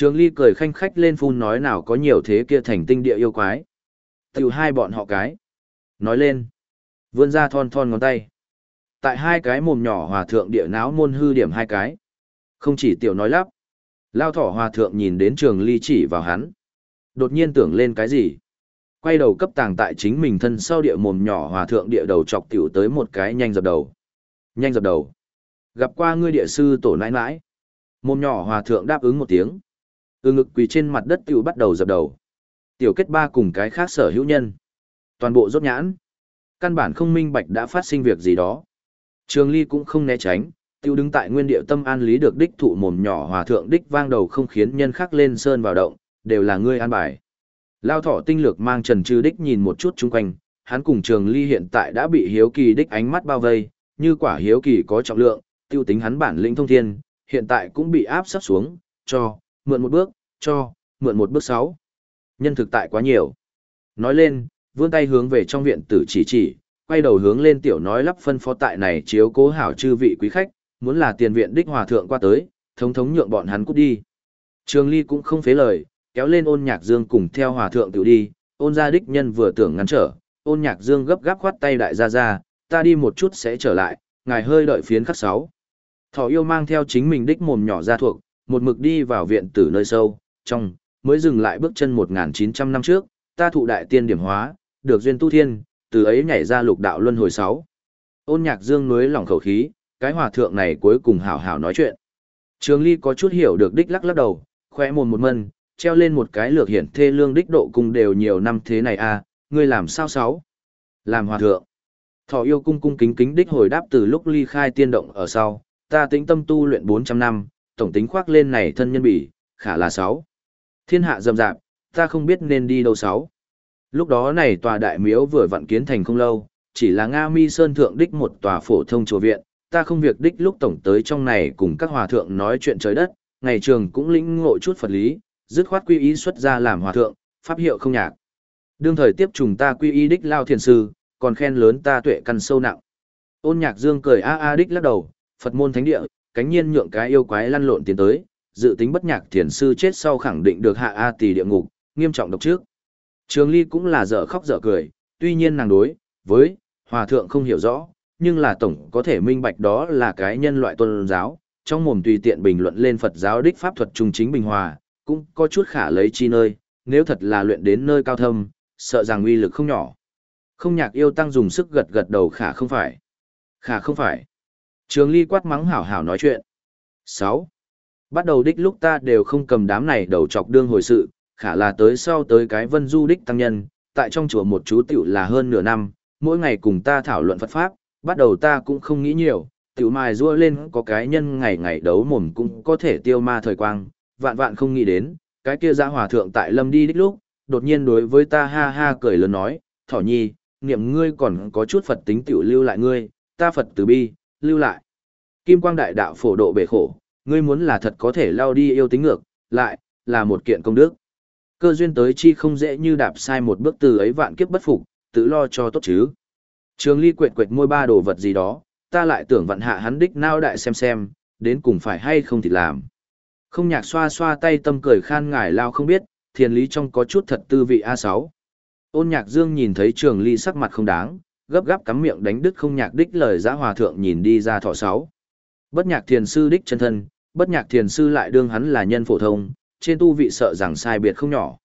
Trường Ly cười khanh khách lên phun nói nào có nhiều thế kia thành tinh địa yêu quái. Tiểu hai bọn họ cái. Nói lên. Vươn ra thon thon ngón tay. Tại hai cái mồm nhỏ hòa thượng địa náo môn hư điểm hai cái. Không chỉ tiểu nói lắp. Lao thỏ hòa thượng nhìn đến trường ly chỉ vào hắn. Đột nhiên tưởng lên cái gì. Quay đầu cấp tàng tại chính mình thân sau địa mồm nhỏ hòa thượng địa đầu chọc tiểu tới một cái nhanh dập đầu. Nhanh dập đầu. Gặp qua ngươi địa sư tổ nãi nãi. Mồm nhỏ hòa thượng đáp ứng một tiếng. Ừ ngực quỳ trên mặt đất tiểu bắt đầu dập đầu. Tiểu kết ba cùng cái khác sở hữu nhân. Toàn bộ rốt nhãn. Căn bản không minh bạch đã phát sinh việc gì đó. Trường Ly cũng không né tránh, Tiểu đứng tại nguyên địa tâm an lý được đích thụ mồm nhỏ hòa thượng đích vang đầu không khiến nhân khác lên sơn vào động, đều là ngươi an bài. Lao thỏ tinh lược mang trần trừ đích nhìn một chút chung quanh, hắn cùng trường ly hiện tại đã bị hiếu kỳ đích ánh mắt bao vây, như quả hiếu kỳ có trọng lượng, tiêu tính hắn bản lĩnh thông thiên, hiện tại cũng bị áp sắp xuống, cho, mượn một bước, cho, mượn một bước sáu. Nhân thực tại quá nhiều. Nói lên, vươn tay hướng về trong viện tử chỉ chỉ, quay đầu hướng lên tiểu nói lắp phân phó tại này chiếu cố hảo chư vị quý khách, muốn là tiền viện đích hòa thượng qua tới, thống thống nhượng bọn hắn cút đi. Trường Ly cũng không phế lời, kéo lên ôn nhạc dương cùng theo hòa thượng tiểu đi, ôn gia đích nhân vừa tưởng ngăn trở, ôn nhạc dương gấp gáp khoát tay đại ra ra, ta đi một chút sẽ trở lại, ngài hơi đợi phiến khắc sáu. Thỏ yêu mang theo chính mình đích mồm nhỏ ra thuộc, một mực đi vào viện tử nơi sâu, trong, mới dừng lại bước chân 1.900 năm trước, ta thụ đại tiên điểm hóa, được duyên tu thiên, từ ấy nhảy ra lục đạo luân hồi sáu. Ôn nhạc dương núi lỏng khẩu khí, cái hòa thượng này cuối cùng hảo hảo nói chuyện. Trường Ly có chút hiểu được đích lắc lắc đầu, khóe mồm một mân, treo lên một cái lược hiển thê lương đích độ cung đều nhiều năm thế này a, à, ngươi làm sao sáu? Làm hòa thượng. Thọ yêu cung cung kính kính đích hồi đáp từ lúc ly khai tiên động ở sau, ta tĩnh tâm tu luyện 400 năm, tổng tính khoác lên này thân nhân bỉ, khả là sáu. Thiên hạ rầm rạp, ta không biết nên đi đâu sáu. Lúc đó này tòa đại miếu vừa vặn kiến thành không lâu, chỉ là Nga Mi Sơn Thượng đích một tòa phổ thông chùa viện, ta không việc đích lúc tổng tới trong này cùng các hòa thượng nói chuyện trời đất, ngày trường cũng lĩnh ngộ chút Phật lý, dứt khoát quy ý xuất ra làm hòa thượng, pháp hiệu không nhạc. Đương thời tiếp trùng ta quy ý đích lao thiền sư, còn khen lớn ta tuệ căn sâu nặng. Ôn nhạc dương cười a a đích lắc đầu, Phật môn thánh địa, cánh nhiên nhượng cái yêu quái lăn lộn tiến tới, dự tính bất nhạc thiền sư chết sau khẳng định được hạ a tỷ địa ngục, nghiêm trọng độc trước. Trường Ly cũng là dở khóc dở cười, tuy nhiên nàng đối với hòa thượng không hiểu rõ, nhưng là tổng có thể minh bạch đó là cái nhân loại tôn giáo, trong mồm tùy tiện bình luận lên Phật giáo đích pháp thuật trung chính bình hòa, cũng có chút khả lấy chi nơi, nếu thật là luyện đến nơi cao thâm, sợ rằng uy lực không nhỏ. Không nhạc yêu tăng dùng sức gật gật đầu khả không phải. Khả không phải. Trường Ly quát mắng hảo hảo nói chuyện. 6. Bắt đầu đích lúc ta đều không cầm đám này đầu chọc đương hồi sự, khả là tới sau tới cái vân du đích tăng nhân, tại trong chùa một chú tiểu là hơn nửa năm, mỗi ngày cùng ta thảo luận Phật Pháp, bắt đầu ta cũng không nghĩ nhiều, tiểu mài rua lên có cái nhân ngày ngày đấu mồm cũng có thể tiêu ma thời quang, vạn vạn không nghĩ đến, cái kia giã hòa thượng tại lâm đi đích lúc, đột nhiên đối với ta ha ha cười lớn nói, thỏ nhi, niệm ngươi còn có chút Phật tính tiểu lưu lại ngươi, ta Phật từ bi, lưu lại. Kim quang đại đạo phổ độ bể khổ, ngươi muốn là thật có thể lao đi yêu tính ngược, lại, là một kiện công đức. Cơ duyên tới chi không dễ như đạp sai một bước từ ấy vạn kiếp bất phục, tự lo cho tốt chứ. Trường ly quệt quệt môi ba đồ vật gì đó, ta lại tưởng vận hạ hắn đích nao đại xem xem, đến cùng phải hay không thì làm. Không nhạc xoa xoa tay tâm cười khan ngải lao không biết, thiền lý trong có chút thật tư vị A6. Ôn nhạc dương nhìn thấy trường ly sắc mặt không đáng, gấp gáp cắm miệng đánh đứt không nhạc đích lời giã hòa thượng nhìn đi ra thọ sáu. Bất nhạc thiền sư đích chân thân, bất nhạc thiền sư lại đương hắn là nhân phổ thông, trên tu vị sợ rằng sai biệt không nhỏ.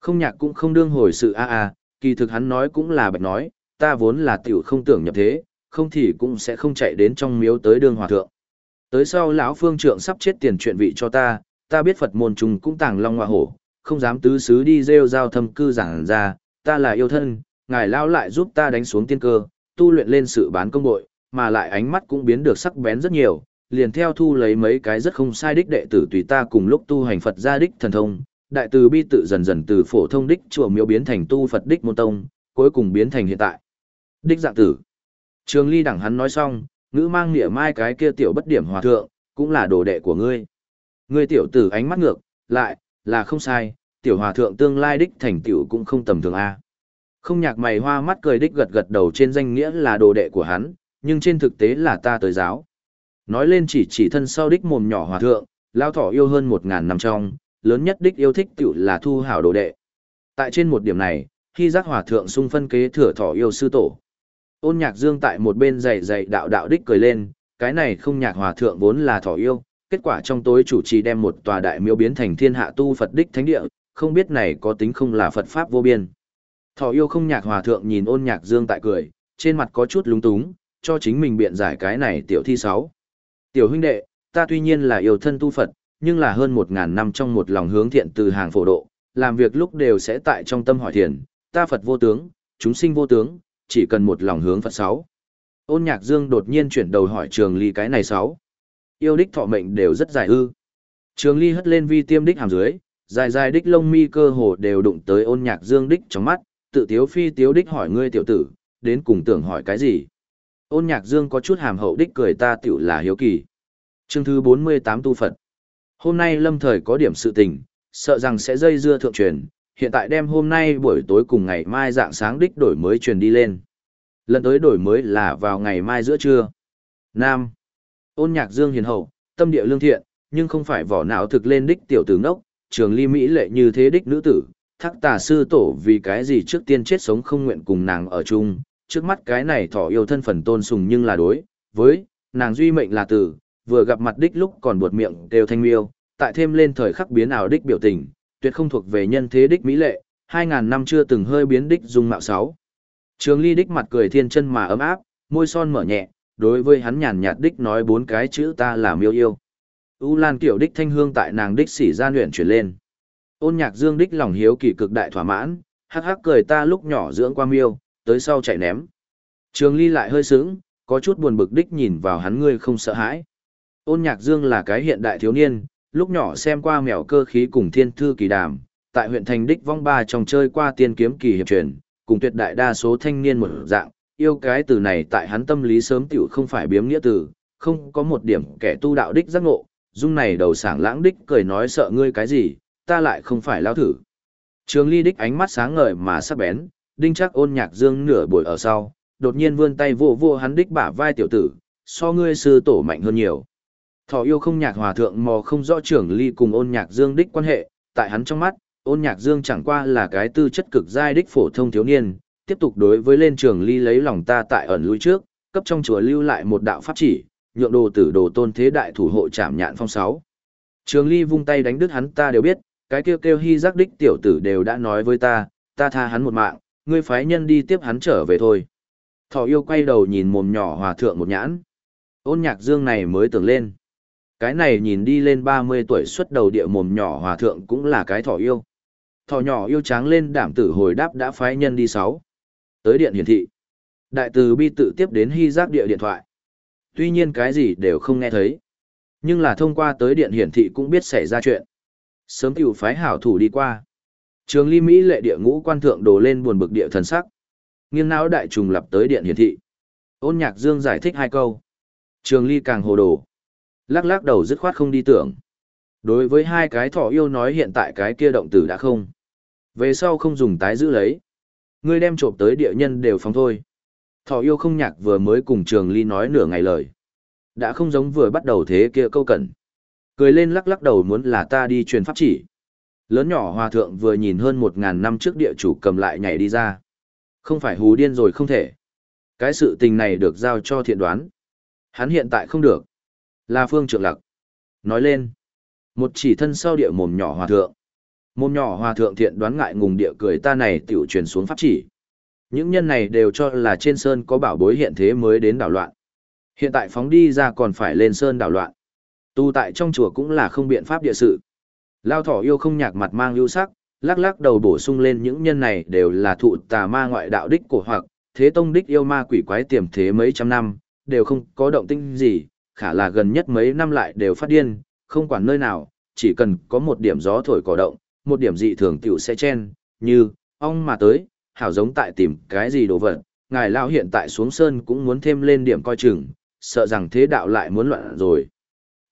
Không nhạc cũng không đương hồi sự a a, kỳ thực hắn nói cũng là bạch nói, ta vốn là tiểu không tưởng nhập thế, không thì cũng sẽ không chạy đến trong miếu tới đương hòa thượng. Tới sau lão phương trượng sắp chết tiền chuyện vị cho ta, ta biết Phật môn trùng cũng tàng long hoa hổ, không dám tứ xứ đi rêu giao thâm cư giảng ra, ta là yêu thân, ngài lao lại giúp ta đánh xuống tiên cơ, tu luyện lên sự bán công bội, mà lại ánh mắt cũng biến được sắc bén rất nhiều, liền theo thu lấy mấy cái rất không sai đích đệ tử tùy ta cùng lúc tu hành Phật gia đích thần thông, đại từ bi tự dần dần từ phổ thông đích chùa miếu biến thành tu Phật đích môn tông, cuối cùng biến thành hiện tại. Đích dạng tử. Trường Ly đẳng hắn nói xong, ngữ mang nghĩa mai cái kia tiểu bất điểm hòa thượng, cũng là đồ đệ của ngươi. Ngươi tiểu tử ánh mắt ngược, lại, là không sai, tiểu hòa thượng tương lai đích thành tiểu cũng không tầm thường a. Không nhạc mày hoa mắt cười đích gật gật đầu trên danh nghĩa là đồ đệ của hắn, nhưng trên thực tế là ta tới giáo. Nói lên chỉ chỉ thân sau đích mồm nhỏ hòa thượng, lao thỏ yêu hơn một ngàn năm trong, lớn nhất đích yêu thích tiểu là thu hảo đồ đệ. Tại trên một điểm này, khi giác hòa thượng sung phân kế thừa thọ yêu sư tổ. Ôn nhạc dương tại một bên dạy dạy đạo đạo đích cười lên, cái này không nhạc hòa thượng vốn là thọ yêu, kết quả trong tối chủ trì đem một tòa đại miếu biến thành thiên hạ tu Phật đích thánh địa, không biết này có tính không là Phật Pháp vô biên. Thọ yêu không nhạc hòa thượng nhìn ôn nhạc dương tại cười, trên mặt có chút lúng túng, cho chính mình biện giải cái này tiểu thi sáu. Tiểu huynh đệ, ta tuy nhiên là yêu thân tu Phật, nhưng là hơn một ngàn năm trong một lòng hướng thiện từ hàng phổ độ, làm việc lúc đều sẽ tại trong tâm hỏi thiền, ta Phật vô tướng, chúng sinh vô tướng, chỉ cần một lòng hướng Phật sáu. Ôn nhạc dương đột nhiên chuyển đầu hỏi trường ly cái này sáu. Yêu đích thọ mệnh đều rất dài ư. Trường ly hất lên vi tiêm đích hàm dưới, dài dài đích lông mi cơ hồ đều đụng tới ôn nhạc dương đích trong mắt, tự tiếu phi tiếu đích hỏi ngươi tiểu tử, đến cùng tưởng hỏi cái gì. Ôn nhạc dương có chút hàm hậu đích cười ta tiểu là hiếu kỳ. Chương thứ 48 tu Phật. Hôm nay lâm thời có điểm sự tình, sợ rằng sẽ dây dưa thượng truyền, hiện tại đem hôm nay buổi tối cùng ngày mai dạng sáng đích đổi mới truyền đi lên. Lần tới đổi mới là vào ngày mai giữa trưa. Nam. Ôn nhạc dương hiền hậu, tâm địa lương thiện, nhưng không phải vỏ não thực lên đích tiểu tử ngốc, trường ly mỹ lệ như thế đích nữ tử, Thác tà sư tổ vì cái gì trước tiên chết sống không nguyện cùng nàng ở chung, trước mắt cái này thỏ yêu thân phần tôn sùng nhưng là đối, với, nàng duy mệnh là tử, vừa gặp mặt đích lúc còn buột miệng đều thanh miêu, tại thêm lên thời khắc biến ảo đích biểu tình, tuyệt không thuộc về nhân thế đích mỹ lệ, 2.000 năm chưa từng hơi biến đích dung mạo sáu. Trường ly đích mặt cười thiên chân mà ấm áp, môi son mở nhẹ, đối với hắn nhàn nhạt đích nói bốn cái chữ ta là miêu yêu. U Lan kiểu đích thanh hương tại nàng đích xỉ gian luyện chuyển lên. Ôn nhạc dương đích lòng hiếu kỳ cực đại thỏa mãn, hắc hắc cười ta lúc nhỏ dưỡng qua miêu, tới sau chạy ném. Trường ly lại hơi sướng, có chút buồn bực đích nhìn vào hắn ngươi không sợ hãi. Ôn nhạc dương là cái hiện đại thiếu niên, lúc nhỏ xem qua mèo cơ khí cùng thiên thư kỳ đàm, tại huyện thành đích vong ba trong chơi qua tiên kiếm kỳ hiệp truyền, cùng tuyệt đại đa số thanh niên một dạng, yêu cái từ này tại hắn tâm lý sớm tiểu không phải biếm nghĩa từ, không có một điểm kẻ tu đạo đích giác ngộ, dung này đầu sảng lãng đích cười nói sợ ngươi cái gì, ta lại không phải lao thử. Trường ly đích ánh mắt sáng ngời mà sắc bén, đinh chắc ôn nhạc dương nửa buổi ở sau, đột nhiên vươn tay vô vô hắn đích bả vai tiểu tử, so ngươi sư tổ mạnh hơn nhiều. Thọ yêu không nhạc hòa thượng mò không rõ trưởng ly cùng ôn nhạc dương đích quan hệ, tại hắn trong mắt, ôn nhạc dương chẳng qua là cái tư chất cực giai đích phổ thông thiếu niên, tiếp tục đối với lên trường ly lấy lòng ta tại ẩn lui trước, cấp trong chùa lưu lại một đạo pháp chỉ, nhượng đồ tử đồ tôn thế đại thủ hộ trảm nhạn phong sáu. Trường ly vung tay đánh đứt hắn ta đều biết, cái kêu kêu hy giác đích tiểu tử đều đã nói với ta, ta tha hắn một mạng, ngươi phái nhân đi tiếp hắn trở về thôi. Thọ yêu quay đầu nhìn mồm nhỏ hòa thượng một nhãn. Ôn nhạc dương này mới tưởng lên. Cái này nhìn đi lên 30 tuổi xuất đầu địa mồm nhỏ hòa thượng cũng là cái thỏ yêu. Thỏ nhỏ yêu tráng lên đảm tử hồi đáp đã phái nhân đi sáu. Tới điện hiển thị. Đại từ bi tự tiếp đến hy giác địa điện thoại. Tuy nhiên cái gì đều không nghe thấy. Nhưng là thông qua tới điện hiển thị cũng biết xảy ra chuyện. Sớm tiểu phái hảo thủ đi qua. Trường ly Mỹ lệ địa ngũ quan thượng đổ lên buồn bực địa thần sắc. Nghiêng não đại trùng lập tới điện hiển thị. Ôn nhạc dương giải thích hai câu. Trường ly càng hồ đồ. Lắc lắc đầu dứt khoát không đi tưởng. Đối với hai cái thỏ yêu nói hiện tại cái kia động tử đã không. Về sau không dùng tái giữ lấy. Ngươi đem trộm tới địa nhân đều phóng thôi. Thỏ yêu không nhạc vừa mới cùng trường ly nói nửa ngày lời. Đã không giống vừa bắt đầu thế kia câu cẩn. Cười lên lắc lắc đầu muốn là ta đi truyền pháp chỉ. Lớn nhỏ hòa thượng vừa nhìn hơn một ngàn năm trước địa chủ cầm lại nhảy đi ra. Không phải hú điên rồi không thể. Cái sự tình này được giao cho thiện đoán. Hắn hiện tại không được. Là phương trượng lặc. Nói lên. Một chỉ thân sau địa mồm nhỏ hòa thượng. Mồm nhỏ hòa thượng thiện đoán ngại ngùng địa cười ta này tiểu truyền xuống pháp chỉ. Những nhân này đều cho là trên sơn có bảo bối hiện thế mới đến đảo loạn. Hiện tại phóng đi ra còn phải lên sơn đảo loạn. Tu tại trong chùa cũng là không biện pháp địa sự. Lao thỏ yêu không nhạc mặt mang ưu sắc, lắc lắc đầu bổ sung lên những nhân này đều là thụ tà ma ngoại đạo đích cổ hoặc, thế tông đích yêu ma quỷ quái tiềm thế mấy trăm năm, đều không có động tinh gì, khả là gần nhất mấy năm lại đều phát điên, không quản nơi nào, chỉ cần có một điểm gió thổi cỏ động, một điểm dị thường tiểu sẽ chen, như, ong mà tới, hảo giống tại tìm cái gì đồ vật, ngài lao hiện tại xuống sơn cũng muốn thêm lên điểm coi chừng, sợ rằng thế đạo lại muốn loạn rồi.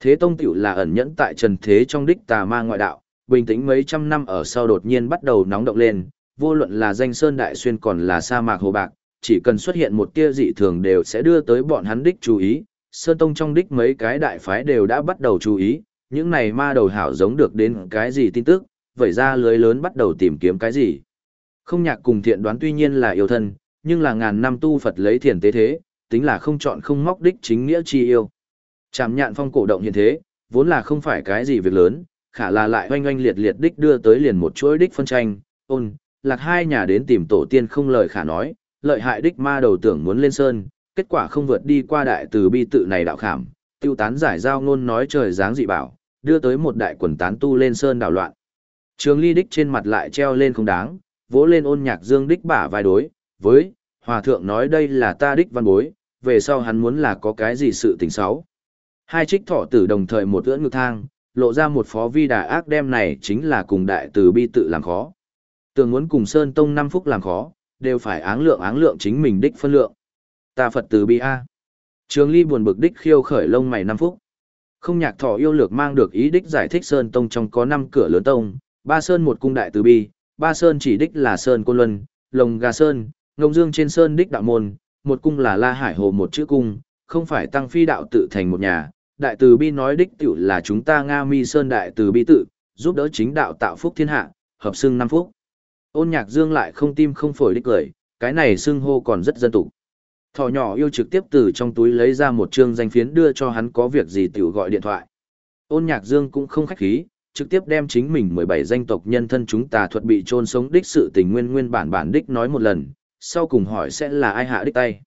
Thế tông tiểu là ẩn nhẫn tại trần thế trong đích tà ma ngoại đạo, bình tĩnh mấy trăm năm ở sau đột nhiên bắt đầu nóng động lên, vô luận là danh sơn đại xuyên còn là sa mạc hồ bạc, chỉ cần xuất hiện một tia dị thường đều sẽ đưa tới bọn hắn đích chú ý. Sơn tông trong đích mấy cái đại phái đều đã bắt đầu chú ý, những này ma đầu hảo giống được đến cái gì tin tức, vậy ra lưới lớn bắt đầu tìm kiếm cái gì. Không nhạc cùng thiện đoán tuy nhiên là yêu thân, nhưng là ngàn năm tu Phật lấy thiền tế thế, tính là không chọn không móc đích chính nghĩa chi yêu. Chạm nhạn phong cổ động hiện thế, vốn là không phải cái gì việc lớn, khả là lại oanh oanh liệt liệt đích đưa tới liền một chuỗi đích phân tranh, ôn, lạc hai nhà đến tìm tổ tiên không lời khả nói, lợi hại đích ma đầu tưởng muốn lên sơn, kết quả không vượt đi qua đại từ bi tự này đạo khảm, tiêu tán giải giao ngôn nói trời dáng dị bảo, đưa tới một đại quần tán tu lên sơn đảo loạn. Trường ly đích trên mặt lại treo lên không đáng, vỗ lên ôn nhạc dương đích bả vai đối, với, hòa thượng nói đây là ta đích văn bối, về sau hắn muốn là có cái gì sự tình xấu. Hai trích thọ tử đồng thời một ưỡn ngực thang, lộ ra một phó vi đà ác đem này chính là cùng đại từ bi tự làm khó. Tường muốn cùng Sơn Tông năm phúc làm khó, đều phải áng lượng áng lượng chính mình đích phân lượng. Ta Phật từ bi A. Trường Ly buồn bực đích khiêu khởi lông mày năm phúc. Không nhạc thọ yêu lược mang được ý đích giải thích Sơn Tông trong có năm cửa lớn tông, ba Sơn một cung đại từ bi, ba Sơn chỉ đích là Sơn Côn Luân, Lồng Gà Sơn, Ngông Dương trên Sơn đích đạo môn, một cung là La Hải Hồ một chữ cung, không phải tăng phi đạo tự thành một nhà. Đại từ bi nói đích tiểu là chúng ta Nga mi Sơn đại từ bi tự, giúp đỡ chính đạo tạo phúc thiên hạ, hợp xưng năm phúc. Ôn nhạc dương lại không tim không phổi đích cười, cái này xưng hô còn rất dân tục. Thỏ nhỏ yêu trực tiếp từ trong túi lấy ra một chương danh phiến đưa cho hắn có việc gì tiểu gọi điện thoại. Ôn nhạc dương cũng không khách khí, trực tiếp đem chính mình 17 danh tộc nhân thân chúng ta thuật bị chôn sống đích sự tình nguyên nguyên bản bản đích nói một lần, sau cùng hỏi sẽ là ai hạ đích tay.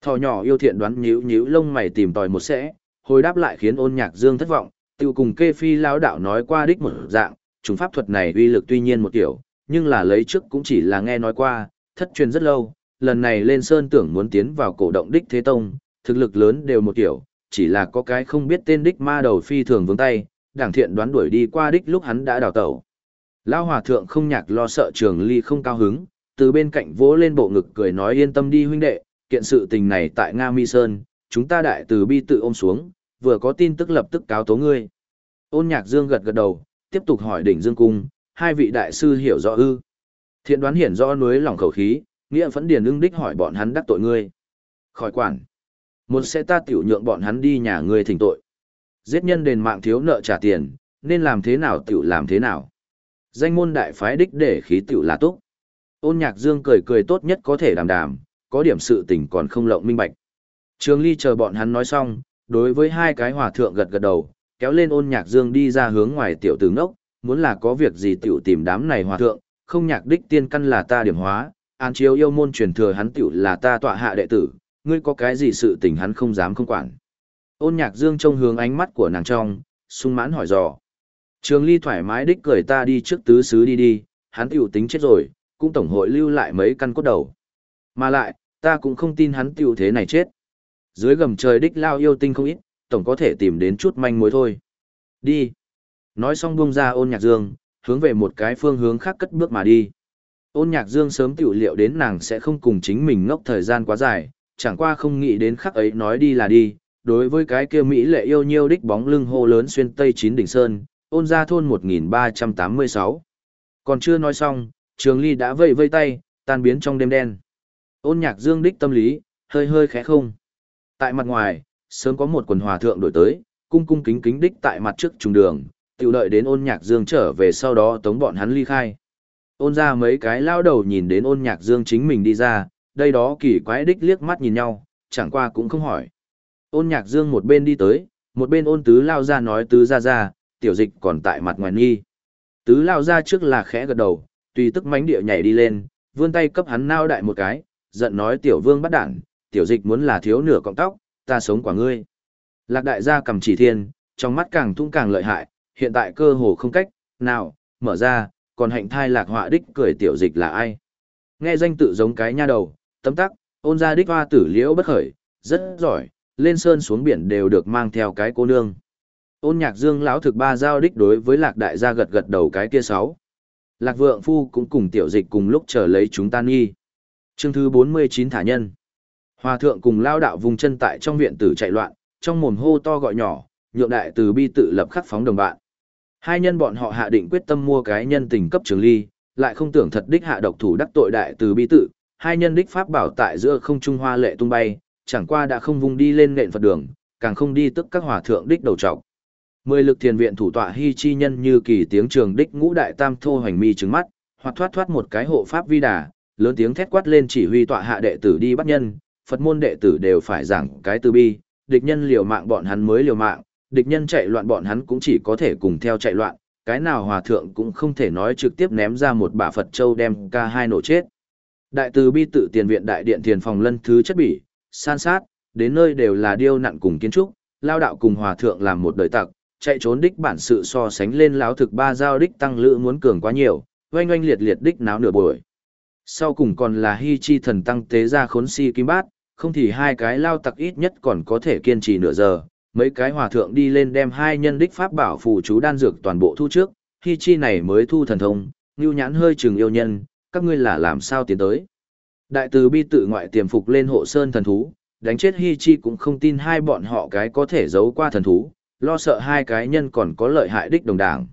Thỏ nhỏ yêu thiện đoán nhíu nhíu lông mày tìm tòi một sẽ, hồi đáp lại khiến ôn nhạc dương thất vọng, tiêu cùng kê phi lão đạo nói qua đích một dạng, chúng pháp thuật này uy lực tuy nhiên một kiểu, nhưng là lấy trước cũng chỉ là nghe nói qua, thất truyền rất lâu, lần này lên sơn tưởng muốn tiến vào cổ động đích thế tông, thực lực lớn đều một kiểu, chỉ là có cái không biết tên đích ma đầu phi thường vướng tay, đảng thiện đoán đuổi đi qua đích lúc hắn đã đào tẩu. Lão hòa thượng không nhạc lo sợ trường ly không cao hứng, từ bên cạnh vỗ lên bộ ngực cười nói yên tâm đi huynh đệ, kiện sự tình này tại Nga Mi Sơn, chúng ta đại từ bi tự ôm xuống, vừa có tin tức lập tức cáo tố ngươi. Ôn nhạc dương gật gật đầu, tiếp tục hỏi đỉnh dương cung, hai vị đại sư hiểu rõ ư. Thiện đoán hiển rõ núi lòng khẩu khí, nghĩa phẫn điền ưng đích hỏi bọn hắn đắc tội ngươi. Khỏi quản. Một sẽ ta tiểu nhượng bọn hắn đi nhà ngươi thỉnh tội. Giết nhân đền mạng thiếu nợ trả tiền, nên làm thế nào tiểu làm thế nào. Danh môn đại phái đích để khí tiểu là túc. Ôn nhạc dương cười cười tốt nhất có thể đàm đàm, có điểm sự tình còn không lộng minh bạch. Trường ly chờ bọn hắn nói xong, đối với hai cái hòa thượng gật gật đầu, kéo lên ôn nhạc dương đi ra hướng ngoài tiểu tử ngốc, muốn là có việc gì tiểu tìm đám này hòa thượng, không nhạc đích tiên căn là ta điểm hóa, an chiếu yêu môn truyền thừa hắn tiểu là ta tọa hạ đệ tử, ngươi có cái gì sự tình hắn không dám không quản. Ôn nhạc dương trông hướng ánh mắt của nàng trong, sung mãn hỏi dò. Trường ly thoải mái đích cười ta đi trước tứ xứ đi đi, hắn tiểu tính chết rồi, cũng tổng hội lưu lại mấy căn cốt đầu. Mà lại, ta cũng không tin hắn tiểu thế này chết. Dưới gầm trời đích lao yêu tinh không ít, tổng có thể tìm đến chút manh mối thôi. Đi. Nói xong buông ra ôn nhạc dương, hướng về một cái phương hướng khác cất bước mà đi. Ôn nhạc dương sớm tiểu liệu đến nàng sẽ không cùng chính mình ngốc thời gian quá dài, chẳng qua không nghĩ đến khắc ấy nói đi là đi. Đối với cái kia Mỹ lệ yêu nhiêu đích bóng lưng hô lớn xuyên Tây Chín Đỉnh Sơn, ôn ra thôn 1386. Còn chưa nói xong, Trường Ly đã vây vây tay, tan biến trong đêm đen. Ôn nhạc dương đích tâm lý, hơi hơi khẽ không. Tại mặt ngoài, sớm có một quần hòa thượng đổi tới, cung cung kính kính đích tại mặt trước trùng đường, tiểu đợi đến ôn nhạc dương trở về sau đó tống bọn hắn ly khai. Ôn ra mấy cái lao đầu nhìn đến ôn nhạc dương chính mình đi ra, đây đó kỳ quái đích liếc mắt nhìn nhau, chẳng qua cũng không hỏi. Ôn nhạc dương một bên đi tới, một bên ôn tứ lao ra nói tứ ra ra, tiểu dịch còn tại mặt ngoài nghi. Tứ lao ra trước là khẽ gật đầu, tùy tức mánh địa nhảy đi lên, vươn tay cấp hắn nao đại một cái, giận nói tiểu vương bắt đảng, tiểu dịch muốn là thiếu nửa cọng tóc, ta sống quả ngươi. Lạc đại gia cầm chỉ thiên, trong mắt càng tung càng lợi hại, hiện tại cơ hồ không cách, nào, mở ra, còn hạnh thai lạc họa đích cười tiểu dịch là ai. Nghe danh tự giống cái nha đầu, tấm tắc, ôn ra đích hoa tử liễu bất khởi, rất giỏi, lên sơn xuống biển đều được mang theo cái cô nương. Ôn nhạc dương lão thực ba giao đích đối với lạc đại gia gật gật đầu cái kia sáu. Lạc vượng phu cũng cùng tiểu dịch cùng lúc chờ lấy chúng ta nghi. Chương thứ 49 thả nhân. Hòa thượng cùng lao đạo vùng chân tại trong viện tử chạy loạn, trong mồm hô to gọi nhỏ, nhượng đại từ bi tự lập khắc phóng đồng bạn. Hai nhân bọn họ hạ định quyết tâm mua cái nhân tình cấp trường ly, lại không tưởng thật đích hạ độc thủ đắc tội đại từ bi tự, hai nhân đích pháp bảo tại giữa không trung hoa lệ tung bay, chẳng qua đã không vung đi lên nền Phật đường, càng không đi tức các hòa thượng đích đầu trọc. Mười lực thiền viện thủ tọa hy chi nhân như kỳ tiếng trường đích ngũ đại tam thô hoành mi trứng mắt, hoặc thoát thoát một cái hộ pháp vi đà, lớn tiếng thét quát lên chỉ huy tọa hạ đệ tử đi bắt nhân, Phật môn đệ tử đều phải giảng cái từ bi, địch nhân liều mạng bọn hắn mới liều mạng, địch nhân chạy loạn bọn hắn cũng chỉ có thể cùng theo chạy loạn, cái nào hòa thượng cũng không thể nói trực tiếp ném ra một bả Phật châu đem ca hai nổ chết. Đại từ bi tự tiền viện đại điện thiền phòng lân thứ chất bỉ, san sát, đến nơi đều là điêu nặn cùng kiến trúc, lao đạo cùng hòa thượng làm một đời tặc, chạy trốn đích bản sự so sánh lên láo thực ba giao đích tăng lữ muốn cường quá nhiều, oanh oanh liệt liệt đích náo nửa buổi. Sau cùng còn là hy chi thần tăng tế ra khốn si kim bát, không thì hai cái lao tặc ít nhất còn có thể kiên trì nửa giờ, mấy cái hòa thượng đi lên đem hai nhân đích pháp bảo phù chú đan dược toàn bộ thu trước, hy chi này mới thu thần thông, như nhãn hơi trừng yêu nhân, các ngươi là làm sao tiến tới. Đại từ bi tự ngoại tiềm phục lên hộ sơn thần thú, đánh chết hy chi cũng không tin hai bọn họ cái có thể giấu qua thần thú, lo sợ hai cái nhân còn có lợi hại đích đồng đảng.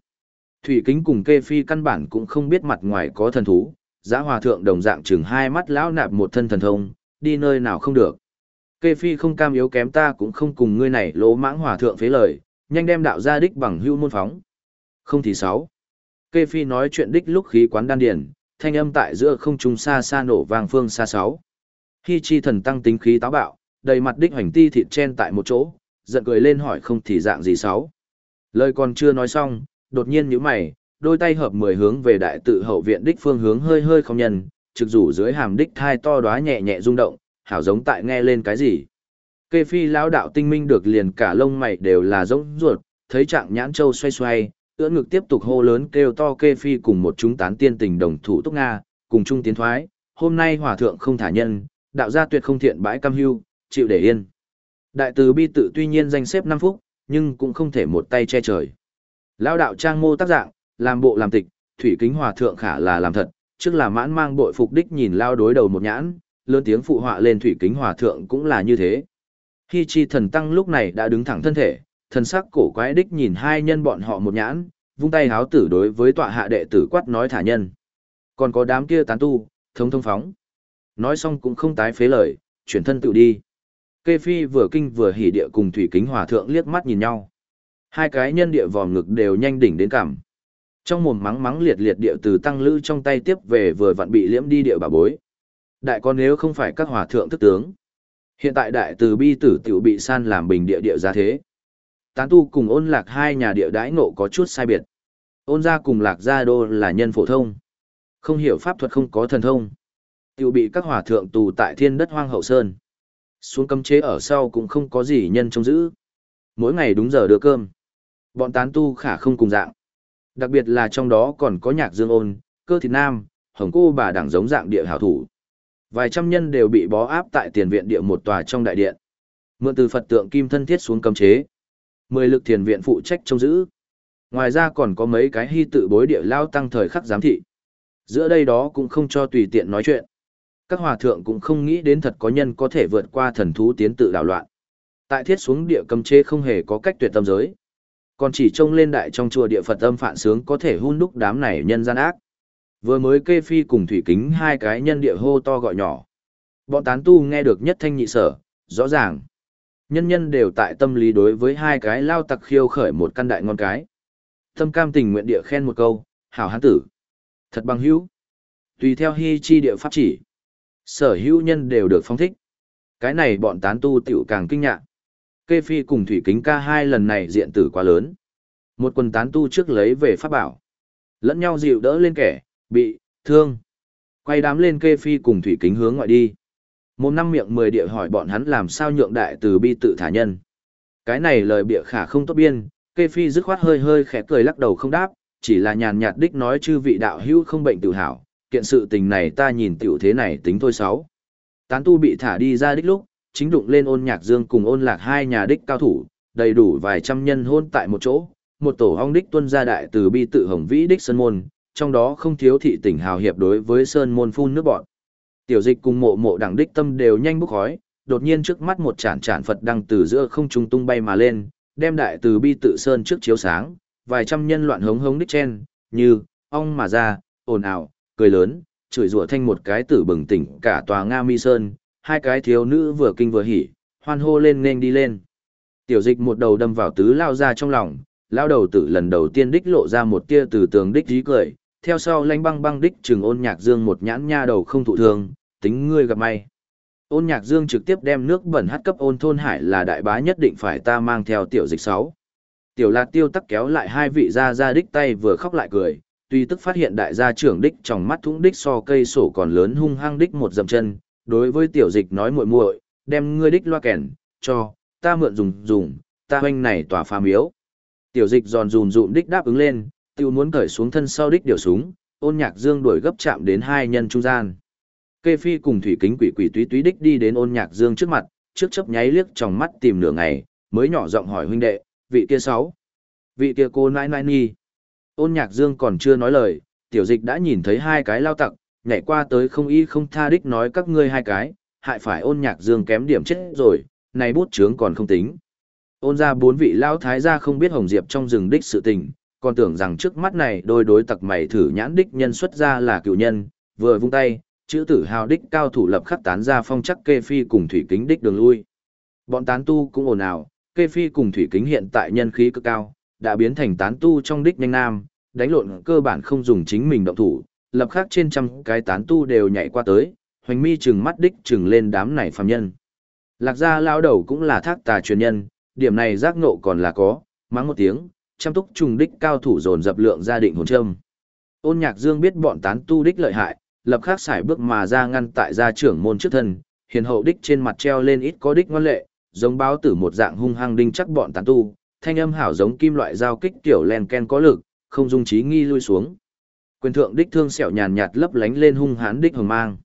Thủy kính cùng kê phi căn bản cũng không biết mặt ngoài có thần thú, giá hòa thượng đồng dạng chừng hai mắt lão nạp một thân thần thông, đi nơi nào không được. Kê phi không cam yếu kém ta cũng không cùng ngươi này lỗ mãng hòa thượng phế lời, nhanh đem đạo ra đích bằng hưu môn phóng. Không thì sáu. Kê phi nói chuyện đích lúc khí quán đan điển, thanh âm tại giữa không trung xa xa nổ vang phương xa sáu. Khi chi thần tăng tính khí táo bạo, đầy mặt đích hoành ti thịt chen tại một chỗ, giận cười lên hỏi không thì dạng gì sáu. Lời còn chưa nói xong, đột nhiên nhíu mày, đôi tay hợp mười hướng về đại tự hậu viện đích phương hướng hơi hơi không nhân, trực rủ dưới hàm đích thai to đóa nhẹ nhẹ rung động, hảo giống tại nghe lên cái gì. Kê phi lão đạo tinh minh được liền cả lông mày đều là giống ruột, thấy trạng nhãn châu xoay xoay, ưỡn ngực tiếp tục hô lớn kêu to kê phi cùng một chúng tán tiên tình đồng thủ túc Nga, cùng chung tiến thoái, hôm nay hòa thượng không thả nhân, đạo gia tuyệt không thiện bãi cam hưu, chịu để yên. Đại từ bi tự tuy nhiên danh xếp 5 phút, nhưng cũng không thể một tay che trời. Lão đạo trang mô tác dạng, làm bộ làm tịch, thủy kính hòa thượng khả là làm thật, trước là mãn mang bội phục đích nhìn lao đối đầu một nhãn, lớn tiếng phụ họa lên thủy kính hòa thượng cũng là như thế. Khi chi thần tăng lúc này đã đứng thẳng thân thể, thần sắc cổ quái đích nhìn hai nhân bọn họ một nhãn, vung tay háo tử đối với tọa hạ đệ tử quát nói thả nhân. Còn có đám kia tán tu, thông thông phóng. Nói xong cũng không tái phế lời, chuyển thân tự đi. Kê Phi vừa kinh vừa hỉ địa cùng Thủy Kính Hòa Thượng liếc mắt nhìn nhau. Hai cái nhân địa vòm ngực đều nhanh đỉnh đến cảm. Trong mồm mắng mắng liệt liệt địa từ tăng lữ trong tay tiếp về vừa vặn bị liễm đi địa bà bối. Đại con nếu không phải các hòa thượng thức tướng. Hiện tại đại từ bi tử tiểu bị san làm bình địa địa ra thế. Tán tu cùng ôn lạc hai nhà địa đãi ngộ có chút sai biệt. Ôn gia cùng lạc gia đô là nhân phổ thông. Không hiểu pháp thuật không có thần thông. Tiểu bị các hòa thượng tù tại thiên đất hoang hậu sơn. Xuống cấm chế ở sau cũng không có gì nhân trông giữ. Mỗi ngày đúng giờ đưa cơm. Bọn tán tu khả không cùng dạng. Đặc biệt là trong đó còn có nhạc dương ôn, cơ thịt nam, hồng cô bà đảng giống dạng địa hảo thủ. Vài trăm nhân đều bị bó áp tại tiền viện địa một tòa trong đại điện. Mượn từ Phật tượng kim thân thiết xuống cấm chế. Mười lực thiền viện phụ trách trông giữ. Ngoài ra còn có mấy cái hy tự bối địa lao tăng thời khắc giám thị. Giữa đây đó cũng không cho tùy tiện nói chuyện. Các hòa thượng cũng không nghĩ đến thật có nhân có thể vượt qua thần thú tiến tự đảo loạn. Tại thiết xuống địa cấm chế không hề có cách tuyệt tâm giới. Còn chỉ trông lên đại trong chùa địa Phật âm phản sướng có thể hun đúc đám này nhân gian ác. Vừa mới kê phi cùng thủy kính hai cái nhân địa hô to gọi nhỏ. Bọn tán tu nghe được nhất thanh nhị sở, rõ ràng. Nhân nhân đều tại tâm lý đối với hai cái lao tặc khiêu khởi một căn đại ngon cái. Tâm cam tình nguyện địa khen một câu, hảo hán tử. Thật bằng hữu. Tùy theo hy chi địa pháp chỉ. Sở hữu nhân đều được phong thích. Cái này bọn tán tu tiểu càng kinh ngạc. Kê phi cùng thủy kính ca hai lần này diện tử quá lớn. Một quần tán tu trước lấy về pháp bảo. Lẫn nhau dịu đỡ lên kẻ, bị, thương. Quay đám lên kê phi cùng thủy kính hướng ngoại đi. Một năm miệng mười địa hỏi bọn hắn làm sao nhượng đại từ bi tự thả nhân. Cái này lời bịa khả không tốt biên, kê phi dứt khoát hơi hơi khẽ cười lắc đầu không đáp, chỉ là nhàn nhạt đích nói chư vị đạo hữu không bệnh tự hảo, kiện sự tình này ta nhìn tiểu thế này tính thôi sáu. Tán tu bị thả đi ra đích lúc, chính đụng lên ôn nhạc dương cùng ôn lạc hai nhà đích cao thủ, đầy đủ vài trăm nhân hôn tại một chỗ, một tổ hong đích tuân gia đại từ bi tự hồng vĩ đích sơn môn, trong đó không thiếu thị tỉnh hào hiệp đối với sơn môn phun nước bọn. Tiểu dịch cùng mộ mộ đẳng đích tâm đều nhanh bốc khói, đột nhiên trước mắt một chản chản Phật đăng từ giữa không trung tung bay mà lên, đem đại từ bi tự sơn trước chiếu sáng, vài trăm nhân loạn hống hống đích chen, như, ong mà ra, ồn ào, cười lớn, chửi rủa thanh một cái tử bừng tỉnh cả tòa Nga Mi Sơn, hai cái thiếu nữ vừa kinh vừa hỉ, hoan hô lên nên đi lên. Tiểu dịch một đầu đâm vào tứ lao ra trong lòng, lao đầu tử lần đầu tiên đích lộ ra một tia từ tường đích dí cười, theo sau lanh băng băng đích trừng ôn nhạc dương một nhãn nha đầu không thụ thương, tính ngươi gặp may. Ôn nhạc dương trực tiếp đem nước bẩn hát cấp ôn thôn hải là đại bá nhất định phải ta mang theo tiểu dịch sáu. Tiểu lạc tiêu tắc kéo lại hai vị gia gia đích tay vừa khóc lại cười, tuy tức phát hiện đại gia trưởng đích trong mắt thũng đích so cây sổ còn lớn hung hăng đích một dầm chân, đối với tiểu dịch nói muội muội, đem ngươi đích loa kèn, cho, ta mượn dùng dùng, ta hoanh này tỏa phá miếu. Tiểu dịch giòn dùm dụm đích đáp ứng lên, tiêu muốn cởi xuống thân sau đích điều súng, ôn nhạc dương đuổi gấp chạm đến hai nhân trung gian. Kê phi cùng thủy kính quỷ quỷ túy túy đích đi đến ôn nhạc dương trước mặt, trước chấp nháy liếc trong mắt tìm nửa ngày, mới nhỏ giọng hỏi huynh đệ, vị kia sáu, vị kia cô nãi nãi nhi Ôn nhạc dương còn chưa nói lời, tiểu dịch đã nhìn thấy hai cái lao tặc, nhảy qua tới không y không tha đích nói các ngươi hai cái, hại phải ôn nhạc dương kém điểm chết rồi, này bút chướng còn không tính. Ôn ra bốn vị lao thái gia không biết hồng diệp trong rừng đích sự tình, còn tưởng rằng trước mắt này đôi đối tặc mày thử nhãn đích nhân xuất ra là cựu nhân, vừa vung tay, chữ tử hào đích cao thủ lập khắc tán ra phong chắc kê phi cùng thủy kính đích đường lui. Bọn tán tu cũng ồn ào, kê phi cùng thủy kính hiện tại nhân khí cực cao, đã biến thành tán tu trong đích nhanh nam, đánh lộn cơ bản không dùng chính mình động thủ, lập khác trên trăm cái tán tu đều nhảy qua tới, hoành mi chừng mắt đích chừng lên đám này phàm nhân. Lạc gia lao đầu cũng là thác tà truyền nhân, điểm này giác ngộ còn là có, mắng một tiếng, chăm túc trùng đích cao thủ dồn dập lượng gia định hồn châm. Ôn nhạc dương biết bọn tán tu đích lợi hại, lập khác xài bước mà ra ngăn tại gia trưởng môn trước thân, hiền hậu đích trên mặt treo lên ít có đích ngoan lệ, giống báo tử một dạng hung hăng đinh chắc bọn tán tu, thanh âm hảo giống kim loại giao kích tiểu len ken có lực, không dung trí nghi lui xuống. Quyền thượng đích thương sẹo nhàn nhạt lấp lánh lên hung hán đích hồng mang.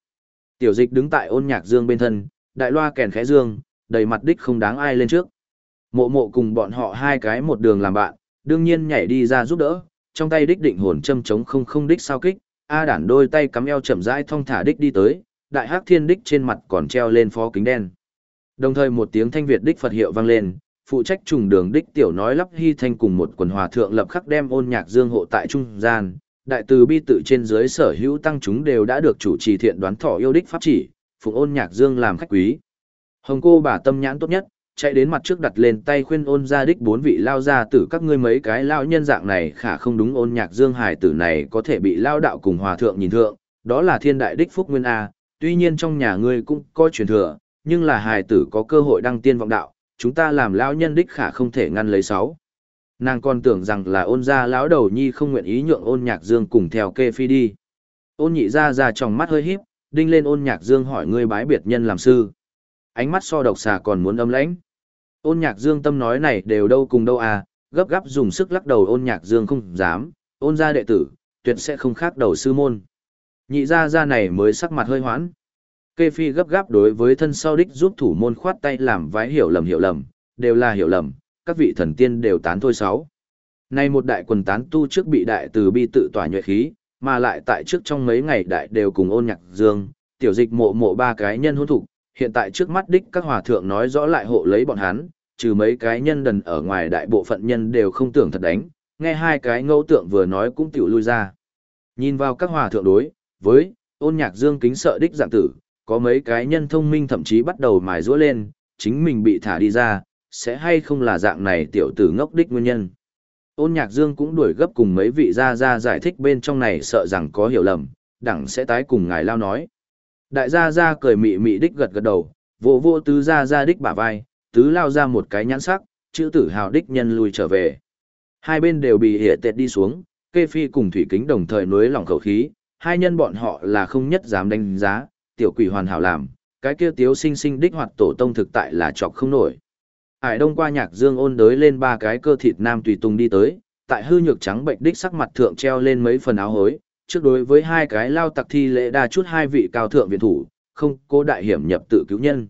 Tiểu dịch đứng tại ôn nhạc dương bên thân, đại loa kèn khẽ dương, đầy mặt đích không đáng ai lên trước. Mộ mộ cùng bọn họ hai cái một đường làm bạn, đương nhiên nhảy đi ra giúp đỡ, trong tay đích định hồn châm chống không không đích sao kích, A đản đôi tay cắm eo chậm rãi thong thả đích đi tới, đại hắc thiên đích trên mặt còn treo lên phó kính đen. Đồng thời một tiếng thanh Việt đích Phật hiệu vang lên, phụ trách trùng đường đích tiểu nói lắp hy thanh cùng một quần hòa thượng lập khắc đem ôn nhạc dương hộ tại trung gian, đại từ bi tự trên dưới sở hữu tăng chúng đều đã được chủ trì thiện đoán thọ yêu đích pháp chỉ, phụng ôn nhạc dương làm khách quý. Hồng cô bà tâm nhãn tốt nhất, chạy đến mặt trước đặt lên tay khuyên ôn ra đích bốn vị lao ra tử các ngươi mấy cái lao nhân dạng này khả không đúng ôn nhạc dương hải tử này có thể bị lao đạo cùng hòa thượng nhìn thượng, đó là thiên đại đích phúc nguyên A, tuy nhiên trong nhà ngươi cũng có truyền thừa, nhưng là hải tử có cơ hội đăng tiên vọng đạo, chúng ta làm lao nhân đích khả không thể ngăn lấy sáu. Nàng còn tưởng rằng là ôn gia lão đầu nhi không nguyện ý nhượng ôn nhạc dương cùng theo kê phi đi. Ôn nhị ra ra trong mắt hơi híp, đinh lên ôn nhạc dương hỏi ngươi bái biệt nhân làm sư. Ánh mắt so độc xà còn muốn âm lãnh. Ôn nhạc dương tâm nói này đều đâu cùng đâu à, gấp gáp dùng sức lắc đầu ôn nhạc dương không dám, ôn gia đệ tử, tuyệt sẽ không khác đầu sư môn. Nhị ra ra này mới sắc mặt hơi hoãn. Kê phi gấp gáp đối với thân sau đích giúp thủ môn khoát tay làm vái hiểu lầm hiểu lầm, đều là hiểu lầm, các vị thần tiên đều tán thôi sáu. Nay một đại quần tán tu trước bị đại từ bi tự tỏa nhuệ khí, mà lại tại trước trong mấy ngày đại đều cùng ôn nhạc dương, tiểu dịch mộ mộ ba cái nhân hôn thủ, hiện tại trước mắt đích các hòa thượng nói rõ lại hộ lấy bọn hắn, trừ mấy cái nhân đần ở ngoài đại bộ phận nhân đều không tưởng thật đánh, nghe hai cái ngẫu tượng vừa nói cũng tiểu lui ra. Nhìn vào các hòa thượng đối, với, ôn nhạc dương kính sợ đích dạng tử, có mấy cái nhân thông minh thậm chí bắt đầu mài rũa lên, chính mình bị thả đi ra, sẽ hay không là dạng này tiểu tử ngốc đích nguyên nhân. Ôn nhạc dương cũng đuổi gấp cùng mấy vị gia gia giải thích bên trong này sợ rằng có hiểu lầm, đẳng sẽ tái cùng ngài lao nói. Đại gia gia cười mị mị đích gật gật đầu, vô vô tứ gia gia đích bả vai, tứ lao ra một cái nhãn sắc, chữ tử hào đích nhân lui trở về. Hai bên đều bị hệ tệt đi xuống, kê phi cùng thủy kính đồng thời nuối lòng khẩu khí, hai nhân bọn họ là không nhất dám đánh giá, tiểu quỷ hoàn hảo làm, cái kia tiếu sinh sinh đích hoạt tổ tông thực tại là chọc không nổi. Hải đông qua nhạc dương ôn đới lên ba cái cơ thịt nam tùy tùng đi tới, tại hư nhược trắng bệnh đích sắc mặt thượng treo lên mấy phần áo hối, trước đối với hai cái lao tặc thi lễ đa chút hai vị cao thượng viện thủ, không cố đại hiểm nhập tự cứu nhân.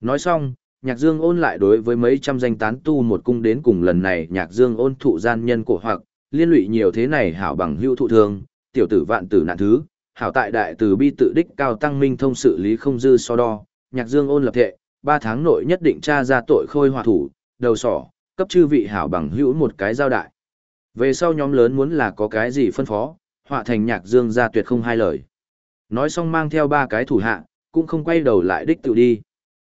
Nói xong, nhạc dương ôn lại đối với mấy trăm danh tán tu một cung đến cùng lần này nhạc dương ôn thụ gian nhân cổ hoặc, liên lụy nhiều thế này hảo bằng hưu thụ thương, tiểu tử vạn tử nạn thứ, hảo tại đại từ bi tự đích cao tăng minh thông sự lý không dư so đo, nhạc dương ôn lập thệ, ba tháng nội nhất định tra ra tội khôi hòa thủ, đầu sỏ, cấp chư vị hảo bằng hữu một cái giao đại. Về sau nhóm lớn muốn là có cái gì phân phó, họa thành nhạc dương ra tuyệt không hai lời. Nói xong mang theo ba cái thủ hạ, cũng không quay đầu lại đích tự đi.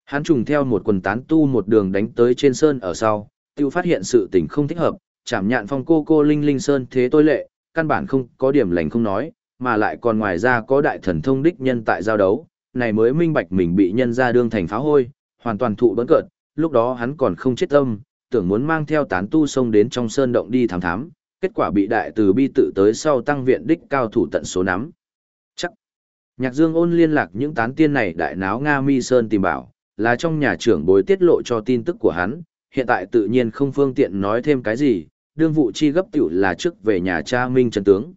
Hắn trùng theo một quần tán tu một đường đánh tới trên sơn ở sau, tiêu phát hiện sự tình không thích hợp, chảm nhạn phong cô cô linh linh sơn thế tôi lệ, căn bản không có điểm lành không nói, mà lại còn ngoài ra có đại thần thông đích nhân tại giao đấu, này mới minh bạch mình bị nhân ra đương thành phá hôi, hoàn toàn thụ bấn cợt, lúc đó hắn còn không chết tâm, tưởng muốn mang theo tán tu sông đến trong sơn động đi thám thám, kết quả bị đại từ bi tự tới sau tăng viện đích cao thủ tận số nắm. Chắc. Nhạc Dương ôn liên lạc những tán tiên này đại náo Nga Mi Sơn tìm bảo, là trong nhà trưởng bối tiết lộ cho tin tức của hắn, hiện tại tự nhiên không phương tiện nói thêm cái gì, đương vụ chi gấp tiểu là trước về nhà cha Minh Trần Tướng.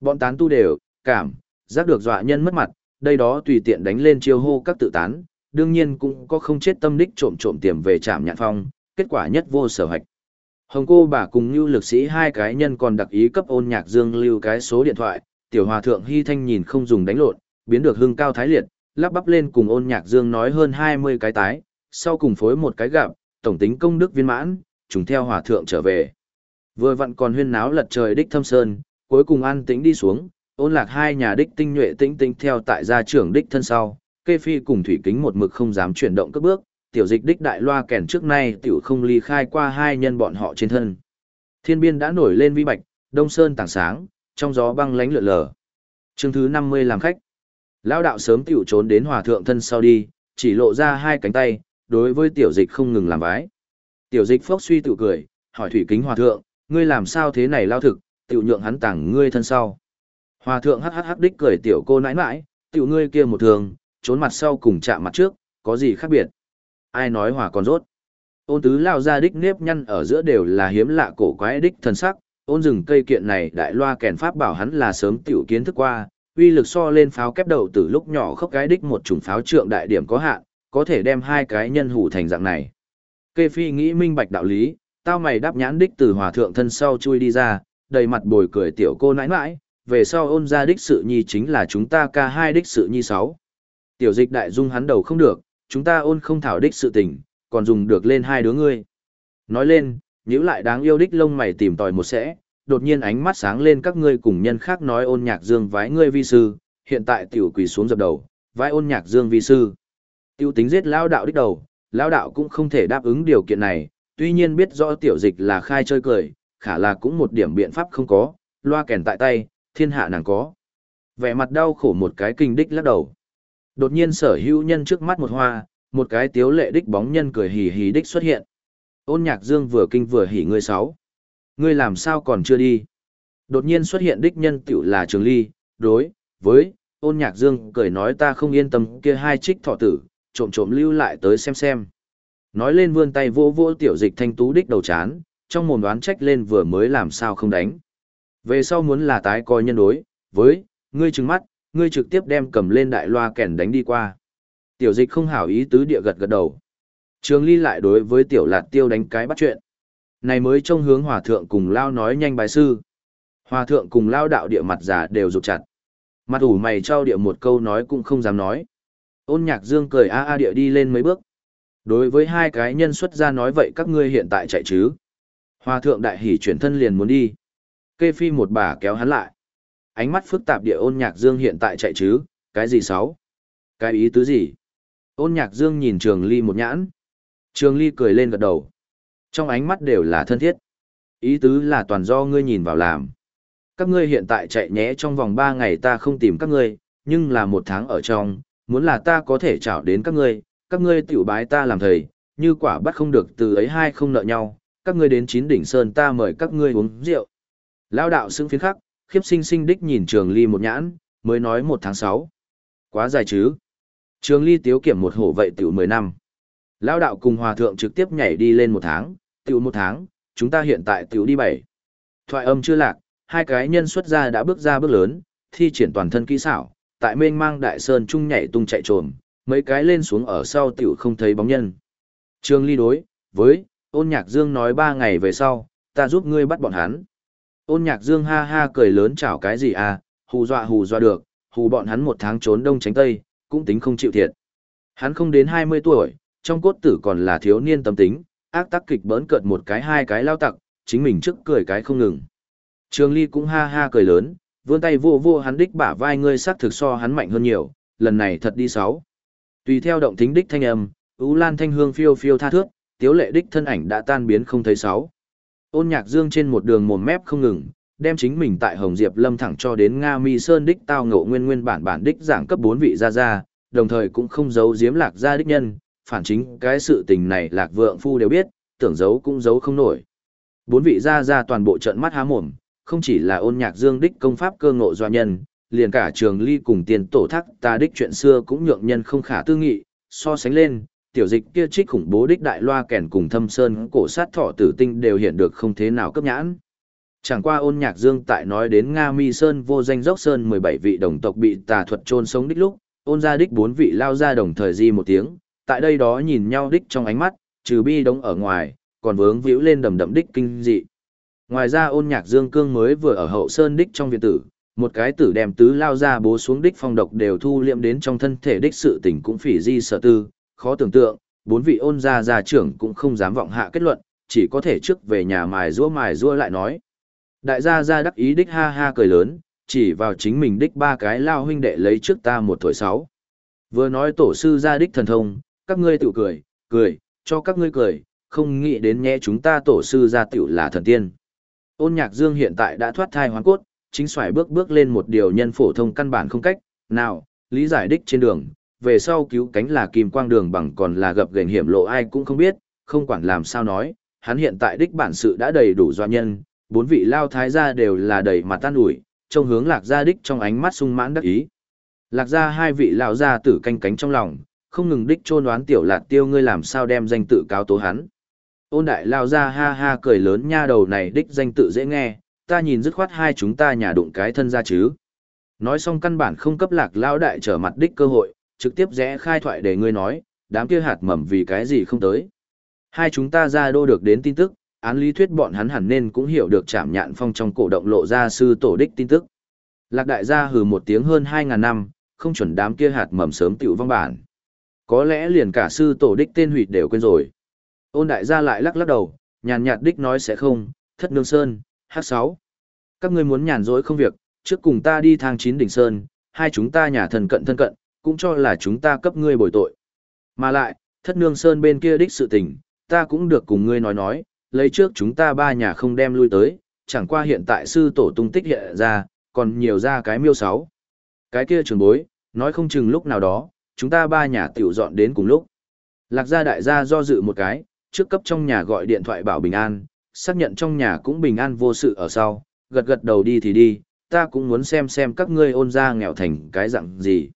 Bọn tán tu đều, cảm, giác được dọa nhân mất mặt, đây đó tùy tiện đánh lên chiêu hô các tự tán, đương nhiên cũng có không chết tâm đích trộm trộm tiềm về trạm nhạn phong, kết quả nhất vô sở hạch. Hồng cô bà cùng như lực sĩ hai cái nhân còn đặc ý cấp ôn nhạc dương lưu cái số điện thoại, tiểu hòa thượng hy thanh nhìn không dùng đánh lộn, biến được hưng cao thái liệt, lắp bắp lên cùng ôn nhạc dương nói hơn 20 cái tái, sau cùng phối một cái gặp, tổng tính công đức viên mãn, chúng theo hòa thượng trở về. Vừa vặn còn huyên náo lật trời đích thâm sơn, cuối cùng an tĩnh đi xuống, ôn lạc hai nhà đích tinh nhuệ tĩnh tinh theo tại gia trưởng đích thân sau, kê phi cùng thủy kính một mực không dám chuyển động các bước, tiểu dịch đích đại loa kèn trước nay tiểu không ly khai qua hai nhân bọn họ trên thân. Thiên biên đã nổi lên vi bạch, đông sơn tảng sáng, trong gió băng lánh lượn lờ. Chương thứ 50 làm khách. Lão đạo sớm tiểu trốn đến hòa thượng thân sau đi, chỉ lộ ra hai cánh tay, đối với tiểu dịch không ngừng làm vái. Tiểu dịch phốc suy tự cười, hỏi thủy kính hòa thượng, ngươi làm sao thế này lao thực, tiểu nhượng hắn tảng ngươi thân sau. Hòa thượng hắc hắc hắc đích cười tiểu cô nãi nãi, tiểu ngươi kia một thường, trốn mặt sau cùng chạm mặt trước, có gì khác biệt. Ai nói hòa còn rốt. Ôn tứ lao ra đích nếp nhăn ở giữa đều là hiếm lạ cổ quái đích thần sắc, ôn rừng cây kiện này đại loa kèn pháp bảo hắn là sớm tiểu kiến thức qua, uy lực so lên pháo kép đầu từ lúc nhỏ khốc cái đích một chủng pháo trượng đại điểm có hạn, có thể đem hai cái nhân hủ thành dạng này. Kê phi nghĩ minh bạch đạo lý, tao mày đáp nhãn đích từ hòa thượng thân sau chui đi ra, đầy mặt bồi cười tiểu cô nãi nãi, về sau ôn ra đích sự nhi chính là chúng ta ca hai đích sự nhi sáu. Tiểu dịch đại dung hắn đầu không được, chúng ta ôn không thảo đích sự tình, còn dùng được lên hai đứa ngươi. Nói lên, nhữ lại đáng yêu đích lông mày tìm tòi một sẽ, đột nhiên ánh mắt sáng lên các ngươi cùng nhân khác nói ôn nhạc dương vái ngươi vi sư, hiện tại tiểu quỳ xuống dập đầu, vái ôn nhạc dương vi sư. Tiêu tính giết lao đạo đích đầu, lao đạo cũng không thể đáp ứng điều kiện này, tuy nhiên biết rõ tiểu dịch là khai chơi cười, khả là cũng một điểm biện pháp không có, loa kèn tại tay, thiên hạ nàng có. Vẻ mặt đau khổ một cái kinh đích lắc đầu. Đột nhiên sở hữu nhân trước mắt một hoa, một cái tiếu lệ đích bóng nhân cười hì hì đích xuất hiện. Ôn nhạc dương vừa kinh vừa hỉ ngươi sáu. Ngươi làm sao còn chưa đi? Đột nhiên xuất hiện đích nhân tiểu là trường ly, đối, với, ôn nhạc dương cười nói ta không yên tâm kia hai trích thọ tử, trộm trộm lưu lại tới xem xem. Nói lên vươn tay vô vô tiểu dịch thanh tú đích đầu chán, trong mồm đoán trách lên vừa mới làm sao không đánh. Về sau muốn là tái coi nhân đối, với, ngươi trừng mắt, ngươi trực tiếp đem cầm lên đại loa kèn đánh đi qua. Tiểu dịch không hảo ý tứ địa gật gật đầu. Trường ly lại đối với tiểu lạt tiêu đánh cái bắt chuyện. Này mới trông hướng hòa thượng cùng lao nói nhanh bài sư. Hòa thượng cùng lao đạo địa mặt giả đều rụt chặt. Mặt ủ mày trao địa một câu nói cũng không dám nói. Ôn nhạc dương cười a a địa đi lên mấy bước. Đối với hai cái nhân xuất ra nói vậy các ngươi hiện tại chạy chứ. Hòa thượng đại hỉ chuyển thân liền muốn đi. Kê phi một bà kéo hắn lại. Ánh mắt phức tạp địa ôn nhạc dương hiện tại chạy chứ, cái gì sáu? Cái ý tứ gì? Ôn nhạc dương nhìn trường ly một nhãn. Trường ly cười lên gật đầu. Trong ánh mắt đều là thân thiết. Ý tứ là toàn do ngươi nhìn vào làm. Các ngươi hiện tại chạy nhé trong vòng 3 ngày ta không tìm các ngươi, nhưng là một tháng ở trong, muốn là ta có thể chào đến các ngươi, các ngươi tiểu bái ta làm thầy, như quả bắt không được từ ấy hai không nợ nhau, các ngươi đến chín đỉnh sơn ta mời các ngươi uống rượu. Lao đạo xưng phiến khắc, khiếp sinh sinh đích nhìn trường ly một nhãn, mới nói một tháng sáu. Quá dài chứ. Trường ly tiếu kiểm một hổ vậy tiểu mười năm. Lao đạo cùng hòa thượng trực tiếp nhảy đi lên một tháng, tiểu một tháng, chúng ta hiện tại tiểu đi bảy. Thoại âm chưa lạc, hai cái nhân xuất ra đã bước ra bước lớn, thi triển toàn thân kỹ xảo, tại mênh mang đại sơn trung nhảy tung chạy trồm, mấy cái lên xuống ở sau tiểu không thấy bóng nhân. Trường ly đối, với, ôn nhạc dương nói ba ngày về sau, ta giúp ngươi bắt bọn hắn. Ôn nhạc dương ha ha cười lớn chảo cái gì à, hù dọa hù dọa được, hù bọn hắn một tháng trốn đông tránh tây, cũng tính không chịu thiệt. Hắn không đến 20 tuổi, trong cốt tử còn là thiếu niên tâm tính, ác tắc kịch bỡn cợt một cái hai cái lao tặc, chính mình trước cười cái không ngừng. Trường Ly cũng ha ha cười lớn, vươn tay vô vô hắn đích bả vai ngươi sắc thực so hắn mạnh hơn nhiều, lần này thật đi sáu. Tùy theo động tính đích thanh âm, Ú Lan thanh hương phiêu phiêu tha thước, tiếu lệ đích thân ảnh đã tan biến không thấy sáu. Ôn nhạc dương trên một đường mồm mép không ngừng, đem chính mình tại Hồng Diệp Lâm thẳng cho đến Nga Mi Sơn đích tao ngộ nguyên nguyên bản bản đích giảng cấp 4 vị ra ra, đồng thời cũng không giấu giếm lạc gia đích nhân, phản chính cái sự tình này lạc vượng phu đều biết, tưởng giấu cũng giấu không nổi. Bốn vị ra ra toàn bộ trận mắt há mồm, không chỉ là ôn nhạc dương đích công pháp cơ ngộ doa nhân, liền cả trường ly cùng tiền tổ thác ta đích chuyện xưa cũng nhượng nhân không khả tư nghị, so sánh lên, tiểu dịch kia trích khủng bố đích đại loa kèn cùng thâm sơn cổ sát thọ tử tinh đều hiện được không thế nào cấp nhãn. Chẳng qua ôn nhạc dương tại nói đến Nga Mi Sơn vô danh dốc Sơn 17 vị đồng tộc bị tà thuật trôn sống đích lúc, ôn ra đích bốn vị lao ra đồng thời di một tiếng, tại đây đó nhìn nhau đích trong ánh mắt, trừ bi đống ở ngoài, còn vướng víu lên đầm đậm đích kinh dị. Ngoài ra ôn nhạc dương cương mới vừa ở hậu sơn đích trong viện tử, một cái tử đem tứ lao ra bố xuống đích phong độc đều thu liệm đến trong thân thể đích sự tình cũng phỉ di sở tư, khó tưởng tượng, bốn vị ôn gia gia trưởng cũng không dám vọng hạ kết luận, chỉ có thể trước về nhà mài rũa mài rũa lại nói. Đại gia gia đắc ý đích ha ha cười lớn, chỉ vào chính mình đích ba cái lao huynh đệ lấy trước ta một tuổi sáu. Vừa nói tổ sư gia đích thần thông, các ngươi tự cười, cười, cho các ngươi cười, không nghĩ đến nhé chúng ta tổ sư gia tiểu là thần tiên. Ôn nhạc dương hiện tại đã thoát thai hoán cốt, chính xoài bước bước lên một điều nhân phổ thông căn bản không cách, nào, lý giải đích trên đường, về sau cứu cánh là kim quang đường bằng còn là gặp gành hiểm lộ ai cũng không biết, không quản làm sao nói, hắn hiện tại đích bản sự đã đầy đủ doa nhân, bốn vị lao thái gia đều là đầy mặt tan ủi, trông hướng lạc gia đích trong ánh mắt sung mãn đắc ý. Lạc gia hai vị lao gia tử canh cánh trong lòng, không ngừng đích trôn đoán tiểu lạc tiêu ngươi làm sao đem danh tự cáo tố hắn. Ôn đại lao ra ha ha cười lớn nha đầu này đích danh tự dễ nghe, ta nhìn dứt khoát hai chúng ta nhà đụng cái thân ra chứ. Nói xong căn bản không cấp lạc lao đại trở mặt đích cơ hội, trực tiếp rẽ khai thoại để ngươi nói, đám kia hạt mầm vì cái gì không tới. Hai chúng ta ra đô được đến tin tức, án lý thuyết bọn hắn hẳn nên cũng hiểu được chạm nhạn phong trong cổ động lộ ra sư tổ đích tin tức. Lạc đại gia hừ một tiếng hơn 2.000 năm, không chuẩn đám kia hạt mầm sớm tiểu vong bản. Có lẽ liền cả sư tổ đích tên hủy đều quên rồi. Ôn đại gia lại lắc lắc đầu, nhàn nhạt đích nói sẽ không, thất nương sơn, H6. Các ngươi muốn nhàn rỗi không việc, trước cùng ta đi thang chín đỉnh sơn, hai chúng ta nhà thần cận thân cận, cũng cho là chúng ta cấp ngươi bồi tội. Mà lại, thất nương sơn bên kia đích sự tình, ta cũng được cùng ngươi nói nói, lấy trước chúng ta ba nhà không đem lui tới, chẳng qua hiện tại sư tổ tung tích hiện ra, còn nhiều ra cái miêu sáu. Cái kia trường bối, nói không chừng lúc nào đó, chúng ta ba nhà tiểu dọn đến cùng lúc. Lạc gia đại gia do dự một cái, trước cấp trong nhà gọi điện thoại bảo bình an, xác nhận trong nhà cũng bình an vô sự ở sau, gật gật đầu đi thì đi, ta cũng muốn xem xem các ngươi ôn ra nghèo thành cái dạng gì.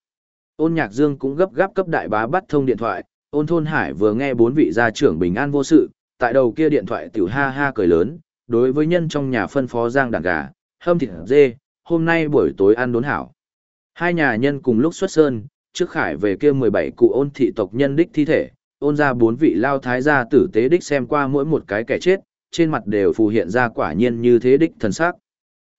Ôn nhạc dương cũng gấp gáp cấp đại bá bắt thông điện thoại, ôn thôn hải vừa nghe bốn vị gia trưởng bình an vô sự, tại đầu kia điện thoại tiểu ha ha cười lớn, đối với nhân trong nhà phân phó giang đàn gà, hâm thịt dê, hôm nay buổi tối ăn đốn hảo. Hai nhà nhân cùng lúc xuất sơn, trước khải về kia 17 cụ ôn thị tộc nhân đích thi thể, ôn ra bốn vị lao thái gia tử tế đích xem qua mỗi một cái kẻ chết, trên mặt đều phù hiện ra quả nhiên như thế đích thần sắc.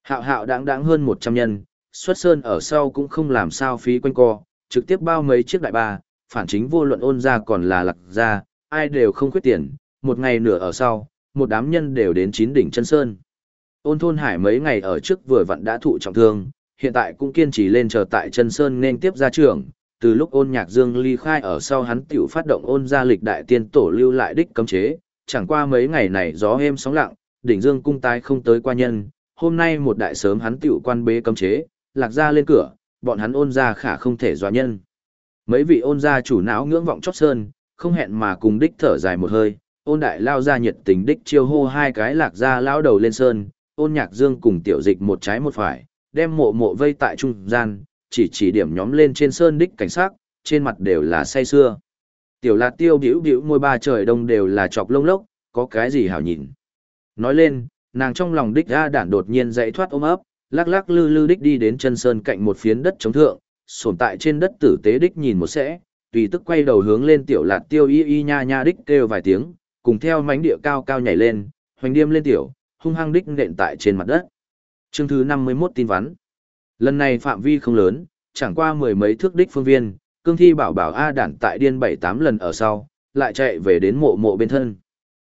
Hạo hạo đáng đáng hơn 100 nhân, xuất sơn ở sau cũng không làm sao phí quanh co, trực tiếp bao mấy chiếc đại ba, phản chính vô luận ôn ra còn là lạc ra, ai đều không khuyết tiền, một ngày nửa ở sau, một đám nhân đều đến chín đỉnh chân sơn. Ôn thôn hải mấy ngày ở trước vừa vặn đã thụ trọng thương, hiện tại cũng kiên trì lên chờ tại chân sơn nên tiếp ra trường, từ lúc ôn nhạc dương ly khai ở sau hắn tiểu phát động ôn gia lịch đại tiên tổ lưu lại đích cấm chế, chẳng qua mấy ngày này gió êm sóng lặng, đỉnh dương cung tái không tới qua nhân, hôm nay một đại sớm hắn tiểu quan bế cấm chế, lạc ra lên cửa, bọn hắn ôn gia khả không thể dọa nhân. Mấy vị ôn gia chủ não ngưỡng vọng chót sơn, không hẹn mà cùng đích thở dài một hơi, ôn đại lao ra nhiệt tình đích chiêu hô hai cái lạc ra lao đầu lên sơn, ôn nhạc dương cùng tiểu dịch một trái một phải, đem mộ mộ vây tại trung gian, chỉ chỉ điểm nhóm lên trên sơn đích cảnh sát, trên mặt đều là say xưa. Tiểu lạt tiêu biểu biểu môi ba trời đông đều là chọc lông lốc, có cái gì hảo nhìn. Nói lên, nàng trong lòng đích ra đản đột nhiên dậy thoát ôm ấp, lắc lắc lư lư đích đi đến chân sơn cạnh một phiến đất chống thượng, sồn tại trên đất tử tế đích nhìn một sẽ, tùy tức quay đầu hướng lên tiểu lạt tiêu y y nha nha đích kêu vài tiếng, cùng theo mánh địa cao cao nhảy lên, hoành điêm lên tiểu, hung hăng đích nện tại trên mặt đất. Chương thứ 51 tin vắn. Lần này phạm vi không lớn, chẳng qua mười mấy thước đích phương viên, cương thi bảo bảo A đản tại điên bảy tám lần ở sau, lại chạy về đến mộ mộ bên thân.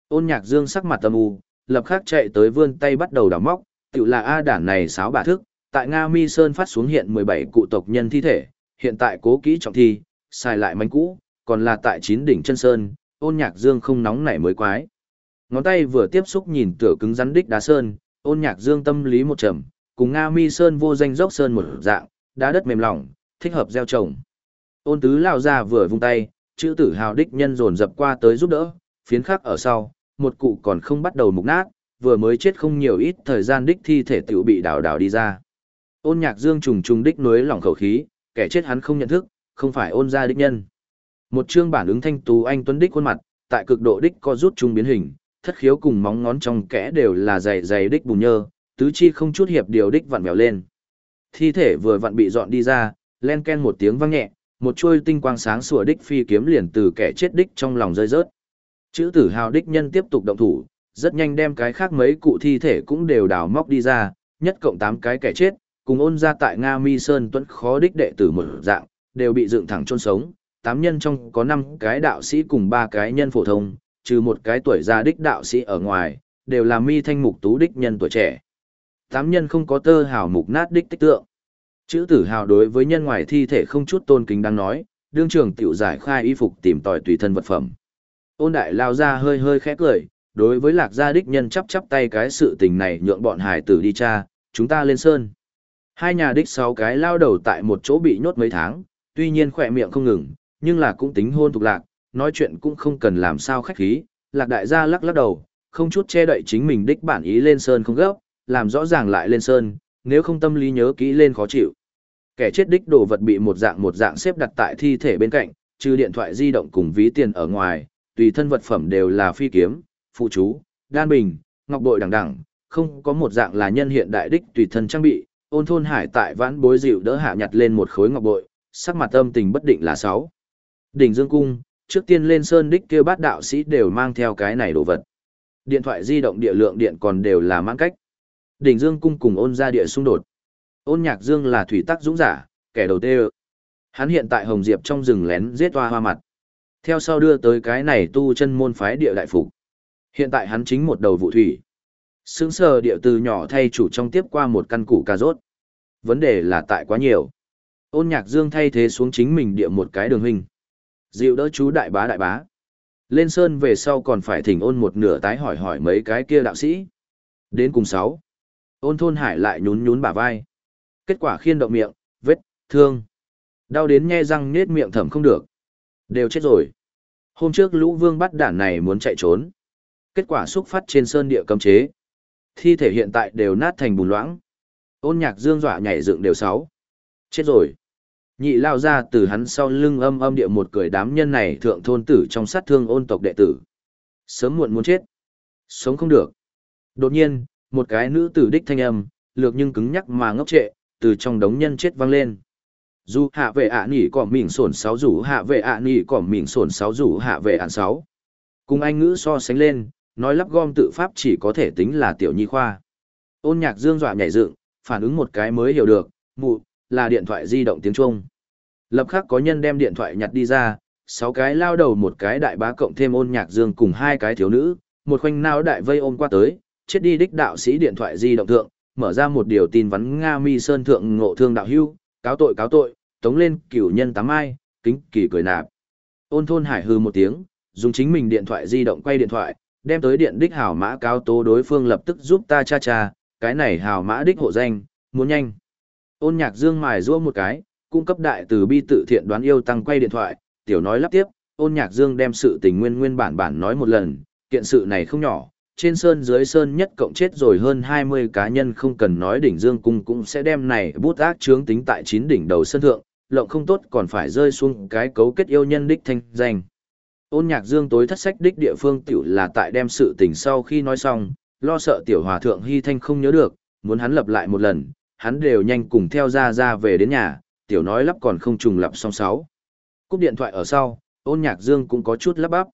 Ôn nhạc dương sắc mặt tâm u, lập khắc chạy tới vươn tay bắt đầu đào móc, tự là A đản này sáo bà thức, tại Nga Mi Sơn phát xuống hiện 17 cụ tộc nhân thi thể, hiện tại cố kỹ trọng thi, xài lại mánh cũ, còn là tại chín đỉnh chân sơn, ôn nhạc dương không nóng nảy mới quái. Ngón tay vừa tiếp xúc nhìn tựa cứng rắn đích đá sơn, ôn nhạc dương tâm lý một trầm, cùng Nga mi sơn vô danh dốc sơn một dạng, đá đất mềm lỏng, thích hợp gieo trồng. Ôn tứ lao ra vừa vung tay, chữ tử hào đích nhân dồn dập qua tới giúp đỡ, phiến khắc ở sau, một cụ còn không bắt đầu mục nát, vừa mới chết không nhiều ít thời gian đích thi thể tiểu bị đào đào đi ra. Ôn nhạc dương trùng trùng đích nuối lỏng khẩu khí, kẻ chết hắn không nhận thức, không phải ôn gia đích nhân. Một chương bản ứng thanh tú anh tuấn đích khuôn mặt, tại cực độ đích co rút trung biến hình, thất khiếu cùng móng ngón trong kẽ đều là dày dày đích bùn nhơ, tứ chi không chút hiệp điều đích vặn vẹo lên. Thi thể vừa vặn bị dọn đi ra, len ken một tiếng vang nhẹ, một chuôi tinh quang sáng sủa đích phi kiếm liền từ kẻ chết đích trong lòng rơi rớt. Chữ tử hào đích nhân tiếp tục động thủ, rất nhanh đem cái khác mấy cụ thi thể cũng đều đào móc đi ra, nhất cộng 8 cái kẻ chết, cùng ôn ra tại Nga Mi Sơn tuấn khó đích đệ tử một dạng, đều bị dựng thẳng chôn sống, tám nhân trong có 5 cái đạo sĩ cùng 3 cái nhân phổ thông, trừ một cái tuổi già đích đạo sĩ ở ngoài, đều là mi thanh mục tú đích nhân tuổi trẻ. Tám nhân không có tơ hào mục nát đích tích tượng. Chữ tử hào đối với nhân ngoài thi thể không chút tôn kính đang nói, đương trường tiểu giải khai y phục tìm tòi tùy thân vật phẩm. Ôn đại lao ra hơi hơi khẽ cười, đối với lạc gia đích nhân chắp chắp tay cái sự tình này nhượng bọn hải tử đi cha, chúng ta lên sơn. Hai nhà đích sáu cái lao đầu tại một chỗ bị nhốt mấy tháng, tuy nhiên khỏe miệng không ngừng, nhưng là cũng tính hôn thuộc lạc, nói chuyện cũng không cần làm sao khách khí, lạc đại gia lắc lắc đầu, không chút che đậy chính mình đích bản ý lên sơn không gấp, làm rõ ràng lại lên sơn, nếu không tâm lý nhớ kỹ lên khó chịu. Kẻ chết đích đồ vật bị một dạng một dạng xếp đặt tại thi thể bên cạnh, trừ điện thoại di động cùng ví tiền ở ngoài, tùy thân vật phẩm đều là phi kiếm, phụ chú, đan bình, ngọc bội đẳng đẳng, không có một dạng là nhân hiện đại đích tùy thân trang bị, ôn thôn hải tại vãn bối dịu đỡ hạ nhặt lên một khối ngọc bội, sắc mặt âm tình bất định là sáu. Đỉnh Dương Cung, trước tiên lên sơn đích kêu bát đạo sĩ đều mang theo cái này đồ vật. Điện thoại di động địa lượng điện còn đều là mãn cách. Đỉnh Dương Cung cùng ôn ra địa xung đột. Ôn nhạc Dương là thủy tắc dũng giả, kẻ đầu tê Hắn hiện tại Hồng Diệp trong rừng lén giết hoa hoa mặt. Theo sau đưa tới cái này tu chân môn phái địa đại phục. Hiện tại hắn chính một đầu vụ thủy. Sướng sờ địa từ nhỏ thay chủ trong tiếp qua một căn củ cà rốt. Vấn đề là tại quá nhiều. Ôn nhạc dương thay thế xuống chính mình địa một cái đường hình. Dịu đỡ chú đại bá đại bá. Lên sơn về sau còn phải thỉnh ôn một nửa tái hỏi hỏi mấy cái kia đạo sĩ. Đến cùng sáu. Ôn thôn hải lại nhún nhún bả vai. Kết quả khiên động miệng, vết, thương. Đau đến nhe răng nết miệng thầm không được. Đều chết rồi. Hôm trước lũ vương bắt đản này muốn chạy trốn. Kết quả xúc phát trên sơn địa cấm chế. Thi thể hiện tại đều nát thành bùn loãng. Ôn nhạc dương dọa nhảy dựng đều sáu. Chết rồi. Nhị lao ra từ hắn sau lưng âm âm địa một cười đám nhân này thượng thôn tử trong sát thương ôn tộc đệ tử. Sớm muộn muốn chết. Sống không được. Đột nhiên, một cái nữ tử đích thanh âm, lược nhưng cứng nhắc mà ngốc trệ, từ trong đống nhân chết vang lên. Dù hạ vệ ạ nỉ cỏ mỉn sổn sáu rủ hạ vệ ạ nỉ cỏ mỉn sổn sáu rủ hạ vệ ạn sáu. Cùng anh ngữ so sánh lên, nói lắp gom tự pháp chỉ có thể tính là tiểu nhi khoa. Ôn nhạc dương dọa nhảy dựng, phản ứng một cái mới hiểu được, mụ, là điện thoại di động tiếng Trung. Lập khắc có nhân đem điện thoại nhặt đi ra, sáu cái lao đầu một cái đại bá cộng thêm ôn nhạc dương cùng hai cái thiếu nữ, một khoanh nao đại vây ôm qua tới, chết đi đích đạo sĩ điện thoại di động thượng, mở ra một điều tin vắn Nga Mi Sơn thượng ngộ thương đạo hưu, cáo tội cáo tội, tống lên cửu nhân tám ai, kính kỳ cười nạp. Ôn thôn hải hư một tiếng, dùng chính mình điện thoại di động quay điện thoại, đem tới điện đích hảo mã cáo tố đối phương lập tức giúp ta cha cha, cái này hảo mã đích hộ danh, muốn nhanh. Ôn nhạc dương mài rua một cái, cung cấp đại từ bi tự thiện đoán yêu tăng quay điện thoại, tiểu nói lắp tiếp, ôn nhạc dương đem sự tình nguyên nguyên bản bản nói một lần, kiện sự này không nhỏ, trên sơn dưới sơn nhất cộng chết rồi hơn 20 cá nhân không cần nói đỉnh dương cung cũng sẽ đem này bút ác chướng tính tại chín đỉnh đầu sân thượng, lộng không tốt còn phải rơi xuống cái cấu kết yêu nhân đích thanh danh. Ôn nhạc dương tối thất sách đích địa phương tiểu là tại đem sự tình sau khi nói xong, lo sợ tiểu hòa thượng hy thanh không nhớ được, muốn hắn lập lại một lần, hắn đều nhanh cùng theo ra ra về đến nhà, tiểu nói lắp còn không trùng lập song sáu. Cúp điện thoại ở sau, ôn nhạc dương cũng có chút lắp bắp.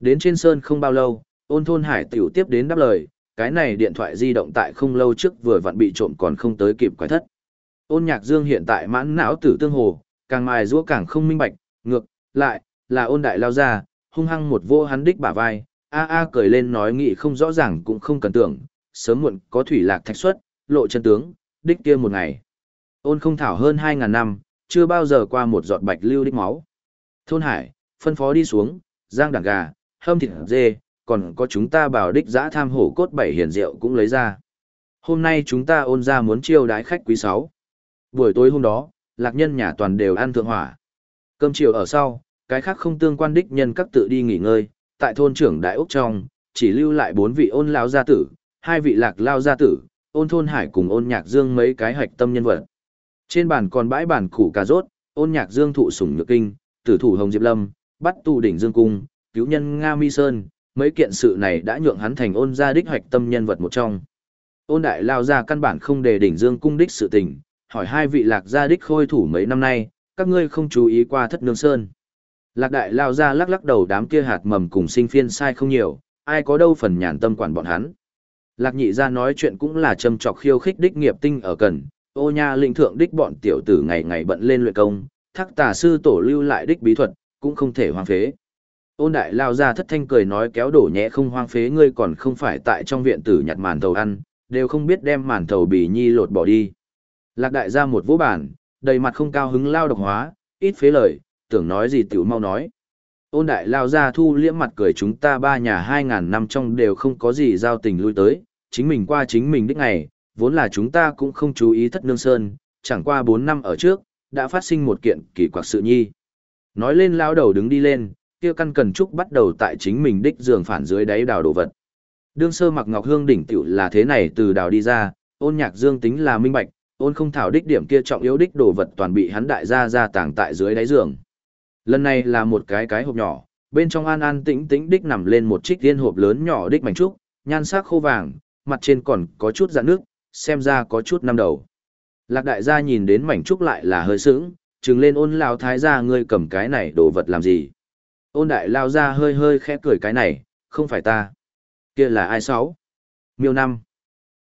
Đến trên sơn không bao lâu, ôn thôn hải tiểu tiếp đến đáp lời, cái này điện thoại di động tại không lâu trước vừa vặn bị trộm còn không tới kịp quái thất. Ôn nhạc dương hiện tại mãn não tử tương hồ, càng mài rũa càng không minh bạch, ngược, lại, là ôn đại lao ra, hung hăng một vô hắn đích bả vai, a a cười lên nói nghị không rõ ràng cũng không cần tưởng, sớm muộn có thủy lạc thạch xuất, lộ chân tướng, đích kia một ngày. Ôn không thảo hơn 2.000 năm, chưa bao giờ qua một giọt bạch lưu đích máu. Thôn hải, phân phó đi xuống, giang đảng gà, hâm thịt dê, còn có chúng ta bảo đích giã tham hổ cốt bảy hiền rượu cũng lấy ra. Hôm nay chúng ta ôn ra muốn chiêu đái khách quý sáu. Buổi tối hôm đó, lạc nhân nhà toàn đều ăn thượng hỏa. Cơm chiều ở sau, cái khác không tương quan đích nhân các tự đi nghỉ ngơi, tại thôn trưởng Đại Úc trong, chỉ lưu lại bốn vị ôn lão gia tử, hai vị lạc lao gia tử, ôn thôn hải cùng ôn nhạc dương mấy cái hạch tâm nhân vật. Trên bàn còn bãi bàn củ cà rốt, ôn nhạc dương thụ sủng nhược kinh, tử thủ hồng diệp lâm, bắt tù đỉnh dương cung, cứu nhân Nga Mi Sơn, mấy kiện sự này đã nhượng hắn thành ôn gia đích hoạch tâm nhân vật một trong. Ôn đại lao ra căn bản không đề đỉnh dương cung đích sự tình, hỏi hai vị lạc gia đích khôi thủ mấy năm nay, các ngươi không chú ý qua thất nương sơn. Lạc đại lao ra lắc lắc đầu đám kia hạt mầm cùng sinh phiên sai không nhiều, ai có đâu phần nhàn tâm quản bọn hắn. Lạc nhị ra nói chuyện cũng là châm trọc khiêu khích đích nghiệp tinh ở cần, ô nha linh thượng đích bọn tiểu tử ngày ngày bận lên luyện công, thắc tà sư tổ lưu lại đích bí thuật, cũng không thể hoang phế. Ôn đại lao ra thất thanh cười nói kéo đổ nhẹ không hoang phế ngươi còn không phải tại trong viện tử nhặt màn thầu ăn, đều không biết đem màn thầu bì nhi lột bỏ đi. Lạc đại ra một vũ bản, đầy mặt không cao hứng lao độc hóa, ít phế lời, tưởng nói gì tiểu mau nói. Ôn đại lao ra thu liễm mặt cười chúng ta ba nhà hai ngàn năm trong đều không có gì giao tình lui tới, chính mình qua chính mình đích ngày, vốn là chúng ta cũng không chú ý thất nương sơn, chẳng qua bốn năm ở trước, đã phát sinh một kiện kỳ quặc sự nhi. Nói lên lao đầu đứng đi lên, kia căn cần trúc bắt đầu tại chính mình đích giường phản dưới đáy đào đồ vật. Đương sơ mặc ngọc hương đỉnh tiểu là thế này từ đào đi ra, ôn nhạc dương tính là minh bạch, ôn không thảo đích điểm kia trọng yếu đích đồ vật toàn bị hắn đại gia ra tàng tại dưới đáy giường. Lần này là một cái cái hộp nhỏ, bên trong an an tĩnh tĩnh đích nằm lên một chiếc tiên hộp lớn nhỏ đích mảnh trúc, nhan sắc khô vàng, mặt trên còn có chút dạn nước, xem ra có chút năm đầu. Lạc đại gia nhìn đến mảnh trúc lại là hơi sững, trừng lên ôn lao thái gia ngươi cầm cái này đồ vật làm gì. Ôn đại lao ra hơi hơi khẽ cười cái này, không phải ta. kia là ai sáu? Miêu năm.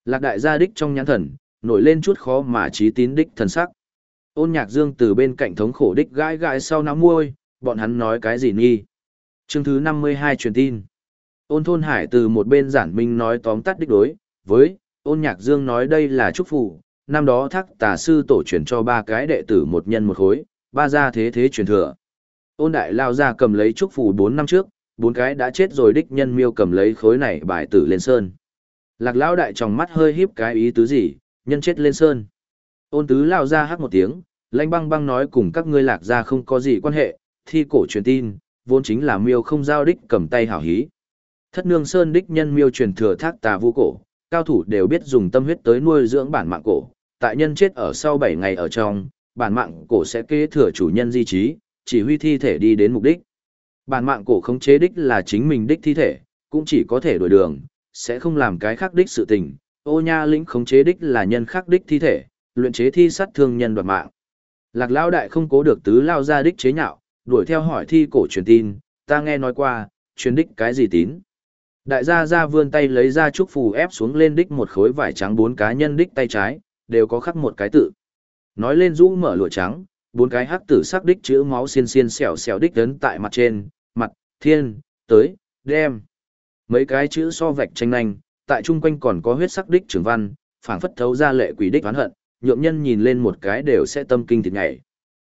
Lạc đại gia đích trong nhãn thần, nổi lên chút khó mà trí tín đích thần sắc. Ôn nhạc dương từ bên cạnh thống khổ đích gãi gãi sau nắm môi, bọn hắn nói cái gì nghi. Chương thứ 52 truyền tin. Ôn thôn hải từ một bên giản minh nói tóm tắt đích đối, với, ôn nhạc dương nói đây là chúc phụ, năm đó thắc tà sư tổ truyền cho ba cái đệ tử một nhân một khối, ba gia thế thế truyền thừa. Ôn đại lao ra cầm lấy chúc phù bốn năm trước, bốn cái đã chết rồi đích nhân miêu cầm lấy khối này bài tử lên sơn. Lạc lao đại trong mắt hơi híp cái ý tứ gì, nhân chết lên sơn. Ôn tứ lao ra hát một tiếng, lãnh băng băng nói cùng các ngươi lạc ra không có gì quan hệ, thi cổ truyền tin, vốn chính là miêu không giao đích cầm tay hảo hí. Thất nương sơn đích nhân miêu truyền thừa thác tà vu cổ, cao thủ đều biết dùng tâm huyết tới nuôi dưỡng bản mạng cổ, tại nhân chết ở sau 7 ngày ở trong, bản mạng cổ sẽ kế thừa chủ nhân di trí, chỉ huy thi thể đi đến mục đích. Bản mạng cổ khống chế đích là chính mình đích thi thể, cũng chỉ có thể đổi đường, sẽ không làm cái khác đích sự tình. Ô nha lĩnh khống chế đích là nhân khác đích thi thể, luyện chế thi sát thương nhân đoạt mạng. Lạc Lão đại không cố được tứ lao ra đích chế nhạo, đuổi theo hỏi thi cổ truyền tin, ta nghe nói qua, truyền đích cái gì tín. Đại gia ra vươn tay lấy ra trúc phù ép xuống lên đích một khối vải trắng bốn cá nhân đích tay trái, đều có khắc một cái tự. Nói lên rũ mở lụa trắng, bốn cái hắc tử sắc đích chữ máu xiên xiên xẻo xẻo đích đến tại mặt trên, mặt, thiên, tới, đem. Mấy cái chữ so vạch tranh nhanh, tại chung quanh còn có huyết sắc đích trường văn, phảng phất thấu ra lệ quỷ đích oán hận, nhượng nhân nhìn lên một cái đều sẽ tâm kinh thịt nhảy.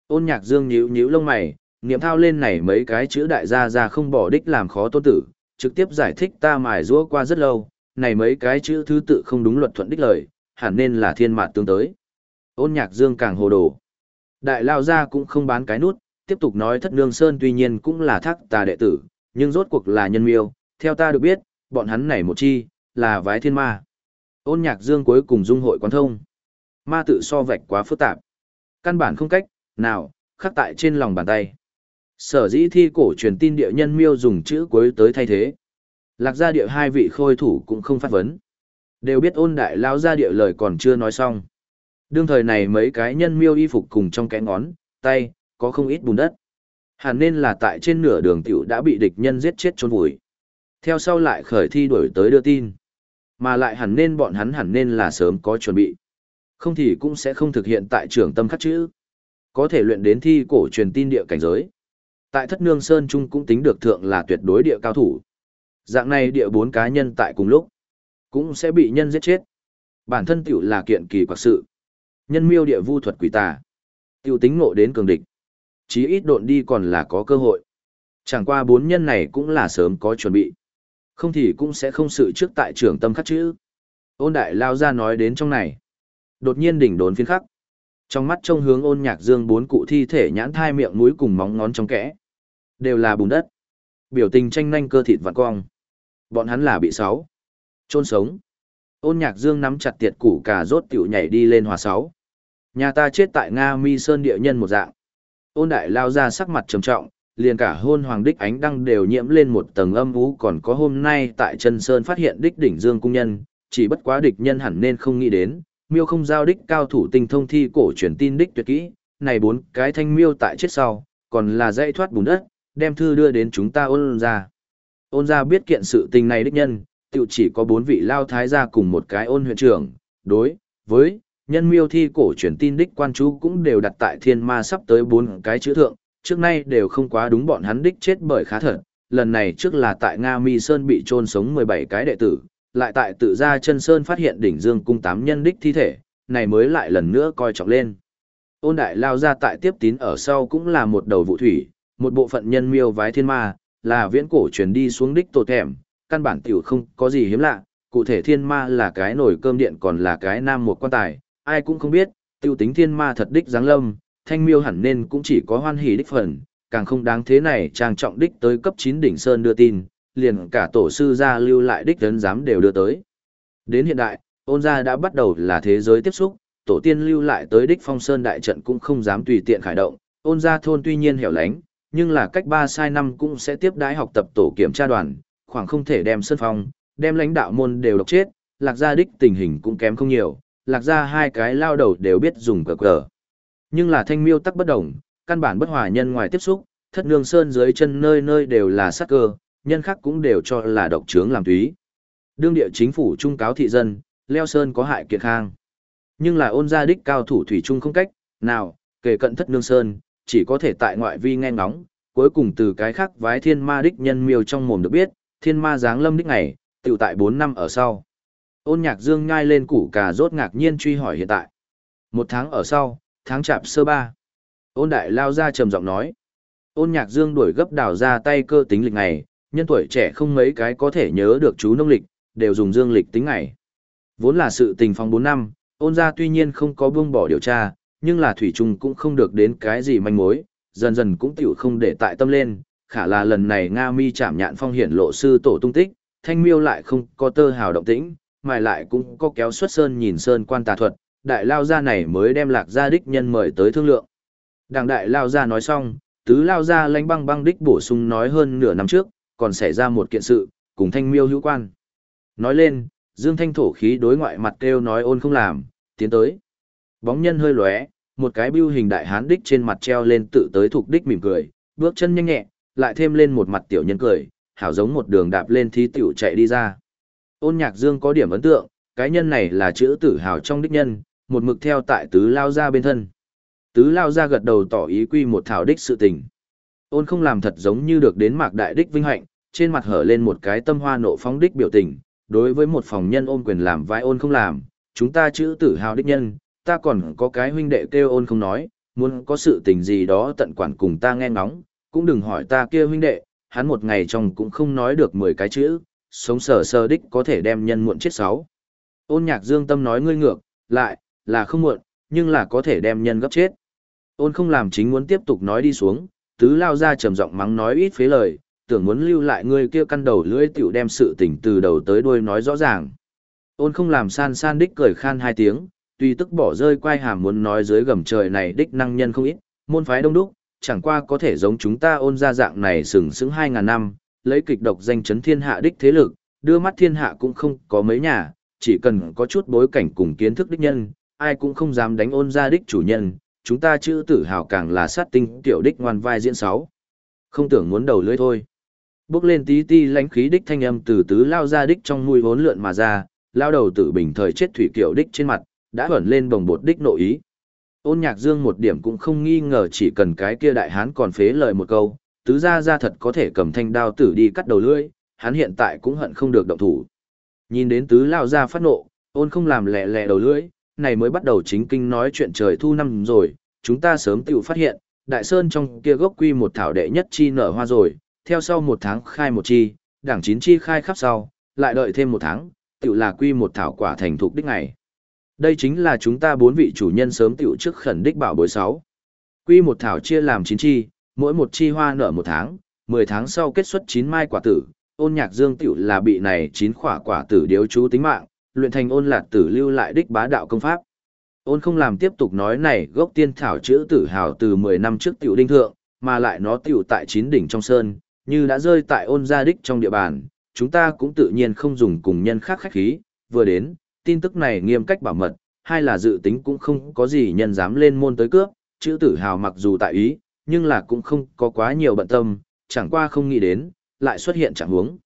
Ôn nhạc dương nhíu nhíu lông mày, niệm thao lên này mấy cái chữ đại gia ra không bỏ đích làm khó tôn tử, trực tiếp giải thích ta mài rũa qua rất lâu, này mấy cái chữ thứ tự không đúng luật thuận đích lời, hẳn nên là thiên mạt tương tới. Ôn nhạc dương càng hồ đồ. Đại lao gia cũng không bán cái nút, tiếp tục nói thất nương sơn tuy nhiên cũng là thác tà đệ tử, nhưng rốt cuộc là nhân miêu, theo ta được biết, bọn hắn này một chi, là vái thiên ma. Ôn nhạc dương cuối cùng dung hội quan thông. Ma tự so vạch quá phức tạp. Căn bản không cách, nào, khắc tại trên lòng bàn tay. Sở dĩ thi cổ truyền tin địa nhân miêu dùng chữ cuối tới thay thế. Lạc gia địa hai vị khôi thủ cũng không phát vấn. Đều biết ôn đại lao gia địa lời còn chưa nói xong. Đương thời này mấy cái nhân miêu y phục cùng trong cái ngón, tay, có không ít bùn đất. Hẳn nên là tại trên nửa đường tiểu đã bị địch nhân giết chết trốn vùi. Theo sau lại khởi thi đuổi tới đưa tin. Mà lại hẳn nên bọn hắn hẳn nên là sớm có chuẩn bị. Không thì cũng sẽ không thực hiện tại trường tâm khắc chữ. Có thể luyện đến thi cổ truyền tin địa cảnh giới. Tại thất nương Sơn Trung cũng tính được thượng là tuyệt đối địa cao thủ. Dạng này địa bốn cá nhân tại cùng lúc, cũng sẽ bị nhân giết chết. Bản thân tiểu là kiện kỳ quặc sự. Nhân miêu địa vu thuật quỷ tà. tiểu tính ngộ đến cường địch. Chí ít độn đi còn là có cơ hội. Chẳng qua bốn nhân này cũng là sớm có chuẩn bị. Không thì cũng sẽ không sự trước tại trưởng tâm khắc chữ. Ôn đại lao ra nói đến trong này. Đột nhiên đỉnh đốn phiến khắc. Trong mắt trông hướng ôn nhạc dương bốn cụ thi thể nhãn thai miệng mũi cùng móng ngón trong kẽ. Đều là bùn đất. Biểu tình tranh nhanh cơ thịt vặn cong. Bọn hắn là bị sáu. Trôn sống. Ôn nhạc dương nắm chặt tiệt củ cà rốt tiểu nhảy đi lên hòa sáu. Nhà ta chết tại Nga mi sơn địa nhân một dạng. Ôn đại lao ra sắc mặt trầm trọng, liền cả hôn hoàng đích ánh đăng đều nhiễm lên một tầng âm vũ còn có hôm nay tại chân sơn phát hiện đích đỉnh dương cung nhân, chỉ bất quá địch nhân hẳn nên không nghĩ đến, miêu không giao đích cao thủ tinh thông thi cổ truyền tin đích tuyệt kỹ, này bốn cái thanh miêu tại chết sau, còn là dây thoát bùn đất, đem thư đưa đến chúng ta ôn ra. Ôn ra biết kiện sự tình này đích nhân, tự chỉ có bốn vị lao thái gia cùng một cái ôn huyện trưởng, đối, với, nhân miêu thi cổ truyền tin đích quan chú cũng đều đặt tại thiên ma sắp tới bốn cái chữ thượng, trước nay đều không quá đúng bọn hắn đích chết bởi khá thật, lần này trước là tại Nga Mi Sơn bị trôn sống 17 cái đệ tử, lại tại tự ra chân Sơn phát hiện đỉnh dương cung tám nhân đích thi thể, này mới lại lần nữa coi trọng lên. Ôn đại lao ra tại tiếp tín ở sau cũng là một đầu vụ thủy, một bộ phận nhân miêu vái thiên ma, là viễn cổ truyền đi xuống đích tổ thèm, căn bản tiểu không có gì hiếm lạ, cụ thể thiên ma là cái nồi cơm điện còn là cái nam một quan tài, ai cũng không biết, tiêu tính thiên ma thật đích giáng lâm, thanh miêu hẳn nên cũng chỉ có hoan hỷ đích phần, càng không đáng thế này trang trọng đích tới cấp 9 đỉnh sơn đưa tin, liền cả tổ sư gia lưu lại đích tấn giám đều đưa tới. Đến hiện đại, ôn gia đã bắt đầu là thế giới tiếp xúc, tổ tiên lưu lại tới đích phong sơn đại trận cũng không dám tùy tiện khởi động, ôn gia thôn tuy nhiên hẻo lánh, nhưng là cách ba sai năm cũng sẽ tiếp đái học tập tổ kiểm tra đoàn, khoảng không thể đem sơn phong, đem lãnh đạo môn đều độc chết, lạc gia đích tình hình cũng kém không nhiều, lạc gia hai cái lao đầu đều biết dùng cờ cờ. Nhưng là thanh miêu tắc bất đồng, căn bản bất hòa nhân ngoài tiếp xúc, thất nương sơn dưới chân nơi nơi đều là sát cơ, nhân khác cũng đều cho là độc trướng làm túy. Đương địa chính phủ trung cáo thị dân, leo sơn có hại kiệt khang. Nhưng là ôn gia đích cao thủ thủy trung không cách, nào, kể cận thất nương sơn, chỉ có thể tại ngoại vi nghe ngóng, cuối cùng từ cái khác vái thiên ma đích nhân miêu trong mồm được biết, thiên ma giáng lâm đích ngày, tiểu tại 4 năm ở sau. Ôn nhạc dương nhai lên củ cà rốt ngạc nhiên truy hỏi hiện tại. Một tháng ở sau, tháng chạp sơ ba. Ôn đại lao ra trầm giọng nói. Ôn nhạc dương đuổi gấp đảo ra tay cơ tính lịch ngày, nhân tuổi trẻ không mấy cái có thể nhớ được chú nông lịch, đều dùng dương lịch tính ngày. Vốn là sự tình phong 4 năm, ôn ra tuy nhiên không có buông bỏ điều tra, nhưng là thủy trung cũng không được đến cái gì manh mối, dần dần cũng tiểu không để tại tâm lên, khả là lần này Nga mi chạm nhạn phong hiển lộ sư tổ tung tích, thanh miêu lại không có tơ hào động tĩnh, mài lại cũng có kéo xuất sơn nhìn sơn quan tà thuật, đại lao gia này mới đem lạc gia đích nhân mời tới thương lượng. Đảng đại lao gia nói xong, tứ lao gia lanh băng băng đích bổ sung nói hơn nửa năm trước, còn xảy ra một kiện sự, cùng thanh miêu hữu quan. Nói lên, dương thanh thổ khí đối ngoại mặt kêu nói ôn không làm, tiến tới. Bóng nhân hơi lóe, một cái bưu hình đại hán đích trên mặt treo lên tự tới thuộc đích mỉm cười, bước chân nhanh nhẹ, lại thêm lên một mặt tiểu nhân cười, hảo giống một đường đạp lên thí tiểu chạy đi ra. Ôn nhạc dương có điểm ấn tượng, cái nhân này là chữ tử hào trong đích nhân, một mực theo tại tứ lao ra bên thân. Tứ lao ra gật đầu tỏ ý quy một thảo đích sự tình. Ôn không làm thật giống như được đến mạc đại đích vinh hạnh, trên mặt hở lên một cái tâm hoa nộ phóng đích biểu tình, đối với một phòng nhân ôm quyền làm vai ôn không làm, chúng ta chữ tử hào đích nhân, ta còn có cái huynh đệ kêu ôn không nói, muốn có sự tình gì đó tận quản cùng ta nghe ngóng, cũng đừng hỏi ta kia huynh đệ, hắn một ngày trong cũng không nói được 10 cái chữ, sống sờ sờ đích có thể đem nhân muộn chết sáu. Ôn nhạc dương tâm nói ngươi ngược, lại, là không muộn, nhưng là có thể đem nhân gấp chết. Ôn không làm chính muốn tiếp tục nói đi xuống, tứ lao ra trầm giọng mắng nói ít phế lời, tưởng muốn lưu lại ngươi kia căn đầu lưỡi tiểu đem sự tình từ đầu tới đuôi nói rõ ràng. Ôn không làm san san đích cười khan hai tiếng, tuy tức bỏ rơi quay hàm muốn nói dưới gầm trời này đích năng nhân không ít, môn phái đông đúc, chẳng qua có thể giống chúng ta ôn ra dạng này sừng sững hai ngàn năm, lấy kịch độc danh chấn thiên hạ đích thế lực, đưa mắt thiên hạ cũng không có mấy nhà, chỉ cần có chút bối cảnh cùng kiến thức đích nhân, ai cũng không dám đánh ôn ra đích chủ nhân, chúng ta chữ tử hào càng là sát tinh tiểu đích ngoan vai diễn sáu. Không tưởng muốn đầu lưỡi thôi. Bước lên tí ti lánh khí đích thanh âm từ tứ lao ra đích trong mũi vốn lượn mà ra, lao đầu tử bình thời chết thủy kiểu đích trên mặt, đã ẩn lên bồng bột đích nội ý. Ôn nhạc dương một điểm cũng không nghi ngờ chỉ cần cái kia đại hán còn phế lời một câu, tứ gia ra thật có thể cầm thanh đao tử đi cắt đầu lưỡi, hắn hiện tại cũng hận không được động thủ. Nhìn đến tứ lao ra phát nộ, ôn không làm lẹ lẹ đầu lưỡi, này mới bắt đầu chính kinh nói chuyện trời thu năm rồi, chúng ta sớm tiểu phát hiện, đại sơn trong kia gốc quy một thảo đệ nhất chi nở hoa rồi, theo sau một tháng khai một chi, đảng chín chi khai khắp sau, lại đợi thêm một tháng, tự là quy một thảo quả thành thục đích ngày. Đây chính là chúng ta bốn vị chủ nhân sớm tiểu trước khẩn đích bảo bối sáu. Quy một thảo chia làm chín chi, mỗi một chi hoa nở một tháng, 10 tháng sau kết xuất 9 mai quả tử, ôn nhạc dương tiểu là bị này 9 quả quả tử điếu chú tính mạng, luyện thành ôn lạc tử lưu lại đích bá đạo công pháp. Ôn không làm tiếp tục nói này gốc tiên thảo chữ tử hào từ 10 năm trước tiểu đinh thượng, mà lại nó tiểu tại chín đỉnh trong sơn, như đã rơi tại ôn gia đích trong địa bàn, chúng ta cũng tự nhiên không dùng cùng nhân khác khách khí, vừa đến, tin tức này nghiêm cách bảo mật, hay là dự tính cũng không có gì nhân dám lên môn tới cướp, chữ tử hào mặc dù tại ý, nhưng là cũng không có quá nhiều bận tâm, chẳng qua không nghĩ đến, lại xuất hiện chẳng huống.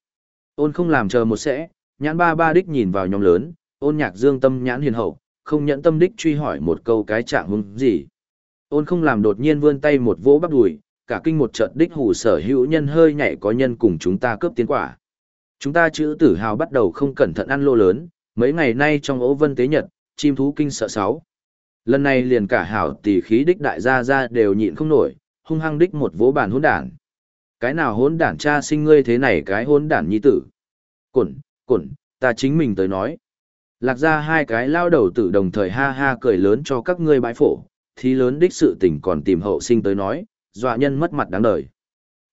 Ôn không làm chờ một sẽ, nhãn ba ba đích nhìn vào nhóm lớn, ôn nhạc dương tâm nhãn hiền hậu, không nhận tâm đích truy hỏi một câu cái trạng huống gì. Ôn không làm đột nhiên vươn tay một vỗ bắp đùi, cả kinh một trận đích hủ sở hữu nhân hơi nhảy có nhân cùng chúng ta cướp tiến quả. Chúng ta chữ tử hào bắt đầu không cẩn thận ăn lô lớn, mấy ngày nay trong ố vân tế nhật, chim thú kinh sợ sáu. Lần này liền cả hảo tỷ khí đích đại gia gia đều nhịn không nổi, hung hăng đích một vỗ bàn hỗn đản. Cái nào hỗn đản cha sinh ngươi thế này cái hỗn đản nhi tử. Cổn, cổn, ta chính mình tới nói. Lạc ra hai cái lao đầu tử đồng thời ha ha cười lớn cho các ngươi bãi phổ, thì lớn đích sự tình còn tìm hậu sinh tới nói, dọa nhân mất mặt đáng đời.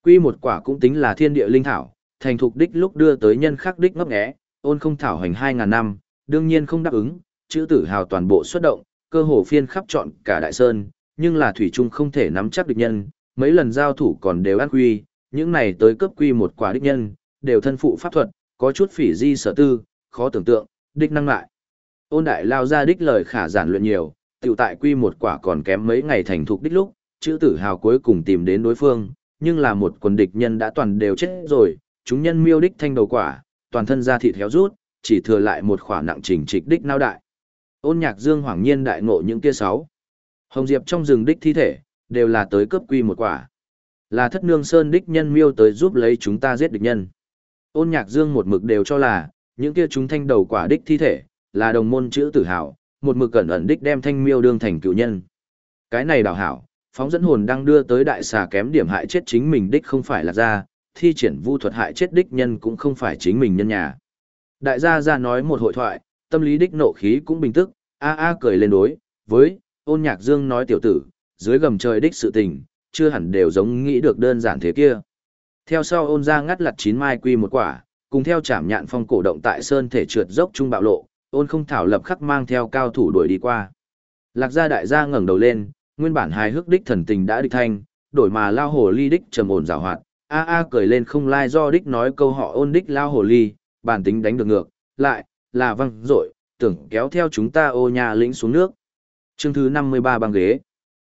Quy một quả cũng tính là thiên địa linh thảo, thành thục đích lúc đưa tới nhân khắc đích ngấp nghé, ôn không thảo hành 2.000 năm, đương nhiên không đáp ứng, chữ tử hào toàn bộ xuất động, cơ hồ phiên khắp trọn cả đại sơn, nhưng là thủy trung không thể nắm chắc địch nhân, mấy lần giao thủ còn đều ăn quy, những này tới cấp quy một quả đích nhân, đều thân phụ pháp thuật, có chút phỉ di sở tư, khó tưởng tượng, đích năng lại. Ôn đại lao ra đích lời khả giản luyện nhiều, tiểu tại quy một quả còn kém mấy ngày thành thục đích lúc, chữ tử hào cuối cùng tìm đến đối phương, nhưng là một quần địch nhân đã toàn đều chết rồi, chúng nhân miêu đích thanh đầu quả, toàn thân da thịt héo rút, chỉ thừa lại một khỏa nặng trình trịch đích nao đại. Ôn nhạc dương hoảng nhiên đại ngộ những kia sáu. Hồng Diệp trong rừng đích thi thể, đều là tới cấp quy một quả. Là thất nương sơn đích nhân miêu tới giúp lấy chúng ta giết địch nhân. Ôn nhạc dương một mực đều cho là, những kia chúng thanh đầu quả đích thi thể, là đồng môn chữ tử hào, một mực cẩn ẩn đích đem thanh miêu đương thành cựu nhân. Cái này đào hảo, phóng dẫn hồn đang đưa tới đại xà kém điểm hại chết chính mình đích không phải là ra, thi triển vu thuật hại chết đích nhân cũng không phải chính mình nhân nhà. Đại gia ra nói một hội thoại, tâm lý đích nộ khí cũng bình tức, a a cười lên đối, với, ôn nhạc dương nói tiểu tử, dưới gầm trời đích sự tình, chưa hẳn đều giống nghĩ được đơn giản thế kia. Theo sau ôn ra ngắt lặt chín mai quy một quả, cùng theo chạm nhạn phong cổ động tại sơn thể trượt dốc trung bạo lộ, ôn không thảo lập khắc mang theo cao thủ đuổi đi qua. Lạc gia đại gia ngẩng đầu lên, nguyên bản hài hước đích thần tình đã địch thanh, đổi mà lao hồ ly đích trầm ổn giảo hoạt, a a cười lên không lai do đích nói câu họ ôn đích lao hồ ly, bản tính đánh được ngược, lại, là văng dội, tưởng kéo theo chúng ta ô nhà lĩnh xuống nước. Chương thứ 53 băng ghế.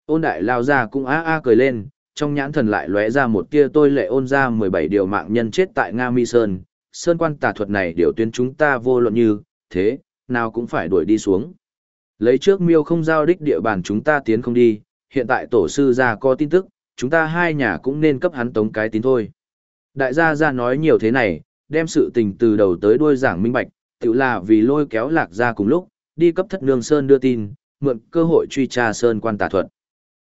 Ôn đại lao ra cũng a a cười lên, trong nhãn thần lại lóe ra một tia tôi lệ ôn ra 17 điều mạng nhân chết tại Nga Mi Sơn. Sơn quan tà thuật này điều tuyên chúng ta vô luận như, thế, nào cũng phải đuổi đi xuống. Lấy trước miêu không giao đích địa bàn chúng ta tiến không đi, hiện tại tổ sư ra có tin tức, chúng ta hai nhà cũng nên cấp hắn tống cái tín thôi. Đại gia ra nói nhiều thế này, đem sự tình từ đầu tới đuôi giảng minh bạch, tự là vì lôi kéo lạc ra cùng lúc, đi cấp thất nương Sơn đưa tin, mượn cơ hội truy tra Sơn quan tà thuật.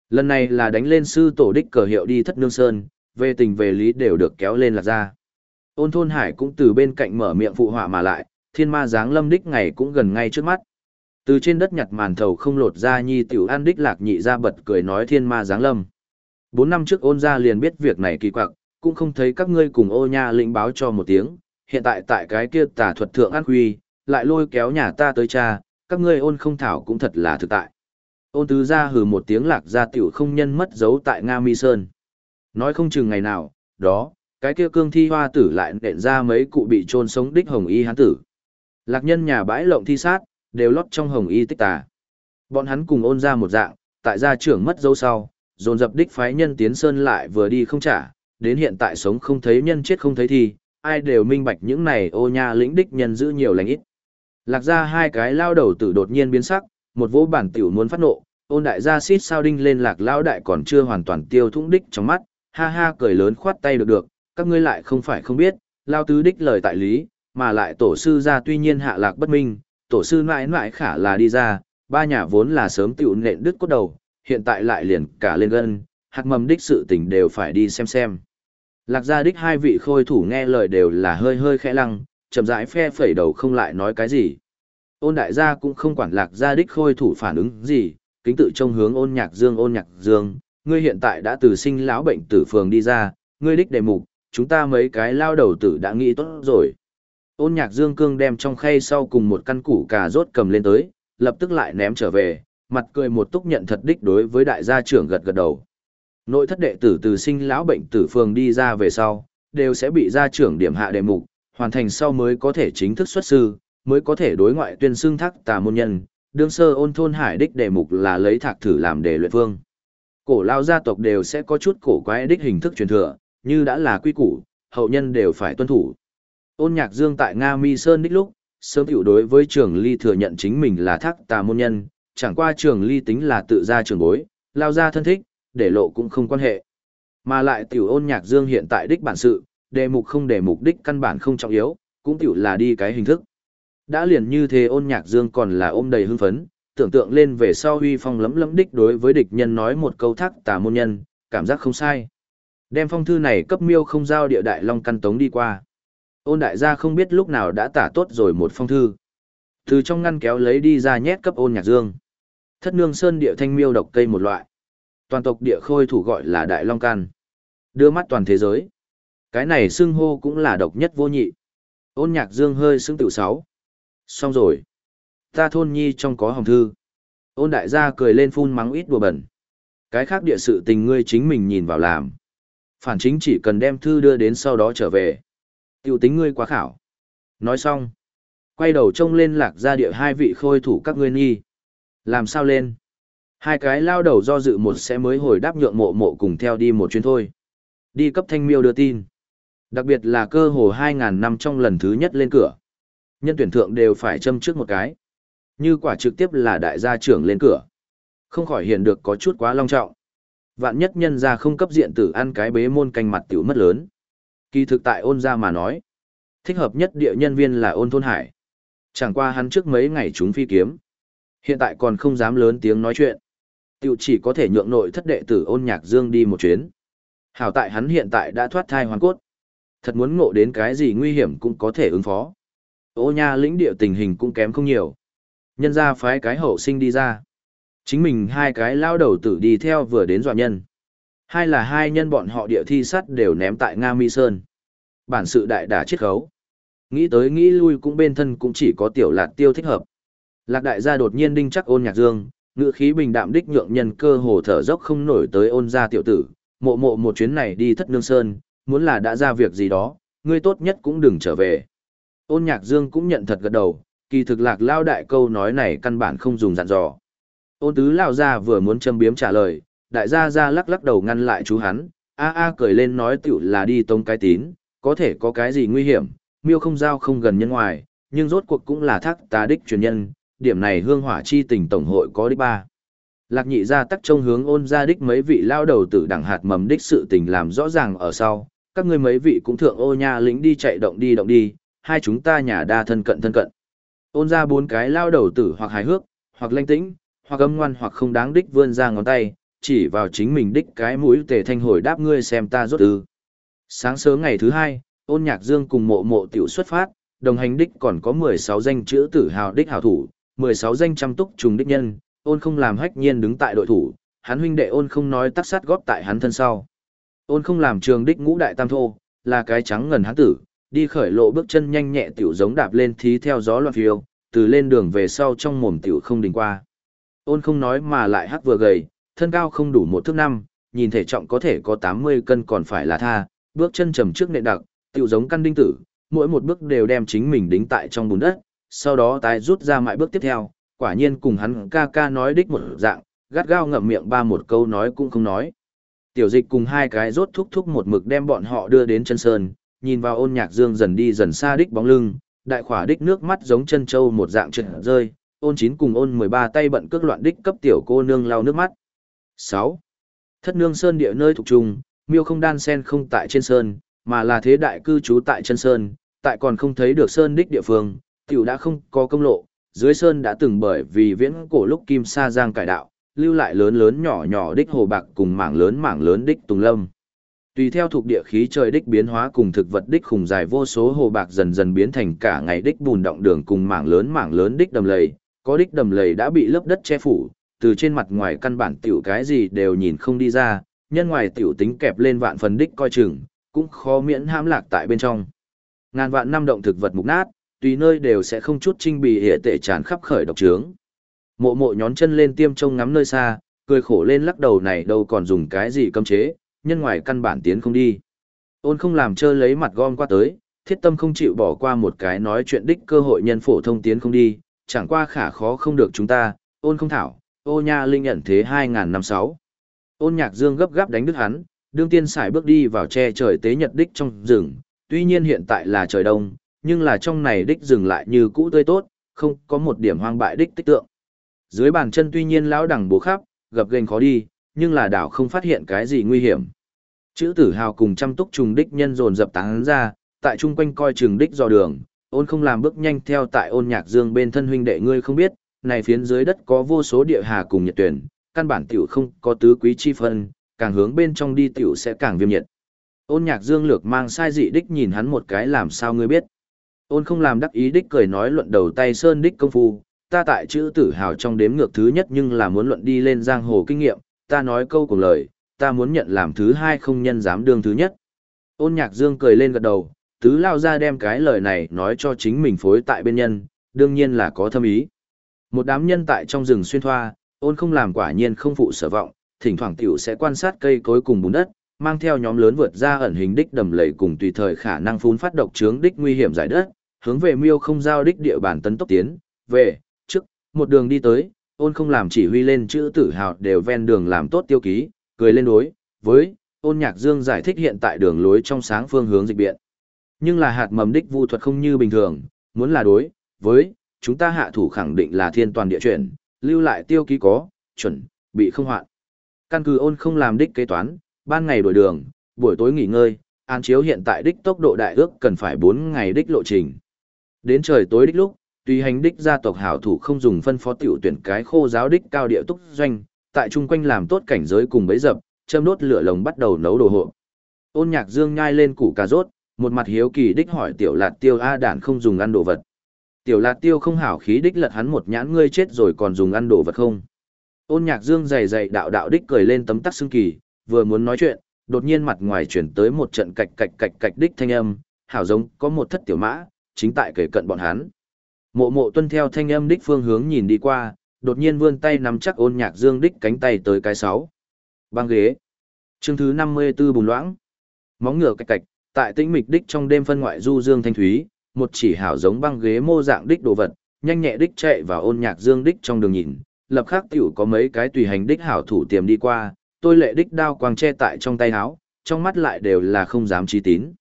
Lần này là đánh lên sư tổ đích cờ hiệu đi thất nương Sơn, về tình về lý đều được kéo lên lạc ra. Ôn thôn hải cũng từ bên cạnh mở miệng phụ họa mà lại, thiên ma giáng lâm đích ngày cũng gần ngay trước mắt. Từ trên đất nhặt màn thầu không lột ra nhi tiểu an đích lạc nhị ra bật cười nói thiên ma giáng lâm. Bốn năm trước ôn ra liền biết việc này kỳ quặc, cũng không thấy các ngươi cùng ô nha lĩnh báo cho một tiếng, hiện tại tại cái kia tà thuật thượng an quy, lại lôi kéo nhà ta tới cha, các ngươi ôn không thảo cũng thật là thực tại. Ôn tứ ra hừ một tiếng lạc ra tiểu không nhân mất dấu tại Nga Mi Sơn. Nói không chừng ngày nào, đó, cái kia cương thi hoa tử lại nện ra mấy cụ bị trôn sống đích hồng y hán tử. Lạc nhân nhà bãi lộng thi sát, đều lót trong hồng y tích tà. Bọn hắn cùng ôn ra một dạng, tại gia trưởng mất dấu sau, dồn dập đích phái nhân tiến sơn lại vừa đi không trả, đến hiện tại sống không thấy nhân chết không thấy thì ai đều minh bạch những này ô nha lĩnh đích nhân giữ nhiều lành ít. Lạc ra hai cái lao đầu tử đột nhiên biến sắc, một vỗ bản tiểu muốn phát nộ, ôn đại gia xít sao đinh lên lạc lao đại còn chưa hoàn toàn tiêu thũng đích trong mắt, ha ha cười lớn khoát tay được được, các ngươi lại không phải không biết, lao tứ đích lời tại lý, mà lại tổ sư ra tuy nhiên hạ lạc bất minh, tổ sư mãi mãi khả là đi ra, ba nhà vốn là sớm tiểu nện đứt cốt đầu, hiện tại lại liền cả lên gân, hạt mầm đích sự tình đều phải đi xem xem. Lạc gia đích hai vị khôi thủ nghe lời đều là hơi hơi khẽ lăng, chậm rãi phe phẩy đầu không lại nói cái gì. Ôn đại gia cũng không quản lạc gia đích khôi thủ phản ứng gì, kính tự trông hướng ôn nhạc dương ôn nhạc dương, ngươi hiện tại đã từ sinh lão bệnh tử phường đi ra, ngươi đích đề mục, chúng ta mấy cái lao đầu tử đã nghĩ tốt rồi. Ôn nhạc dương cương đem trong khay sau cùng một căn củ cà rốt cầm lên tới, lập tức lại ném trở về, mặt cười một túc nhận thật đích đối với đại gia trưởng gật gật đầu. Nội thất đệ tử từ sinh lão bệnh tử phường đi ra về sau, đều sẽ bị gia trưởng điểm hạ đề mục, hoàn thành sau mới có thể chính thức xuất sư, mới có thể đối ngoại tuyên xương thác tà môn nhân. Đương sơ ôn thôn hải đích đề mục là lấy thạc thử làm đề luyện phương. Cổ lao gia tộc đều sẽ có chút cổ quái đích hình thức truyền thừa, như đã là quy củ, hậu nhân đều phải tuân thủ. Ôn nhạc dương tại Nga Mi Sơn đích lúc, sớm tiểu đối với trường ly thừa nhận chính mình là thác tà môn nhân, chẳng qua trường ly tính là tự ra trường bối, lao ra thân thích, để lộ cũng không quan hệ. Mà lại tiểu ôn nhạc dương hiện tại đích bản sự, đề mục không đề mục đích căn bản không trọng yếu, cũng tiểu là đi cái hình thức. Đã liền như thế ôn nhạc dương còn là ôm đầy hưng phấn, tưởng tượng lên về sau huy phong lấm lấm đích đối với địch nhân nói một câu thác tà môn nhân, cảm giác không sai. Đem phong thư này cấp miêu không giao địa đại long căn tống đi qua. Ôn đại gia không biết lúc nào đã tả tốt rồi một phong thư. Từ trong ngăn kéo lấy đi ra nhét cấp ôn nhạc dương. Thất nương sơn địa thanh miêu độc cây một loại. Toàn tộc địa khôi thủ gọi là đại long can. Đưa mắt toàn thế giới. Cái này xưng hô cũng là độc nhất vô nhị. Ôn nhạc dương hơi xưng tự sáu. Xong rồi. Ta thôn nhi trong có hồng thư. Ôn đại gia cười lên phun mắng ít đùa bẩn. Cái khác địa sự tình ngươi chính mình nhìn vào làm. Phản chính chỉ cần đem thư đưa đến sau đó trở về. Tiểu tính ngươi quá khảo. Nói xong. Quay đầu trông lên lạc ra địa hai vị khôi thủ các ngươi nghi. Làm sao lên? Hai cái lao đầu do dự một sẽ mới hồi đáp nhượng mộ mộ cùng theo đi một chuyến thôi. Đi cấp thanh miêu đưa tin. Đặc biệt là cơ hồ 2.000 năm trong lần thứ nhất lên cửa. Nhân tuyển thượng đều phải châm trước một cái. Như quả trực tiếp là đại gia trưởng lên cửa. Không khỏi hiện được có chút quá long trọng. Vạn nhất nhân ra không cấp diện tử ăn cái bế môn canh mặt tiểu mất lớn. Kỳ thực tại ôn ra mà nói. Thích hợp nhất địa nhân viên là ôn thôn hải. Chẳng qua hắn trước mấy ngày chúng phi kiếm. Hiện tại còn không dám lớn tiếng nói chuyện. Tiểu chỉ có thể nhượng nội thất đệ tử ôn nhạc dương đi một chuyến. Hảo tại hắn hiện tại đã thoát thai hoàn cốt. Thật muốn ngộ đến cái gì nguy hiểm cũng có thể ứng phó. Ô nha lĩnh địa tình hình cũng kém không nhiều. Nhân ra phái cái hậu sinh đi ra. Chính mình hai cái lao đầu tử đi theo vừa đến dọa nhân. Hai là hai nhân bọn họ địa thi sắt đều ném tại Nga Mi Sơn. Bản sự đại đả chiết khấu. Nghĩ tới nghĩ lui cũng bên thân cũng chỉ có tiểu lạc tiêu thích hợp. Lạc đại gia đột nhiên đinh chắc ôn nhạc dương, ngựa khí bình đạm đích nhượng nhân cơ hồ thở dốc không nổi tới ôn gia tiểu tử, mộ mộ một chuyến này đi thất nương sơn, muốn là đã ra việc gì đó, ngươi tốt nhất cũng đừng trở về. Ôn nhạc dương cũng nhận thật gật đầu, kỳ thực lạc lao đại câu nói này căn bản không dùng dặn dò. Ôn tứ lao ra vừa muốn châm biếm trả lời, đại gia ra lắc lắc đầu ngăn lại chú hắn, a a cười lên nói tiểu là đi tông cái tín, có thể có cái gì nguy hiểm, miêu không giao không gần nhân ngoài, nhưng rốt cuộc cũng là thác ta đích truyền nhân, điểm này hương hỏa chi tình tổng hội có đích ba. Lạc nhị ra tắc trông hướng ôn ra đích mấy vị lao đầu tử đẳng hạt mầm đích sự tình làm rõ ràng ở sau, các ngươi mấy vị cũng thượng ô nha lính đi chạy động đi động đi, hai chúng ta nhà đa thân cận thân cận. Ôn ra bốn cái lao đầu tử hoặc hài hước, hoặc lanh tĩnh, hoặc âm ngoan hoặc không đáng đích vươn ra ngón tay, chỉ vào chính mình đích cái mũi tề thanh hồi đáp ngươi xem ta rốt ư. Sáng sớm ngày thứ hai, ôn nhạc dương cùng mộ mộ tiểu xuất phát, đồng hành đích còn có 16 danh chữ tử hào đích hào thủ, 16 danh chăm túc trùng đích nhân, ôn không làm hách nhiên đứng tại đội thủ, hắn huynh đệ ôn không nói tắc sát góp tại hắn thân sau. Ôn không làm trường đích ngũ đại tam thô, là cái trắng ngần hắn tử, đi khởi lộ bước chân nhanh nhẹ tiểu giống đạp lên thí theo gió loạn phiêu, từ lên đường về sau trong mồm tiểu không đình qua. Ôn không nói mà lại hắc vừa gầy, thân cao không đủ một thước năm, nhìn thể trọng có thể có 80 cân còn phải là tha, bước chân trầm trước nệ đặc, tiểu giống căn đinh tử, mỗi một bước đều đem chính mình đính tại trong bùn đất, sau đó tái rút ra mại bước tiếp theo, quả nhiên cùng hắn ca ca nói đích một dạng, gắt gao ngậm miệng ba một câu nói cũng không nói. Tiểu dịch cùng hai cái rốt thúc thúc một mực đem bọn họ đưa đến chân sơn, nhìn vào ôn nhạc dương dần đi dần xa đích bóng lưng, đại khỏa đích nước mắt giống chân trâu một dạng trượt rơi, ôn chín cùng ôn 13 tay bận cước loạn đích cấp tiểu cô nương lau nước mắt. 6. Thất nương sơn địa nơi thuộc trung, miêu không đan sen không tại trên sơn, mà là thế đại cư trú tại chân sơn, tại còn không thấy được sơn đích địa phương, tiểu đã không có công lộ, dưới sơn đã từng bởi vì viễn cổ lúc kim sa giang cải đạo, lưu lại lớn lớn nhỏ nhỏ đích hồ bạc cùng mảng lớn mảng lớn đích tùng lâm. Tùy theo thuộc địa khí trời đích biến hóa cùng thực vật đích khủng dài vô số hồ bạc dần dần biến thành cả ngày đích bùn động đường cùng mảng lớn mảng lớn đích đầm lầy, có đích đầm lầy đã bị lớp đất che phủ, từ trên mặt ngoài căn bản tiểu cái gì đều nhìn không đi ra, nhân ngoài tiểu tính kẹp lên vạn phần đích coi chừng, cũng khó miễn hãm lạc tại bên trong. Ngàn vạn năm động thực vật mục nát, tùy nơi đều sẽ không chút trinh bì hệ tệ tràn khắp khởi độc trướng. Mộ mộ nhón chân lên tiêm trông ngắm nơi xa, cười khổ lên lắc đầu này đâu còn dùng cái gì cấm chế, nhân ngoài căn bản tiến không đi. Ôn không làm chơ lấy mặt gom qua tới, thiết tâm không chịu bỏ qua một cái nói chuyện đích cơ hội nhân phổ thông tiến không đi, chẳng qua khả khó không được chúng ta, ôn không thảo, ô nha linh nhận thế 2056. Ôn nhạc dương gấp gáp đánh đứt hắn, đương tiên xài bước đi vào che trời tế nhật đích trong rừng, tuy nhiên hiện tại là trời đông, nhưng là trong này đích rừng lại như cũ tươi tốt, không có một điểm hoang bại đích tích tượng. Dưới bàn chân tuy nhiên lão đẳng bố khắp, gập ghềnh khó đi, nhưng là đảo không phát hiện cái gì nguy hiểm. Chữ tử hào cùng chăm túc trùng đích nhân dồn dập tán ra, tại chung quanh coi trường đích dò đường, ôn không làm bước nhanh theo tại ôn nhạc dương bên thân huynh đệ ngươi không biết, này phiến dưới đất có vô số địa hà cùng nhiệt tuyển, căn bản tiểu không có tứ quý chi phân, càng hướng bên trong đi tiểu sẽ càng viêm nhiệt. Ôn nhạc dương lược mang sai dị đích nhìn hắn một cái làm sao ngươi biết. Ôn không làm đắc ý đích cười nói luận đầu tay sơn đích công phu, ta tại chữ tử hào trong đếm ngược thứ nhất nhưng là muốn luận đi lên giang hồ kinh nghiệm, ta nói câu cùng lời, ta muốn nhận làm thứ hai không nhân dám đương thứ nhất. Ôn nhạc dương cười lên gật đầu, tứ lao ra đem cái lời này nói cho chính mình phối tại bên nhân, đương nhiên là có thâm ý. Một đám nhân tại trong rừng xuyên thoa, ôn không làm quả nhiên không phụ sở vọng, thỉnh thoảng tiểu sẽ quan sát cây cối cùng bùn đất, mang theo nhóm lớn vượt ra ẩn hình đích đầm lầy cùng tùy thời khả năng phun phát độc trướng đích nguy hiểm giải đất, hướng về miêu không giao đích địa bàn tấn tốc tiến, về, trước, một đường đi tới, ôn không làm chỉ huy lên chữ tử hào đều ven đường làm tốt tiêu ký, cười lên đối, với, ôn nhạc dương giải thích hiện tại đường lối trong sáng phương hướng dịch biện. Nhưng là hạt mầm đích vu thuật không như bình thường, muốn là đối, với, chúng ta hạ thủ khẳng định là thiên toàn địa chuyển, lưu lại tiêu ký có, chuẩn, bị không hoạn. Căn cứ ôn không làm đích kế toán, ban ngày đổi đường, buổi tối nghỉ ngơi, an chiếu hiện tại đích tốc độ đại ước cần phải 4 ngày đích lộ trình. Đến trời tối đích lúc, tùy hành đích gia tộc hảo thủ không dùng phân phó tiểu tuyển cái khô giáo đích cao địa túc doanh, tại chung quanh làm tốt cảnh giới cùng bấy dập, châm đốt lửa lồng bắt đầu nấu đồ hộ. Ôn nhạc dương nhai lên củ cà rốt, một mặt hiếu kỳ đích hỏi tiểu lạt tiêu a đản không dùng ăn đồ vật. Tiểu lạt tiêu không hảo khí đích lật hắn một nhãn ngươi chết rồi còn dùng ăn đồ vật không. Ôn nhạc dương dày dày đạo đạo đích cười lên tấm tắc xương kỳ, vừa muốn nói chuyện, đột nhiên mặt ngoài chuyển tới một trận cạch cạch cạch cạch đích thanh âm, hảo giống có một thất tiểu mã, chính tại kể cận bọn hắn. Mộ mộ tuân theo thanh âm đích phương hướng nhìn đi qua, đột nhiên vươn tay nắm chắc ôn nhạc dương đích cánh tay tới cái sáu. Băng ghế. Chương thứ 54 bùn loãng. Móng ngựa cạch cạch, tại tĩnh mịch đích trong đêm phân ngoại du dương thanh thúy, một chỉ hảo giống băng ghế mô dạng đích đồ vật, nhanh nhẹ đích chạy vào ôn nhạc dương đích trong đường nhìn, lập khắc tiểu có mấy cái tùy hành đích hảo thủ tiềm đi qua, tôi lệ đích đao quang che tại trong tay áo, trong mắt lại đều là không dám trí tín.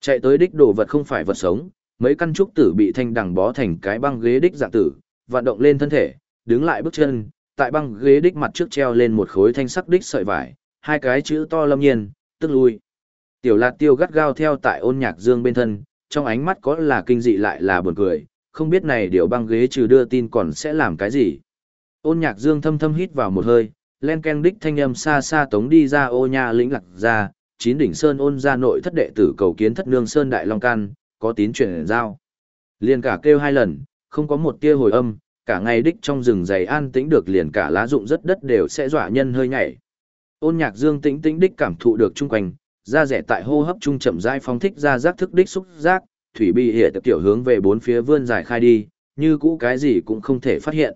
Chạy tới đích đồ vật không phải vật sống, mấy căn trúc tử bị thanh đằng bó thành cái băng ghế đích dạng tử, vận động lên thân thể, đứng lại bước chân, tại băng ghế đích mặt trước treo lên một khối thanh sắc đích sợi vải, hai cái chữ to lâm nhiên, tức lui. Tiểu lạt tiêu gắt gao theo tại ôn nhạc dương bên thân, trong ánh mắt có là kinh dị lại là buồn cười, không biết này điều băng ghế trừ đưa tin còn sẽ làm cái gì. Ôn nhạc dương thâm thâm hít vào một hơi, len ken đích thanh âm xa xa tống đi ra ô nha lĩnh lạc ra, chín đỉnh sơn ôn ra nội thất đệ tử cầu kiến thất nương sơn đại long can, có tín truyền giao. Liền cả kêu hai lần, không có một tia hồi âm, cả ngày đích trong rừng dày an tĩnh được liền cả lá rụng rất đất đều sẽ dọa nhân hơi nhảy. Ôn nhạc dương tĩnh tĩnh đích cảm thụ được chung quanh, da rẻ tại hô hấp trung chậm rãi phóng thích ra giác thức đích xúc giác, thủy bi hệ tiểu hướng về bốn phía vươn dài khai đi, như cũ cái gì cũng không thể phát hiện.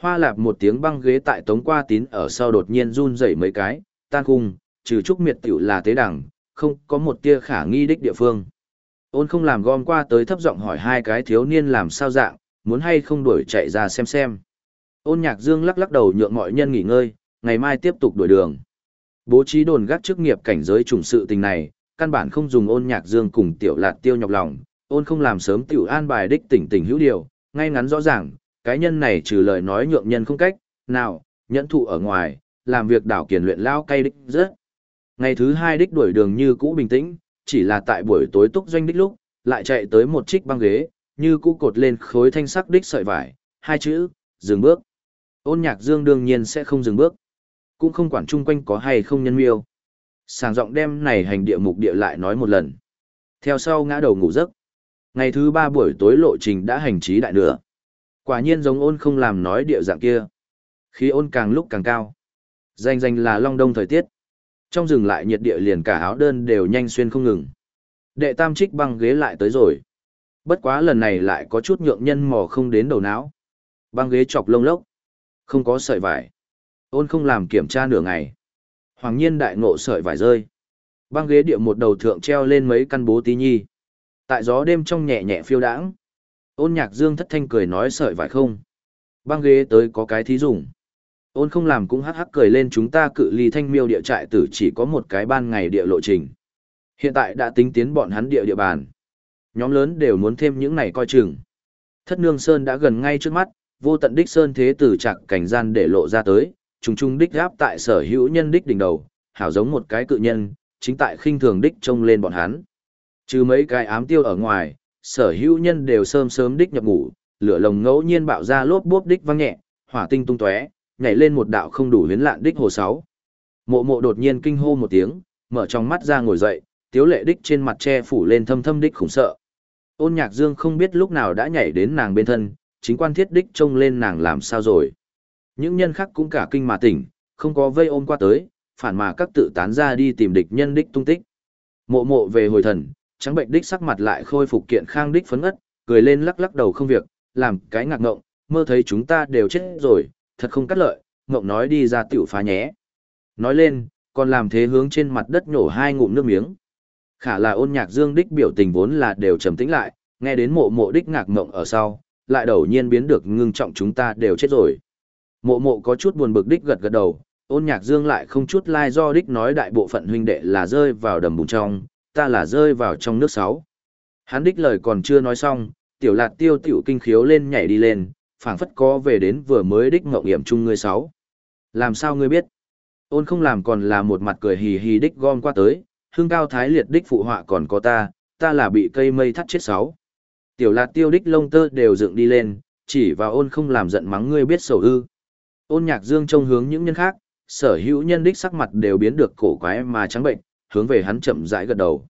Hoa lạp một tiếng băng ghế tại tống qua tín ở sau đột nhiên run rẩy mấy cái, tan khung, trừ trúc miệt tiểu là tế đẳng, không có một tia khả nghi đích địa phương. Ôn không làm gom qua tới thấp giọng hỏi hai cái thiếu niên làm sao dạng, muốn hay không đuổi chạy ra xem xem. Ôn nhạc dương lắc lắc đầu nhượng mọi nhân nghỉ ngơi, ngày mai tiếp tục đuổi đường. Bố trí đồn gác chức nghiệp cảnh giới trùng sự tình này, căn bản không dùng ôn nhạc dương cùng tiểu lạt tiêu nhọc lòng, ôn không làm sớm tiểu an bài đích tỉnh tỉnh hữu điều, ngay ngắn rõ ràng, cái nhân này trừ lời nói nhượng nhân không cách, nào, nhẫn thụ ở ngoài, làm việc đảo kiền luyện lao cay đích rất. Ngày thứ hai đích đuổi đường như cũ bình tĩnh, chỉ là tại buổi tối túc doanh đích lúc, lại chạy tới một trích băng ghế, như cũ cột lên khối thanh sắc đích sợi vải, hai chữ, dừng bước. Ôn nhạc dương đương nhiên sẽ không dừng bước. Cũng không quản chung quanh có hay không nhân miêu. Sàng giọng đem này hành địa mục địa lại nói một lần. Theo sau ngã đầu ngủ giấc. Ngày thứ ba buổi tối lộ trình đã hành trí đại nửa. Quả nhiên giống ôn không làm nói địa dạng kia. Khi ôn càng lúc càng cao. Danh danh là long đông thời tiết. Trong rừng lại nhiệt địa liền cả áo đơn đều nhanh xuyên không ngừng. Đệ tam trích băng ghế lại tới rồi. Bất quá lần này lại có chút nhượng nhân mò không đến đầu não. Băng ghế chọc lông lốc. Không có sợi vải. Ôn không làm kiểm tra nửa ngày. Hoàng nhiên đại ngộ sợi vải rơi. Băng ghế địa một đầu thượng treo lên mấy căn bố tí nhi. Tại gió đêm trong nhẹ nhẹ phiêu đãng. Ôn nhạc dương thất thanh cười nói sợi vải không. Băng ghế tới có cái thí dùng. Ôn không làm cũng hắc hắc cười lên chúng ta cự ly thanh miêu địa trại tử chỉ có một cái ban ngày địa lộ trình. Hiện tại đã tính tiến bọn hắn địa địa bàn. Nhóm lớn đều muốn thêm những này coi chừng. Thất nương sơn đã gần ngay trước mắt, vô tận đích sơn thế tử chặt cảnh gian để lộ ra tới, trùng trùng đích gáp tại sở hữu nhân đích đỉnh đầu, hảo giống một cái cự nhân, chính tại khinh thường đích trông lên bọn hắn. Trừ mấy cái ám tiêu ở ngoài, sở hữu nhân đều sớm sớm đích nhập ngủ, lửa lồng ngẫu nhiên bạo ra lốp bốp đích vang nhẹ, hỏa tinh tung tóe, nhảy lên một đạo không đủ huyến lạn đích hồ sáu. Mộ mộ đột nhiên kinh hô một tiếng, mở trong mắt ra ngồi dậy, tiếu lệ đích trên mặt che phủ lên thâm thâm đích khủng sợ. Ôn nhạc dương không biết lúc nào đã nhảy đến nàng bên thân, chính quan thiết đích trông lên nàng làm sao rồi. Những nhân khác cũng cả kinh mà tỉnh, không có vây ôm qua tới, phản mà các tự tán ra đi tìm địch nhân đích tung tích. Mộ mộ về hồi thần, trắng bệnh đích sắc mặt lại khôi phục kiện khang đích phấn ất, cười lên lắc lắc đầu không việc, làm cái ngạc ngộng, mơ thấy chúng ta đều chết rồi, thật không cắt lợi, ngộng nói đi ra tiểu phá nhé. Nói lên, còn làm thế hướng trên mặt đất nhổ hai ngụm nước miếng. Khả là ôn nhạc dương đích biểu tình vốn là đều trầm tĩnh lại, nghe đến mộ mộ đích ngạc ngộng ở sau, lại đầu nhiên biến được ngưng trọng chúng ta đều chết rồi. Mộ mộ có chút buồn bực đích gật gật đầu, ôn nhạc dương lại không chút lai do đích nói đại bộ phận huynh đệ là rơi vào đầm bùn trong, ta là rơi vào trong nước sáu. Hắn đích lời còn chưa nói xong, tiểu lạt tiêu tiểu kinh khiếu lên nhảy đi lên, phảng phất có về đến vừa mới đích ngộng hiểm chung ngươi sáu. Làm sao ngươi biết? Ôn không làm còn là một mặt cười hì hì đích gom qua tới, hương cao thái liệt đích phụ họa còn có ta, ta là bị cây mây thắt chết sáu. Tiểu lạt tiêu đích lông tơ đều dựng đi lên, chỉ vào ôn không làm giận mắng ngươi biết sầu ư. Ôn nhạc dương trông hướng những nhân khác, sở hữu nhân đích sắc mặt đều biến được cổ quái mà trắng bệnh, hướng về hắn chậm rãi gật đầu.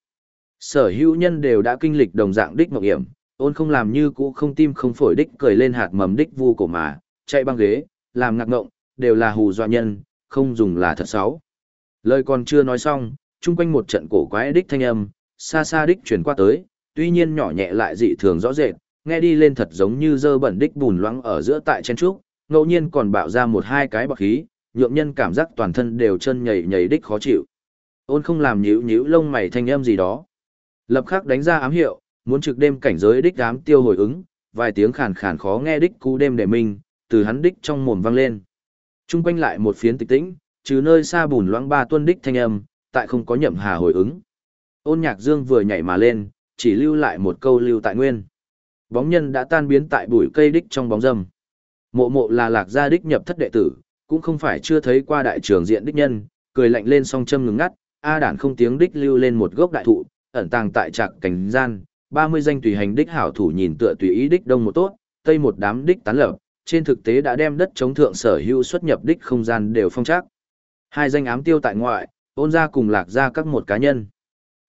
Sở hữu nhân đều đã kinh lịch đồng dạng đích mộng hiểm, ôn không làm như cũ không tim không phổi đích cười lên hạt mầm đích vu cổ mà, chạy băng ghế, làm ngạc ngộng, đều là hù dọa nhân, không dùng là thật xấu. Lời còn chưa nói xong, chung quanh một trận cổ quái đích thanh âm, xa xa đích chuyển qua tới, tuy nhiên nhỏ nhẹ lại dị thường rõ rệt, nghe đi lên thật giống như dơ bẩn đích bùn loãng ở giữa tại chen trúc, ngẫu nhiên còn bạo ra một hai cái bọc khí, nhượng nhân cảm giác toàn thân đều chân nhảy nhảy đích khó chịu. Ôn không làm nhíu nhíu lông mày thanh âm gì đó. Lập khắc đánh ra ám hiệu, muốn trực đêm cảnh giới đích ám tiêu hồi ứng, vài tiếng khàn khàn khó nghe đích cú đêm để mình từ hắn đích trong mồm vang lên. Trung quanh lại một phiến tịch tĩnh, trừ nơi xa bùn loãng ba tuân đích thanh âm, tại không có nhậm hà hồi ứng. Ôn nhạc dương vừa nhảy mà lên, chỉ lưu lại một câu lưu tại nguyên. Bóng nhân đã tan biến tại bụi cây đích trong bóng râm. Mộ mộ là lạc gia đích nhập thất đệ tử, cũng không phải chưa thấy qua đại trường diện đích nhân, cười lạnh lên song châm ngừng ngắt, A đản không tiếng đích lưu lên một gốc đại thụ, ẩn tàng tại trạc cảnh gian, 30 danh tùy hành đích hảo thủ nhìn tựa tùy ý đích đông một tốt, tây một đám đích tán lập, trên thực tế đã đem đất chống thượng sở hữu xuất nhập đích không gian đều phong trác. Hai danh ám tiêu tại ngoại, ôn ra cùng lạc ra các một cá nhân.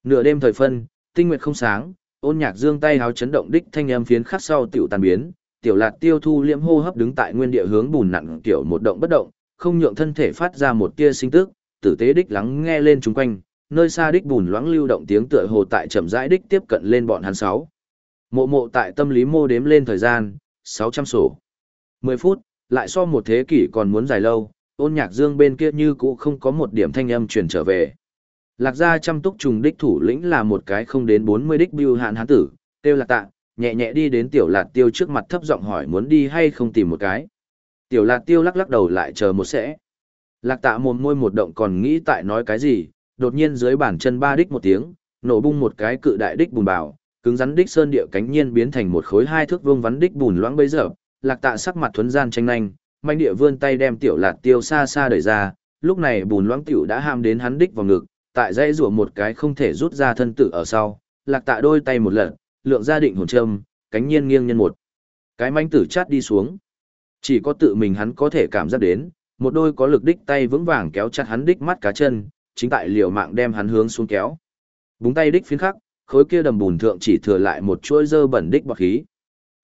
Nửa đêm thời phân, tinh nguyệt không sáng, ôn nhạc dương tay háo chấn động đích thanh âm phiến khắc sau tiểu tàn biến, tiểu lạt tiêu thu liễm hô hấp đứng tại nguyên địa hướng bùn nặng tiểu một động bất động, không nhượng thân thể phát ra một tia sinh tức, tử tế đích lắng nghe lên chung quanh, nơi xa đích bùn loãng lưu động tiếng tựa hồ tại chậm rãi đích tiếp cận lên bọn hắn sáu. Mộ mộ tại tâm lý mô đếm lên thời gian, 600 sổ. 10 phút, lại so một thế kỷ còn muốn dài lâu, ôn nhạc dương bên kia như cũ không có một điểm thanh âm truyền trở về. Lạc gia chăm túc trùng đích thủ lĩnh là một cái không đến 40 đích biêu hạn hán tử, tiêu lạc tạ, nhẹ nhẹ đi đến tiểu lạt tiêu trước mặt thấp giọng hỏi muốn đi hay không tìm một cái. Tiểu lạt tiêu lắc lắc đầu lại chờ một sẽ. Lạc tạ mồm môi một động còn nghĩ tại nói cái gì, đột nhiên dưới bàn chân ba đích một tiếng, nổ bung một cái cự đại đích bùn bảo, cứng rắn đích sơn địa cánh nhiên biến thành một khối hai thước vương vắn đích bùn loãng bây giờ, lạc tạ sắc mặt thuấn gian tranh nhanh, manh địa vươn tay đem tiểu lạt tiêu xa xa đẩy ra, lúc này bùn loãng tiểu đã ham đến hắn đích vào ngực, tại dãy rủa một cái không thể rút ra thân tử ở sau, lạc tạ đôi tay một lần, lượng gia định hồn châm, cánh nhiên nghiêng nhân một. Cái manh tử chát đi xuống. Chỉ có tự mình hắn có thể cảm giác đến, một đôi có lực đích tay vững vàng kéo chặt hắn đích mắt cá chân, chính tại liều mạng đem hắn hướng xuống kéo. Búng tay đích phiến khắc, khối kia đầm bùn thượng chỉ thừa lại một chuỗi dơ bẩn đích bọt khí.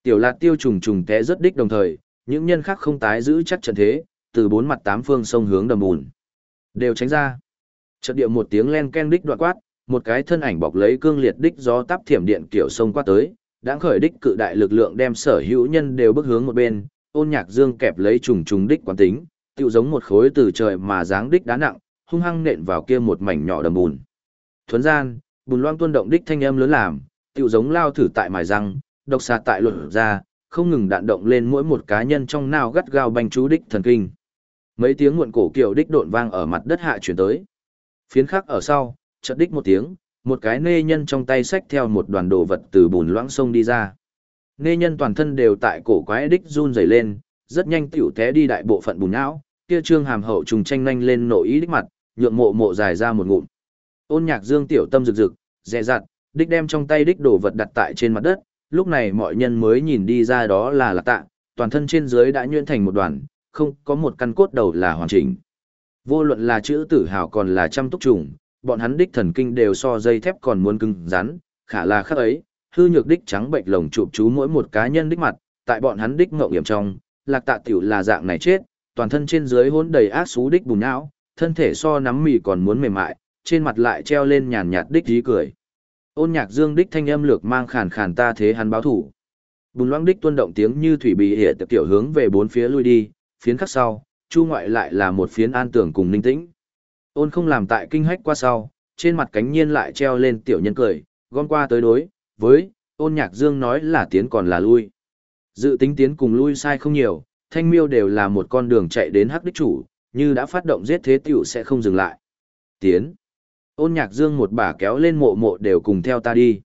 Tiểu Lạt Tiêu trùng trùng té rất đích đồng thời, những nhân khác không tái giữ chắc trận thế, từ bốn mặt tám phương sông hướng đầm bùn. Đều tránh ra. Chợt điệu một tiếng len ken đích đoạn quát, một cái thân ảnh bọc lấy cương liệt đích gió táp thiểm điện kiểu sông qua tới, đã khởi đích cự đại lực lượng đem sở hữu nhân đều bước hướng một bên, ôn nhạc dương kẹp lấy trùng trùng đích quán tính, tựu giống một khối từ trời mà dáng đích đá nặng, hung hăng nện vào kia một mảnh nhỏ đầm bùn. Thuấn gian, bùn loang tuôn động đích thanh âm lớn làm, tựu giống lao thử tại mài răng, độc xà tại luận ra, không ngừng đạn động lên mỗi một cá nhân trong nào gắt gao banh chú đích thần kinh. Mấy tiếng muộn cổ kiểu đích độn vang ở mặt đất hạ chuyển tới. Phiến khắc ở sau, chợt đích một tiếng, một cái nê nhân trong tay xách theo một đoàn đồ vật từ bùn loãng sông đi ra. Nê nhân toàn thân đều tại cổ quái đích run rẩy lên, rất nhanh tiểu té đi đại bộ phận bùn não, kia trương hàm hậu trùng tranh nhanh lên nội ý đích mặt, nhượng mộ mộ dài ra một ngụm. Ôn nhạc dương tiểu tâm rực rực, dè dặt, đích đem trong tay đích đồ vật đặt tại trên mặt đất, lúc này mọi nhân mới nhìn đi ra đó là lạc tạ, toàn thân trên dưới đã nhuyễn thành một đoàn, không có một căn cốt đầu là hoàn chỉnh. Vô luận là chữ tử hào còn là trăm túc trùng, bọn hắn đích thần kinh đều so dây thép còn muốn cứng rắn, khả là khắc ấy, hư nhược đích trắng bệnh lồng chụp chú mỗi một cá nhân đích mặt, tại bọn hắn đích ngộng hiểm trong, lạc tạ tiểu là dạng này chết, toàn thân trên dưới hỗn đầy ác xú đích bùn não, thân thể so nắm mì còn muốn mềm mại, trên mặt lại treo lên nhàn nhạt đích dí cười. Ôn nhạc dương đích thanh âm lược mang khàn khàn ta thế hắn báo thủ. Bùn loãng đích tuôn động tiếng như thủy bì hệ tiểu hướng về bốn phía lui đi, phiến khắc sau, chu ngoại lại là một phiến an tưởng cùng ninh tĩnh. Ôn không làm tại kinh hách qua sau, trên mặt cánh nhiên lại treo lên tiểu nhân cười, gom qua tới đối, với, ôn nhạc dương nói là tiến còn là lui. Dự tính tiến cùng lui sai không nhiều, thanh miêu đều là một con đường chạy đến hắc đích chủ, như đã phát động giết thế tiểu sẽ không dừng lại. Tiến. Ôn nhạc dương một bà kéo lên mộ mộ đều cùng theo ta đi.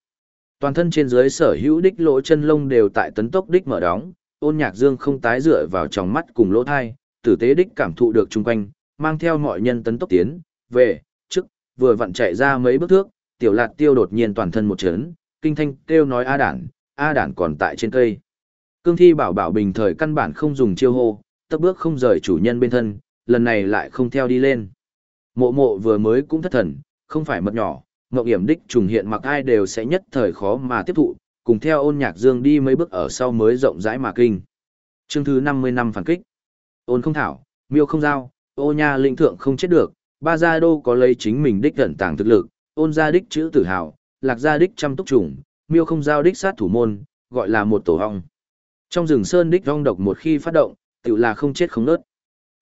Toàn thân trên dưới sở hữu đích lỗ chân lông đều tại tấn tốc đích mở đóng, ôn nhạc dương không tái dựa vào trong mắt cùng lỗ thai, tử tế đích cảm thụ được chung quanh, mang theo mọi nhân tấn tốc tiến, về, trước, vừa vặn chạy ra mấy bước thước, tiểu lạt tiêu đột nhiên toàn thân một chấn, kinh thanh kêu nói A đản, A đản còn tại trên cây. Cương thi bảo bảo bình thời căn bản không dùng chiêu hô, tấp bước không rời chủ nhân bên thân, lần này lại không theo đi lên. Mộ mộ vừa mới cũng thất thần, không phải mật nhỏ, ngọc hiểm đích trùng hiện mặc ai đều sẽ nhất thời khó mà tiếp thụ, cùng theo ôn nhạc dương đi mấy bước ở sau mới rộng rãi mà kinh. Chương thứ 50 năm phản kích. Ôn không thảo, miêu không giao, ô nha linh thượng không chết được, ba gia đô có lấy chính mình đích gần tàng thực lực, ôn gia đích chữ tử hào, lạc gia đích trăm túc trùng, miêu không giao đích sát thủ môn, gọi là một tổ hong. Trong rừng sơn đích rong độc một khi phát động, tự là không chết không nớt.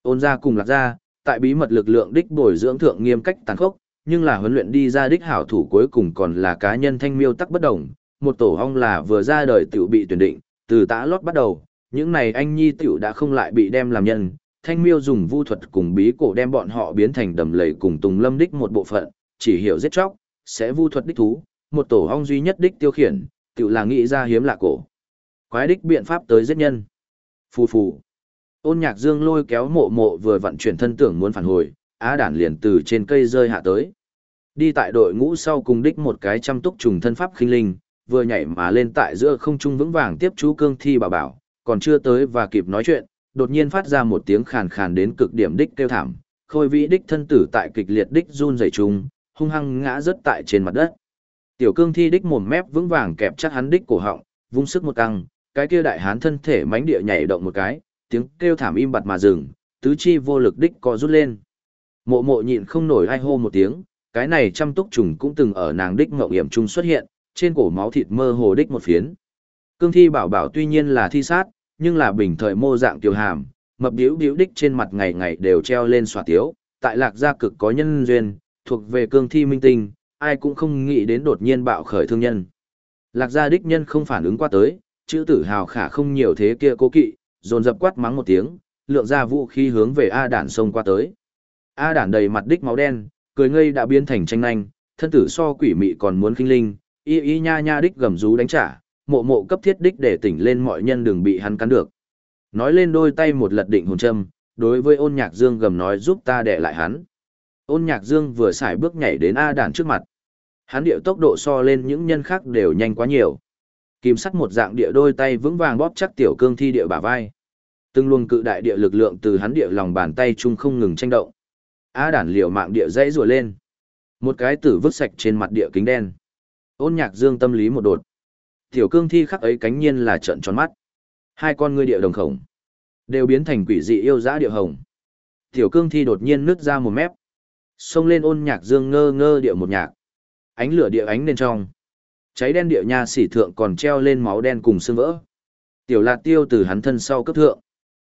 Ôn gia cùng lạc gia, tại bí mật lực lượng đích bồi dưỡng thượng nghiêm cách tàn khốc, nhưng là huấn luyện đi ra đích hảo thủ cuối cùng còn là cá nhân thanh miêu tắc bất đồng. Một tổ hong là vừa ra đời tiểu bị tuyển định, từ tã lót bắt đầu, những này anh nhi tiểu đã không lại bị đem làm nhân. Thanh miêu dùng vu thuật cùng bí cổ đem bọn họ biến thành đầm lầy cùng tùng lâm đích một bộ phận, chỉ hiểu giết chóc, sẽ vu thuật đích thú, một tổ hong duy nhất đích tiêu khiển, tự là nghĩ ra hiếm lạ cổ. Quái đích biện pháp tới giết nhân. Phù phù. Ôn nhạc dương lôi kéo mộ mộ vừa vận chuyển thân tưởng muốn phản hồi, á đản liền từ trên cây rơi hạ tới. Đi tại đội ngũ sau cùng đích một cái chăm túc trùng thân pháp khinh linh, vừa nhảy mà lên tại giữa không trung vững vàng tiếp chú cương thi bảo bảo, còn chưa tới và kịp nói chuyện, đột nhiên phát ra một tiếng khàn khàn đến cực điểm đích kêu thảm, khôi vĩ đích thân tử tại kịch liệt đích run rẩy trùng, hung hăng ngã rớt tại trên mặt đất. Tiểu cương thi đích mồm mép vững vàng kẹp chắc hắn đích cổ họng, vung sức một căng, cái kia đại hán thân thể mánh địa nhảy động một cái, tiếng kêu thảm im bặt mà dừng, tứ chi vô lực đích co rút lên. Mộ mộ nhịn không nổi ai hô một tiếng, cái này chăm túc trùng cũng từng ở nàng đích ngậu hiểm trung xuất hiện, trên cổ máu thịt mơ hồ đích một phiến. Cương thi bảo bảo tuy nhiên là thi sát, nhưng là bình thời mô dạng tiểu hàm, mập điếu điếu đích trên mặt ngày ngày đều treo lên xòa tiếu, tại lạc gia cực có nhân duyên, thuộc về cương thi minh tinh, ai cũng không nghĩ đến đột nhiên bạo khởi thương nhân. Lạc gia đích nhân không phản ứng qua tới, chữ tử hào khả không nhiều thế kia cố kỵ, dồn dập quát mắng một tiếng, lượng ra vũ khí hướng về A đản sông qua tới. A đản đầy mặt đích máu đen, cười ngây đã biến thành tranh nhanh, thân tử so quỷ mị còn muốn kinh linh, y y nha nha đích gầm rú đánh trả, mộ mộ cấp thiết đích để tỉnh lên mọi nhân đừng bị hắn cắn được. Nói lên đôi tay một lật định hồn châm, đối với ôn nhạc dương gầm nói giúp ta đẻ lại hắn. Ôn nhạc dương vừa xài bước nhảy đến A đản trước mặt. Hắn điệu tốc độ so lên những nhân khác đều nhanh quá nhiều. Kim sắt một dạng địa đôi tay vững vàng bóp chắc tiểu cương thi địa bả vai. Từng luồng cự đại địa lực lượng từ hắn địa lòng bàn tay chung không ngừng tranh động. A đản liều mạng địa dãy rùa lên. Một cái tử vứt sạch trên mặt địa kính đen. Ôn nhạc dương tâm lý một đột. Tiểu cương thi khắc ấy cánh nhiên là trận tròn mắt. Hai con ngươi địa đồng khổng. Đều biến thành quỷ dị yêu dã địa hồng. Tiểu cương thi đột nhiên nứt ra một mép. Xông lên ôn nhạc dương ngơ ngơ địa một nhạc. Ánh lửa địa ánh lên trong. Cháy đen địa nha sỉ thượng còn treo lên máu đen cùng xương vỡ. Tiểu lạt tiêu từ hắn thân sau cấp thượng.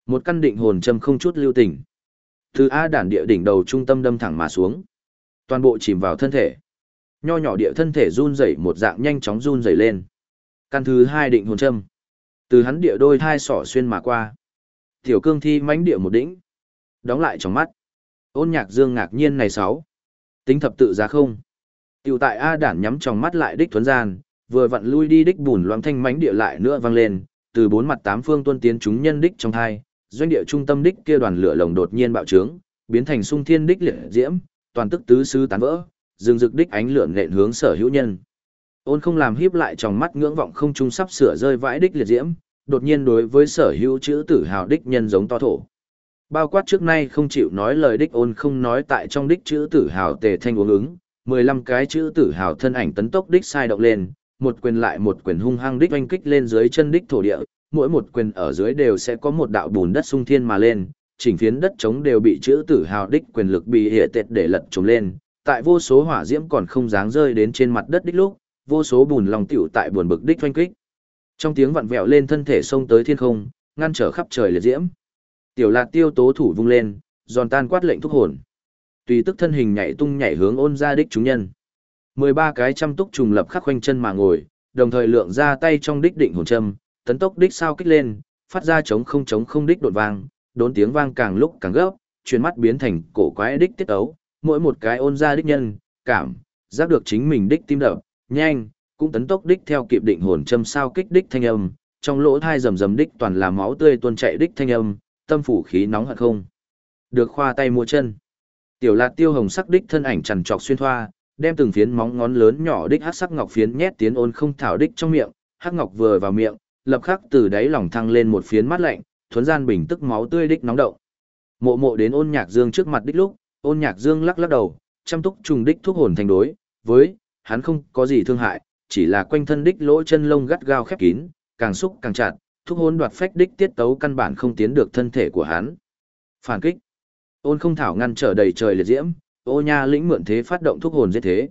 Một căn định hồn châm không chút lưu tình. Từ A đản địa đỉnh đầu trung tâm đâm thẳng mà xuống. Toàn bộ chìm vào thân thể. Nho nhỏ địa thân thể run rẩy, một dạng nhanh chóng run rẩy lên. Căn thứ hai định hồn châm. Từ hắn địa đôi thai sỏ xuyên mà qua. Tiểu cương thi mánh địa một đỉnh. Đóng lại trong mắt. Ôn nhạc dương ngạc nhiên này sáu. Tính thập tự giá không. Tiểu tại A đản nhắm trong mắt lại đích thuấn gian, vừa vặn lui đi đích bùn loãng thanh mánh địa lại nữa vang lên, từ bốn mặt tám phương tuân tiến chúng nhân đích trong thai, doanh địa trung tâm đích kia đoàn lửa lồng đột nhiên bạo trướng, biến thành sung thiên đích liệt diễm, toàn tức tứ sư tán vỡ, dừng rực đích ánh lửa nện hướng sở hữu nhân. Ôn không làm híp lại trong mắt ngưỡng vọng không trung sắp sửa rơi vãi đích liệt diễm, đột nhiên đối với sở hữu chữ tử hào đích nhân giống to thổ. Bao quát trước nay không chịu nói lời đích ôn không nói tại trong đích chữ tử hào tề thanh uống ứng, 15 cái chữ tử hào thân ảnh tấn tốc đích sai động lên, một quyền lại một quyền hung hăng đích oanh kích lên dưới chân đích thổ địa, mỗi một quyền ở dưới đều sẽ có một đạo bùn đất sung thiên mà lên, chỉnh phiến đất trống đều bị chữ tử hào đích quyền lực bị hệ tệt để lật trống lên, tại vô số hỏa diễm còn không dáng rơi đến trên mặt đất đích lúc, vô số bùn lòng tiểu tại buồn bực đích thoanh kích. Trong tiếng vặn vẹo lên thân thể sông tới thiên không, ngăn trở khắp trời liệt diễm. Tiểu Lạc Tiêu tố thủ vung lên, giòn tan quát lệnh thúc hồn. Tùy tức thân hình nhảy tung nhảy hướng ôn ra đích chúng nhân. 13 cái trăm túc trùng lập khắc quanh chân mà ngồi, đồng thời lượng ra tay trong đích định hồn châm, tấn tốc đích sao kích lên, phát ra chống không chống không đích đột vang, đốn tiếng vang càng lúc càng gấp, chuyển mắt biến thành cổ quái đích tiết ấu, mỗi một cái ôn ra đích nhân, cảm, giác được chính mình đích tim đập, nhanh, cũng tấn tốc đích theo kịp định hồn châm sao kích đích thanh âm, trong lỗ thai rầm rầm đích toàn là máu tươi tuôn chạy đích thanh âm, tâm phủ khí nóng hận không. Được khoa tay mua chân. Tiểu Lạt Tiêu hồng sắc đích thân ảnh chằn trọc xuyên thoa, đem từng phiến móng ngón lớn nhỏ đích hắc sắc ngọc phiến nhét tiến ôn không thảo đích trong miệng, hắc ngọc vừa vào miệng, lập khắc từ đáy lòng thăng lên một phiến mát lạnh, thuấn gian bình tức máu tươi đích nóng động. Mộ mộ đến ôn nhạc dương trước mặt đích lúc, ôn nhạc dương lắc lắc đầu, chăm túc trùng đích thuốc hồn thành đối, với, hắn không có gì thương hại, chỉ là quanh thân đích lỗ chân lông gắt gao khép kín, càng xúc càng chặt, thuốc hồn đoạt phách đích tiết tấu căn bản không tiến được thân thể của hắn. Phản kích. Ôn không thảo ngăn trở đầy trời liệt diễm, ô nha lĩnh mượn thế phát động thuốc hồn giết thế.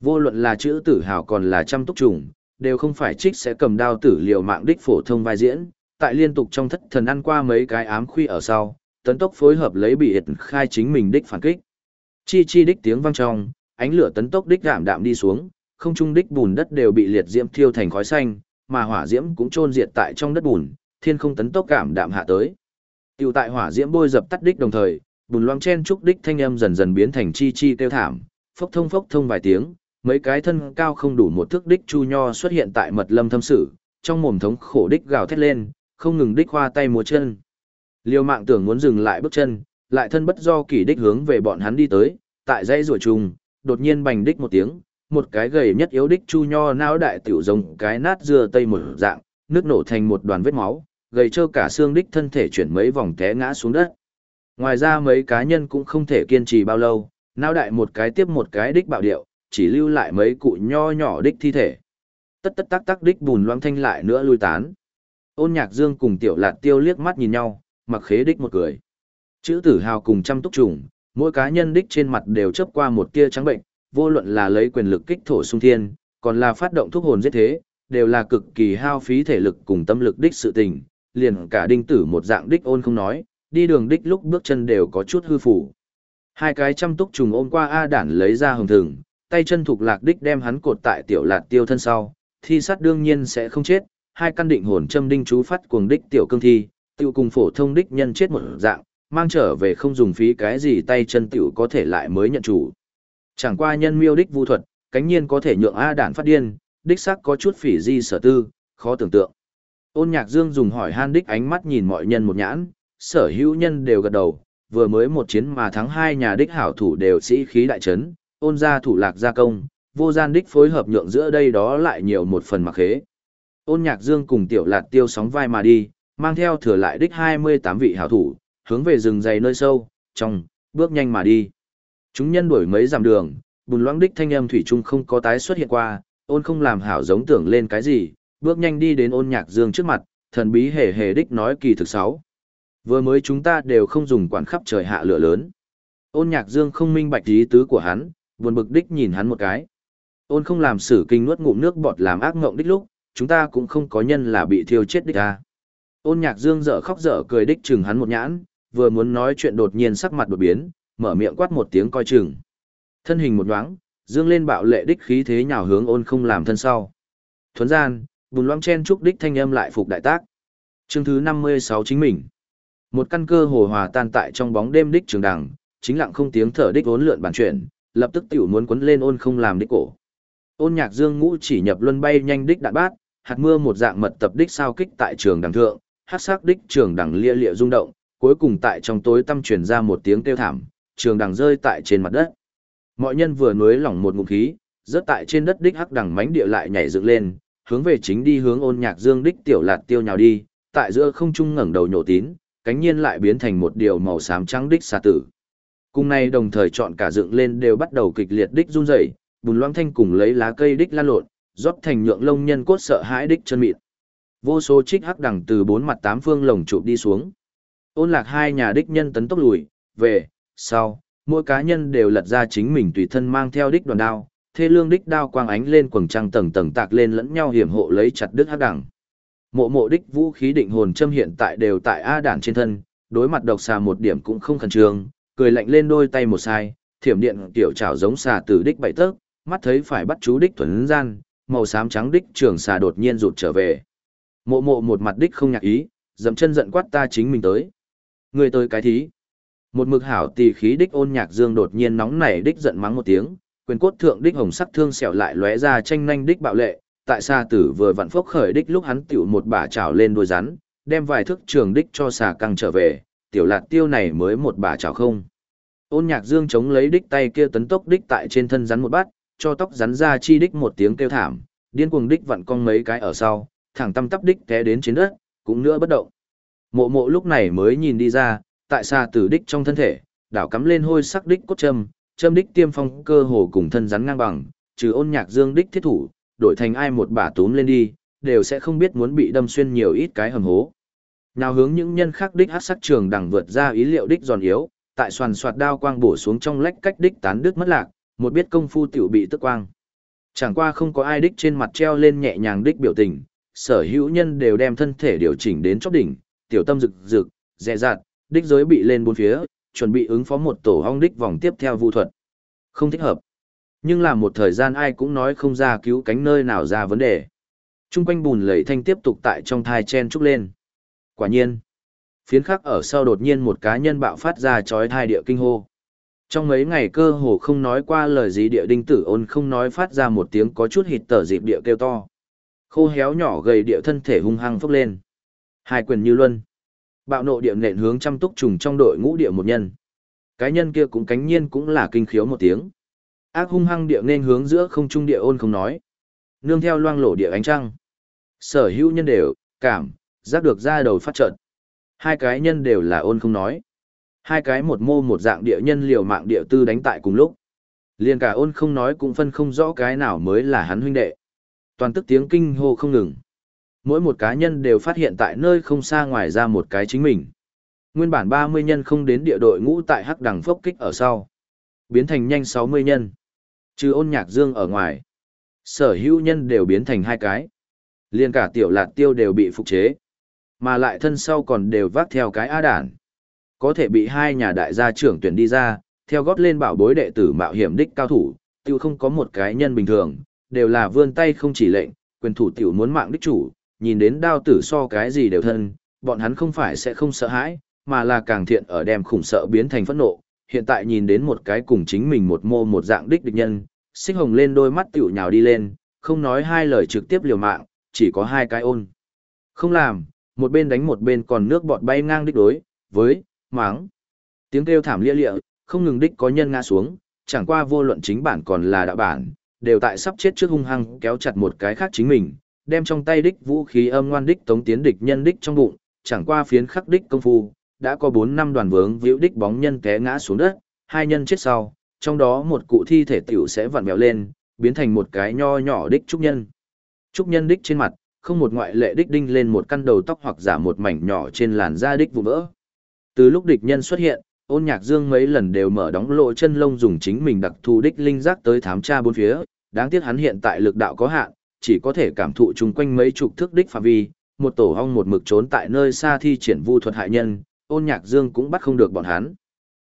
Vô luận là chữ tử hào còn là chăm túc trùng, đều không phải trích sẽ cầm đao tử liều mạng đích phổ thông vai diễn, tại liên tục trong thất thần ăn qua mấy cái ám khuy ở sau, tấn tốc phối hợp lấy bị ịt khai chính mình đích phản kích. Chi chi đích tiếng vang trong, ánh lửa tấn tốc đích giảm đạm đi xuống, không trung đích bùn đất đều bị liệt diễm thiêu thành khói xanh, mà hỏa diễm cũng trôn diệt tại trong đất bùn, thiên không tấn tốc cảm đạm hạ tới. Tiêu tại hỏa diễm bôi dập tắt đích đồng thời, bùn loang chen trúc đích thanh âm dần dần biến thành chi chi kêu thảm, phốc thông phốc thông vài tiếng, mấy cái thân cao không đủ một thước đích chu nho xuất hiện tại mật lâm thâm sử, trong mồm thống khổ đích gào thét lên, không ngừng đích hoa tay múa chân. Liêu mạng tưởng muốn dừng lại bước chân, lại thân bất do kỳ đích hướng về bọn hắn đi tới, tại dãy rủa trùng, đột nhiên bành đích một tiếng, một cái gầy nhất yếu đích chu nho não đại tiểu rồng cái nát dưa tây một dạng, nước nổ thành một đoàn vết máu, gầy trơ cả xương đích thân thể chuyển mấy vòng té ngã xuống đất. Ngoài ra mấy cá nhân cũng không thể kiên trì bao lâu, não đại một cái tiếp một cái đích bạo điệu, chỉ lưu lại mấy cụ nho nhỏ đích thi thể. Tất tất tắc tắc đích bùn loang thanh lại nữa lui tán. Ôn nhạc dương cùng tiểu lạt tiêu liếc mắt nhìn nhau, mặc khế đích một cười. Chữ tử hào cùng trăm túc trùng, mỗi cá nhân đích trên mặt đều chấp qua một tia trắng bệnh, vô luận là lấy quyền lực kích thổ sung thiên, còn là phát động thuốc hồn giết thế, đều là cực kỳ hao phí thể lực cùng tâm lực đích sự tình, liền cả đinh tử một dạng đích ôn không nói, đi đường đích lúc bước chân đều có chút hư phủ. Hai cái chăm túc trùng ôm qua A đản lấy ra hồng thường, tay chân thuộc lạc đích đem hắn cột tại tiểu lạt tiêu thân sau, thi sát đương nhiên sẽ không chết, hai căn định hồn châm đinh chú phát cuồng đích tiểu cương thi, tiêu cùng phổ thông đích nhân chết một dạng, mang trở về không dùng phí cái gì tay chân tiểu có thể lại mới nhận chủ. Chẳng qua nhân miêu đích vu thuật, cánh nhiên có thể nhượng A đản phát điên, đích xác có chút phỉ di sở tư, khó tưởng tượng. Ôn nhạc dương dùng hỏi han đích ánh mắt nhìn mọi nhân một nhãn, sở hữu nhân đều gật đầu, vừa mới một chiến mà thắng hai nhà đích hảo thủ đều sĩ khí đại trấn, ôn ra thủ lạc gia công, vô gian đích phối hợp nhượng giữa đây đó lại nhiều một phần mặc khế. Ôn nhạc dương cùng tiểu lạt tiêu sóng vai mà đi, mang theo thừa lại đích 28 vị hảo thủ, hướng về rừng dày nơi sâu, trong, bước nhanh mà đi. Chúng nhân đuổi mấy dặm đường, bùn loãng đích thanh âm thủy chung không có tái xuất hiện qua, ôn không làm hảo giống tưởng lên cái gì, bước nhanh đi đến ôn nhạc dương trước mặt, thần bí hề hề đích nói kỳ thực sáu. Vừa mới chúng ta đều không dùng quản khắp trời hạ lửa lớn. Ôn nhạc dương không minh bạch ý tứ của hắn, buồn bực đích nhìn hắn một cái. Ôn không làm sử kinh nuốt ngụm nước bọt làm ác ngộng đích lúc, chúng ta cũng không có nhân là bị thiêu chết đích à. Ôn nhạc dương dở khóc dở cười đích chừng hắn một nhãn, vừa muốn nói chuyện đột nhiên sắc mặt đột biến, mở miệng quát một tiếng coi chừng. Thân hình một nhoáng, dương lên bạo lệ đích khí thế nhào hướng ôn không làm thân sau. Thuấn gian, bùn loang chen trúc đích thanh âm lại phục đại tác. Chương thứ 56 chính mình. Một căn cơ hồ hòa tan tại trong bóng đêm đích trường đằng, chính lặng không tiếng thở đích vốn lượn bản chuyển, lập tức tiểu muốn quấn lên ôn không làm đích cổ. Ôn nhạc dương ngũ chỉ nhập luân bay nhanh đích đạn bát, hạt mưa một dạng mật tập đích sao kích tại trường đằng thượng, hát sắc đích trường đằng lia lịa rung động, cuối cùng tại trong tối tâm truyền ra một tiếng kêu thảm, trường đằng rơi tại trên mặt đất. Mọi nhân vừa nuối lỏng một ngụm khí, rớt tại trên đất đích hắc đằng mánh địa lại nhảy dựng lên, hướng về chính đi hướng ôn nhạc dương đích tiểu lạt tiêu nhào đi, tại giữa không trung ngẩng đầu nhổ tín, cánh nhiên lại biến thành một điều màu xám trắng đích xà tử. Cùng này đồng thời chọn cả dựng lên đều bắt đầu kịch liệt đích run rẩy, bùn loãng thanh cùng lấy lá cây đích lan lộn, rót thành nhượng lông nhân cốt sợ hãi đích chân mịn. Vô số trích hắc đằng từ bốn mặt tám phương lồng chụp đi xuống. Ôn lạc hai nhà đích nhân tấn tốc lùi, về, sau, mỗi cá nhân đều lật ra chính mình tùy thân mang theo đích đoàn đao, thê lương đích đao quang ánh lên quầng trăng tầng tầng tạc lên lẫn nhau hiểm hộ lấy chặt đứt hắc đẳng. Mộ mộ đích vũ khí định hồn châm hiện tại đều tại A đản trên thân, đối mặt độc xà một điểm cũng không khẩn trương, cười lạnh lên đôi tay một sai, thiểm điện tiểu trảo giống xà từ đích bảy tấc, mắt thấy phải bắt chú đích thuần gian, màu xám trắng đích trường xà đột nhiên rụt trở về. Mộ mộ một mặt đích không nhạc ý, dậm chân giận quát ta chính mình tới. Người tới cái thí. Một mực hảo tỷ khí đích ôn nhạc dương đột nhiên nóng nảy đích giận mắng một tiếng, quyền cốt thượng đích hồng sắc thương sẹo lại lóe ra tranh nhanh đích bạo lệ, tại xa tử vừa vặn phốc khởi đích lúc hắn tiểu một bả chảo lên đuôi rắn, đem vài thước trường đích cho xà căng trở về, tiểu lạt tiêu này mới một bả chảo không. Ôn nhạc dương chống lấy đích tay kia tấn tốc đích tại trên thân rắn một bát, cho tóc rắn ra chi đích một tiếng kêu thảm, điên cuồng đích vặn cong mấy cái ở sau, thẳng tâm tắp đích té đến trên đất, cũng nữa bất động. Mộ mộ lúc này mới nhìn đi ra, tại xa tử đích trong thân thể, đảo cắm lên hôi sắc đích cốt châm, châm đích tiêm phong cơ hồ cùng thân rắn ngang bằng, trừ ôn nhạc dương đích thiết thủ, đổi thành ai một bả túm lên đi, đều sẽ không biết muốn bị đâm xuyên nhiều ít cái hầm hố. Nào hướng những nhân khác đích hát sắc trường đằng vượt ra ý liệu đích giòn yếu, tại xoàn xoạt đao quang bổ xuống trong lách cách đích tán đứt mất lạc, một biết công phu tiểu bị tức quang. Chẳng qua không có ai đích trên mặt treo lên nhẹ nhàng đích biểu tình, sở hữu nhân đều đem thân thể điều chỉnh đến chóp đỉnh, tiểu tâm rực rực, dè dạt, đích giới bị lên bốn phía, chuẩn bị ứng phó một tổ hong đích vòng tiếp theo vu thuật. Không thích hợp. Nhưng là một thời gian ai cũng nói không ra cứu cánh nơi nào ra vấn đề. Trung quanh bùn lầy thanh tiếp tục tại trong thai chen trúc lên. Quả nhiên. Phiến khắc ở sau đột nhiên một cá nhân bạo phát ra chói thai địa kinh hô. Trong mấy ngày cơ hồ không nói qua lời gì địa đinh tử ôn không nói phát ra một tiếng có chút hịt tở dịp địa kêu to. Khô héo nhỏ gầy địa thân thể hung hăng phốc lên. Hai quyền như luân. Bạo nộ địa nện hướng chăm túc trùng trong đội ngũ địa một nhân. Cái nhân kia cũng cánh nhiên cũng là kinh khiếu một tiếng. Ác hung hăng địa nên hướng giữa không trung địa ôn không nói. Nương theo loang lổ địa ánh trăng. Sở hữu nhân đều, cảm, giác được ra đầu phát trận. Hai cái nhân đều là ôn không nói. Hai cái một mô một dạng địa nhân liều mạng địa tư đánh tại cùng lúc. Liền cả ôn không nói cũng phân không rõ cái nào mới là hắn huynh đệ. Toàn tức tiếng kinh hô không ngừng. Mỗi một cá nhân đều phát hiện tại nơi không xa ngoài ra một cái chính mình. Nguyên bản 30 nhân không đến địa đội ngũ tại hắc đằng phốc kích ở sau. Biến thành nhanh 60 nhân. Trừ ôn nhạc dương ở ngoài. Sở hữu nhân đều biến thành hai cái. Liên cả tiểu lạt tiêu đều bị phục chế. Mà lại thân sau còn đều vác theo cái a đản. Có thể bị hai nhà đại gia trưởng tuyển đi ra, theo gót lên bảo bối đệ tử mạo hiểm đích cao thủ, tiêu không có một cái nhân bình thường, đều là vươn tay không chỉ lệnh, quyền thủ tiểu muốn mạng đích chủ, nhìn đến đao tử so cái gì đều thân, bọn hắn không phải sẽ không sợ hãi, mà là càng thiện ở đem khủng sợ biến thành phẫn nộ, hiện tại nhìn đến một cái cùng chính mình một mô một dạng đích địch nhân, xích hồng lên đôi mắt tiểu nhào đi lên, không nói hai lời trực tiếp liều mạng, chỉ có hai cái ôn. Không làm, một bên đánh một bên còn nước bọt bay ngang đích đối, với, máng. Tiếng kêu thảm lia lịa, không ngừng đích có nhân ngã xuống, chẳng qua vô luận chính bản còn là đạo bản, đều tại sắp chết trước hung hăng kéo chặt một cái khác chính mình, đem trong tay đích vũ khí âm ngoan đích tống tiến địch nhân đích trong bụng, chẳng qua phiến khắc đích công phu, đã có 4 năm đoàn vướng víu đích bóng nhân té ngã xuống đất, hai nhân chết sau, trong đó một cụ thi thể tiểu sẽ vặn vẹo lên, biến thành một cái nho nhỏ đích trúc nhân. Trúc nhân đích trên mặt, không một ngoại lệ đích đinh lên một căn đầu tóc hoặc giả một mảnh nhỏ trên làn da đích vụn vỡ. Từ lúc địch nhân xuất hiện, ôn nhạc dương mấy lần đều mở đóng lộ chân lông dùng chính mình đặc thù đích linh giác tới thám tra bốn phía, đáng tiếc hắn hiện tại lực đạo có hạn, chỉ có thể cảm thụ chung quanh mấy chục thước đích phạm vi, một tổ hong một mực trốn tại nơi xa thi triển vu thuật hại nhân, ôn nhạc dương cũng bắt không được bọn hắn.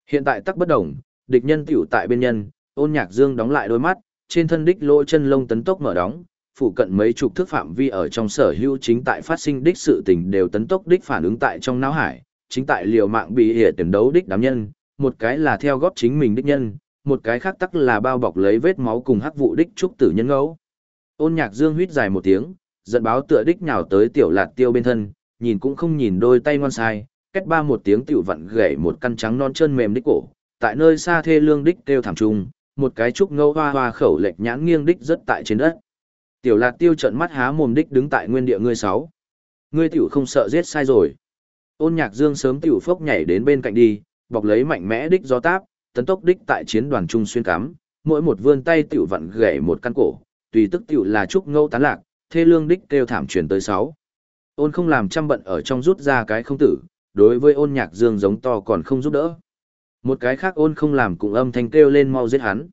Hiện tại tắc bất đồng, địch nhân tiểu tại bên nhân, ôn nhạc dương đóng lại đôi mắt, trên thân đích lỗ chân lông tấn tốc mở đóng, phụ cận mấy chục thước phạm vi ở trong sở hữu chính tại phát sinh đích sự tình đều tấn tốc đích phản ứng tại trong não hải, chính tại liều mạng bị hệ tuyển đấu đích đám nhân, một cái là theo góp chính mình đích nhân, một cái khác tắc là bao bọc lấy vết máu cùng hắc vụ đích trúc tử nhân ngẫu. Ôn nhạc dương huyết dài một tiếng, giận báo tựa đích nhào tới tiểu lạt tiêu bên thân, nhìn cũng không nhìn đôi tay ngon sai, kết ba một tiếng tiểu vặn gãy một căn trắng non chân mềm đích cổ, tại nơi xa thê lương đích tiêu thảm trung, một cái trúc ngâu hoa hoa khẩu lệch nhãn nghiêng đích rất tại trên đất. Tiểu lạt tiêu trợn mắt há mồm đích đứng tại nguyên địa ngươi sáu. Ngươi tiểu không sợ giết sai rồi. Ôn nhạc dương sớm tiểu phốc nhảy đến bên cạnh đi, bọc lấy mạnh mẽ đích gió táp, tấn tốc đích tại chiến đoàn trung xuyên cắm, mỗi một vươn tay tiểu vặn gãy một căn cổ, tùy tức tiểu là trúc ngâu tán lạc, thê lương đích kêu thảm truyền tới sáu. Ôn không làm trăm bận ở trong rút ra cái không tử, đối với ôn nhạc dương giống to còn không giúp đỡ. Một cái khác ôn không làm cũng âm thanh kêu lên mau giết hắn.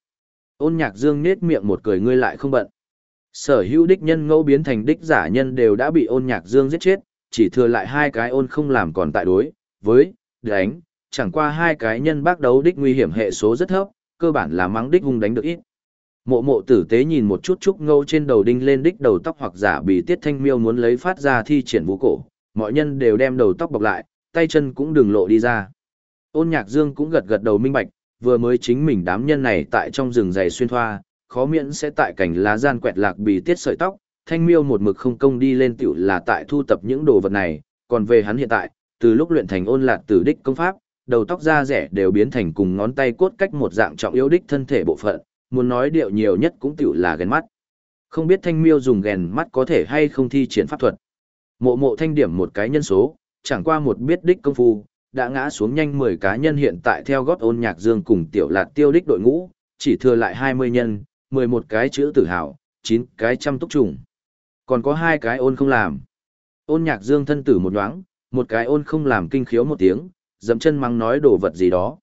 Ôn nhạc dương nết miệng một cười ngươi lại không bận. Sở hữu đích nhân ngẫu biến thành đích giả nhân đều đã bị ôn nhạc dương giết chết, chỉ thừa lại hai cái ôn không làm còn tại đối, với, đánh, chẳng qua hai cái nhân bác đấu đích nguy hiểm hệ số rất thấp, cơ bản là mắng đích hung đánh được ít. Mộ mộ tử tế nhìn một chút trúc ngâu trên đầu đinh lên đích đầu tóc hoặc giả bị tiết thanh miêu muốn lấy phát ra thi triển vũ cổ, mọi nhân đều đem đầu tóc bọc lại, tay chân cũng đừng lộ đi ra. Ôn nhạc dương cũng gật gật đầu minh bạch, vừa mới chính mình đám nhân này tại trong rừng dày xuyên thoa, khó miễn sẽ tại cảnh lá gian quẹt lạc bị tiết sợi tóc, thanh miêu một mực không công đi lên tiểu là tại thu tập những đồ vật này, còn về hắn hiện tại, từ lúc luyện thành ôn lạc tử đích công pháp, đầu tóc da rẻ đều biến thành cùng ngón tay cốt cách một dạng trọng yếu đích thân thể bộ phận, muốn nói điệu nhiều nhất cũng tiểu là ghen mắt. Không biết thanh miêu dùng ghen mắt có thể hay không thi triển pháp thuật. Mộ mộ thanh điểm một cái nhân số, chẳng qua một biết đích công phu, đã ngã xuống nhanh 10 cá nhân hiện tại theo gót ôn nhạc dương cùng tiểu lạc tiêu đích đội ngũ, chỉ thừa lại 20 nhân, 11 cái chữ tử hào, 9 cái trăm túc trùng. Còn có hai cái ôn không làm. Ôn nhạc dương thân tử một nhoáng, một cái ôn không làm kinh khiếu một tiếng, dậm chân mắng nói đồ vật gì đó.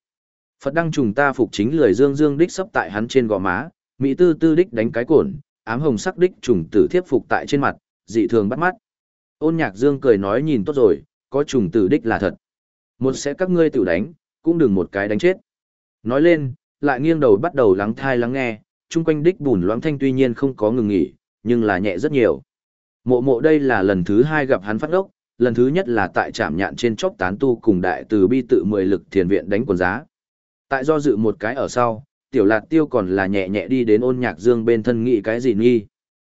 Phật đăng trùng ta phục chính lười dương dương đích sấp tại hắn trên gò má, mỹ tư tư đích đánh cái cổn, ám hồng sắc đích trùng tử thiếp phục tại trên mặt, dị thường bắt mắt. Ôn nhạc dương cười nói nhìn tốt rồi, có trùng tử đích là thật. Một sẽ các ngươi tự đánh, cũng đừng một cái đánh chết. Nói lên, lại nghiêng đầu bắt đầu lắng thai lắng nghe, chung quanh đích bùn loãng thanh tuy nhiên không có ngừng nghỉ, nhưng là nhẹ rất nhiều. Mộ mộ đây là lần thứ hai gặp hắn phát ốc, lần thứ nhất là tại trạm nhạn trên chốc tán tu cùng đại từ bi tự mười lực thiền viện đánh quần giá. Tại do dự một cái ở sau, tiểu lạc tiêu còn là nhẹ nhẹ đi đến ôn nhạc dương bên thân nghị cái gì nghi.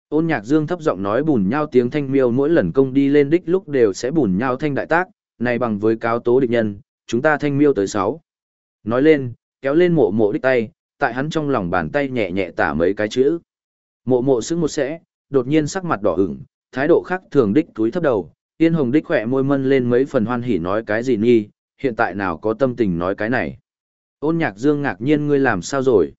Ôn nhạc dương thấp giọng nói bùn nhau tiếng thanh miêu mỗi lần công đi lên đích lúc đều sẽ bùn nhau thanh đại tác, này bằng với cáo tố địch nhân, chúng ta thanh miêu tới sáu. Nói lên, kéo lên mộ mộ đích tay, tại hắn trong lòng bàn tay nhẹ nhẹ tả mấy cái chữ. Mộ mộ sững một sẽ, đột nhiên sắc mặt đỏ ửng, thái độ khác thường đích túi thấp đầu, yên hồng đích khỏe môi mân lên mấy phần hoan hỉ nói cái gì nghi, hiện tại nào có tâm tình nói cái này. Ôn nhạc dương ngạc nhiên ngươi làm sao rồi?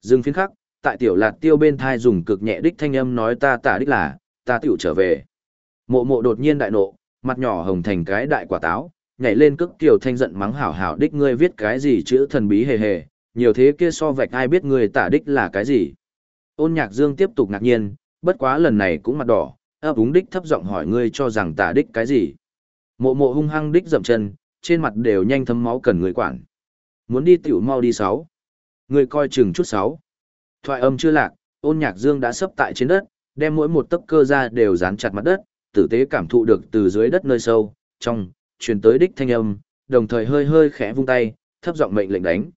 Dương phiến khắc, tại tiểu lạc tiêu bên thai dùng cực nhẹ đích thanh âm nói ta tả đích là, ta tiểu trở về. Mộ mộ đột nhiên đại nộ, mặt nhỏ hồng thành cái đại quả táo, nhảy lên cước tiểu thanh giận mắng hảo hảo đích ngươi viết cái gì chữ thần bí hề hề, nhiều thế kia so vạch ai biết ngươi tả đích là cái gì. Ôn nhạc dương tiếp tục ngạc nhiên, bất quá lần này cũng mặt đỏ, ấp úng đích thấp giọng hỏi ngươi cho rằng tả đích cái gì. Mộ mộ hung hăng đích dậm chân, trên mặt đều nhanh thấm máu cần người quản. Muốn đi tiểu mau đi sáu. người coi chừng chút sáu. Thoại âm chưa lạc, ôn nhạc dương đã sấp tại trên đất, đem mỗi một tấc cơ ra đều dán chặt mặt đất, tử tế cảm thụ được từ dưới đất nơi sâu, trong, truyền tới đích thanh âm, đồng thời hơi hơi khẽ vung tay, thấp giọng mệnh lệnh đánh.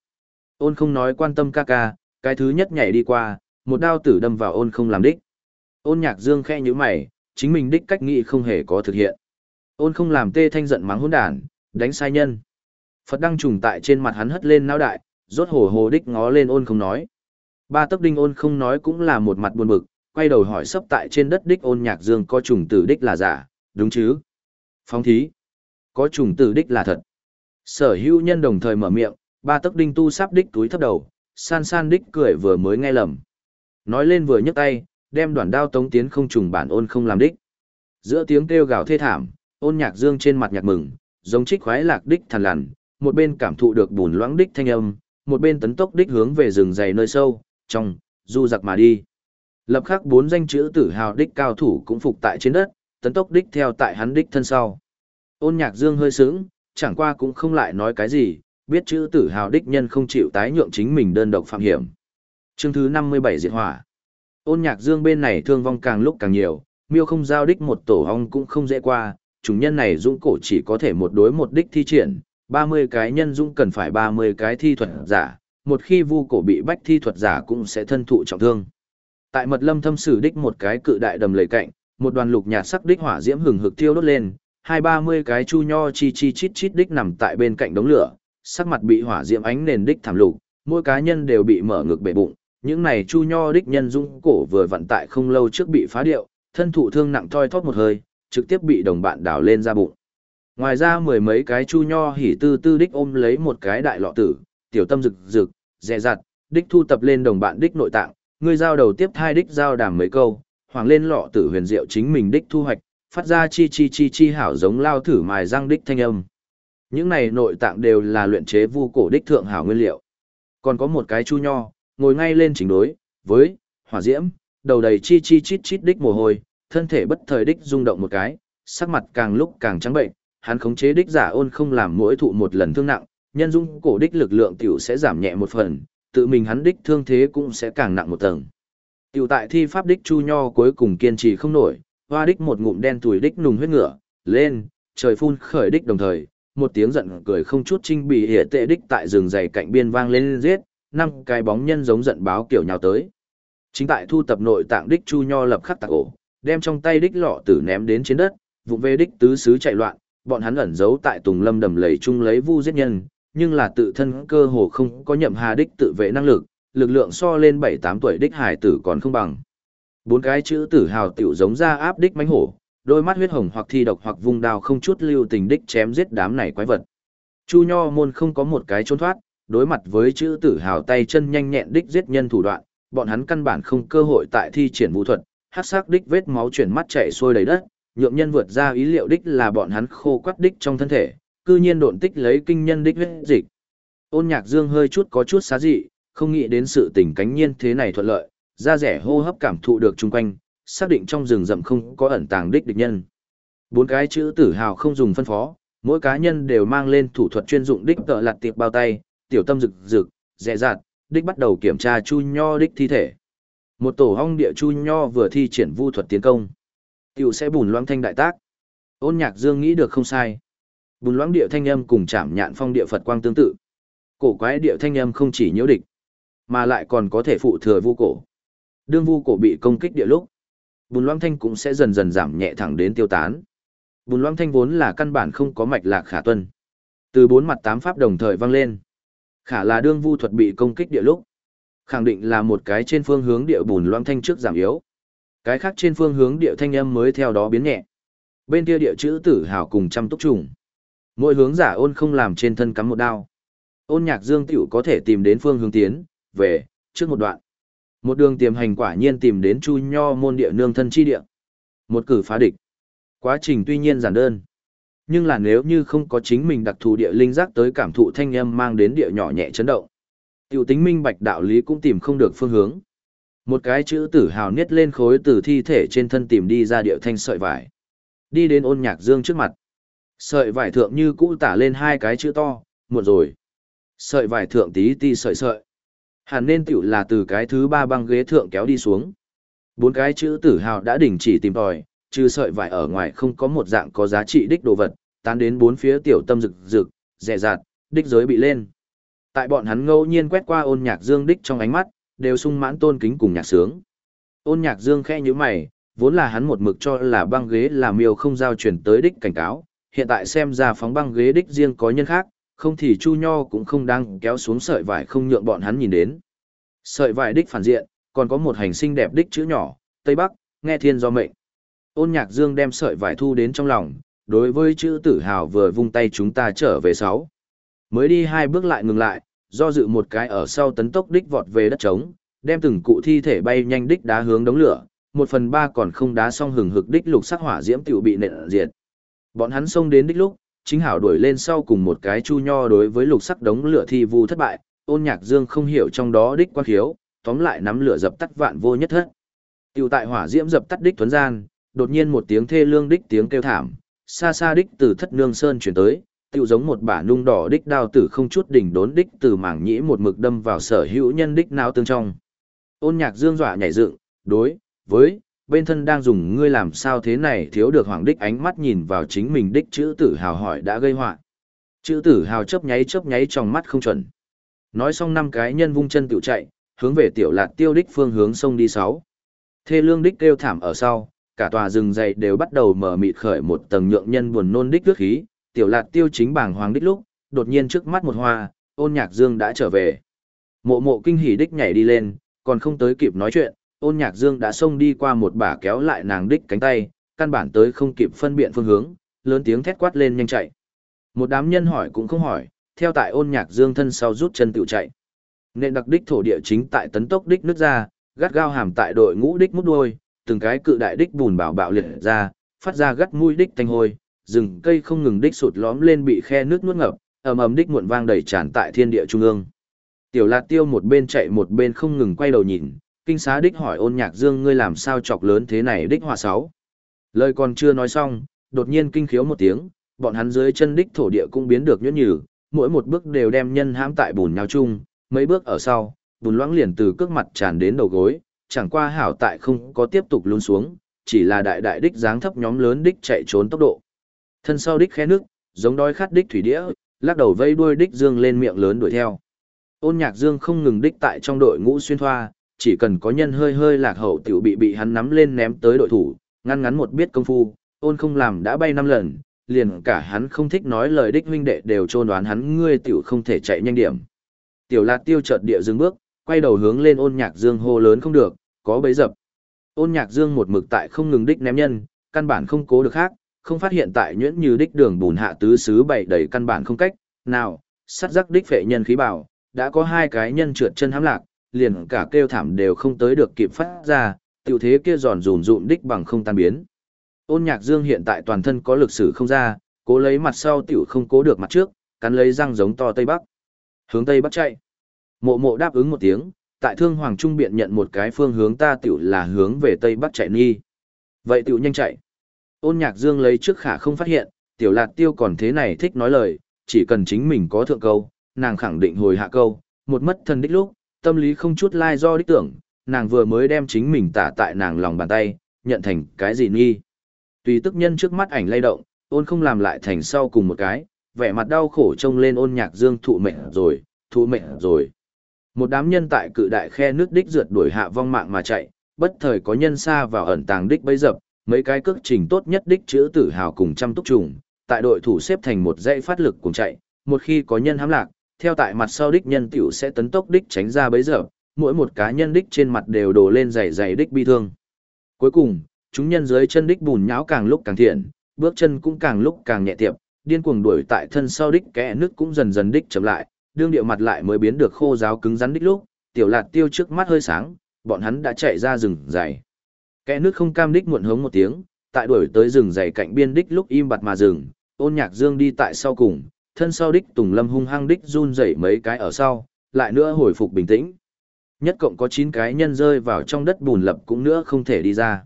Ôn không nói quan tâm ca ca, cái thứ nhất nhảy đi qua, một đao tử đâm vào ôn không làm đích. Ôn nhạc dương khẽ như mày, chính mình đích cách nghĩ không hề có thực hiện. Ôn không làm tê thanh giận mắng hỗn đản, đánh sai nhân. Phật đăng trùng tại trên mặt hắn hất lên não đại, rốt hồ hồ đích ngó lên ôn không nói. Ba tấc đinh ôn không nói cũng là một mặt buồn bực, quay đầu hỏi sấp tại trên đất đích ôn nhạc dương có trùng tử đích là giả, đúng chứ? Phóng thí. Có trùng tử đích là thật. Sở hữu nhân đồng thời mở miệng, ba tấc đinh tu sắp đích túi thấp đầu, san san đích cười vừa mới nghe lầm. Nói lên vừa nhấc tay, đem đoạn đao tống tiến không trùng bản ôn không làm đích. Giữa tiếng kêu gào thê thảm, ôn nhạc dương trên mặt nhạc mừng, giống trích khoái lạc đích thằn lằn, một bên cảm thụ được bùn loãng đích thanh âm, một bên tấn tốc đích hướng về rừng dày nơi sâu, trong, du giặc mà đi. Lập khắc bốn danh chữ tử hào đích cao thủ cũng phục tại trên đất, tấn tốc đích theo tại hắn đích thân sau. Ôn nhạc dương hơi sướng, chẳng qua cũng không lại nói cái gì, biết chữ tử hào đích nhân không chịu tái nhượng chính mình đơn độc phạm hiểm. Chương thứ 57 diệt hỏa. Ôn nhạc dương bên này thương vong càng lúc càng nhiều, miêu không giao đích một tổ ong cũng không dễ qua, chủ nhân này dũng cổ chỉ có thể một đối một đích thi triển, 30 cái nhân dũng cần phải 30 cái thi thuật giả, một khi vu cổ bị bách thi thuật giả cũng sẽ thân thụ trọng thương. Tại mật lâm thâm sử đích một cái cự đại đầm lầy cạnh, một đoàn lục nhạt sắc đích hỏa diễm hừng hực thiêu đốt lên, hai ba mươi cái chu nho chi chi chít chít đích nằm tại bên cạnh đống lửa, sắc mặt bị hỏa diễm ánh nền đích thảm lục, mỗi cá nhân đều bị mở ngực bể bụng, những này chu nho đích nhân dung cổ vừa vận tại không lâu trước bị phá điệu, thân thụ thương nặng thoi thóp một hơi, trực tiếp bị đồng bạn đào lên ra bụng. Ngoài ra mười mấy cái chu nho hỉ tư tư đích ôm lấy một cái đại lọ tử, tiểu tâm rực rực, dè dặt, đích thu tập lên đồng bạn đích nội tạng, người giao đầu tiếp thai đích giao đàm mấy câu, hoàng lên lọ tử huyền diệu chính mình đích thu hoạch, phát ra chi chi chi chi hảo giống lao thử mài răng đích thanh âm. Những này nội tạng đều là luyện chế vu cổ đích thượng hảo nguyên liệu. Còn có một cái chu nho, ngồi ngay lên chỉnh đối, với, hỏa diễm, đầu đầy chi chi chít chít đích mồ hôi, thân thể bất thời đích rung động một cái, sắc mặt càng lúc càng trắng bệnh, hắn khống chế đích giả ôn không làm mỗi thụ một lần thương nặng, nhân dung cổ đích lực lượng tiểu sẽ giảm nhẹ một phần, tự mình hắn đích thương thế cũng sẽ càng nặng một tầng. Tiểu tại thi pháp đích chu nho cuối cùng kiên trì không nổi, hoa đích một ngụm đen tuổi đích nùng huyết ngựa, lên, trời phun khởi đích đồng thời, một tiếng giận cười không chút trinh bị hệ tệ đích tại rừng dày cạnh biên vang lên giết, năm cái bóng nhân giống giận báo kiểu nhào tới. Chính tại thu tập nội tạng đích chu nho lập khắc tạc ổ, đem trong tay đích lọ tử ném đến trên đất, vụng về đích tứ xứ chạy loạn, bọn hắn ẩn giấu tại tùng lâm đầm lầy chung lấy vu giết nhân, nhưng là tự thân cơ hồ không có nhậm hà đích tự vệ năng lực, lực lượng so lên 7-8 tuổi đích hải tử còn không bằng. Bốn cái chữ tử hào tiểu giống ra áp đích mánh hổ, đôi mắt huyết hồng hoặc thi độc hoặc vùng đào không chút lưu tình đích chém giết đám này quái vật. Chu Nho môn không có một cái trốn thoát, đối mặt với chữ tử hào tay chân nhanh nhẹn đích giết nhân thủ đoạn, bọn hắn căn bản không cơ hội tại thi triển vũ thuật, hắc sắc đích vết máu chuyển mắt chảy xuôi đầy đất, nhượng nhân vượt ra ý liệu đích là bọn hắn khô quắt đích trong thân thể, cư nhiên độn tích lấy kinh nhân đích huyết dịch. Ôn Nhạc Dương hơi chút có chút xá dị, không nghĩ đến sự tình cánh nhiên thế này thuận lợi, da rẻ hô hấp cảm thụ được chung quanh, xác định trong rừng rậm không có ẩn tàng đích địch nhân. Bốn cái chữ tử hào không dùng phân phó, mỗi cá nhân đều mang lên thủ thuật chuyên dụng đích tợ lặt tiệp bao tay, tiểu tâm rực rực, dẹ dạt, đích bắt đầu kiểm tra chu nho đích thi thể. Một tổ hong địa chu nho vừa thi triển vu thuật tiến công. Tiểu sẽ bùn loãng thanh đại tác. Ôn nhạc dương nghĩ được không sai. Bùn loãng địa thanh âm cùng chạm nhạn phong địa Phật quang tương tự. Cổ quái địa thanh âm không chỉ nhiễu địch, mà lại còn có thể phụ thừa vu cổ. Đương vu cổ bị công kích địa lúc, bùn loãng thanh cũng sẽ dần dần giảm nhẹ thẳng đến tiêu tán. Bùn loãng thanh vốn là căn bản không có mạch lạc khả tuân. Từ bốn mặt tám pháp đồng thời vang lên. Khả là đương vu thuật bị công kích địa lúc. Khẳng định là một cái trên phương hướng địa bùn loãng thanh trước giảm yếu. Cái khác trên phương hướng địa thanh âm mới theo đó biến nhẹ. Bên kia địa chữ tử hào cùng trăm túc trùng. Mỗi hướng giả ôn không làm trên thân cắm một đao. Ôn nhạc dương tiểu có thể tìm đến phương hướng tiến, về, trước một đoạn. Một đường tiềm hành quả nhiên tìm đến chu nho môn địa nương thân chi địa. Một cử phá địch. Quá trình tuy nhiên giản đơn. Nhưng là nếu như không có chính mình đặc thù địa linh giác tới cảm thụ thanh âm mang đến địa nhỏ nhẹ chấn động. Tiểu tính minh bạch đạo lý cũng tìm không được phương hướng. Một cái chữ tử hào niết lên khối từ thi thể trên thân tìm đi ra địa thanh sợi vải. Đi đến ôn nhạc dương trước mặt. Sợi vải thượng như cũ tả lên hai cái chữ to, muộn rồi. Sợi vải thượng tí ti sợi sợi. Hẳn nên tiểu là từ cái thứ ba băng ghế thượng kéo đi xuống. Bốn cái chữ tử hào đã đình chỉ tìm tòi, trừ sợi vải ở ngoài không có một dạng có giá trị đích đồ vật, tán đến bốn phía tiểu tâm rực rực, rẻ rạt, đích giới bị lên. Tại bọn hắn ngẫu nhiên quét qua ôn nhạc dương đích trong ánh mắt, đều sung mãn tôn kính cùng nhạc sướng. Ôn nhạc dương khẽ như mày, vốn là hắn một mực cho là băng ghế là miêu không giao chuyển tới đích cảnh cáo, hiện tại xem ra phóng băng ghế đích riêng có nhân khác, không thì Chu Nho cũng không đang kéo xuống sợi vải không nhượng bọn hắn nhìn đến. Sợi vải đích phản diện, còn có một hành sinh đẹp đích chữ nhỏ, Tây Bắc, nghe thiên do mệnh. Ôn nhạc dương đem sợi vải thu đến trong lòng, đối với chữ tử hào vừa vung tay chúng ta trở về sáu. Mới đi hai bước lại ngừng lại, do dự một cái ở sau tấn tốc đích vọt về đất trống, đem từng cụ thi thể bay nhanh đích đá hướng đống lửa, một phần ba còn không đá xong hừng hực đích lục sắc hỏa diễm tiểu bị nện diệt. Bọn hắn xông đến đích lúc, chính hảo đuổi lên sau cùng một cái chu nho đối với lục sắc đống lửa thi vu thất bại, ôn nhạc dương không hiểu trong đó đích quan khiếu, tóm lại nắm lửa dập tắt vạn vô nhất thất. Tiểu tại hỏa diễm dập tắt đích tuấn gian, đột nhiên một tiếng thê lương đích tiếng kêu thảm, xa xa đích từ thất nương sơn chuyển tới, tựu giống một bả nung đỏ đích đao tử không chút đỉnh đốn đích từ mảng nhĩ một mực đâm vào sở hữu nhân đích não tương trong. Ôn nhạc dương dọa nhảy dựng, đối, với, bên thân đang dùng ngươi làm sao thế này thiếu được hoàng đích ánh mắt nhìn vào chính mình đích chữ tử hào hỏi đã gây họa. Chữ tử hào chớp nháy chớp nháy trong mắt không chuẩn. Nói xong năm cái nhân vung chân tự chạy hướng về tiểu lạt tiêu đích phương hướng sông đi sáu. Thê lương đích kêu thảm ở sau cả tòa rừng dày đều bắt đầu mở mịt khởi một tầng nhượng nhân buồn nôn đích nước khí tiểu lạt tiêu chính bảng hoàng đích lúc đột nhiên trước mắt một hoa ôn nhạc dương đã trở về mộ mộ kinh hỉ đích nhảy đi lên còn không tới kịp nói chuyện ôn nhạc dương đã xông đi qua một bả kéo lại nàng đích cánh tay, căn bản tới không kịp phân biện phương hướng, lớn tiếng thét quát lên nhanh chạy. Một đám nhân hỏi cũng không hỏi, theo tại ôn nhạc dương thân sau rút chân tự chạy. Nên đặc đích thổ địa chính tại tấn tốc đích nước ra, gắt gao hàm tại đội ngũ đích mút đuôi, từng cái cự đại đích bùn bảo bạo liệt ra, phát ra gắt mũi đích thanh hôi, rừng cây không ngừng đích sụt lõm lên bị khe nước nuốt ngập, ầm ầm đích muộn vang đầy tràn tại thiên địa trung ương. Tiểu Lạt Tiêu một bên chạy một bên không ngừng quay đầu nhìn, kinh xá đích hỏi ôn nhạc dương ngươi làm sao chọc lớn thế này đích họa sáu. Lời còn chưa nói xong, đột nhiên kinh khiếu một tiếng, bọn hắn dưới chân đích thổ địa cũng biến được nhuyễn nhừ, mỗi một bước đều đem nhân hãm tại bùn nhau chung, mấy bước ở sau, bùn loãng liền từ cước mặt tràn đến đầu gối, chẳng qua hảo tại không có tiếp tục lún xuống, chỉ là đại đại đích dáng thấp nhóm lớn đích chạy trốn tốc độ. Thân sau đích khe nước, giống đói khát đích thủy đĩa, lắc đầu vây đuôi đích dương lên miệng lớn đuổi theo. Ôn Nhạc Dương không ngừng đích tại trong đội ngũ xuyên thoa, chỉ cần có nhân hơi hơi lạc hậu tiểu bị bị hắn nắm lên ném tới đội thủ, ngăn ngắn một biết công phu, ôn không làm đã bay năm lần, liền cả hắn không thích nói lời đích huynh đệ đều trôn đoán hắn ngươi tiểu không thể chạy nhanh điểm. Tiểu lạc tiêu chợt địa dừng bước, quay đầu hướng lên ôn nhạc dương hô lớn không được, có bấy dập. Ôn nhạc dương một mực tại không ngừng đích ném nhân, căn bản không cố được khác, không phát hiện tại nhuyễn như đích đường bùn hạ tứ xứ bảy đầy căn bản không cách, nào, sắt rắc đích phệ nhân khí bảo, đã có hai cái nhân trượt chân hám lạc, liền cả kêu thảm đều không tới được kịp phát ra, tiểu thế kia giòn rùn rụn đích bằng không tan biến. Ôn nhạc dương hiện tại toàn thân có lực sử không ra, cố lấy mặt sau tiểu không cố được mặt trước, cắn lấy răng giống to tây bắc. Hướng tây bắc chạy. Mộ mộ đáp ứng một tiếng, tại thương hoàng trung biện nhận một cái phương hướng ta tiểu là hướng về tây bắc chạy nghi. Vậy tiểu nhanh chạy. Ôn nhạc dương lấy trước khả không phát hiện, tiểu lạc tiêu còn thế này thích nói lời, chỉ cần chính mình có thượng câu, nàng khẳng định hồi hạ câu, một mất thân đích lúc, tâm lý không chút lai do đích tưởng, nàng vừa mới đem chính mình tả tại nàng lòng bàn tay, nhận thành cái gì nghi. Tùy tức nhân trước mắt ảnh lay động, ôn không làm lại thành sau cùng một cái, vẻ mặt đau khổ trông lên ôn nhạc dương thụ mệnh rồi, thụ mệnh rồi. Một đám nhân tại cự đại khe nước đích rượt đuổi hạ vong mạng mà chạy, bất thời có nhân xa vào ẩn tàng đích bấy dập, mấy cái cước trình tốt nhất đích chữ tử hào cùng trăm túc trùng, tại đội thủ xếp thành một dãy phát lực cùng chạy, một khi có nhân hám lạc, theo tại mặt sau đích nhân tiểu sẽ tấn tốc đích tránh ra bấy giờ, mỗi một cá nhân đích trên mặt đều đổ lên dày dày đích bi thương. Cuối cùng, chúng nhân dưới chân đích bùn nhão càng lúc càng thiện, bước chân cũng càng lúc càng nhẹ tiệp, điên cuồng đuổi tại thân sau đích kẽ nước cũng dần dần đích chậm lại, đương điệu mặt lại mới biến được khô giáo cứng rắn đích lúc, tiểu lạt tiêu trước mắt hơi sáng, bọn hắn đã chạy ra rừng dày. Kẽ nước không cam đích muộn hống một tiếng, tại đuổi tới rừng dày cạnh biên đích lúc im bặt mà dừng, ôn nhạc dương đi tại sau cùng, thân sau đích Tùng Lâm hung hăng đích run rẩy mấy cái ở sau, lại nữa hồi phục bình tĩnh. Nhất cộng có 9 cái nhân rơi vào trong đất bùn lập cũng nữa không thể đi ra.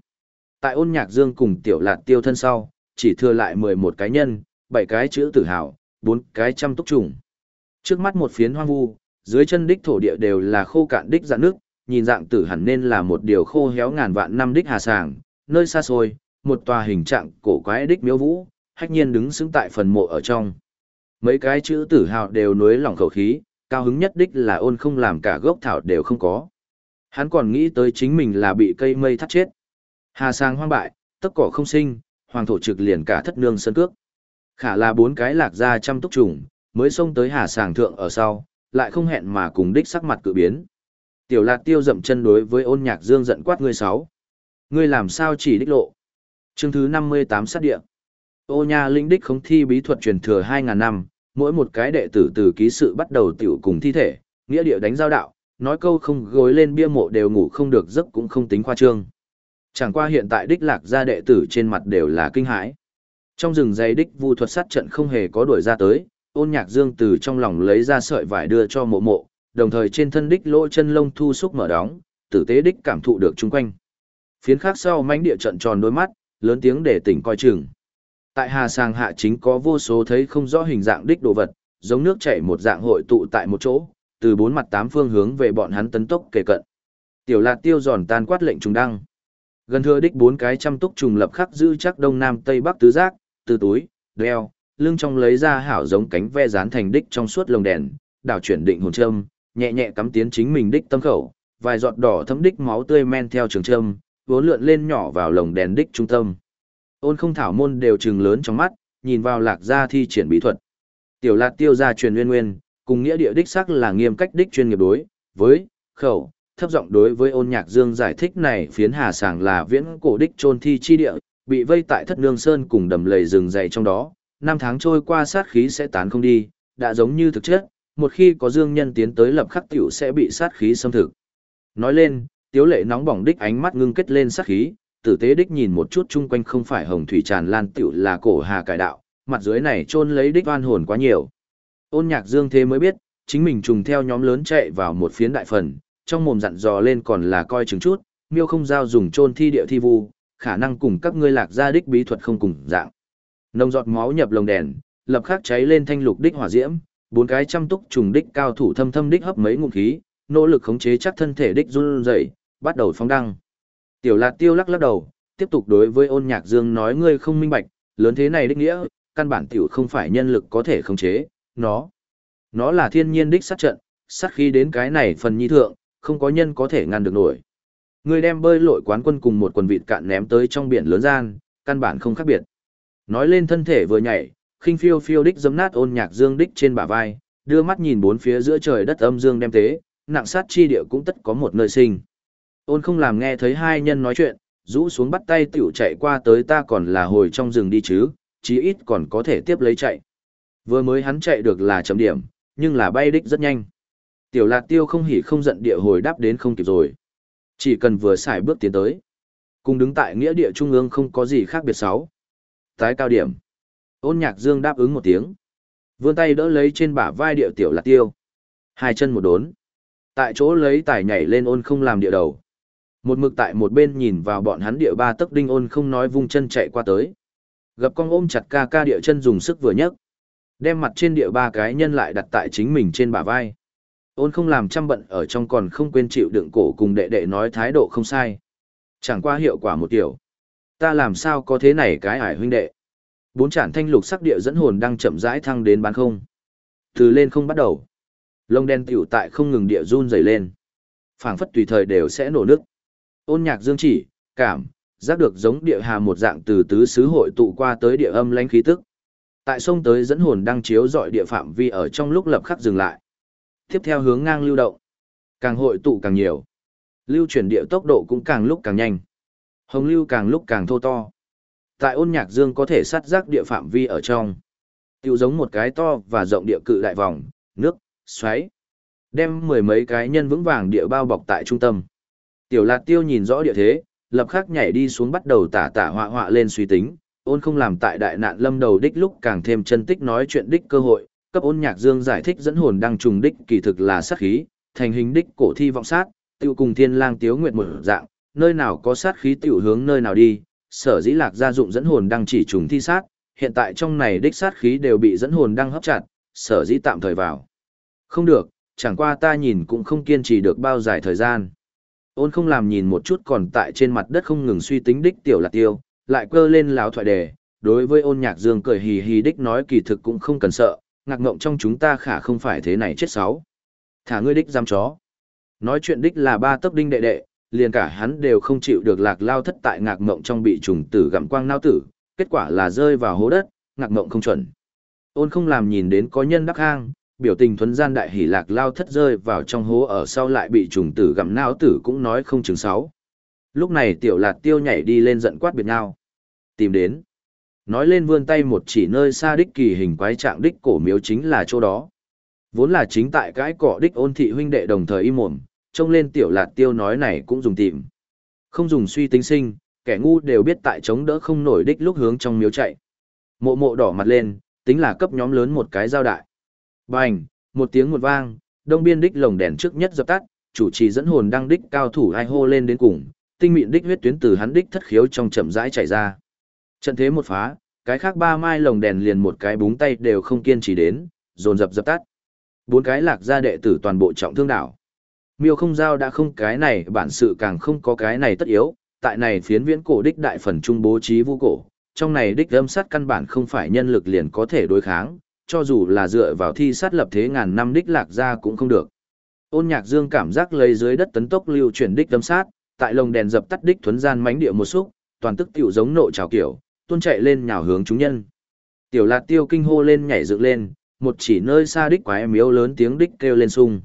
Tại ôn nhạc dương cùng tiểu lạt tiêu thân sau, chỉ thừa lại 11 cái nhân, 7 cái chữ tử hào, 4 cái trăm túc trùng. Trước mắt một phiến hoang vu, dưới chân đích thổ địa đều là khô cạn đích dạn nước, nhìn dạng tử hẳn nên là một điều khô héo ngàn vạn năm đích hà sàng, nơi xa xôi, một tòa hình trạng cổ quái đích miếu vũ, hách nhiên đứng xứng tại phần mộ ở trong. Mấy cái chữ tử hào đều nuối lòng khẩu khí, cao hứng nhất đích là ôn không làm cả gốc thảo đều không có. Hắn còn nghĩ tới chính mình là bị cây mây thắt chết. Hà sang hoang bại, tất cỏ không sinh, hoàng thổ trực liền cả thất nương sân cước. Khả là bốn cái lạc ra trăm túc trùng, mới xông tới hà sàng thượng ở sau, lại không hẹn mà cùng đích sắc mặt cự biến. Tiểu lạc tiêu dậm chân đối với ôn nhạc dương giận quát ngươi sáu. Ngươi làm sao chỉ đích lộ. Chương thứ năm mươi tám sát địa. Ô nha linh đích không thi bí thuật truyền thừa 2.000 năm, mỗi một cái đệ tử từ ký sự bắt đầu tiểu cùng thi thể, nghĩa địa đánh giao đạo, nói câu không gối lên bia mộ đều ngủ không được giấc cũng không tính khoa trương. Chẳng qua hiện tại đích lạc gia đệ tử trên mặt đều là kinh hãi. Trong rừng dày đích vu thuật sát trận không hề có đuổi ra tới, ôn nhạc dương từ trong lòng lấy ra sợi vải đưa cho mộ mộ, đồng thời trên thân đích lỗ chân lông thu xúc mở đóng, tử tế đích cảm thụ được chung quanh. Phiến khác sau mánh địa trận tròn đôi mắt, lớn tiếng để tỉnh coi chừng. Tại hà sàng hạ chính có vô số thấy không rõ hình dạng đích đồ vật, giống nước chảy một dạng hội tụ tại một chỗ, từ bốn mặt tám phương hướng về bọn hắn tấn tốc kề cận. Tiểu Lạt Tiêu giòn tan quát lệnh trùng đăng. Gần thừa đích bốn cái chăm túc trùng lập khắc giữ chắc đông nam tây bắc tứ giác, từ túi, đeo, lưng trong lấy ra hảo giống cánh ve dán thành đích trong suốt lồng đèn, đảo chuyển định hồn châm, nhẹ nhẹ cắm tiến chính mình đích tâm khẩu, vài giọt đỏ thấm đích máu tươi men theo trường châm, vốn lượn lên nhỏ vào lồng đèn đích trung tâm. Ôn không thảo môn đều trừng lớn trong mắt, nhìn vào lạc gia thi triển bí thuật. Tiểu lạc tiêu gia truyền nguyên nguyên, cùng nghĩa địa đích sắc là nghiêm cách đích chuyên nghiệp đối, với, khẩu, thấp giọng đối với ôn nhạc dương giải thích này phiến hà sàng là viễn cổ đích trôn thi chi địa, bị vây tại thất nương sơn cùng đầm lầy rừng dày trong đó, năm tháng trôi qua sát khí sẽ tán không đi, đã giống như thực chất, một khi có dương nhân tiến tới lập khắc tiểu sẽ bị sát khí xâm thực. Nói lên, tiếu lệ nóng bỏng đích ánh mắt ngưng kết lên sát khí, tử tế đích nhìn một chút chung quanh không phải hồng thủy tràn lan tiểu là cổ hà cải đạo, mặt dưới này trôn lấy đích oan hồn quá nhiều. Ôn nhạc dương thế mới biết, chính mình trùng theo nhóm lớn chạy vào một phiến đại phần, trong mồm dặn dò lên còn là coi chứng chút, miêu không giao dùng trôn thi địa thi vu, khả năng cùng các ngươi lạc gia đích bí thuật không cùng dạng. Nông giọt máu nhập lồng đèn, lập khắc cháy lên thanh lục đích hỏa diễm, bốn cái chăm túc trùng đích cao thủ thâm thâm đích hấp mấy ngụm khí, nỗ lực khống chế chắc thân thể đích run rẩy, bắt đầu phóng đăng. Tiểu Lạt Tiêu lắc lắc đầu, tiếp tục đối với Ôn Nhạc Dương nói ngươi không minh bạch, lớn thế này đích nghĩa, căn bản tiểu không phải nhân lực có thể khống chế, nó nó là thiên nhiên đích sát trận, sát khí đến cái này phần nhi thượng, không có nhân có thể ngăn được nổi. Ngươi đem bơi lội quán quân cùng một quần vịt cạn ném tới trong biển lớn gian, căn bản không khác biệt. Nói lên thân thể vừa nhảy, khinh phiêu phiêu đích giấm nát ôn nhạc dương đích trên bả vai, đưa mắt nhìn bốn phía giữa trời đất âm dương đem tế, nặng sát chi địa cũng tất có một nơi sinh. Ôn không làm nghe thấy hai nhân nói chuyện, rũ xuống bắt tay tiểu chạy qua tới ta còn là hồi trong rừng đi chứ, chí ít còn có thể tiếp lấy chạy. Vừa mới hắn chạy được là chấm điểm, nhưng là bay đích rất nhanh. Tiểu lạc tiêu không hỉ không giận địa hồi đáp đến không kịp rồi. Chỉ cần vừa xài bước tiến tới. Cùng đứng tại nghĩa địa trung ương không có gì khác biệt sáu. Tái cao điểm. Ôn nhạc dương đáp ứng một tiếng. Vươn tay đỡ lấy trên bả vai địa tiểu lạc tiêu. Hai chân một đốn. Tại chỗ lấy tài nhảy lên ôn không làm địa đầu. Một mực tại một bên nhìn vào bọn hắn địa ba tấc đinh ôn không nói vung chân chạy qua tới. Gặp con ôm chặt ca ca địa chân dùng sức vừa nhấc. Đem mặt trên địa ba cái nhân lại đặt tại chính mình trên bả vai. Ôn không làm chăm bận ở trong còn không quên chịu đựng cổ cùng đệ đệ nói thái độ không sai. Chẳng qua hiệu quả một tiểu. Ta làm sao có thế này cái ải huynh đệ. Bốn trản thanh lục sắc địa dẫn hồn đang chậm rãi thăng đến bán không. Từ lên không bắt đầu. Lông đen tiểu tại không ngừng địa run dày lên. phảng phất tùy thời đều sẽ nổ nước. Ôn nhạc dương chỉ, cảm, giác được giống địa hà một dạng từ tứ xứ hội tụ qua tới địa âm lãnh khí tức. Tại sông tới dẫn hồn đang chiếu dọi địa phạm vi ở trong lúc lập khắc dừng lại. Tiếp theo hướng ngang lưu động. Càng hội tụ càng nhiều. Lưu chuyển địa tốc độ cũng càng lúc càng nhanh. Hồng lưu càng lúc càng thô to. Tại ôn nhạc dương có thể sát giác địa phạm vi ở trong. Tiêu giống một cái to và rộng địa cự đại vòng, nước, xoáy. Đem mười mấy cái nhân vững vàng địa bao bọc tại trung tâm. Tiểu lạc tiêu nhìn rõ địa thế, lập khắc nhảy đi xuống bắt đầu tả tả họa họa lên suy tính, ôn không làm tại đại nạn lâm đầu đích lúc càng thêm chân tích nói chuyện đích cơ hội, cấp ôn nhạc dương giải thích dẫn hồn đang trùng đích kỳ thực là sát khí, thành hình đích cổ thi vọng sát, tiêu cùng thiên lang tiếu nguyệt một dạng, nơi nào có sát khí tiểu hướng nơi nào đi, sở dĩ lạc gia dụng dẫn hồn đang chỉ trùng thi sát, hiện tại trong này đích sát khí đều bị dẫn hồn đang hấp chặt, sở dĩ tạm thời vào. Không được, chẳng qua ta nhìn cũng không kiên trì được bao dài thời gian. Ôn không làm nhìn một chút còn tại trên mặt đất không ngừng suy tính đích tiểu lạc tiêu, lại cơ lên láo thoại đề, đối với ôn nhạc dương cười hì hì đích nói kỳ thực cũng không cần sợ, ngạc ngộng trong chúng ta khả không phải thế này chết sáu. Thả ngươi đích giam chó. Nói chuyện đích là ba tấc đinh đệ đệ, liền cả hắn đều không chịu được lạc lao thất tại ngạc mộng trong bị trùng tử gặm quang nao tử, kết quả là rơi vào hố đất, ngạc mộng không chuẩn. Ôn không làm nhìn đến có nhân đắc hang, biểu tình thuấn gian đại hỉ lạc lao thất rơi vào trong hố ở sau lại bị trùng tử gặm nao tử cũng nói không chừng sáu. Lúc này tiểu lạc tiêu nhảy đi lên giận quát biệt nhau. Tìm đến. Nói lên vươn tay một chỉ nơi xa đích kỳ hình quái trạng đích cổ miếu chính là chỗ đó. Vốn là chính tại cái cỏ đích ôn thị huynh đệ đồng thời im mồm, trông lên tiểu lạt tiêu nói này cũng dùng tìm. Không dùng suy tính sinh, kẻ ngu đều biết tại chống đỡ không nổi đích lúc hướng trong miếu chạy. Mộ mộ đỏ mặt lên, tính là cấp nhóm lớn một cái giao đại. Bành, một tiếng một vang, đông biên đích lồng đèn trước nhất dập tắt, chủ trì dẫn hồn đăng đích cao thủ ai hô lên đến cùng, tinh mịn đích huyết tuyến từ hắn đích thất khiếu trong chậm rãi chảy ra. Trận thế một phá, cái khác ba mai lồng đèn liền một cái búng tay đều không kiên trì đến, dồn dập dập tắt. Bốn cái lạc gia đệ tử toàn bộ trọng thương đảo. Miêu không giao đã không cái này bản sự càng không có cái này tất yếu, tại này phiến viễn cổ đích đại phần trung bố trí vu cổ, trong này đích âm sát căn bản không phải nhân lực liền có thể đối kháng, cho dù là dựa vào thi sát lập thế ngàn năm đích lạc ra cũng không được. Ôn nhạc dương cảm giác lấy dưới đất tấn tốc lưu chuyển đích âm sát, tại lồng đèn dập tắt đích thuấn gian mánh địa một xúc, toàn tức tiểu giống nộ trào kiểu, tuôn chạy lên nhào hướng chúng nhân. Tiểu lạt tiêu kinh hô lên nhảy dựng lên, một chỉ nơi xa đích quái miếu lớn tiếng đích kêu lên sung.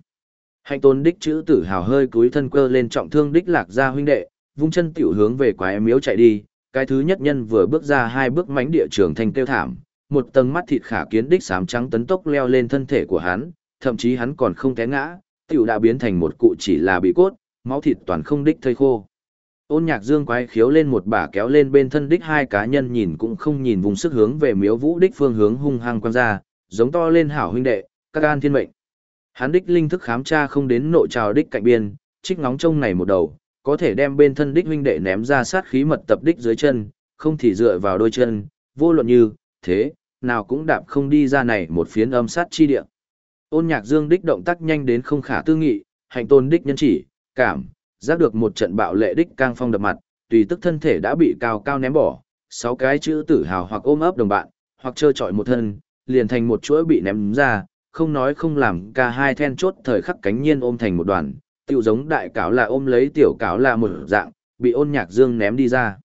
Hạnh tôn đích chữ tử hào hơi cúi thân cơ lên trọng thương đích lạc ra huynh đệ, vung chân tiểu hướng về quái miếu chạy đi, cái thứ nhất nhân vừa bước ra hai bước mánh địa trường thành tiêu thảm, một tầng mắt thịt khả kiến đích sám trắng tấn tốc leo lên thân thể của hắn, thậm chí hắn còn không té ngã, tiểu đã biến thành một cụ chỉ là bị cốt, máu thịt toàn không đích thây khô. Ôn nhạc dương quái khiếu lên một bả kéo lên bên thân đích hai cá nhân nhìn cũng không nhìn vùng sức hướng về miếu vũ đích phương hướng hung hăng quan ra, giống to lên hảo huynh đệ, các an thiên mệnh. Hắn đích linh thức khám tra không đến nội trào đích cạnh biên, trích ngóng trông này một đầu, có thể đem bên thân đích huynh đệ ném ra sát khí mật tập đích dưới chân, không thì dựa vào đôi chân, vô luận như, thế, nào cũng đạp không đi ra này một phiến âm sát chi địa. Ôn nhạc dương đích động tác nhanh đến không khả tư nghị, hành tôn đích nhân chỉ, cảm, giác được một trận bạo lệ đích cang phong đập mặt, tùy tức thân thể đã bị cao cao ném bỏ, sáu cái chữ tử hào hoặc ôm ấp đồng bạn, hoặc chơi trọi một thân, liền thành một chuỗi bị ném ra, không nói không làm cả hai then chốt thời khắc cánh nhiên ôm thành một đoàn, tiểu giống đại cáo là ôm lấy tiểu cáo là một dạng, bị ôn nhạc dương ném đi ra.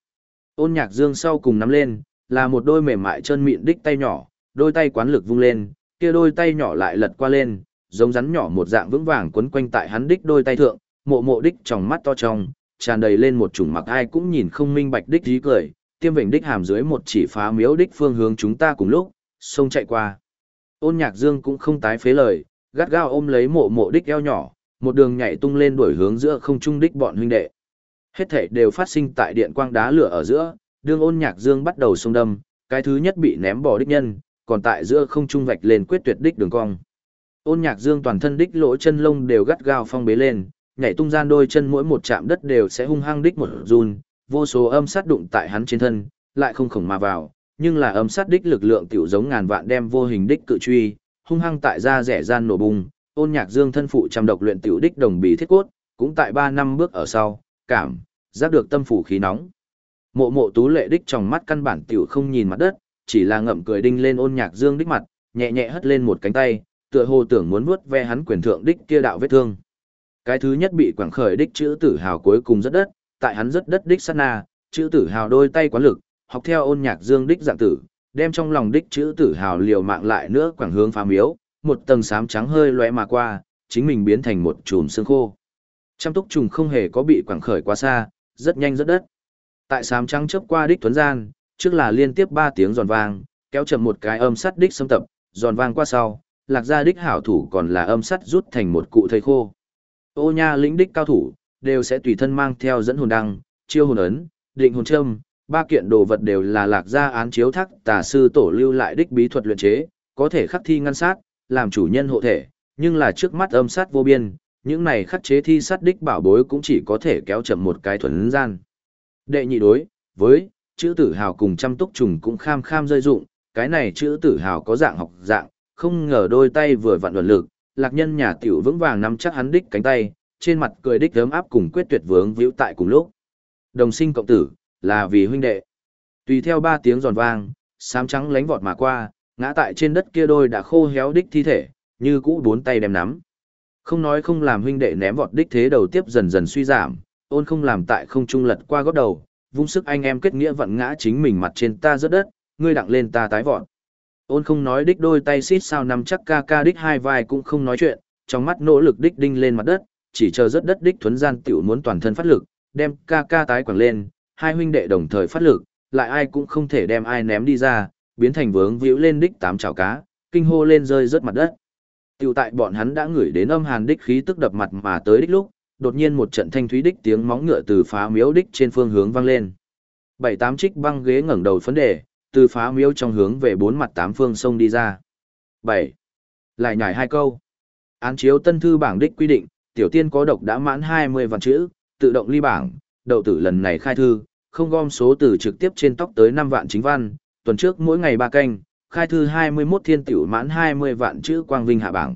Ôn nhạc dương sau cùng nắm lên, là một đôi mềm mại chân mịn đích tay nhỏ, đôi tay quán lực vung lên, kia đôi tay nhỏ lại lật qua lên, giống rắn nhỏ một dạng vững vàng quấn quanh tại hắn đích đôi tay thượng, mộ mộ đích trong mắt to trong, tràn đầy lên một chủng mặc ai cũng nhìn không minh bạch đích dí cười, tiêm vịnh đích hàm dưới một chỉ phá miếu đích phương hướng chúng ta cùng lúc, sông chạy qua. Ôn nhạc dương cũng không tái phế lời, gắt gao ôm lấy mộ mộ đích eo nhỏ, một đường nhảy tung lên đuổi hướng giữa không trung đích bọn huynh đệ. Hết thể đều phát sinh tại điện quang đá lửa ở giữa, đường ôn nhạc dương bắt đầu xông đâm, cái thứ nhất bị ném bỏ đích nhân, còn tại giữa không trung vạch lên quyết tuyệt đích đường cong. Ôn nhạc dương toàn thân đích lỗ chân lông đều gắt gao phong bế lên, nhảy tung gian đôi chân mỗi một chạm đất đều sẽ hung hăng đích một run, vô số âm sát đụng tại hắn trên thân, lại không khổng mà vào, nhưng là âm sát đích lực lượng tiểu giống ngàn vạn đem vô hình đích cự truy, hung hăng tại ra rẻ gian nổ bùng, ôn nhạc dương thân phụ trăm độc luyện tiểu đích đồng bì thiết cốt, cũng tại 3 năm bước ở sau, cảm, giác được tâm phủ khí nóng. Mộ mộ tú lệ đích trong mắt căn bản tiểu không nhìn mặt đất, chỉ là ngậm cười đinh lên ôn nhạc dương đích mặt, nhẹ nhẹ hất lên một cánh tay, tựa hồ tưởng muốn vuốt ve hắn quyền thượng đích kia đạo vết thương. Cái thứ nhất bị quảng khởi đích chữ tử hào cuối cùng rất đất, tại hắn rất đất đích sát na, chữ tử hào đôi tay quá lực, học theo ôn nhạc dương đích dạng tử, đem trong lòng đích chữ tử hào liều mạng lại nữa quảng hướng phá miếu, một tầng sám trắng hơi lóe mà qua, chính mình biến thành một chùm xương khô. Trăm túc trùng không hề có bị quảng khởi quá xa, rất nhanh rất đất. Tại sám trắng chớp qua đích tuấn gian, trước là liên tiếp ba tiếng giòn vang, kéo chậm một cái âm sắt đích xâm tập, giòn vang qua sau, lạc ra đích hảo thủ còn là âm sắt rút thành một cụ thây khô. Ô nha lĩnh đích cao thủ, đều sẽ tùy thân mang theo dẫn hồn đăng, chiêu hồn ấn, định hồn châm, ba kiện đồ vật đều là lạc gia án chiếu thác tà sư tổ lưu lại đích bí thuật luyện chế, có thể khắc thi ngăn sát, làm chủ nhân hộ thể, nhưng là trước mắt âm sát vô biên, những này khắc chế thi sát đích bảo bối cũng chỉ có thể kéo chậm một cái thuần gian. Đệ nhị đối, với, chữ tử hào cùng trăm túc trùng cũng kham kham rơi dụng, cái này chữ tử hào có dạng học dạng, không ngờ đôi tay vừa vặn luận lực, lạc nhân nhà tiểu vững vàng nắm chắc hắn đích cánh tay, trên mặt cười đích ấm áp cùng quyết tuyệt vướng víu tại cùng lúc. Đồng sinh cộng tử, là vì huynh đệ. Tùy theo ba tiếng giòn vang, sám trắng lánh vọt mà qua, ngã tại trên đất kia đôi đã khô héo đích thi thể, như cũ bốn tay đem nắm. Không nói không làm huynh đệ ném vọt đích thế đầu tiếp dần dần suy giảm, ôn không làm tại không trung lật qua gót đầu, vung sức anh em kết nghĩa vận ngã chính mình mặt trên ta rớt đất, ngươi đặng lên ta tái vọt. Ôn không nói đích đôi tay xít sao nằm chắc ca ca đích hai vai cũng không nói chuyện, trong mắt nỗ lực đích đinh lên mặt đất, chỉ chờ rớt đất đích thuấn gian tiểu muốn toàn thân phát lực, đem ca ca tái quẳng lên, hai huynh đệ đồng thời phát lực, lại ai cũng không thể đem ai ném đi ra, biến thành vướng víu lên đích tám chảo cá, kinh hô lên rơi rớt mặt đất. Tiểu tại bọn hắn đã ngửi đến âm hàn đích khí tức đập mặt mà tới đích lúc, đột nhiên một trận thanh thúy đích tiếng móng ngựa từ phá miếu đích trên phương hướng vang lên. Bảy tám trích băng ghế ngẩng đầu phấn đề, từ phá miếu trong hướng về bốn mặt tám phương sông đi ra. Bảy, Lại nhảy hai câu. Án chiếu tân thư bảng đích quy định, tiểu tiên có độc đã mãn 20 vạn chữ, tự động ly bảng, đậu tử lần này khai thư, không gom số từ trực tiếp trên tóc tới 5 vạn chính văn, tuần trước mỗi ngày ba canh, khai thư 21 thiên tiểu mãn 20 vạn chữ quang vinh hạ bảng.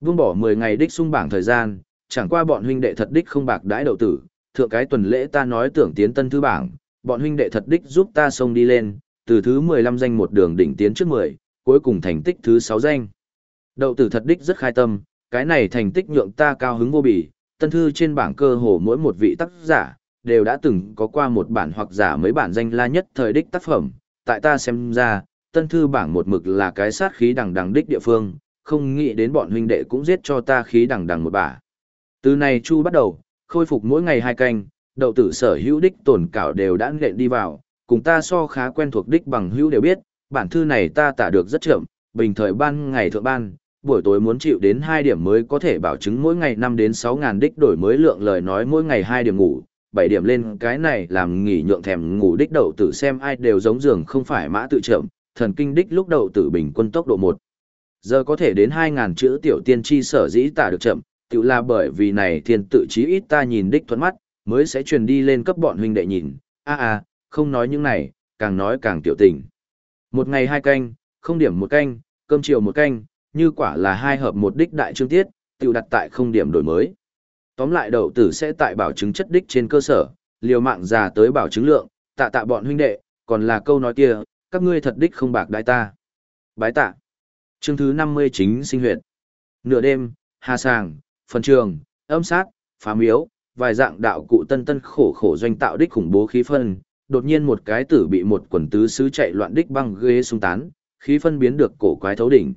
Vương bỏ 10 ngày đích sung bảng thời gian, chẳng qua bọn huynh đệ thật đích không bạc đãi đậu tử, thượng cái tuần lễ ta nói tưởng tiến tân thư bảng, bọn huynh đệ thật đích giúp ta xông đi lên, từ thứ 15 danh một đường đỉnh tiến trước 10, cuối cùng thành tích thứ 6 danh. Đậu tử thật đích rất khai tâm, cái này thành tích nhượng ta cao hứng vô bì, tân thư trên bảng cơ hồ mỗi một vị tác giả, đều đã từng có qua một bản hoặc giả mấy bản danh la nhất thời đích tác phẩm, tại ta xem ra, tân thư bảng một mực là cái sát khí đằng đằng đích địa phương, không nghĩ đến bọn huynh đệ cũng giết cho ta khí đằng đằng một bả. Từ này chu bắt đầu, khôi phục mỗi ngày hai canh, đậu tử sở hữu đích tổn cảo đều đã nện đi vào, cùng ta so khá quen thuộc đích bằng hữu đều biết, bản thư này ta tả được rất chậm, bình thời ban ngày thượng ban, buổi tối muốn chịu đến 2 điểm mới có thể bảo chứng mỗi ngày 5 đến 6 ngàn đích đổi mới lượng lời nói mỗi ngày 2 điểm ngủ, bảy điểm lên cái này làm nghỉ nhượng thèm ngủ đích đậu tử xem ai đều giống giường không phải mã tự chậm, thần kinh đích lúc đậu tử bình quân tốc độ một Giờ có thể đến hai ngàn chữ tiểu tiên tri sở dĩ tả được chậm, tự là bởi vì này thiên tự chí ít ta nhìn đích thuận mắt, mới sẽ truyền đi lên cấp bọn huynh đệ nhìn, a a, không nói những này, càng nói càng tiểu tình. Một ngày hai canh, không điểm một canh, cơm chiều một canh, như quả là hai hợp một đích đại chương tiết, tự đặt tại không điểm đổi mới. Tóm lại đậu tử sẽ tại bảo chứng chất đích trên cơ sở, liều mạng già tới bảo chứng lượng, tạ tạ bọn huynh đệ, còn là câu nói kia, các ngươi thật đích không bạc đại ta. Bái tạ. Chương thứ 50 chính sinh huyệt. Nửa đêm, hà sàng, phần trường, âm sát, phá miếu, vài dạng đạo cụ tân tân khổ khổ doanh tạo đích khủng bố khí phân, đột nhiên một cái tử bị một quần tứ sứ chạy loạn đích băng ghế xung tán, khí phân biến được cổ quái thấu đỉnh.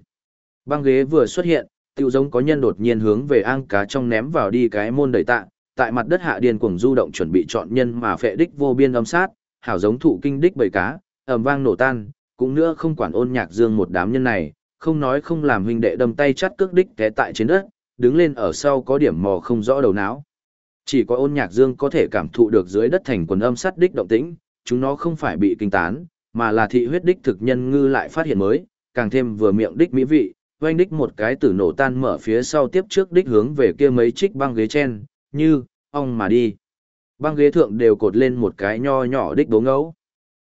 Băng ghế vừa xuất hiện, tiêu giống có nhân đột nhiên hướng về ang cá trong ném vào đi cái môn đầy tạ, tại mặt đất hạ điên cuồng du động chuẩn bị chọn nhân mà phệ đích vô biên âm sát, hảo giống thụ kinh đích bầy cá, ầm vang nổ tan, cũng nữa không quản ôn nhạc dương một đám nhân này, không nói không làm huynh đệ đâm tay chắt cước đích té tại trên đất, đứng lên ở sau có điểm mò không rõ đầu não. Chỉ có ôn nhạc dương có thể cảm thụ được dưới đất thành quần âm sát đích động tĩnh, chúng nó không phải bị kinh tán, mà là thị huyết đích thực nhân ngư lại phát hiện mới, càng thêm vừa miệng đích mỹ vị, oanh đích một cái tử nổ tan mở phía sau tiếp trước đích hướng về kia mấy trích băng ghế chen, như, ong mà đi. Băng ghế thượng đều cột lên một cái nho nhỏ đích bố ngẫu.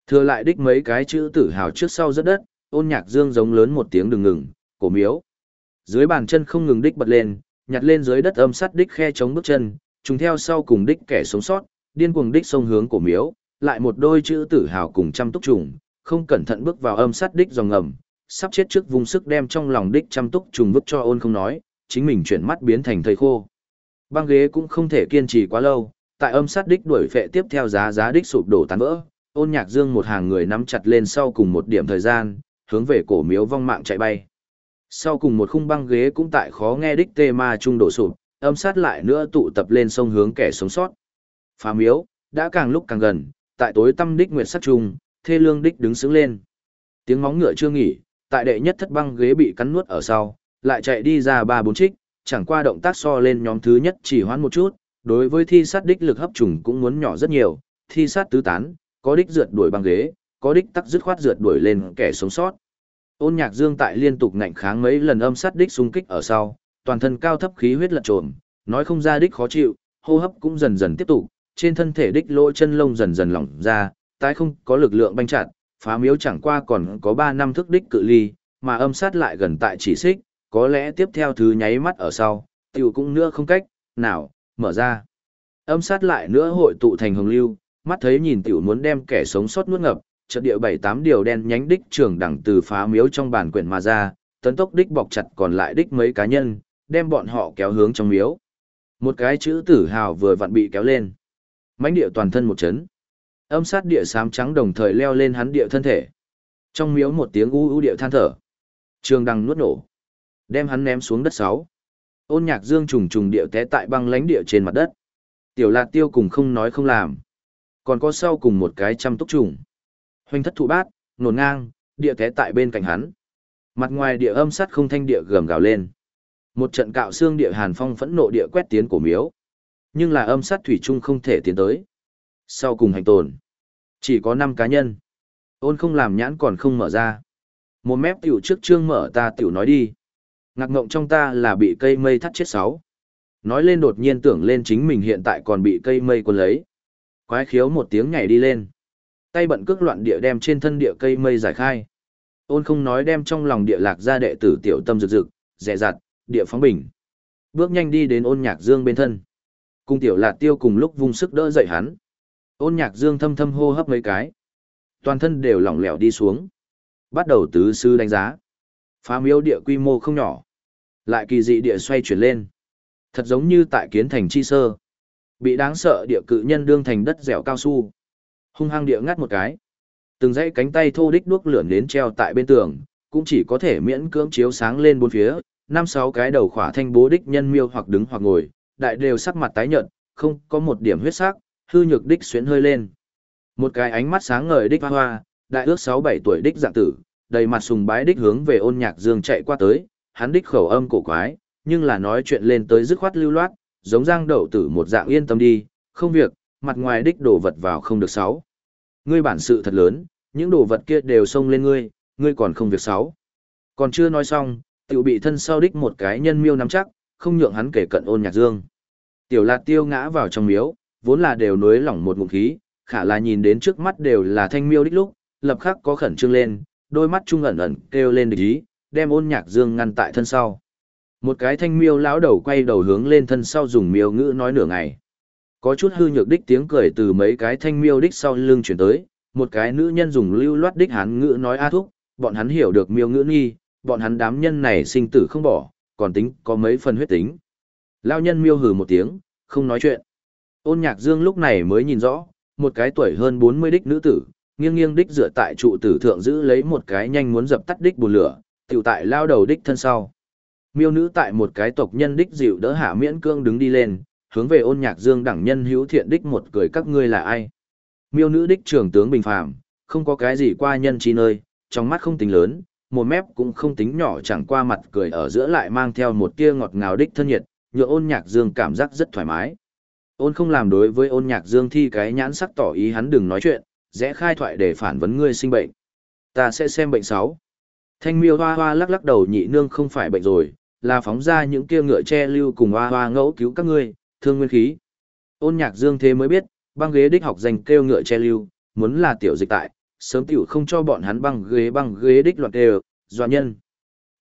Thừa lại đích mấy cái chữ tử hào trước sau rất đất, ôn nhạc dương giống lớn một tiếng đừng ngừng, cổ miếu. Dưới bàn chân không ngừng đích bật lên, nhặt lên dưới đất âm sắt đích khe chống bước chân, trùng theo sau cùng đích kẻ sống sót, điên cuồng đích sông hướng cổ miếu, lại một đôi chữ tử hào cùng chăm túc trùng, không cẩn thận bước vào âm sắt đích dòng ngầm, sắp chết trước vùng sức đem trong lòng đích chăm túc trùng vứt cho ôn không nói, chính mình chuyển mắt biến thành thầy khô. Băng ghế cũng không thể kiên trì quá lâu, tại âm sát đích đuổi phệ tiếp theo giá giá đích sụp đổ tán vỡ, ôn nhạc dương một hàng người nắm chặt lên sau cùng một điểm thời gian, hướng về cổ miếu vong mạng chạy bay. Sau cùng một khung băng ghế cũng tại khó nghe đích tê ma trung đổ sụp, âm sát lại nữa tụ tập lên sông hướng kẻ sống sót. Phá miếu, đã càng lúc càng gần, tại tối tâm đích nguyệt sắc trung, thê lương đích đứng sướng lên. Tiếng móng ngựa chưa nghỉ, tại đệ nhất thất băng ghế bị cắn nuốt ở sau, lại chạy đi ra ba bốn trích, chẳng qua động tác so lên nhóm thứ nhất chỉ hoãn một chút, đối với thi sát đích lực hấp trùng cũng muốn nhỏ rất nhiều, thi sát tứ tán, có đích rượt đuổi băng ghế, có đích tắc dứt khoát rượt đuổi lên kẻ sống sót. Ôn Nhạc Dương tại liên tục ngạnh kháng mấy lần âm sát đích xung kích ở sau, toàn thân cao thấp khí huyết lật trộm, nói không ra đích khó chịu, hô hấp cũng dần dần tiếp tục, trên thân thể đích lỗ chân lông dần dần lỏng ra, tái không có lực lượng banh chặt, phá miếu chẳng qua còn có 3 năm thức đích cự ly, mà âm sát lại gần tại chỉ xích, có lẽ tiếp theo thứ nháy mắt ở sau, tiểu cũng nữa không cách, nào, mở ra. Âm sát lại nữa hội tụ thành hồng lưu, mắt thấy nhìn tiểu muốn đem kẻ sống sót nuốt ngập, chợt địa bảy tám điều đen nhánh đích trường đẳng từ phá miếu trong bản quyển mà ra, tấn tốc đích bọc chặt còn lại đích mấy cá nhân, đem bọn họ kéo hướng trong miếu. Một cái chữ tử hào vừa vặn bị kéo lên. mãnh địa toàn thân một chấn. Âm sát địa sám trắng đồng thời leo lên hắn địa thân thể. Trong miếu một tiếng u u địa than thở. Trường đằng nuốt nổ. Đem hắn ném xuống đất sáu. Ôn nhạc dương trùng trùng địa té tại băng lánh địa trên mặt đất. Tiểu lạc tiêu cùng không nói không làm. Còn có sau cùng một cái chăm túc trùng. Hoành thất thụ bát, nổn ngang, địa té tại bên cạnh hắn. Mặt ngoài địa âm sát không thanh địa gầm gào lên. Một trận cạo xương địa hàn phong phẫn nộ địa quét tiến cổ miếu. Nhưng là âm sát thủy chung không thể tiến tới. Sau cùng hành tồn. Chỉ có 5 cá nhân. Ôn không làm nhãn còn không mở ra. Một mép tiểu trước trương mở ta tiểu nói đi. Ngạc ngộng trong ta là bị cây mây thắt chết sáu. Nói lên đột nhiên tưởng lên chính mình hiện tại còn bị cây mây quân lấy. Quái khiếu một tiếng nhảy đi lên. Tay bận cước loạn địa đem trên thân địa cây mây giải khai. Ôn không nói đem trong lòng địa lạc ra đệ tử tiểu tâm rực rực, dẹ dặt, địa phóng bình. Bước nhanh đi đến ôn nhạc dương bên thân. Cung tiểu lạc tiêu cùng lúc vung sức đỡ dậy hắn. Ôn nhạc dương thâm thâm hô hấp mấy cái. Toàn thân đều lỏng lẻo đi xuống. Bắt đầu tứ sư đánh giá. Phá miêu địa quy mô không nhỏ. Lại kỳ dị địa xoay chuyển lên. Thật giống như tại kiến thành chi sơ. Bị đáng sợ địa cự nhân đương thành đất dẻo cao su. Hung hăng địa ngắt một cái. Từng dãy cánh tay thô đích đuốc lửa đến treo tại bên tường, cũng chỉ có thể miễn cưỡng chiếu sáng lên bốn phía, năm sáu cái đầu khỏa thanh bố đích nhân miêu hoặc đứng hoặc ngồi, đại đều sắc mặt tái nhợt, không có một điểm huyết sắc, hư nhược đích xuyến hơi lên. Một cái ánh mắt sáng ngời đích hoa hoa, đại ước sáu bảy tuổi đích dạng tử, đầy mặt sùng bái đích hướng về ôn nhạc dương chạy qua tới, hắn đích khẩu âm cổ quái, nhưng là nói chuyện lên tới dứt khoát lưu loát, giống giang đậu tử một dạng yên tâm đi, không việc, mặt ngoài đích đổ vật vào không được sáu. Ngươi bản sự thật lớn, những đồ vật kia đều xông lên ngươi, ngươi còn không việc sáu. Còn chưa nói xong, tiểu bị thân sau đích một cái nhân miêu nắm chắc, không nhượng hắn kể cận ôn nhạc dương. Tiểu lạt tiêu ngã vào trong miếu, vốn là đều nối lỏng một ngụm khí, khả là nhìn đến trước mắt đều là thanh miêu đích lúc, lập khắc có khẩn trương lên, đôi mắt trung ẩn ẩn kêu lên địch ý, đem ôn nhạc dương ngăn tại thân sau. Một cái thanh miêu lão đầu quay đầu hướng lên thân sau dùng miêu ngữ nói nửa ngày. Có chút hư nhược đích tiếng cười từ mấy cái thanh miêu đích sau lưng chuyển tới, một cái nữ nhân dùng lưu loát đích hán ngữ nói a thúc, bọn hắn hiểu được miêu ngữ nghi, bọn hắn đám nhân này sinh tử không bỏ, còn tính có mấy phần huyết tính. Lao nhân miêu hừ một tiếng, không nói chuyện. Ôn nhạc dương lúc này mới nhìn rõ, một cái tuổi hơn 40 đích nữ tử, nghiêng nghiêng đích dựa tại trụ tử thượng giữ lấy một cái nhanh muốn dập tắt đích bùn lửa, tiểu tại lao đầu đích thân sau. Miêu nữ tại một cái tộc nhân đích dịu đỡ hạ miễn cương đứng đi lên, hướng về ôn nhạc dương đẳng nhân hữu thiện đích một cười các ngươi là ai. Miêu nữ đích trưởng tướng bình phàm, không có cái gì qua nhân chi nơi, trong mắt không tính lớn, một mép cũng không tính nhỏ chẳng qua mặt cười ở giữa lại mang theo một tia ngọt ngào đích thân nhiệt, nhựa ôn nhạc dương cảm giác rất thoải mái. Ôn không làm đối với ôn nhạc dương thi cái nhãn sắc tỏ ý hắn đừng nói chuyện, rẽ khai thoại để phản vấn ngươi sinh bệnh. Ta sẽ xem bệnh sáu. Thanh miêu hoa hoa lắc lắc đầu nhị nương không phải bệnh rồi, là phóng ra những kia ngựa che lưu cùng hoa hoa ngẫu cứu các ngươi, thương nguyên khí. Ôn nhạc dương thế mới biết, băng ghế đích học dành kêu ngựa che lưu, muốn là tiểu dịch tại, sớm tiểu không cho bọn hắn băng ghế băng ghế đích loạt đều, doan nhân.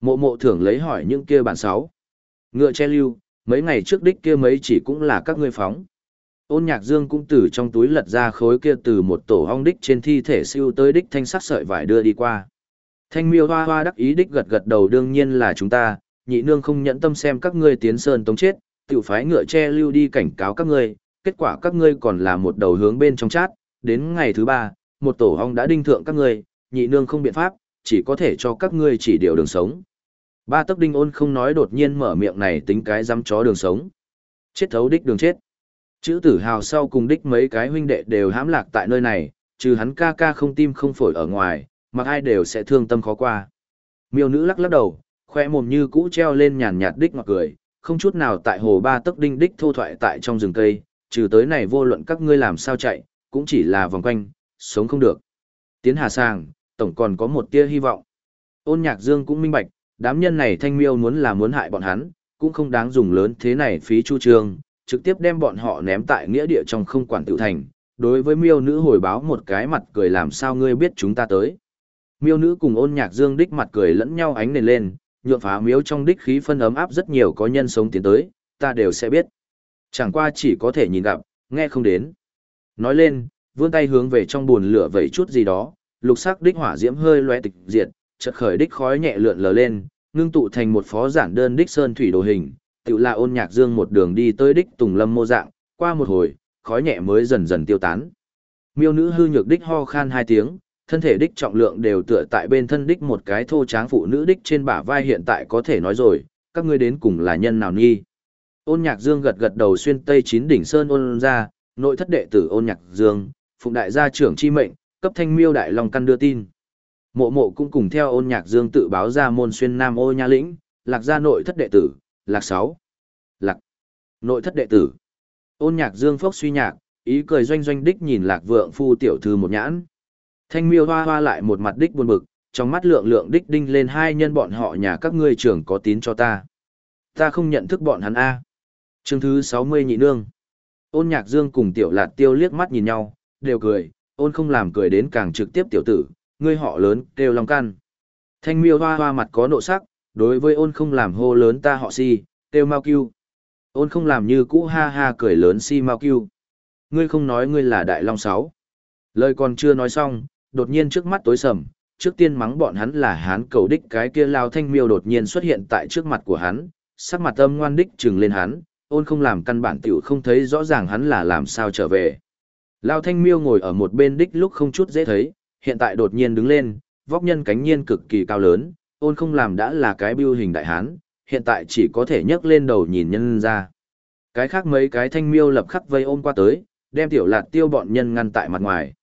Mộ mộ thưởng lấy hỏi những kia bản sáu. Ngựa che lưu, mấy ngày trước đích kia mấy chỉ cũng là các ngươi phóng. Ôn nhạc dương cũng từ trong túi lật ra khối kia từ một tổ hong đích trên thi thể siêu tới đích thanh sắc sợi vải đưa đi qua. Thanh miêu hoa hoa đắc ý đích gật gật đầu đương nhiên là chúng ta, nhị nương không nhẫn tâm xem các ngươi tiến sơn tống chết, tiểu phái ngựa che lưu đi cảnh cáo các ngươi, kết quả các ngươi còn là một đầu hướng bên trong chát, đến ngày thứ ba, một tổ hong đã đinh thượng các ngươi, nhị nương không biện pháp, chỉ có thể cho các ngươi chỉ điều đường sống. Ba tấc đinh ôn không nói đột nhiên mở miệng này tính cái dám chó đường sống. Chết thấu đích đường chết. Chữ tử hào sau cùng đích mấy cái huynh đệ đều hãm lạc tại nơi này, trừ hắn ca ca không tim không phổi ở ngoài, mà ai đều sẽ thương tâm khó qua. Miêu nữ lắc lắc đầu, khoe mồm như cũ treo lên nhàn nhạt đích ngọt cười, không chút nào tại hồ ba tấc đinh đích thô thoại tại trong rừng cây, trừ tới này vô luận các ngươi làm sao chạy, cũng chỉ là vòng quanh, sống không được. Tiến hà sàng, tổng còn có một tia hy vọng. Ôn nhạc dương cũng minh bạch, đám nhân này thanh miêu muốn là muốn hại bọn hắn, cũng không đáng dùng lớn thế này phí chu trương, trực tiếp đem bọn họ ném tại nghĩa địa trong không quản tiểu thành. Đối với miêu nữ hồi báo một cái mặt cười làm sao ngươi biết chúng ta tới. Miêu nữ cùng ôn nhạc dương đích mặt cười lẫn nhau ánh nền lên, nhượng phá miếu trong đích khí phân ấm áp rất nhiều có nhân sống tiến tới, ta đều sẽ biết. Chẳng qua chỉ có thể nhìn gặp, nghe không đến. Nói lên, vươn tay hướng về trong buồn lửa vẩy chút gì đó, lục sắc đích hỏa diễm hơi loe tịch diệt, chợt khởi đích khói nhẹ lượn lờ lên, ngưng tụ thành một phó giản đơn đích sơn thủy đồ hình, tự là ôn nhạc dương một đường đi tới đích tùng lâm mô dạng, qua một hồi, khói nhẹ mới dần dần tiêu tán. Miêu nữ hư nhược đích ho khan hai tiếng, thân thể đích trọng lượng đều tựa tại bên thân đích một cái thô tráng phụ nữ đích trên bả vai hiện tại có thể nói rồi, các ngươi đến cùng là nhân nào nghi. Ôn nhạc dương gật gật đầu xuyên tây chín đỉnh sơn ôn ra, nội thất đệ tử ôn nhạc dương, phụng đại gia trưởng chi mệnh, cấp thanh miêu đại long căn đưa tin. Mộ mộ cũng cùng theo ôn nhạc dương tự báo ra môn xuyên nam ô nha lĩnh, lạc gia nội thất đệ tử, lạc sáu Lạc. Nội thất đệ tử. Ôn nhạc dương phốc suy nhạc, ý cười doanh doanh đích nhìn lạc vượng phu tiểu thư một nhãn. Thanh miêu hoa hoa lại một mặt đích buồn bực, trong mắt lượng lượng đích đinh lên hai nhân bọn họ nhà các ngươi trưởng có tín cho ta. Ta không nhận thức bọn hắn A. Chương thứ sáu mươi nhị nương. Ôn nhạc dương cùng tiểu lạt tiêu liếc mắt nhìn nhau, đều cười, ôn không làm cười đến càng trực tiếp tiểu tử, ngươi họ lớn, kêu long căn. Thanh miêu hoa hoa mặt có nộ sắc, đối với ôn không làm hô lớn ta họ si, kêu mau Cưu. Ôn không làm như cũ ha ha cười lớn si mau Cưu. Ngươi không nói ngươi là đại long sáu. Lời còn chưa nói xong, đột nhiên trước mắt tối sầm, trước tiên mắng bọn hắn là hán cầu đích cái kia lao thanh miêu đột nhiên xuất hiện tại trước mặt của hắn, sắc mặt âm ngoan đích trừng lên hắn, ôn không làm căn bản tiểu không thấy rõ ràng hắn là làm sao trở về. Lao thanh miêu ngồi ở một bên đích lúc không chút dễ thấy, hiện tại đột nhiên đứng lên, vóc nhân cánh nhiên cực kỳ cao lớn, ôn không làm đã là cái biêu hình đại hán, hiện tại chỉ có thể nhấc lên đầu nhìn nhân ra. Cái khác mấy cái thanh miêu lập khắc vây ôm qua tới, đem tiểu lạt tiêu bọn nhân ngăn tại mặt ngoài.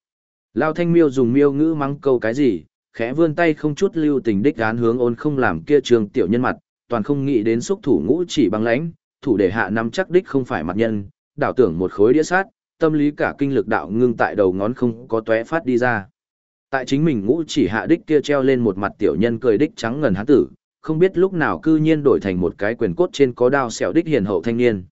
Lao thanh miêu dùng miêu ngữ mắng câu cái gì, khẽ vươn tay không chút lưu tình đích án hướng ôn không làm kia trường tiểu nhân mặt, toàn không nghĩ đến xúc thủ ngũ chỉ băng lãnh, thủ để hạ nắm chắc đích không phải mặt nhân, đảo tưởng một khối đĩa sát, tâm lý cả kinh lực đạo ngưng tại đầu ngón không có tóe phát đi ra. Tại chính mình ngũ chỉ hạ đích kia treo lên một mặt tiểu nhân cười đích trắng ngần hán tử, không biết lúc nào cư nhiên đổi thành một cái quyền cốt trên có đao xẻo đích hiền hậu thanh niên.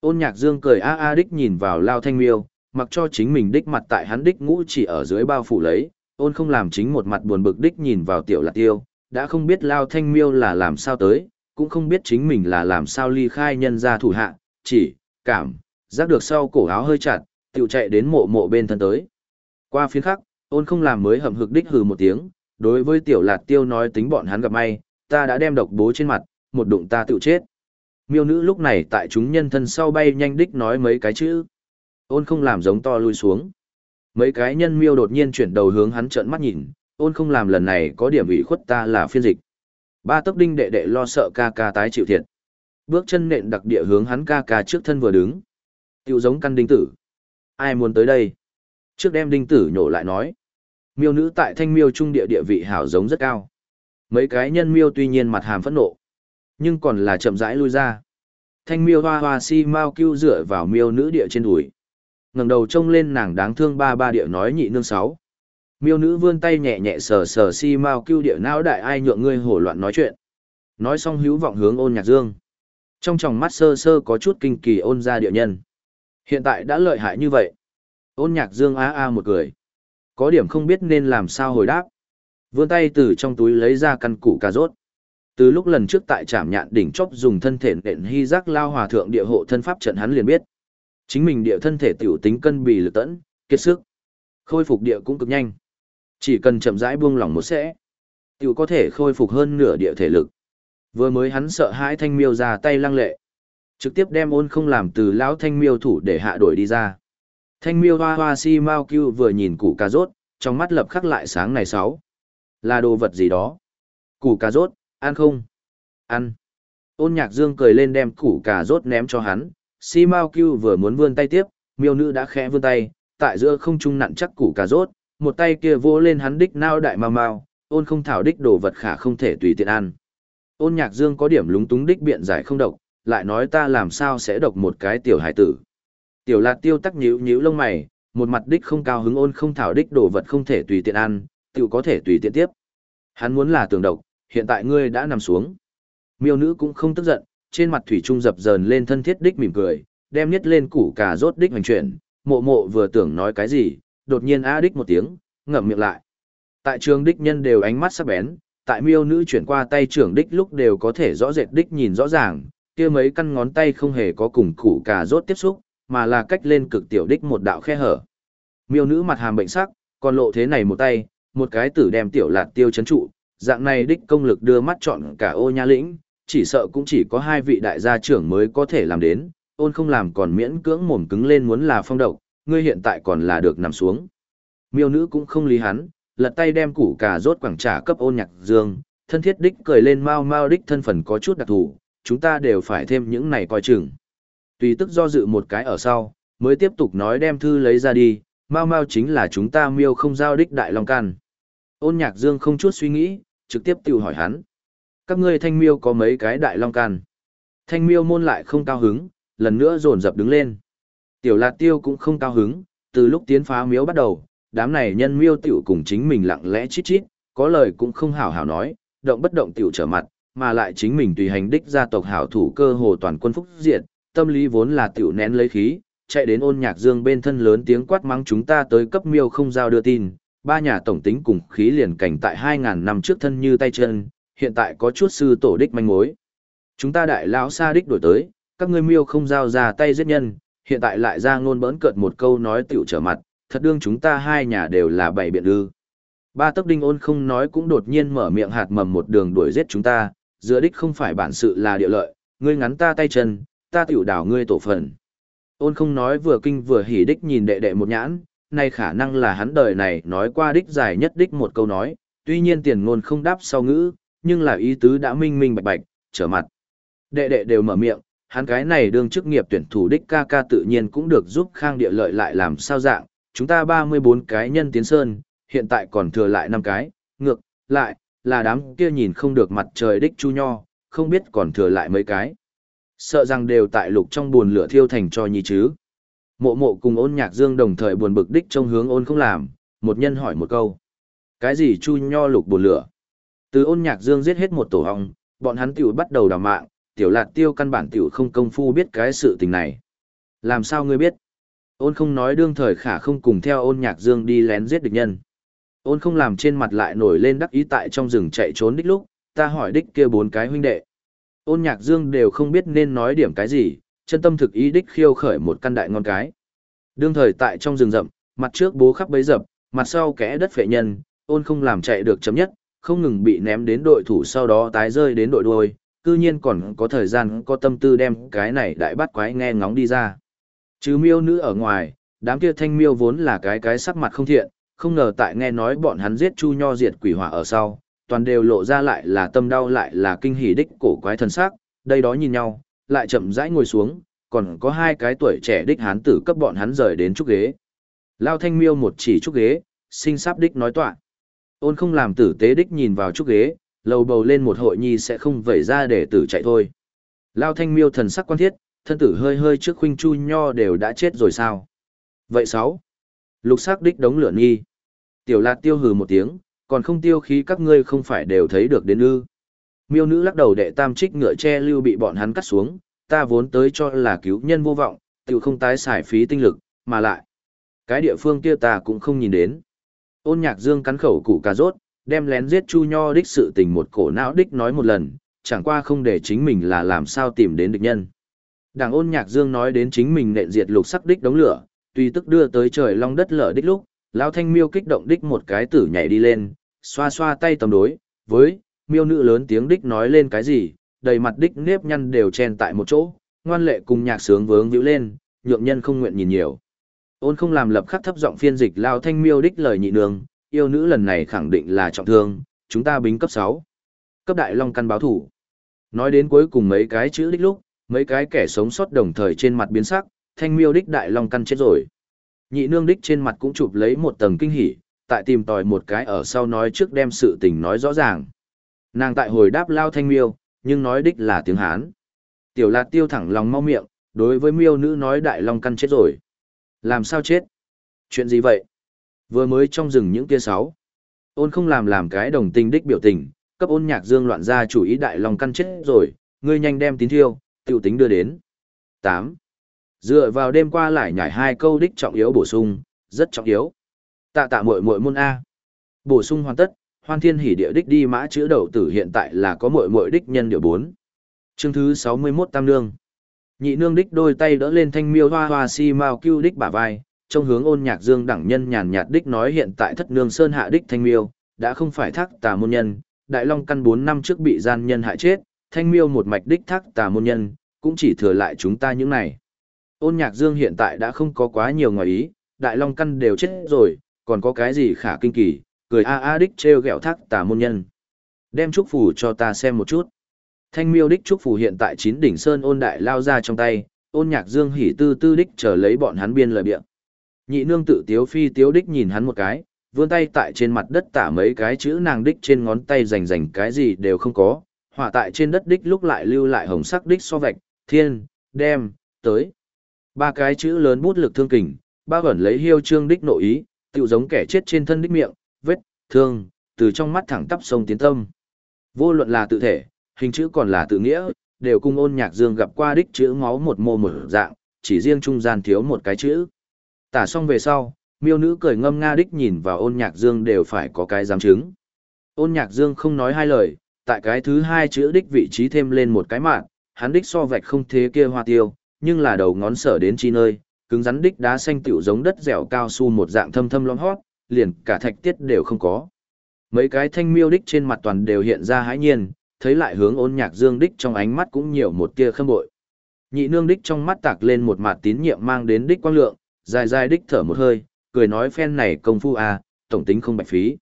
Ôn nhạc dương cười a a đích nhìn vào lao thanh miêu, mặc cho chính mình đích mặt tại hắn đích ngũ chỉ ở dưới bao phủ lấy, ôn không làm chính một mặt buồn bực đích nhìn vào tiểu lạc tiêu, đã không biết lao thanh miêu là làm sao tới, cũng không biết chính mình là làm sao ly khai nhân ra thủ hạ, chỉ, cảm, giác được sau cổ áo hơi chặt, tiểu chạy đến mộ mộ bên thân tới. Qua phiến khắc, ôn không làm mới hầm hực đích hừ một tiếng, đối với tiểu lạc tiêu nói tính bọn hắn gặp may, ta đã đem độc bố trên mặt, một đụng ta tự chết. Miêu nữ lúc này tại chúng nhân thân sau bay nhanh đích nói mấy cái chữ. Ôn không làm giống to lui xuống. Mấy cái nhân miêu đột nhiên chuyển đầu hướng hắn trợn mắt nhìn, ôn không làm lần này có điểm ủy khuất ta là phiên dịch. Ba tốc đinh đệ đệ lo sợ ca ca tái chịu thiệt. Bước chân nện đặc địa hướng hắn ca ca trước thân vừa đứng. Tiểu giống căn đinh tử. Ai muốn tới đây? Trước đem đinh tử nhổ lại nói. Miêu nữ tại thanh miêu trung địa địa vị hảo giống rất cao. Mấy cái nhân miêu tuy nhiên mặt hàm phẫn nộ, nhưng còn là chậm rãi lui ra. Thanh miêu hoa hoa si mau kêu dựa vào miêu nữ địa trên đùi. ngẩng đầu trông lên nàng đáng thương ba ba địa nói nhị nương sáu. Miêu nữ vươn tay nhẹ nhẹ sờ sờ si mau kêu địa não đại ai nhượng ngươi hổ loạn nói chuyện. Nói xong hữu vọng hướng ôn nhạc dương. Trong tròng mắt sơ sơ có chút kinh kỳ ôn ra địa nhân. Hiện tại đã lợi hại như vậy. Ôn nhạc dương a a một cười. Có điểm không biết nên làm sao hồi đáp. Vươn tay từ trong túi lấy ra căn củ cà rốt. Từ lúc lần trước tại trạm nhạn đỉnh chóp dùng thân thể nện hy giác lao hòa thượng địa hộ thân pháp trận hắn liền biết. Chính mình địa thân thể tiểu tính cân bì lực tẫn, kiệt sức. Khôi phục địa cũng cực nhanh. Chỉ cần chậm rãi buông lỏng một sẽ, tiểu có thể khôi phục hơn nửa địa thể lực. Vừa mới hắn sợ hãi thanh miêu ra tay lăng lệ. Trực tiếp đem ôn không làm từ lão thanh miêu thủ để hạ đổi đi ra. Thanh miêu hoa hoa si mau kêu vừa nhìn củ cà rốt, trong mắt lập khắc lại sáng này sáu. Là đồ vật gì đó? Củ cà rốt, ăn không? Ăn. Ôn nhạc dương cười lên đem củ cà rốt ném cho hắn, si mau kêu vừa muốn vươn tay tiếp, miêu nữ đã khẽ vươn tay, tại giữa không trung nặn chắc củ cà rốt, một tay kia vỗ lên hắn đích nao đại mau mau, ôn không thảo đích đồ vật khả không thể tùy tiện ăn. Ôn nhạc dương có điểm lúng túng đích biện giải không độc, lại nói ta làm sao sẽ độc một cái tiểu hải tử. Tiểu lạt tiêu tắc nhíu nhíu lông mày, một mặt đích không cao hứng ôn không thảo đích đồ vật không thể tùy tiện ăn, tiểu có thể tùy tiện tiếp. Hắn muốn là tường độc, hiện tại ngươi đã nằm xuống. Miêu nữ cũng không tức giận, trên mặt thủy trung dập dờn lên thân thiết đích mỉm cười, đem nhất lên củ cà rốt đích hành chuyển, mộ mộ vừa tưởng nói cái gì, đột nhiên a đích một tiếng, ngậm miệng lại. Tại trường đích nhân đều ánh mắt sắc bén, tại miêu nữ chuyển qua tay trưởng đích lúc đều có thể rõ rệt đích nhìn rõ ràng, kia mấy căn ngón tay không hề có cùng củ cà rốt tiếp xúc, mà là cách lên cực tiểu đích một đạo khe hở. Miêu nữ mặt hàm bệnh sắc, còn lộ thế này một tay, một cái tử đem tiểu lạt tiêu chấn trụ, dạng này đích công lực đưa mắt chọn cả ô nha lĩnh, chỉ sợ cũng chỉ có hai vị đại gia trưởng mới có thể làm đến, ôn không làm còn miễn cưỡng mồm cứng lên muốn là phong độc, ngươi hiện tại còn là được nằm xuống. Miêu nữ cũng không lý hắn, lật tay đem củ cà rốt quảng trả cấp ôn nhạc dương, thân thiết đích cười lên mau mau đích thân phần có chút đặc thù, chúng ta đều phải thêm những này coi chừng. Tùy tức do dự một cái ở sau, mới tiếp tục nói đem thư lấy ra đi, mau mau chính là chúng ta miêu không giao đích đại long can. Ôn nhạc dương không chút suy nghĩ, trực tiếp tự hỏi hắn. Các ngươi thanh miêu có mấy cái đại long can? Thanh miêu môn lại không cao hứng, lần nữa dồn dập đứng lên. Tiểu lạt tiêu cũng không cao hứng, từ lúc tiến phá miếu bắt đầu, đám này nhân miêu tiểu cùng chính mình lặng lẽ chít chít, có lời cũng không hảo hảo nói, động bất động tiểu trở mặt, mà lại chính mình tùy hành đích gia tộc hảo thủ cơ hồ toàn quân phúc diện, tâm lý vốn là tiểu nén lấy khí, chạy đến ôn nhạc dương bên thân lớn tiếng quát mắng chúng ta tới cấp miêu không giao đưa tin, ba nhà tổng tính cùng khí liền cảnh tại 2.000 năm trước thân như tay chân, hiện tại có chút sư tổ đích manh mối. Chúng ta đại lão xa đích đổi tới, các ngươi miêu không giao ra tay giết nhân, hiện tại lại ra ngôn bỡn cợt một câu nói tiểu trở mặt, thật đương chúng ta hai nhà đều là bảy biện ư. Ba tấc đinh ôn không nói cũng đột nhiên mở miệng hạt mầm một đường đuổi giết chúng ta, giữa đích không phải bản sự là địa lợi, ngươi ngắn ta tay chân, ta tiểu đảo ngươi tổ phần. Ôn không nói vừa kinh vừa hỉ đích nhìn đệ đệ một nhãn, nay khả năng là hắn đời này nói qua đích dài nhất đích một câu nói, tuy nhiên tiền ngôn không đáp sau ngữ, nhưng là ý tứ đã minh minh bạch bạch, trở mặt. Đệ đệ đều mở miệng, hắn cái này đương chức nghiệp tuyển thủ đích ca ca tự nhiên cũng được giúp khang địa lợi lại làm sao dạng, chúng ta 34 cái nhân tiến sơn, hiện tại còn thừa lại 5 cái, ngược, lại, là đám kia nhìn không được mặt trời đích chu nho, không biết còn thừa lại mấy cái. Sợ rằng đều tại lục trong buồn lửa thiêu thành cho nhi chứ. Mộ mộ cùng ôn nhạc dương đồng thời buồn bực đích trong hướng ôn không làm, một nhân hỏi một câu. Cái gì chu nho lục buồn lửa? Từ ôn nhạc dương giết hết một tổ hong, bọn hắn tiểu bắt đầu đào mạng, tiểu lạt tiêu căn bản tiểu không công phu biết cái sự tình này. Làm sao ngươi biết? Ôn không nói đương thời khả không cùng theo ôn nhạc dương đi lén giết địch nhân. Ôn không làm trên mặt lại nổi lên đắc ý tại trong rừng chạy trốn đích lúc, ta hỏi đích kia bốn cái huynh đệ. Ôn nhạc dương đều không biết nên nói điểm cái gì, chân tâm thực ý đích khiêu khởi một căn đại ngon cái. Đương thời tại trong rừng rậm, mặt trước bố khắp bấy dập, mặt sau kẽ đất phệ nhân, ôn không làm chạy được chấm nhất, không ngừng bị ném đến đội thủ sau đó tái rơi đến đội đuôi, cư nhiên còn có thời gian có tâm tư đem cái này đại bắt quái nghe ngóng đi ra. Chứ miêu nữ ở ngoài, đám kia thanh miêu vốn là cái cái sắc mặt không thiện, không ngờ tại nghe nói bọn hắn giết chu nho diệt quỷ hỏa ở sau, toàn đều lộ ra lại là tâm đau lại là kinh hỉ đích cổ quái thần sắc, đây đó nhìn nhau, lại chậm rãi ngồi xuống, còn có hai cái tuổi trẻ đích hán tử cấp bọn hắn rời đến trúc ghế. Lao thanh miêu một chỉ trúc ghế, sinh sắp đích nói tọa. Ôn không làm tử tế đích nhìn vào trúc ghế, lầu bầu lên một hội nhi sẽ không vẩy ra để tử chạy thôi. Lao thanh miêu thần sắc quan thiết, thân tử hơi hơi trước khuynh chu nho đều đã chết rồi sao? Vậy sáu. Lục sắc đích đống lửa nghi. Tiểu lạt tiêu hừ một tiếng, còn không tiêu khí các ngươi không phải đều thấy được đến ư. Miêu nữ lắc đầu đệ tam trích ngựa che lưu bị bọn hắn cắt xuống, ta vốn tới cho là cứu nhân vô vọng, tự không tái xài phí tinh lực, mà lại. Cái địa phương kia ta cũng không nhìn đến. Ôn nhạc dương cắn khẩu củ cà rốt, đem lén giết chu nho đích sự tình một cổ não đích nói một lần, chẳng qua không để chính mình là làm sao tìm đến địch nhân. Đảng ôn nhạc dương nói đến chính mình nện diệt lục sắc đích đống lửa, tùy tức đưa tới trời long đất lở đích lúc, lão thanh miêu kích động đích một cái tử nhảy đi lên, xoa xoa tay tầm đối, với, miêu nữ lớn tiếng đích nói lên cái gì, đầy mặt đích nếp nhăn đều chen tại một chỗ, ngoan lệ cùng nhạc sướng vướng vĩu lên, nhượng nhân không nguyện nhìn nhiều. Ôn không làm lập khắc thấp giọng phiên dịch lao thanh miêu đích lời nhị nương, yêu nữ lần này khẳng định là trọng thương, chúng ta bính cấp 6. Cấp đại long căn báo thủ. Nói đến cuối cùng mấy cái chữ đích lúc, mấy cái kẻ sống sót đồng thời trên mặt biến sắc, thanh miêu đích đại long căn chết rồi. Nhị nương đích trên mặt cũng chụp lấy một tầng kinh hỉ, tại tìm tòi một cái ở sau nói trước đem sự tình nói rõ ràng. Nàng tại hồi đáp lao thanh miêu, nhưng nói đích là tiếng Hán. Tiểu lạt tiêu thẳng lòng mau miệng, đối với miêu nữ nói đại long căn chết rồi. Làm sao chết? Chuyện gì vậy? Vừa mới trong rừng những kia sáu. Ôn không làm làm cái đồng tình đích biểu tình, cấp ôn nhạc dương loạn ra chủ ý đại long căn chết rồi, ngươi nhanh đem tín thiêu, tiểu tính đưa đến. 8. Dựa vào đêm qua lại nhảy hai câu đích trọng yếu bổ sung, rất trọng yếu. Tạ tạ muội muội môn A. Bổ sung hoàn tất, hoan thiên hỉ địa đích đi mã chữ đầu tử hiện tại là có muội muội đích nhân điều 4. Chương thứ 61 Tam Nương. Nhị nương đích đôi tay đỡ lên thanh miêu hoa hoa si mao cưu đích bả vai, trong hướng ôn nhạc dương đẳng nhân nhàn nhạt đích nói hiện tại thất nương sơn hạ đích thanh miêu, đã không phải thác tà môn nhân, đại long căn 4 năm trước bị gian nhân hại chết, thanh miêu một mạch đích thác tà môn nhân, cũng chỉ thừa lại chúng ta những này. Ôn nhạc dương hiện tại đã không có quá nhiều ngoài ý, đại long căn đều chết rồi, còn có cái gì khả kinh kỳ, cười a a đích treo gẹo thác tà môn nhân. Đem trúc phù cho ta xem một chút. Thanh miêu đích trúc phù hiện tại chín đỉnh sơn ôn đại lao ra trong tay, ôn nhạc dương hỉ tư tư đích chờ lấy bọn hắn biên lời biện. Nhị nương tự tiếu phi tiếu đích nhìn hắn một cái, vươn tay tại trên mặt đất tả mấy cái chữ nàng đích trên ngón tay rành rành cái gì đều không có, hỏa tại trên đất đích lúc lại lưu lại hồng sắc đích so vạch, thiên, đem, tới. Ba cái chữ lớn bút lực thương kình, ba vẩn lấy hiêu trương đích nội ý, tựu giống kẻ chết trên thân đích miệng, vết, thương, từ trong mắt thẳng tắp sông tiến tâm. Vô luận là tự thể, hình chữ còn là tự nghĩa, đều cung ôn nhạc dương gặp qua đích chữ máu một mô một dạng, chỉ riêng trung gian thiếu một cái chữ. Tả xong về sau, miêu nữ cười ngâm nga đích nhìn vào ôn nhạc dương đều phải có cái giám chứng. Ôn nhạc dương không nói hai lời, tại cái thứ hai chữ đích vị trí thêm lên một cái mạng, hắn đích so vạch không thế kia hoa tiêu, nhưng là đầu ngón sở đến chi nơi, cứng rắn đích đá xanh tiểu giống đất dẻo cao su một dạng thâm thâm lõm hót, liền cả thạch tiết đều không có. Mấy cái thanh miêu đích trên mặt toàn đều hiện ra hãi nhiên, thấy lại hướng ôn nhạc dương đích trong ánh mắt cũng nhiều một tia khâm bội. Nhị nương đích trong mắt tạc lên một mặt tín nhiệm mang đến đích quang lượng, dài dài đích thở một hơi, cười nói phen này công phu à, tổng tính không bạch phí.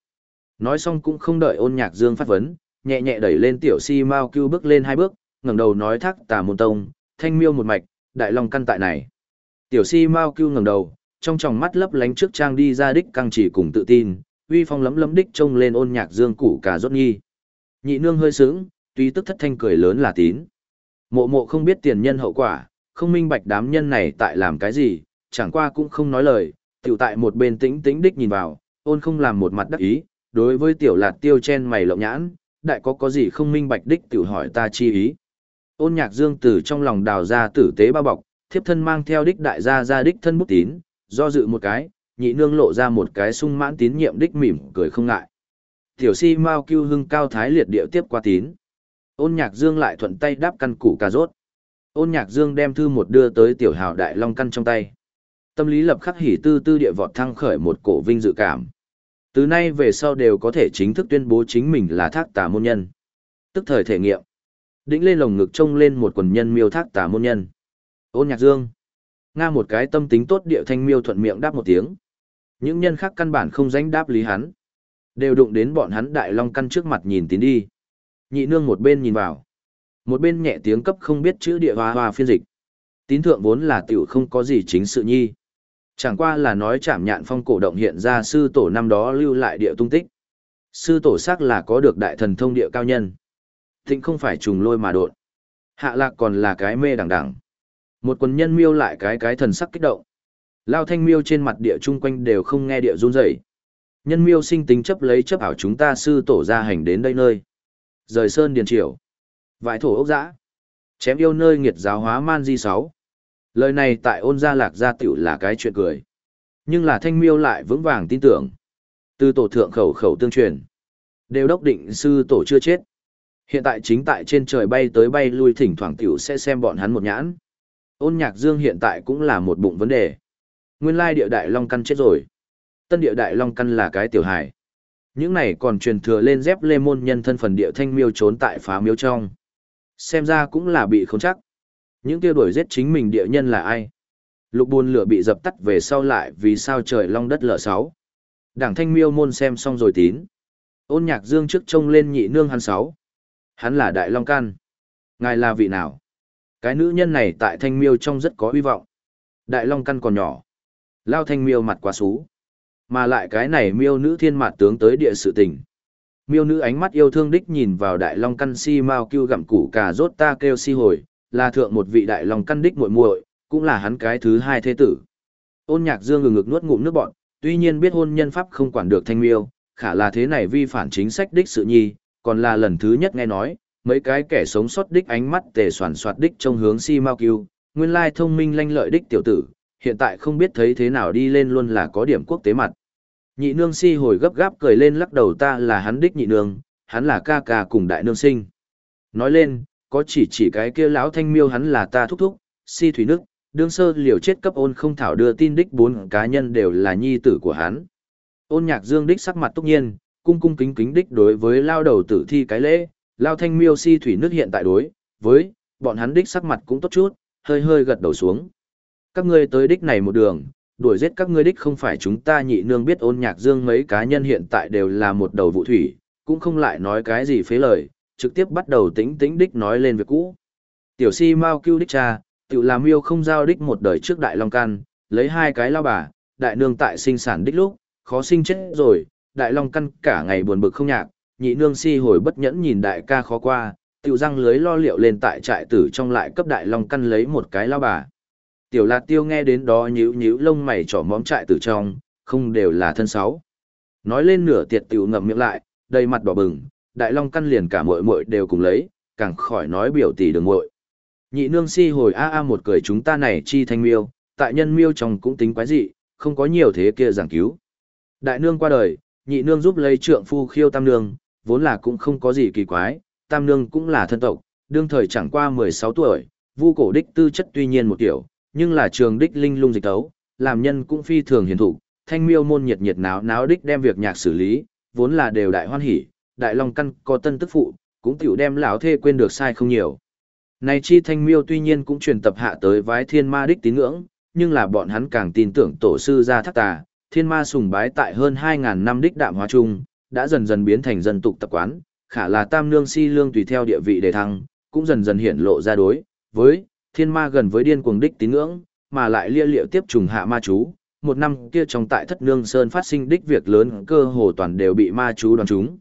Nói xong cũng không đợi ôn nhạc dương phát vấn, nhẹ nhẹ đẩy lên tiểu si mau cưu bước lên hai bước, ngẩng đầu nói thắc tà môn tông, thanh miêu một mạch, đại long căn tại này. Tiểu si mau cưu ngẩng đầu, trong tròng mắt lấp lánh trước trang đi ra đích căng chỉ cùng tự tin, uy phong lấm lấm đích trông lên ôn nhạc dương củ cả rốt nghi. Nhị nương hơi sướng, tuy tức thất thanh cười lớn là tín. Mộ mộ không biết tiền nhân hậu quả, không minh bạch đám nhân này tại làm cái gì, chẳng qua cũng không nói lời, tiểu tại một bên tĩnh tĩnh đích nhìn vào, ôn không làm một mặt đắc ý, đối với tiểu lạt tiêu chen mày lộng nhãn, đại có có gì không minh bạch đích tiểu hỏi ta chi ý. Ôn nhạc dương từ trong lòng đào ra tử tế bao bọc, thiếp thân mang theo đích đại gia ra đích thân bút tín, do dự một cái, nhị nương lộ ra một cái sung mãn tín nhiệm đích mỉm cười không ngại. Tiểu si mau kêu hưng cao thái liệt điệu tiếp qua tín. Ôn nhạc dương lại thuận tay đáp căn củ cà rốt. Ôn nhạc dương đem thư một đưa tới tiểu hào đại long căn trong tay. Tâm lý lập khắc hỉ tư tư địa vọt thăng khởi một cổ vinh dự cảm. Từ nay về sau đều có thể chính thức tuyên bố chính mình là thác tà môn nhân. Tức thời thể nghiệm. Đĩnh lên lồng ngực trông lên một quần nhân miêu thác tà môn nhân. Ôn nhạc dương. Nga một cái tâm tính tốt địa thanh miêu thuận miệng đáp một tiếng. Những nhân khác căn bản không danh đáp lý hắn. Đều đụng đến bọn hắn đại long căn trước mặt nhìn tín đi. Nhị nương một bên nhìn vào. Một bên nhẹ tiếng cấp không biết chữ địa hoa hoa phiên dịch. Tín thượng vốn là tiểu không có gì chính sự nhi. Chẳng qua là nói chạm nhạn phong cổ động hiện ra sư tổ năm đó lưu lại địa tung tích. Sư tổ xác là có được đại thần thông địa cao nhân. Thịnh không phải trùng lôi mà đột. Hạ lạc còn là cái mê đằng đằng. Một quần nhân miêu lại cái cái thần sắc kích động. Lao thanh miêu trên mặt địa chung quanh đều không nghe địa run rẩy. Nhân miêu sinh tính chấp lấy chấp ảo chúng ta sư tổ ra hành đến đây nơi. Rời sơn điền triều. Vải thổ ốc dã. Chém yêu nơi nghiệt giáo hóa man di sáu. Lời này tại ôn gia lạc gia tiểu là cái chuyện cười. Nhưng là thanh miêu lại vững vàng tin tưởng. Từ tổ thượng khẩu khẩu tương truyền. Đều đốc định sư tổ chưa chết. Hiện tại chính tại trên trời bay tới bay lui thỉnh thoảng tiểu sẽ xem bọn hắn một nhãn. Ôn nhạc dương hiện tại cũng là một bụng vấn đề. Nguyên lai địa đại long căn chết rồi. Tân địa đại long căn là cái tiểu hài. Những này còn truyền thừa lên dép lê môn nhân thân phần địa thanh miêu trốn tại phá miếu trong. Xem ra cũng là bị không chắc. Những kia đuổi giết chính mình địa nhân là ai? Lục buồn lửa bị dập tắt về sau lại vì sao trời long đất lở sáu. Đảng thanh miêu môn xem xong rồi tín. Ôn nhạc dương trước trông lên nhị nương hắn sáu. Hắn là đại long can. Ngài là vị nào? Cái nữ nhân này tại thanh miêu trong rất có hy vọng. Đại long căn còn nhỏ. Lao thanh miêu mặt quá xú. Mà lại cái này miêu nữ thiên mặt tướng tới địa sự tình. Miêu nữ ánh mắt yêu thương đích nhìn vào đại long căn si mau kêu gặm củ cà rốt ta kêu si hồi, là thượng một vị đại long căn đích muội muội, cũng là hắn cái thứ hai thế tử. Ôn nhạc dương ngừng ngực nuốt ngụm nước bọn, tuy nhiên biết hôn nhân pháp không quản được thanh miêu, khả là thế này vi phản chính sách đích sự nhi, còn là lần thứ nhất nghe nói, mấy cái kẻ sống sót đích ánh mắt tề soàn soạt đích trong hướng si mau cứu nguyên lai thông minh lanh lợi đích tiểu tử, hiện tại không biết thấy thế nào đi lên luôn là có điểm quốc tế mặt. Nhị nương si hồi gấp gáp cười lên lắc đầu ta là hắn đích nhị nương, hắn là ca ca cùng đại nương sinh. Nói lên, có chỉ chỉ cái kia lão thanh miêu hắn là ta thúc thúc, si thủy nước, đương sơ liều chết cấp ôn không thảo đưa tin đích bốn cá nhân đều là nhi tử của hắn. Ôn nhạc dương đích sắc mặt túc nhiên, cung cung kính kính đích đối với lao đầu tử thi cái lễ, lao thanh miêu si thủy nước hiện tại đối, với, bọn hắn đích sắc mặt cũng tốt chút, hơi hơi gật đầu xuống. Các ngươi tới đích này một đường, đuổi giết các ngươi đích không phải chúng ta nhị nương biết ôn nhạc dương mấy cá nhân hiện tại đều là một đầu vụ thủy, cũng không lại nói cái gì phế lời, trực tiếp bắt đầu tính tính đích nói lên việc cũ. Tiểu si mau cứu đích cha, tiểu làm yêu không giao đích một đời trước đại long can, lấy hai cái lao bà, đại nương tại sinh sản đích lúc, khó sinh chết rồi, đại long căn cả ngày buồn bực không nhạc, nhị nương si hồi bất nhẫn nhìn đại ca khó qua, tiểu răng lưới lo liệu lên tại trại tử trong lại cấp đại long căn lấy một cái lao bà. Tiểu lạt tiêu nghe đến đó nhíu nhíu lông mày trỏ móm trại tử trong, không đều là thân sáu. Nói lên nửa tiệt tiểu ngậm miệng lại, đầy mặt đỏ bừng, đại long căn liền cả muội muội đều cùng lấy, càng khỏi nói biểu tỷ đường muội. Nhị nương si hồi a a một cười chúng ta này chi thanh miêu, tại nhân miêu trong cũng tính quái dị, không có nhiều thế kia giảng cứu. Đại nương qua đời, nhị nương giúp lấy trượng phu khiêu tam nương, vốn là cũng không có gì kỳ quái, tam nương cũng là thân tộc, đương thời chẳng qua 16 tuổi, vu cổ đích tư chất tuy nhiên một kiểu, nhưng là trường đích linh lung dịch tấu, làm nhân cũng phi thường hiền thủ, thanh miêu môn nhiệt nhiệt náo náo đích đem việc nhạc xử lý, vốn là đều đại hoan hỉ, đại long căn có tân tức phụ, cũng tiểu đem lão thê quên được sai không nhiều. Này chi thanh miêu tuy nhiên cũng truyền tập hạ tới vái thiên ma đích tín ngưỡng, nhưng là bọn hắn càng tin tưởng tổ sư gia thác tà, thiên ma sùng bái tại hơn 2.000 năm đích đạm hóa chung, đã dần dần biến thành dân tục tập quán, khả là tam nương si lương tùy theo địa vị đề thăng, cũng dần dần hiện lộ ra đối, với, thiên ma gần với điên cuồng đích tín ngưỡng, mà lại lia liệu tiếp trùng hạ ma chú, một năm kia trong tại thất nương sơn phát sinh đích việc lớn cơ hồ toàn đều bị ma chú đoàn chúng.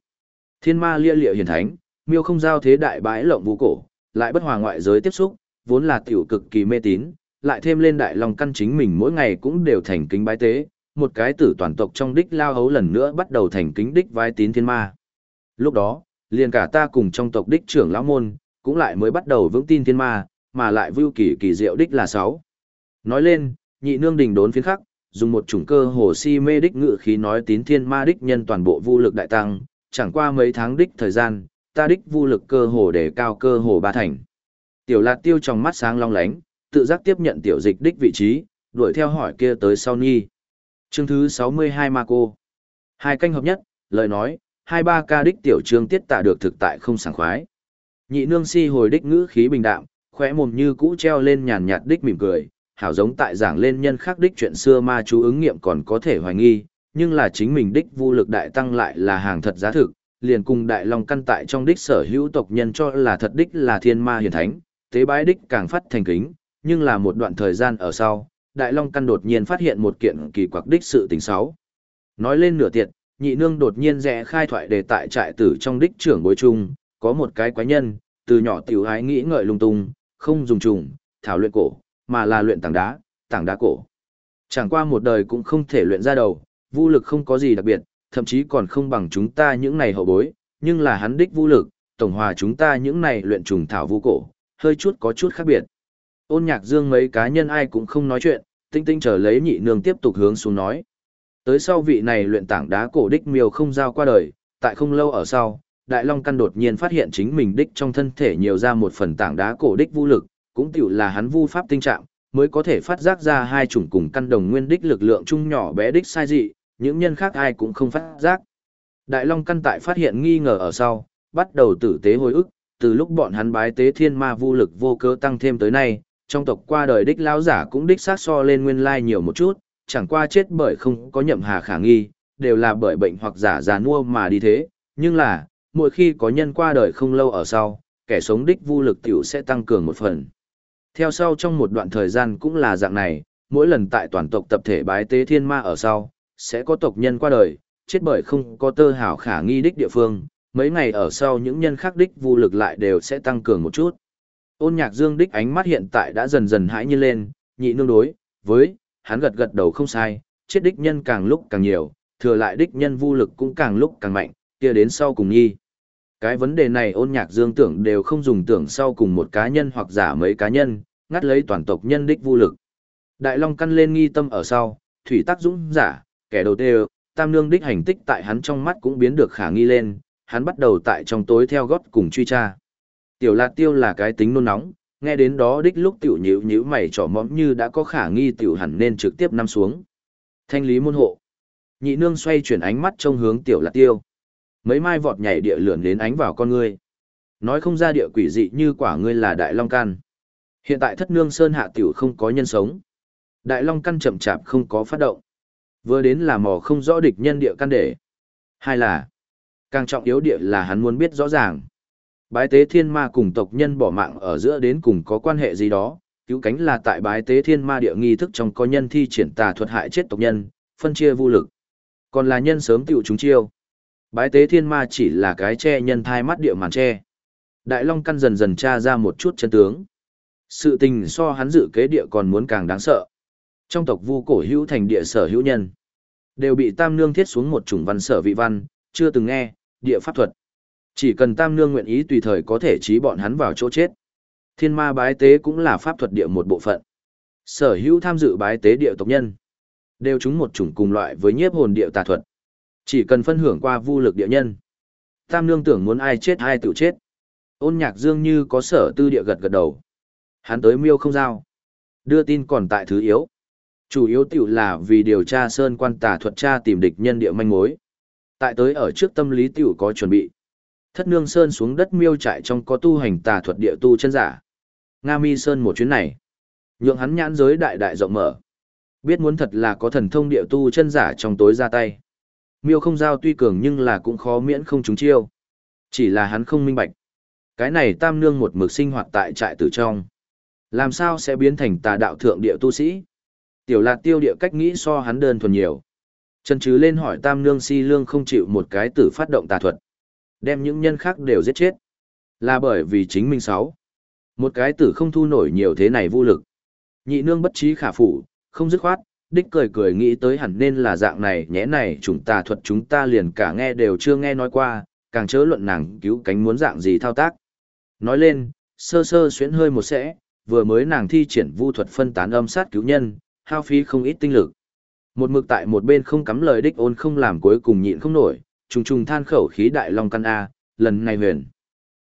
Thiên ma lia liệu hiển thánh, miêu không giao thế đại bãi lộng vũ cổ, lại bất hòa ngoại giới tiếp xúc, vốn là tiểu cực kỳ mê tín, lại thêm lên đại lòng căn chính mình mỗi ngày cũng đều thành kính bái tế, một cái tử toàn tộc trong đích lao hấu lần nữa bắt đầu thành kính đích vai tín thiên ma. Lúc đó, liền cả ta cùng trong tộc đích trưởng lão môn, cũng lại mới bắt đầu vững tin thiên ma, mà lại vưu kỳ kỳ diệu đích là sáu. Nói lên, nhị nương đình đốn phiến khắc, dùng một chủng cơ hồ si mê đích ngự khí nói tín thiên ma đích nhân toàn bộ vu lực đại tăng, chẳng qua mấy tháng đích thời gian, ta đích vu lực cơ hồ để cao cơ hồ ba thành. Tiểu Lạt Tiêu trong mắt sáng long lánh, tự giác tiếp nhận tiểu dịch đích vị trí, đuổi theo hỏi kia tới sau nhi. Chương thứ 62 Ma Cô. Hai canh hợp nhất, lời nói, hai ba ca đích tiểu trương tiết tạ được thực tại không sảng khoái. Nhị nương si hồi đích ngữ khí bình đạm, khỏe mồm như cũ treo lên nhàn nhạt đích mỉm cười, hảo giống tại giảng lên nhân khác đích chuyện xưa ma chú ứng nghiệm còn có thể hoài nghi, nhưng là chính mình đích vô lực đại tăng lại là hàng thật giá thực, liền cùng đại long căn tại trong đích sở hữu tộc nhân cho là thật đích là thiên ma hiển thánh, tế bái đích càng phát thành kính, nhưng là một đoạn thời gian ở sau, đại long căn đột nhiên phát hiện một kiện kỳ quặc đích sự tình xấu. Nói lên nửa tiệt, nhị nương đột nhiên rẽ khai thoại đề tại trại tử trong đích trưởng bối trung có một cái quái nhân, từ nhỏ tiểu Ái nghĩ ngợi lung tung, không dùng trùng, thảo luyện cổ, mà là luyện tảng đá, tảng đá cổ. Chẳng qua một đời cũng không thể luyện ra đầu, vũ lực không có gì đặc biệt, thậm chí còn không bằng chúng ta những này hậu bối, nhưng là hắn đích vũ lực, tổng hòa chúng ta những này luyện trùng thảo vu cổ, hơi chút có chút khác biệt. Ôn nhạc dương mấy cá nhân ai cũng không nói chuyện, tinh tinh trở lấy nhị nương tiếp tục hướng xuống nói. Tới sau vị này luyện tảng đá cổ đích miêu không giao qua đời, tại không lâu ở sau, Đại Long căn đột nhiên phát hiện chính mình đích trong thân thể nhiều ra một phần tảng đá cổ đích vũ lực, cũng tiểu là hắn vu pháp tinh trạng, mới có thể phát giác ra hai chủng cùng căn đồng nguyên đích lực lượng chung nhỏ bé đích sai dị, những nhân khác ai cũng không phát giác. Đại Long căn tại phát hiện nghi ngờ ở sau, bắt đầu tử tế hồi ức, từ lúc bọn hắn bái tế thiên ma vu lực vô cớ tăng thêm tới nay, trong tộc qua đời đích lão giả cũng đích sát so lên nguyên lai nhiều một chút, chẳng qua chết bởi không có nhậm hà khả nghi, đều là bởi bệnh hoặc giả già nua mà đi thế, nhưng là, mỗi khi có nhân qua đời không lâu ở sau, kẻ sống đích vô lực tiểu sẽ tăng cường một phần. Theo sau trong một đoạn thời gian cũng là dạng này, mỗi lần tại toàn tộc tập thể bái tế thiên ma ở sau, sẽ có tộc nhân qua đời, chết bởi không có tơ hảo khả nghi đích địa phương, mấy ngày ở sau những nhân khác đích vô lực lại đều sẽ tăng cường một chút. Ôn nhạc dương đích ánh mắt hiện tại đã dần dần hãi nhiên lên, nhị nương đối, với, hắn gật gật đầu không sai, chết đích nhân càng lúc càng nhiều, thừa lại đích nhân vô lực cũng càng lúc càng mạnh, kia đến sau cùng nhi. Cái vấn đề này ôn nhạc dương tưởng đều không dùng tưởng sau cùng một cá nhân hoặc giả mấy cá nhân, ngắt lấy toàn tộc nhân đích vô lực. Đại Long căn lên nghi tâm ở sau, thủy tác dũng giả, kẻ đầu tê tam nương đích hành tích tại hắn trong mắt cũng biến được khả nghi lên, hắn bắt đầu tại trong tối theo gót cùng truy tra. Tiểu Lạt Tiêu là cái tính nôn nóng, nghe đến đó đích lúc tiểu nhữ nhữ mày trỏ mõm như đã có khả nghi tiểu hẳn nên trực tiếp nằm xuống. Thanh lý môn hộ. Nhị nương xoay chuyển ánh mắt trông hướng Tiểu Lạt Tiêu. Mấy mai vọt nhảy địa lượn đến ánh vào con ngươi. Nói không ra địa quỷ dị như quả ngươi là Đại Long Căn. Hiện tại thất nương sơn hạ tiểu không có nhân sống. Đại Long Căn chậm chạp không có phát động. Vừa đến là mò không rõ địch nhân địa căn để. Hai là, càng trọng yếu địa là hắn muốn biết rõ ràng. Bái tế thiên ma cùng tộc nhân bỏ mạng ở giữa đến cùng có quan hệ gì đó, cứu cánh là tại bái tế thiên ma địa nghi thức trong có nhân thi triển tà thuật hại chết tộc nhân, phân chia vô lực. Còn là nhân sớm tiểu chúng chiêu. Bái tế thiên ma chỉ là cái che nhân thai mắt địa màn che. Đại Long căn dần dần tra ra một chút chân tướng. Sự tình so hắn dự kế địa còn muốn càng đáng sợ. Trong tộc vu cổ hữu thành địa sở hữu nhân, đều bị tam nương thiết xuống một chủng văn sở vị văn, chưa từng nghe, địa pháp thuật. Chỉ cần tam nương nguyện ý tùy thời có thể trí bọn hắn vào chỗ chết. Thiên ma bái tế cũng là pháp thuật địa một bộ phận. Sở hữu tham dự bái tế địa tộc nhân, đều chúng một chủng cùng loại với nhiếp hồn địa tà thuật. Chỉ cần phân hưởng qua vu lực địa nhân. Tam nương tưởng muốn ai chết ai tự chết. Ôn nhạc dương như có sở tư địa gật gật đầu. Hắn tới miêu không giao. Đưa tin còn tại thứ yếu. Chủ yếu tiểu là vì điều tra sơn quan tà thuật tra tìm địch nhân địa manh mối. Tại tới ở trước tâm lý tiểu có chuẩn bị. Thất nương sơn xuống đất miêu trại trong có tu hành tà thuật địa tu chân giả. Nga mi sơn một chuyến này. Nhượng hắn nhãn giới đại đại rộng mở. Biết muốn thật là có thần thông địa tu chân giả trong tối ra tay. Miêu không giao tuy cường nhưng là cũng khó miễn không trúng chiêu. Chỉ là hắn không minh bạch. Cái này tam nương một mực sinh hoạt tại trại tử trong. Làm sao sẽ biến thành tà đạo thượng địa tu sĩ? Tiểu lạc tiêu địa cách nghĩ so hắn đơn thuần nhiều. Trần Trứ lên hỏi tam nương si lương không chịu một cái tử phát động tà thuật. Đem những nhân khác đều giết chết. Là bởi vì chính minh sáu. Một cái tử không thu nổi nhiều thế này vô lực. Nhị nương bất trí khả phủ, không dứt khoát, đích cười cười nghĩ tới hẳn nên là dạng này nhẽ này chúng ta thuật chúng ta liền cả nghe đều chưa nghe nói qua, càng chớ luận nàng cứu cánh muốn dạng gì thao tác. Nói lên, sơ sơ xuyến hơi một sẽ, vừa mới nàng thi triển vu thuật phân tán âm sát cứu nhân, hao phí không ít tinh lực. Một mực tại một bên không cắm lời đích ôn không làm cuối cùng nhịn không nổi, trùng trùng than khẩu khí đại long căn A, lần này huyền.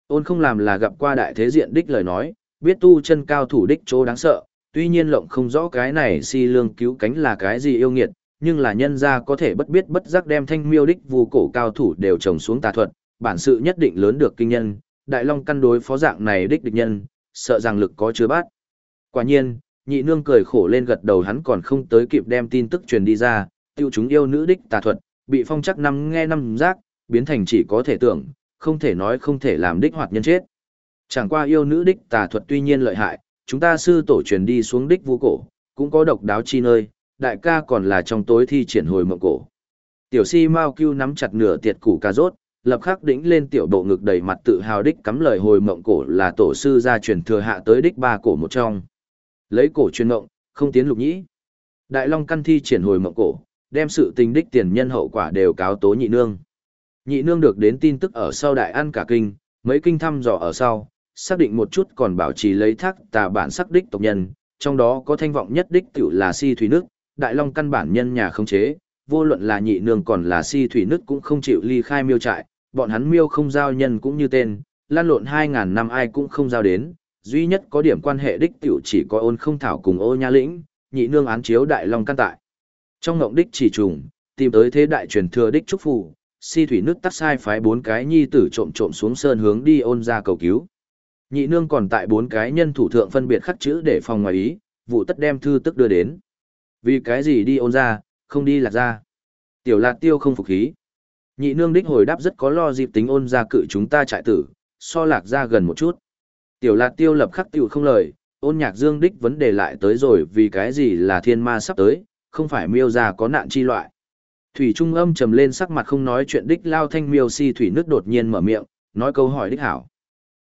Ôn không làm là gặp qua đại thế diện đích lời nói, biết tu chân cao thủ đích chỗ đáng sợ, tuy nhiên lộng không rõ cái này si lương cứu cánh là cái gì yêu nghiệt, nhưng là nhân gia có thể bất biết bất giác đem thanh miêu đích vu cổ cao thủ đều trồng xuống tà thuật, bản sự nhất định lớn được kinh nhân, đại long căn đối phó dạng này đích địch nhân, sợ rằng lực có chứa bát. Quả nhiên, nhị nương cười khổ lên gật đầu hắn còn không tới kịp đem tin tức truyền đi ra, tiêu chúng yêu nữ đích tà thuật, bị phong chắc năm nghe năm giác, biến thành chỉ có thể tưởng, không thể nói không thể làm đích hoạt nhân chết. Chẳng qua yêu nữ đích tà thuật tuy nhiên lợi hại, chúng ta sư tổ truyền đi xuống đích vu cổ, cũng có độc đáo chi nơi, đại ca còn là trong tối thi triển hồi mộng cổ. Tiểu si mau kêu nắm chặt nửa tiệt củ cà rốt, lập khắc đỉnh lên tiểu bộ ngực đầy mặt tự hào đích cắm lời hồi mộng cổ là tổ sư gia truyền thừa hạ tới đích ba cổ một trong. Lấy cổ truyền mộng, không tiến lục nhĩ. Đại Long căn thi triển hồi mộng cổ, đem sự tình đích tiền nhân hậu quả đều cáo tố nhị nương. Nhị nương được đến tin tức ở sau đại ăn cả kinh, mấy kinh thăm dò ở sau, xác định một chút còn bảo trì lấy thác tà bản sắc đích tộc nhân, trong đó có thanh vọng nhất đích tiểu là si thủy nước, đại long căn bản nhân nhà không chế, vô luận là nhị nương còn là si thủy nước cũng không chịu ly khai miêu trại, bọn hắn miêu không giao nhân cũng như tên, lan lộn 2.000 năm ai cũng không giao đến, duy nhất có điểm quan hệ đích tiểu chỉ có ôn không thảo cùng ô nha lĩnh, nhị nương án chiếu đại long căn tại. Trong ngộng đích chỉ trùng, tìm tới thế đại truyền thừa đích trúc phù, si thủy nước tắt sai phái bốn cái nhi tử trộm trộm xuống sơn hướng đi ôn ra cầu cứu. Nhị nương còn tại bốn cái nhân thủ thượng phân biệt khắc chữ để phòng ngoài ý, vụ tất đem thư tức đưa đến. Vì cái gì đi ôn ra, không đi lạc ra. Tiểu lạc tiêu không phục khí. Nhị nương đích hồi đáp rất có lo dịp tính ôn ra cự chúng ta trại tử, so lạc ra gần một chút. Tiểu lạc tiêu lập khắc tiểu không lời, ôn nhạc dương đích vấn đề lại tới rồi vì cái gì là thiên ma sắp tới, không phải miêu già có nạn chi loại. Thủy Trung âm trầm lên sắc mặt không nói chuyện đích lao thanh miêu si thủy nước đột nhiên mở miệng, nói câu hỏi đích hảo.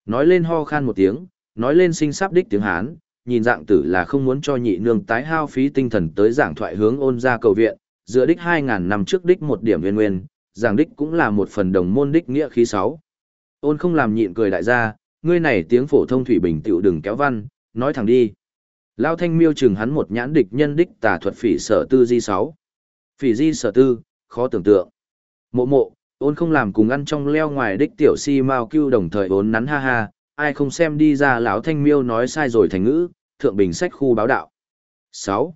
Nói lên ho khan một tiếng, nói lên sinh sắp đích tiếng Hán, nhìn dạng tử là không muốn cho nhị nương tái hao phí tinh thần tới giảng thoại hướng ôn ra cầu viện, dựa đích 2.000 năm trước đích một điểm nguyên nguyên, giảng đích cũng là một phần đồng môn đích nghĩa khí sáu. Ôn không làm nhịn cười đại gia, ngươi này tiếng phổ thông thủy bình tiểu đừng kéo văn, nói thẳng đi. Lao thanh miêu chừng hắn một nhãn địch nhân đích tà thuật phỉ sở tư di sáu. Phỉ di sở tư, khó tưởng tượng. Mộ mộ, ôn không làm cùng ăn trong leo ngoài đích tiểu si mao cưu đồng thời ốn nắn ha ha, ai không xem đi ra lão thanh miêu nói sai rồi thành ngữ, thượng bình sách khu báo đạo. 6.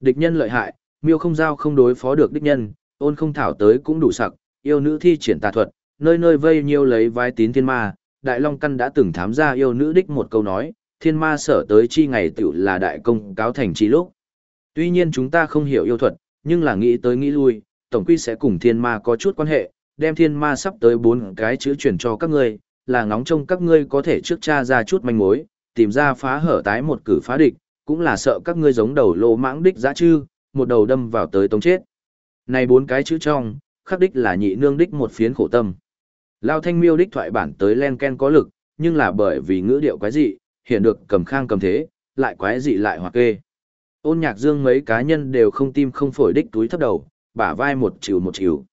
Địch nhân lợi hại, miêu không giao không đối phó được địch nhân, ôn không thảo tới cũng đủ sặc, yêu nữ thi triển tà thuật, nơi nơi vây nhiêu lấy vai tín thiên ma, đại long căn đã từng thám ra yêu nữ đích một câu nói, thiên ma sở tới chi ngày tiểu là đại công cáo thành chi lúc. Tuy nhiên chúng ta không hiểu yêu thuật, nhưng là nghĩ tới nghĩ lui, tổng quy sẽ cùng thiên ma có chút quan hệ, đem thiên ma sắp tới bốn cái chữ chuyển cho các ngươi, là ngóng trông các ngươi có thể trước tra ra chút manh mối, tìm ra phá hở tái một cử phá địch, cũng là sợ các ngươi giống đầu lô mãng đích dã chư, một đầu đâm vào tới tống chết. Này bốn cái chữ trong, khắc đích là nhị nương đích một phiến khổ tâm. Lao thanh miêu đích thoại bản tới len ken có lực, nhưng là bởi vì ngữ điệu quái dị, hiện được cầm khang cầm thế, lại quái dị lại hoặc kê. Ôn nhạc dương mấy cá nhân đều không tim không phổi đích túi thấp đầu, bả vai một chiều một chiều.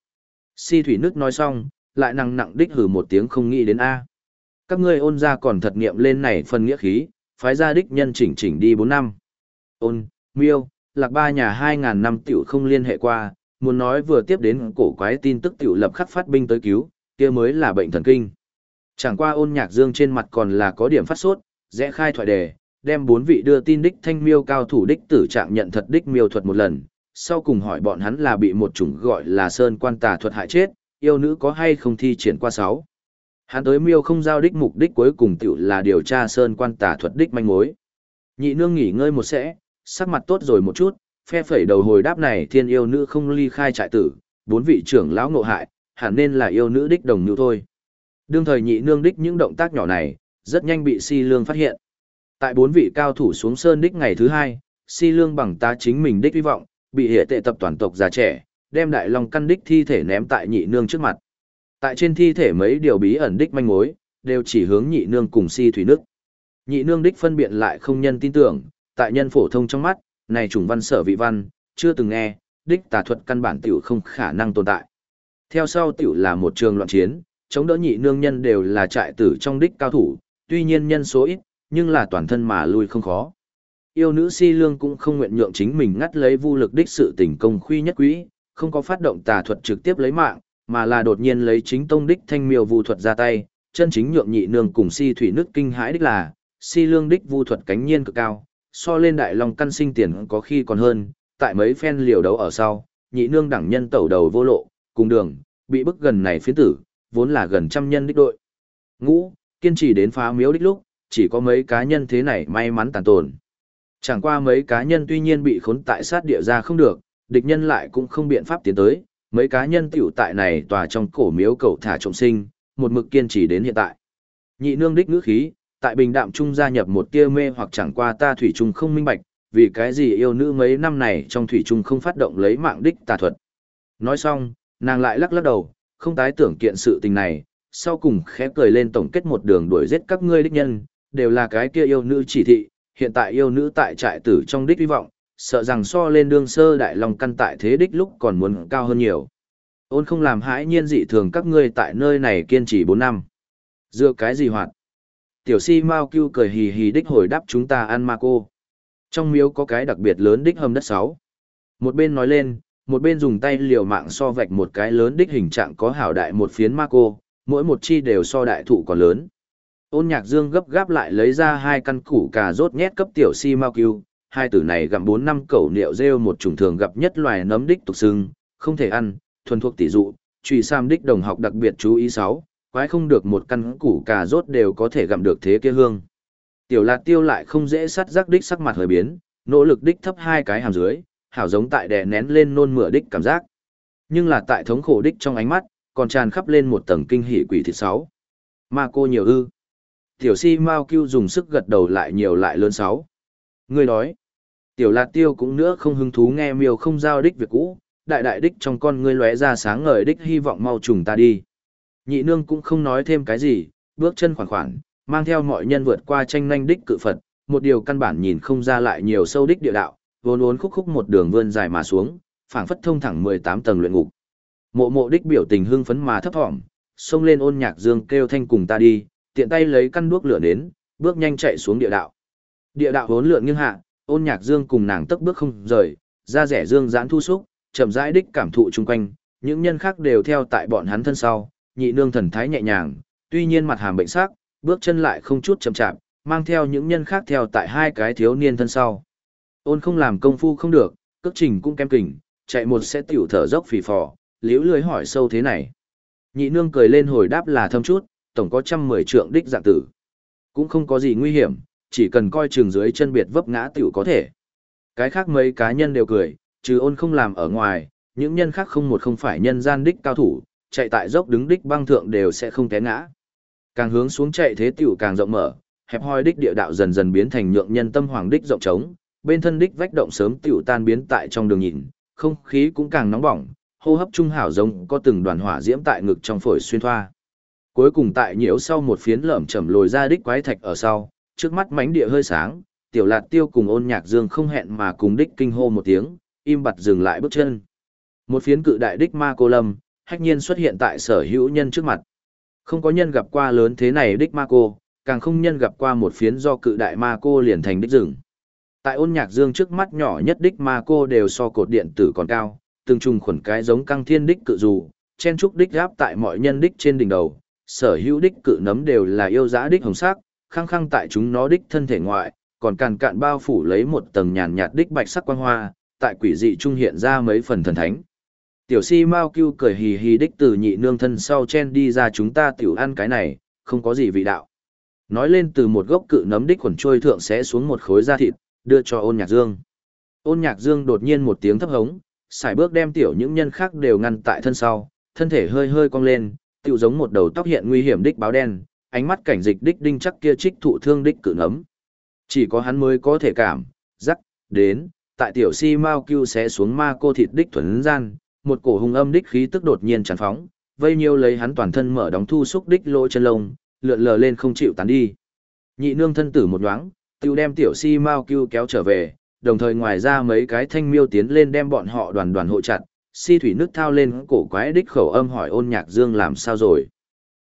Si thủy nước nói xong, lại nặng nặng đích hử một tiếng không nghĩ đến A. Các ngươi ôn ra còn thật nghiệm lên này phần nghĩa khí, phái ra đích nhân chỉnh chỉnh đi 4 năm. Ôn, miêu, lạc ba nhà 2.000 năm tiểu không liên hệ qua, muốn nói vừa tiếp đến cổ quái tin tức tiểu lập khắc phát binh tới cứu, kia mới là bệnh thần kinh. Chẳng qua ôn nhạc dương trên mặt còn là có điểm phát sốt, rẽ khai thoại đề, đem bốn vị đưa tin đích thanh miêu cao thủ đích tử trạng nhận thật đích miêu thuật một lần, sau cùng hỏi bọn hắn là bị một chủng gọi là sơn quan tà thuật hại chết, yêu nữ có hay không thi triển qua sáu. Hắn tới miêu không giao đích mục đích cuối cùng tiểu là điều tra sơn quan tà thuật đích manh mối. Nhị nương nghỉ ngơi một sẽ, sắc mặt tốt rồi một chút, phe phẩy đầu hồi đáp này thiên yêu nữ không ly khai trại tử, bốn vị trưởng lão ngộ hại, hẳn nên là yêu nữ đích đồng như thôi. Đương thời nhị nương đích những động tác nhỏ này, rất nhanh bị si lương phát hiện. Tại bốn vị cao thủ xuống sơn đích ngày thứ hai, si lương bằng ta chính mình đích hy vọng, bị hệ tệ tập toàn tộc già trẻ, đem đại long căn đích thi thể ném tại nhị nương trước mặt. Tại trên thi thể mấy điều bí ẩn đích manh mối, đều chỉ hướng nhị nương cùng si thủy nước. Nhị nương đích phân biện lại không nhân tin tưởng, tại nhân phổ thông trong mắt, này chủng văn sở vị văn, chưa từng nghe, đích tà thuật căn bản tiểu không khả năng tồn tại. Theo sau tiểu là một trường loạn chiến, chống đỡ nhị nương nhân đều là trại tử trong đích cao thủ, tuy nhiên nhân số ít, nhưng là toàn thân mà lui không khó. Yêu nữ si lương cũng không nguyện nhượng chính mình ngắt lấy vu lực đích sự tình công khuy nhất quý, không có phát động tà thuật trực tiếp lấy mạng, mà là đột nhiên lấy chính tông đích thanh miêu vu thuật ra tay, chân chính nhượng nhị nương cùng si thủy nước kinh hãi đích là, si lương đích vu thuật cánh nhiên cực cao, so lên đại long căn sinh tiền có khi còn hơn, tại mấy phen liều đấu ở sau, nhị nương đẳng nhân tẩu đầu vô lộ, cùng đường, bị bức gần này phiến tử, vốn là gần trăm nhân đích đội. Ngũ, kiên trì đến phá miếu đích lúc, chỉ có mấy cá nhân thế này may mắn tàn tồn. Chẳng qua mấy cá nhân tuy nhiên bị khốn tại sát địa ra không được, địch nhân lại cũng không biện pháp tiến tới, mấy cá nhân tiểu tại này tòa trong cổ miếu cầu thả trọng sinh, một mực kiên trì đến hiện tại. Nhị nương đích ngữ khí, tại bình đạm trung gia nhập một tia mê hoặc chẳng qua ta thủy trung không minh bạch, vì cái gì yêu nữ mấy năm này trong thủy trung không phát động lấy mạng đích tà thuật. Nói xong, nàng lại lắc lắc đầu, không tái tưởng kiện sự tình này, sau cùng khẽ cười lên tổng kết một đường đuổi giết các ngươi đích nhân, đều là cái kia yêu nữ chỉ thị, hiện tại yêu nữ tại trại tử trong đích hy vọng, sợ rằng so lên đương sơ đại long căn tại thế đích lúc còn muốn cao hơn nhiều. Ôn không làm hãi nhiên dị thường các ngươi tại nơi này kiên trì 4 năm. Dựa cái gì hoạt? Tiểu si mau kêu cười hì hì đích hồi đáp chúng ta ăn ma cô. Trong miếu có cái đặc biệt lớn đích hầm đất sáu. Một bên nói lên, một bên dùng tay liều mạng so vạch một cái lớn đích hình trạng có hảo đại một phiến ma cô, mỗi một chi đều so đại thụ còn lớn. Ôn nhạc dương gấp gáp lại lấy ra hai căn củ cà rốt nhét cấp tiểu si mau kiêu. hai tử này gặm bốn năm cẩu niệu rêu một chủng thường gặp nhất loài nấm đích tục xưng, không thể ăn, thuần thuộc tỷ dụ, trùy sam đích đồng học đặc biệt chú ý sáu, quái không được một căn củ cà rốt đều có thể gặm được thế kia hương. Tiểu lạt tiêu lại không dễ sắt rắc đích sắc mặt hơi biến, nỗ lực đích thấp hai cái hàm dưới, hảo giống tại đè nén lên nôn mửa đích cảm giác. Nhưng là tại thống khổ đích trong ánh mắt, còn tràn khắp lên một tầng kinh hỉ quỷ thịt sáu. Ma cô nhiều ư. Tiểu si mau kêu dùng sức gật đầu lại nhiều lại lớn sáu. Người đói. Tiểu lạt tiêu cũng nữa không hứng thú nghe miêu không giao đích việc cũ, đại đại đích trong con ngươi lóe ra sáng ngời đích hy vọng mau trùng ta đi. Nhị nương cũng không nói thêm cái gì, bước chân khoảng khoảng, mang theo mọi nhân vượt qua tranh nhanh đích cự Phật, một điều căn bản nhìn không ra lại nhiều sâu đích địa đạo, vốn uốn khúc khúc một đường vươn dài mà xuống, phảng phất thông thẳng 18 tầng luyện ngục. Mộ mộ đích biểu tình hưng phấn mà thấp thỏm, xông lên ôn nhạc dương kêu thanh cùng ta đi, tiện tay lấy căn đuốc lửa đến, bước nhanh chạy xuống địa đạo. Địa đạo vốn lượn nghiêng hạ, ôn nhạc dương cùng nàng tấp bước không rời, ra rẻ dương giãn thu xúc, chậm rãi đích cảm thụ chung quanh, những nhân khác đều theo tại bọn hắn thân sau, nhị nương thần thái nhẹ nhàng, tuy nhiên mặt hàm bệnh sắc, bước chân lại không chút chậm chạp, mang theo những nhân khác theo tại hai cái thiếu niên thân sau. Ôn không làm công phu không được, cước trình cũng kém kỉnh, chạy một sẽ tiểu thở dốc phì phò, liễu lưới hỏi sâu thế này. Nhị nương cười lên hồi đáp là thâm chút, tổng có trăm mười trượng đích dạng tử. Cũng không có gì nguy hiểm, chỉ cần coi trường dưới chân biệt vấp ngã tiểu có thể. Cái khác mấy cá nhân đều cười, trừ ôn không làm ở ngoài, những nhân khác không một không phải nhân gian đích cao thủ, chạy tại dốc đứng đích băng thượng đều sẽ không té ngã. Càng hướng xuống chạy thế tiểu càng rộng mở, hẹp hoi đích địa đạo dần dần biến thành nhượng nhân tâm hoàng đích rộng trống, bên thân đích vách động sớm tiểu tan biến tại trong đường nhìn, không khí cũng càng nóng bỏng, hô hấp trung hảo giống có từng đoàn hỏa diễm tại ngực trong phổi xuyên thoa. Cuối cùng tại nhiễu sau một phiến lởm chầm lồi ra đích quái thạch ở sau, trước mắt mánh địa hơi sáng, tiểu lạt tiêu cùng ôn nhạc dương không hẹn mà cùng đích kinh hô một tiếng, im bặt dừng lại bước chân. Một phiến cự đại đích ma cô lâm, hách nhiên xuất hiện tại sở hữu nhân trước mặt. Không có nhân gặp qua lớn thế này đích ma cô, càng không nhân gặp qua một phiến do cự đại ma cô liền thành đích rừng. Tại ôn nhạc dương trước mắt nhỏ nhất đích ma cô đều so cột điện tử còn cao, từng trùng khuẩn cái giống căng thiên đích cự dù, chen trúc đích gáp tại mọi nhân đích trên đỉnh đầu, sở hữu đích cự nấm đều là yêu dã đích hồng sắc, khăng khăng tại chúng nó đích thân thể ngoại, còn càn cạn bao phủ lấy một tầng nhàn nhạt đích bạch sắc quang hoa, tại quỷ dị trung hiện ra mấy phần thần thánh. Tiểu si Mao Cưu cười hì hì đích từ nhị nương thân sau chen đi ra chúng ta tiểu ăn cái này, không có gì vị đạo. Nói lên từ một gốc cự nấm đích khuẩn trôi thượng sẽ xuống một khối da thịt, đưa cho ôn nhạc dương. Ôn nhạc dương đột nhiên một tiếng thấp hống, sải bước đem tiểu những nhân khác đều ngăn tại thân sau, thân thể hơi hơi cong lên, tiểu giống một đầu tóc hiện nguy hiểm đích báo đen, ánh mắt cảnh dịch đích đinh chắc kia trích thụ thương đích cự nấm. Chỉ có hắn mới có thể cảm, rắc, đến, tại tiểu si mau Cưu sẽ xuống ma cô thịt đích thuần gian, một cổ hùng âm đích khí tức đột nhiên tràn phóng, vây nhiêu lấy hắn toàn thân mở đóng thu xúc đích lỗ chân lông, lượn lờ lên không chịu tán đi. Nhị nương thân tử một nhoáng, tiêu đem tiểu si mau Cưu kéo trở về, đồng thời ngoài ra mấy cái thanh miêu tiến lên đem bọn họ đoàn đoàn hộ chặt, si thủy nước thao lên cổ quái đích khẩu âm hỏi ôn nhạc dương làm sao rồi.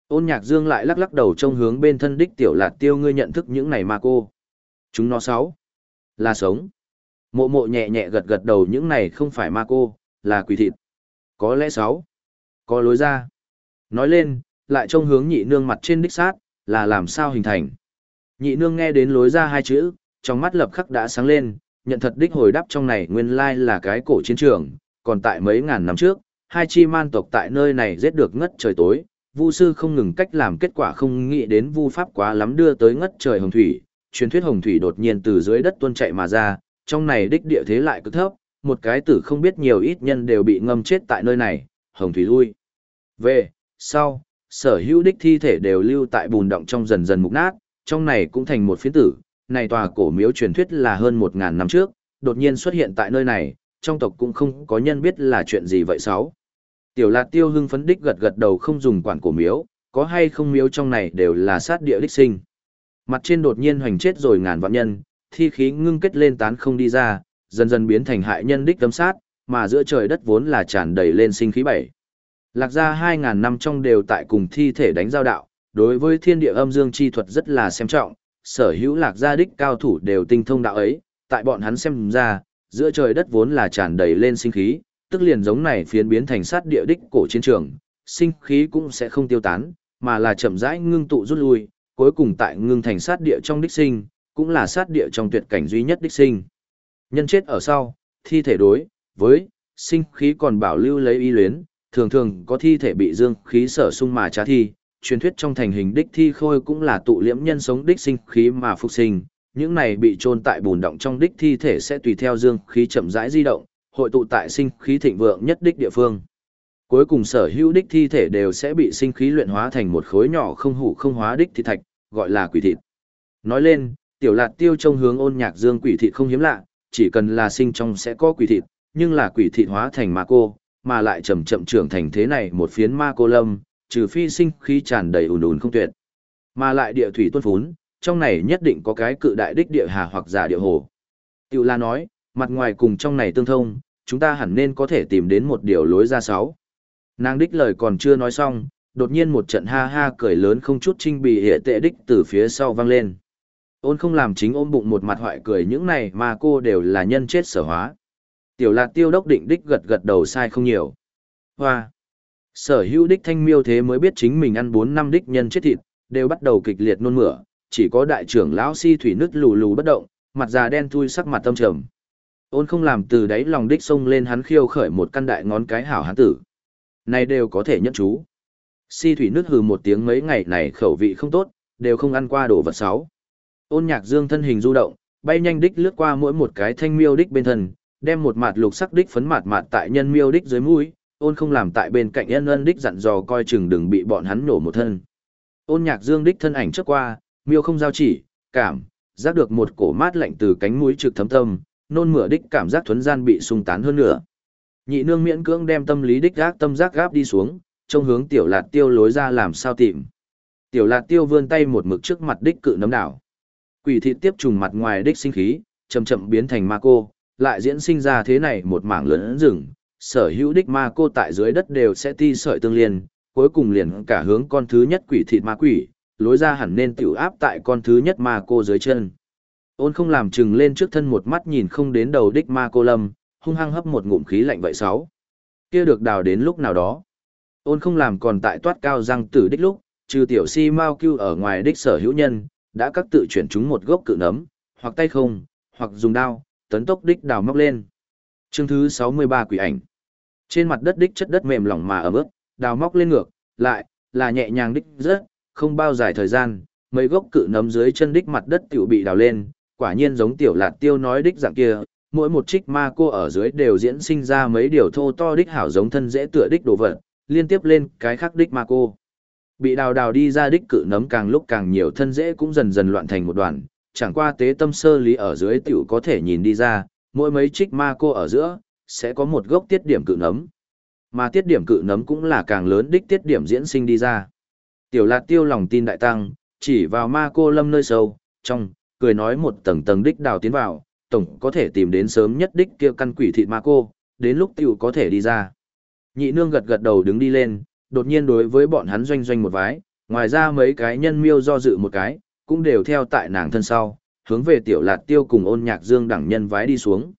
Ôn nhạc dương lại lắc lắc đầu trông hướng bên thân đích tiểu lạt tiêu ngươi nhận thức những này ma cô. Chúng nó sáu. Là sống. Mộ mộ nhẹ nhẹ gật gật đầu những này không phải ma cô, là quỷ thịt. Có lẽ sáu. Có lối ra. Nói lên, lại trông hướng nhị nương mặt trên đích sát, là làm sao hình thành. Nhị nương nghe đến lối ra hai chữ, trong mắt lập khắc đã sáng lên, nhận thật đích hồi đáp trong này nguyên lai là cái cổ chiến trường, còn tại mấy ngàn năm trước, hai chi man tộc tại nơi này giết được ngất trời tối, Vu sư không ngừng cách làm kết quả không nghĩ đến vu pháp quá lắm đưa tới ngất trời hồng thủy, truyền thuyết hồng thủy đột nhiên từ dưới đất tuôn chạy mà ra, trong này đích địa thế lại cực thấp, một cái tử không biết nhiều ít nhân đều bị ngâm chết tại nơi này, hồng thủy lui. Về, sau, sở hữu đích thi thể đều lưu tại bùn động trong dần dần mục nát, trong này cũng thành một phiến tử, này tòa cổ miếu truyền thuyết là hơn một ngàn năm trước, đột nhiên xuất hiện tại nơi này, trong tộc cũng không có nhân biết là chuyện gì vậy sáu. Tiểu lạt tiêu hưng phấn đích gật gật đầu không dùng quản cổ miếu, có hay không miếu trong này đều là sát địa đích sinh. Mặt trên đột nhiên hoành chết rồi ngàn vạn nhân, thi khí ngưng kết lên tán không đi ra, dần dần biến thành hại nhân đích tấm sát, mà giữa trời đất vốn là tràn đầy lên sinh khí bảy. Lạc ra 2.000 năm trong đều tại cùng thi thể đánh giao đạo, đối với thiên địa âm dương chi thuật rất là xem trọng, sở hữu lạc gia đích cao thủ đều tinh thông đạo ấy, tại bọn hắn xem ra, giữa trời đất vốn là tràn đầy lên sinh khí, tức liền giống này phiến biến thành sát địa đích cổ chiến trường, sinh khí cũng sẽ không tiêu tán, mà là chậm rãi ngưng tụ rút lui, cuối cùng tại ngưng thành sát địa trong đích sinh, cũng là sát địa trong tuyệt cảnh duy nhất đích sinh. Nhân chết ở sau, thi thể đối với sinh khí còn bảo lưu lấy y luyến, thường thường có thi thể bị dương khí sở sung mà trả thi, truyền thuyết trong thành hình đích thi khôi cũng là tụ liễm nhân sống đích sinh khí mà phục sinh, những này bị chôn tại bùn động trong đích thi thể sẽ tùy theo dương khí chậm rãi di động, hội tụ tại sinh khí thịnh vượng nhất đích địa phương. Cuối cùng sở hữu đích thi thể đều sẽ bị sinh khí luyện hóa thành một khối nhỏ không hủ không hóa đích thi thạch, gọi là quỷ thịt. Nói lên, tiểu lạt tiêu trông hướng ôn nhạc dương quỷ thịt không hiếm lạ, chỉ cần là sinh trong sẽ có quỷ thịt, nhưng là quỷ thịt hóa thành ma cô, mà lại chậm chậm trưởng thành thế này một phiến ma cô lâm, trừ phi sinh khí tràn đầy ùn ùn không tuyệt. Mà lại địa thủy tuôn phún, trong này nhất định có cái cự đại đích địa hà hoặc giả địa hồ. Tiểu la nói, mặt ngoài cùng trong này tương thông, chúng ta hẳn nên có thể tìm đến một điều lối ra sáu. Nàng đích lời còn chưa nói xong, đột nhiên một trận ha ha cười lớn không chút trinh bì hệ tệ đích từ phía sau vang lên. Ôn không làm chính ôm bụng một mặt hoại cười những này mà cô đều là nhân chết sở hóa. Tiểu lạc tiêu đốc định đích gật gật đầu sai không nhiều. Hoa! Sở hữu đích thanh miêu thế mới biết chính mình ăn 4 năm đích nhân chết thịt, đều bắt đầu kịch liệt nôn mửa, chỉ có đại trưởng lão si thủy nứt lù lù bất động, mặt già đen thui sắc mặt tâm trầm. Ôn không làm từ đáy lòng đích sông lên hắn khiêu khởi một căn đại ngón cái hảo hắn tử. Này đều có thể nhận chú. Si thủy nứt hừ một tiếng mấy ngày này khẩu vị không tốt, đều không ăn qua đồ vật sáu. Ôn nhạc dương thân hình du động, bay nhanh đích lướt qua mỗi một cái thanh miêu đích bên thân, đem một mặt lục sắc đích phấn mạt mạt tại nhân miêu đích dưới mũi, ôn không làm tại bên cạnh ân ân đích dặn dò coi chừng đừng bị bọn hắn nổ một thân. Ôn nhạc dương đích thân ảnh trước qua, miêu không giao chỉ, cảm, giác được một cổ mát lạnh từ cánh mũi trực thấm tâm, nôn mửa đích cảm giác thuấn gian bị sung tán hơn nữa. Nhị nương miễn cưỡng đem tâm lý đích gác tâm giác gáp đi xuống, trong hướng tiểu lạt tiêu lối ra làm sao tìm. Tiểu lạt tiêu vươn tay một mực trước mặt đích cự nấm đảo. Quỷ thịt tiếp trùng mặt ngoài đích sinh khí, chậm chậm biến thành ma cô, lại diễn sinh ra thế này một mảng lớn rừng, sở hữu đích ma cô tại dưới đất đều sẽ ti sợi tương liên, cuối cùng liền cả hướng con thứ nhất quỷ thịt ma quỷ, lối ra hẳn nên tiểu áp tại con thứ nhất ma cô dưới chân. Ôn không làm chừng lên trước thân một mắt nhìn không đến đầu đích ma cô lâm, hung hăng hấp một ngụm khí lạnh vậy sáu. Kia được đào đến lúc nào đó. Ôn không làm còn tại toát cao răng tử đích lúc, trừ tiểu si mau cưu ở ngoài đích sở hữu nhân, đã các tự chuyển chúng một gốc cự nấm, hoặc tay không, hoặc dùng đao, tấn tốc đích đào móc lên. Chương thứ 63 quỷ ảnh. Trên mặt đất đích chất đất mềm lỏng mà ẩm ướt, đào móc lên ngược, lại, là nhẹ nhàng đích rất, không bao dài thời gian, mấy gốc cự nấm dưới chân đích mặt đất tiểu bị đào lên, quả nhiên giống tiểu lạt tiêu nói đích dạng kia, mỗi một trích ma cô ở dưới đều diễn sinh ra mấy điều thô to đích hảo giống thân dễ tựa đích đồ vật, liên tiếp lên cái khác đích ma cô. Bị đào đào đi ra đích cự nấm càng lúc càng nhiều thân dễ cũng dần dần loạn thành một đoàn, chẳng qua tế tâm sơ lý ở dưới tiểu có thể nhìn đi ra, mỗi mấy trích ma cô ở giữa, sẽ có một gốc tiết điểm cự nấm. Mà tiết điểm cự nấm cũng là càng lớn đích tiết điểm diễn sinh đi ra. Tiểu lạt tiêu lòng tin đại tăng, chỉ vào ma cô lâm nơi sâu, trong, cười nói một tầng tầng đích đào tiến vào, tổng có thể tìm đến sớm nhất đích kia căn quỷ thịt ma cô, đến lúc tiểu có thể đi ra. Nhị nương gật gật đầu đứng đi lên, đột nhiên đối với bọn hắn doanh doanh một vái, ngoài ra mấy cái nhân miêu do dự một cái, cũng đều theo tại nàng thân sau, hướng về tiểu lạt tiêu cùng ôn nhạc dương đẳng nhân vái đi xuống.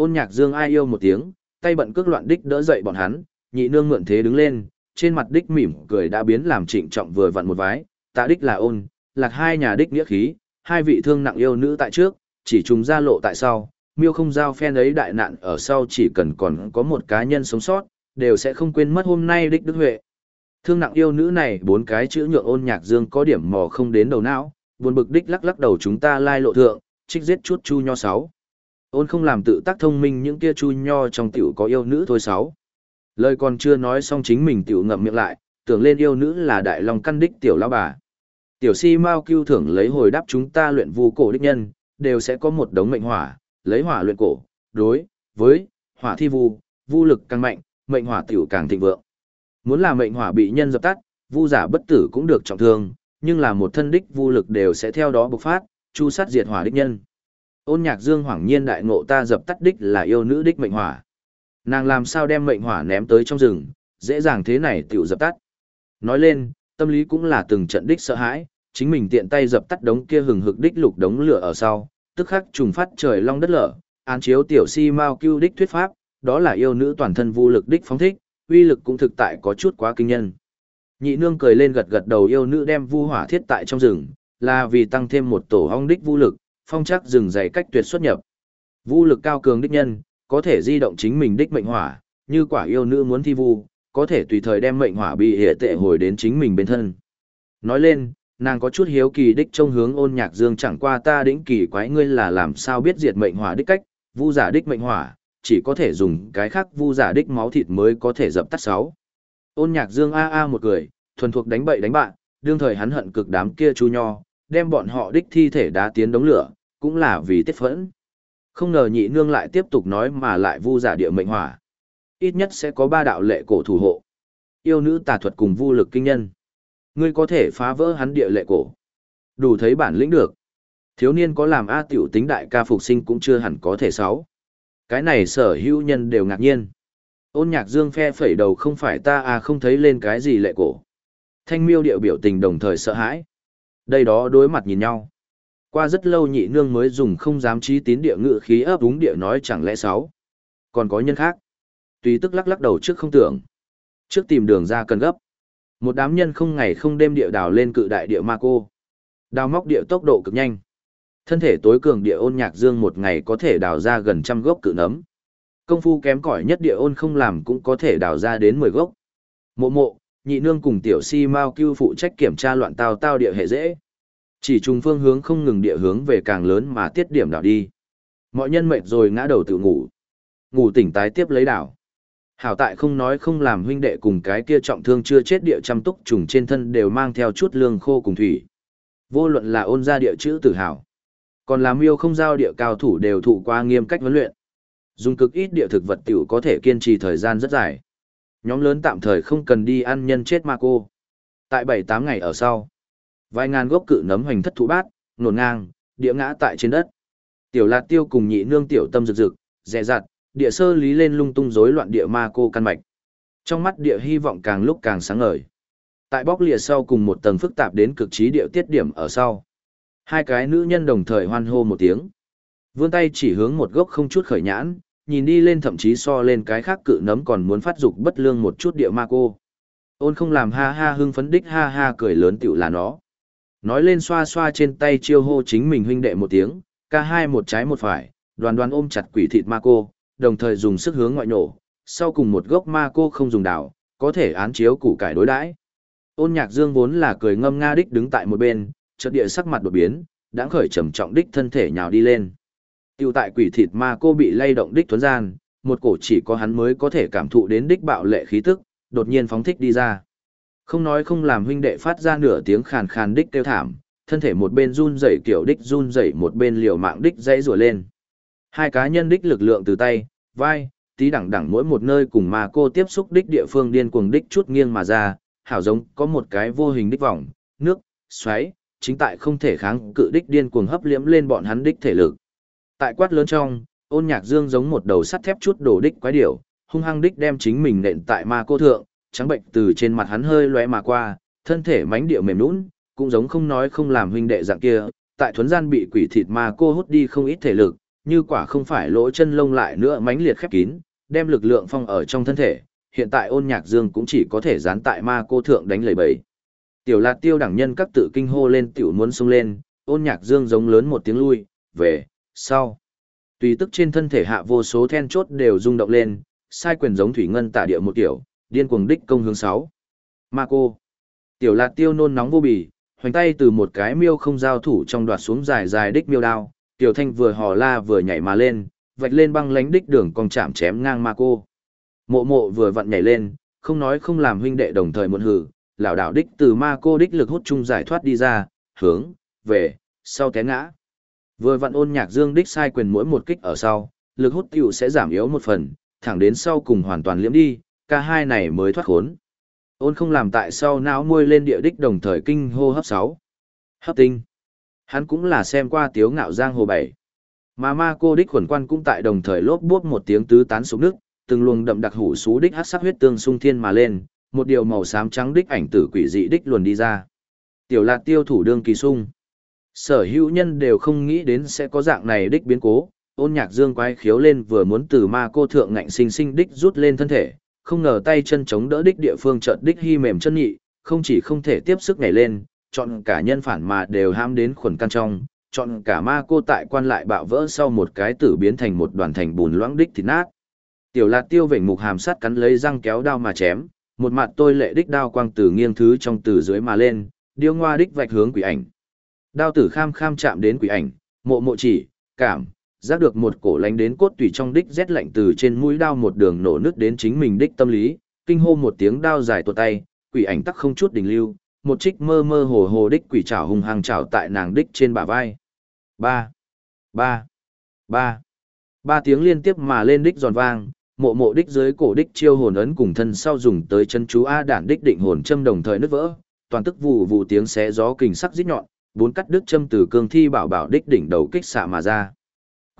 Ôn nhạc dương ai yêu một tiếng, tay bận cước loạn đích đỡ dậy bọn hắn, nhị nương mượn thế đứng lên, trên mặt đích mỉm cười đã biến làm trịnh trọng vừa vặn một vái, tạ đích là ôn, lạc hai nhà đích nghĩa khí, hai vị thương nặng yêu nữ tại trước, chỉ trùng ra lộ tại sau, miêu không giao phen ấy đại nạn ở sau chỉ cần còn có một cá nhân sống sót, đều sẽ không quên mất hôm nay đích đức huệ. Thương nặng yêu nữ này bốn cái chữ nhượng ôn nhạc dương có điểm mò không đến đầu não, buồn bực đích lắc lắc đầu chúng ta lai lộ thượng, trích giết chút chu nho sáu. Ôn không làm tự tác thông minh những kia chu nho trong tiểu có yêu nữ thôi sáu. Lời còn chưa nói xong chính mình tiểu ngậm miệng lại, tưởng lên yêu nữ là đại long căn đích tiểu lão bà. Tiểu si mau cưu thưởng lấy hồi đáp chúng ta luyện vu cổ đích nhân, đều sẽ có một đống mệnh hỏa, lấy hỏa luyện cổ, đối, với, hỏa thi vu, vu lực càng mạnh, mệnh hỏa tiểu càng thịnh vượng. Muốn là mệnh hỏa bị nhân dập tắt, vu giả bất tử cũng được trọng thương, nhưng là một thân đích vu lực đều sẽ theo đó bộc phát, chu sát diệt hỏa đích nhân. Ôn Nhạc Dương hoảng nhiên đại ngộ ta dập tắt đích là yêu nữ đích mệnh hỏa. Nàng làm sao đem mệnh hỏa ném tới trong rừng, dễ dàng thế này tiểu dập tắt. Nói lên, tâm lý cũng là từng trận đích sợ hãi, chính mình tiện tay dập tắt đống kia hừng hực đích lục đống lửa ở sau, tức khắc trùng phát trời long đất lở, án chiếu tiểu si mao cưu đích thuyết pháp, đó là yêu nữ toàn thân vô lực đích phóng thích, uy lực cũng thực tại có chút quá kinh nhân. Nhị nương cười lên gật gật đầu yêu nữ đem vu hỏa thiết tại trong rừng, là vì tăng thêm một tổ hong đích vu lực, phong chắc dừng dày cách tuyệt xuất nhập. Vu lực cao cường đích nhân, có thể di động chính mình đích mệnh hỏa, như quả yêu nữ muốn thi vu, có thể tùy thời đem mệnh hỏa bị hệ tệ hồi đến chính mình bên thân. Nói lên, nàng có chút hiếu kỳ đích trông hướng ôn nhạc dương chẳng qua ta đĩnh kỳ quái ngươi là làm sao biết diệt mệnh hỏa đích cách, vu giả đích mệnh hỏa, chỉ có thể dùng cái khác vu giả đích máu thịt mới có thể dập tắt sáu. Ôn nhạc dương a a một cười, thuần thuộc đánh bậy đánh bạn, đương thời hắn hận cực đám kia chu nho, đem bọn họ đích thi thể đá tiến đống lửa, cũng là vì tiết phẫn. Không ngờ nhị nương lại tiếp tục nói mà lại vu giả địa mệnh hỏa. Ít nhất sẽ có ba đạo lệ cổ thủ hộ. Yêu nữ tà thuật cùng vu lực kinh nhân. Ngươi có thể phá vỡ hắn địa lệ cổ. Đủ thấy bản lĩnh được. Thiếu niên có làm A tiểu tính đại ca phục sinh cũng chưa hẳn có thể sáu. Cái này sở hữu nhân đều ngạc nhiên. Ôn nhạc dương phe phẩy đầu không phải ta à không thấy lên cái gì lệ cổ. Thanh miêu điệu biểu tình đồng thời sợ hãi. Đây đó đối mặt nhìn nhau. Qua rất lâu nhị nương mới dùng không dám trí tín địa ngự khí ấp úng địa nói chẳng lẽ sáu. Còn có nhân khác. Tùy tức lắc lắc đầu trước không tưởng. Trước tìm đường ra cần gấp. Một đám nhân không ngày không đêm địa đào lên cự đại địa ma cô. Đào móc địa tốc độ cực nhanh. Thân thể tối cường địa ôn nhạc dương một ngày có thể đào ra gần trăm gốc cự nấm. Công phu kém cỏi nhất địa ôn không làm cũng có thể đào ra đến mười gốc. Mộ mộ, nhị nương cùng tiểu si mao cưu phụ trách kiểm tra loạn tao tao địa hệ dễ. Chỉ trùng phương hướng không ngừng địa hướng về càng lớn mà tiết điểm đảo đi. Mọi nhân mệt rồi ngã đầu tự ngủ. Ngủ tỉnh tái tiếp lấy đảo. Hảo tại không nói không làm huynh đệ cùng cái kia trọng thương chưa chết địa chăm túc trùng trên thân đều mang theo chút lương khô cùng thủy. Vô luận là ôn gia địa chữ tự hào, còn làm yêu không giao địa cao thủ đều thụ qua nghiêm cách huấn luyện. Dùng cực ít địa thực vật tiểu có thể kiên trì thời gian rất dài. Nhóm lớn tạm thời không cần đi ăn nhân chết ma cô. Tại 7-8 ngày ở sau, vài ngàn gốc cự nấm hoành thất thủ bát, nổn ngang, địa ngã tại trên đất. Tiểu Lạt Tiêu cùng nhị nương tiểu tâm rực rực, dè dặt, địa sơ lý lên lung tung rối loạn địa ma cô căn mạch. Trong mắt địa hy vọng càng lúc càng sáng ngời. Tại bóc lìa sau cùng một tầng phức tạp đến cực trí địa tiết điểm ở sau. Hai cái nữ nhân đồng thời hoan hô một tiếng. Vươn tay chỉ hướng một gốc không chút khởi nhãn, nhìn đi lên thậm chí so lên cái khác cự nấm còn muốn phát dục bất lương một chút địa ma cô. Ôn không làm ha ha hưng phấn đích ha ha cười lớn tiểu là nó. Nói lên xoa xoa trên tay chiêu hô chính mình huynh đệ một tiếng, ca hai một trái một phải, đoàn đoàn ôm chặt quỷ thịt ma cô, đồng thời dùng sức hướng ngoại nổ, sau cùng một gốc ma cô không dùng đảo, có thể án chiếu củ cải đối đãi. Ôn nhạc dương vốn là cười ngâm nga đích đứng tại một bên, chợt địa sắc mặt đột biến, đã khởi trầm trọng đích thân thể nhào đi lên. Tiêu tại quỷ thịt ma cô bị lay động đích thuấn gian, một cổ chỉ có hắn mới có thể cảm thụ đến đích bạo lệ khí tức, đột nhiên phóng thích đi ra. Không nói không làm huynh đệ phát ra nửa tiếng khàn khàn đích kêu thảm, thân thể một bên run rẩy kiểu đích run rẩy một bên liều mạng đích dãy rủa lên. Hai cá nhân đích lực lượng từ tay, vai, tí đẳng đẳng mỗi một nơi cùng mà cô tiếp xúc đích địa phương điên cuồng đích chút nghiêng mà ra, hảo giống có một cái vô hình đích vòng, nước, xoáy, chính tại không thể kháng cự đích điên cuồng hấp liễm lên bọn hắn đích thể lực. Tại quát lớn trong, ôn nhạc dương giống một đầu sắt thép chút đổ đích quái điểu, hung hăng đích đem chính mình nện tại ma cô thượng, trắng bệnh từ trên mặt hắn hơi lóe mà qua, thân thể mánh điệu mềm nhũn, cũng giống không nói không làm huynh đệ dạng kia, tại thuấn gian bị quỷ thịt ma cô hút đi không ít thể lực, như quả không phải lỗ chân lông lại nữa mánh liệt khép kín, đem lực lượng phong ở trong thân thể, hiện tại ôn nhạc dương cũng chỉ có thể dán tại ma cô thượng đánh lầy bẩy. Tiểu lạt tiêu đẳng nhân các tự kinh hô lên tiểu muốn sung lên, ôn nhạc dương giống lớn một tiếng lui, về, sau. Tùy tức trên thân thể hạ vô số then chốt đều rung động lên, sai quyền giống thủy ngân tả địa một tiểu, điên cuồng đích công hướng 6. Ma cô. Tiểu lạt tiêu nôn nóng vô bì, hoành tay từ một cái miêu không giao thủ trong đoạt xuống dài dài đích miêu đao, tiểu thanh vừa hò la vừa nhảy mà lên, vạch lên băng lánh đích đường cong chạm chém ngang ma cô. Mộ mộ vừa vặn nhảy lên, không nói không làm huynh đệ đồng thời muộn hử, lão đảo đích từ ma cô đích lực hút chung giải thoát đi ra, hướng, về, sau té ngã. Vừa vặn ôn nhạc dương đích sai quyền mỗi một kích ở sau, lực hút tiểu sẽ giảm yếu một phần, thẳng đến sau cùng hoàn toàn liễm đi, ca hai này mới thoát khốn. Ôn không làm tại sao não môi lên địa đích đồng thời kinh hô hấp sáu. Hấp tinh. Hắn cũng là xem qua tiếu ngạo giang hồ bảy. Mà ma cô đích khuẩn quan cũng tại đồng thời lốp bốp một tiếng tứ tán xuống nước, từng luồng đậm đặc hủ xú đích hát sắc huyết tương sung thiên mà lên, một điều màu xám trắng đích ảnh tử quỷ dị đích luồn đi ra. Tiểu lạc tiêu thủ đương kỳ sung. Sở hữu nhân đều không nghĩ đến sẽ có dạng này đích biến cố, ôn nhạc dương quái khiếu lên vừa muốn từ ma cô thượng ngạnh sinh sinh đích rút lên thân thể, không ngờ tay chân chống đỡ đích địa phương chợt đích hy mềm chân nhị, không chỉ không thể tiếp sức nhảy lên, chọn cả nhân phản mà đều ham đến khuẩn căn trong, chọn cả ma cô tại quan lại bạo vỡ sau một cái tử biến thành một đoàn thành bùn loãng đích thịt nát. Tiểu Lạt Tiêu vểnh mục hàm sắt cắn lấy răng kéo đao mà chém, một mặt tôi lệ đích đao quang từ nghiêng thứ trong từ dưới mà lên, điêu ngoa đích vạch hướng quỷ ảnh. Đao tử kham kham chạm đến quỷ ảnh, mộ mộ chỉ, cảm, giác được một cổ lánh đến cốt tủy trong đích rét lạnh từ trên mũi đao một đường nổ nước đến chính mình đích tâm lý, kinh hô một tiếng đao dài tuột tay, quỷ ảnh tắc không chút đình lưu, một trích mơ mơ hồ hồ đích quỷ trảo hùng hàng trảo tại nàng đích trên bả vai. Ba, ba, ba, ba tiếng liên tiếp mà lên đích giòn vang, mộ mộ đích dưới cổ đích chiêu hồn ấn cùng thân sau dùng tới chân chú A đản đích định hồn châm đồng thời nứt vỡ, toàn tức vụ vụ tiếng xé gió kình sắc rít nhọn, bốn cắt đứt châm từ cương thi bảo bảo đích đỉnh đầu kích xạ mà ra.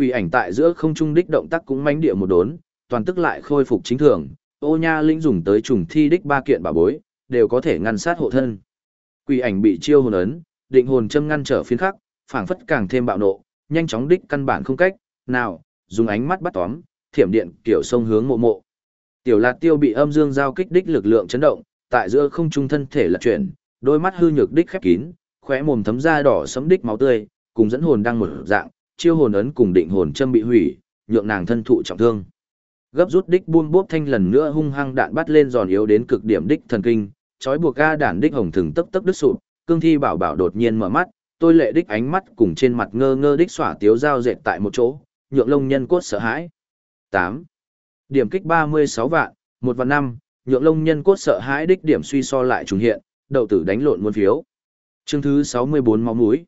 Quỷ ảnh tại giữa không trung đích động tác cũng mánh địa một đốn, toàn tức lại khôi phục chính thường, ô nha linh dùng tới trùng thi đích ba kiện bảo bối, đều có thể ngăn sát hộ thân. Quỷ ảnh bị chiêu hồn ấn, định hồn châm ngăn trở phiến khắc, phảng phất càng thêm bạo nộ, nhanh chóng đích căn bản không cách, nào, dùng ánh mắt bắt tóm, thiểm điện kiểu sông hướng mộ mộ. Tiểu Lạt Tiêu bị âm dương giao kích đích lực lượng chấn động, tại giữa không trung thân thể lật chuyển, đôi mắt hư nhược đích khép kín, khóe mồm thấm ra đỏ sẫm đích máu tươi, cùng dẫn hồn đang mở dạng, chiêu hồn ấn cùng định hồn châm bị hủy, nhượng nàng thân thụ trọng thương. Gấp rút đích buôn bốp thanh lần nữa hung hăng đạn bắt lên giòn yếu đến cực điểm đích thần kinh, trói buộc ga đạn đích hồng thừng tấp tấp đứt sụp, cương thi bảo bảo đột nhiên mở mắt, tôi lệ đích ánh mắt cùng trên mặt ngơ ngơ đích xỏa tiếu giao dệt tại một chỗ, nhượng lông nhân cốt sợ hãi. 8. Điểm kích 36 vạn, 1 vạn 5, nhượng lông nhân cốt sợ hãi đích điểm suy so lại trùng hiện, đậu tử đánh lộn muôn phiếu. Chương thứ 64 máu mũi.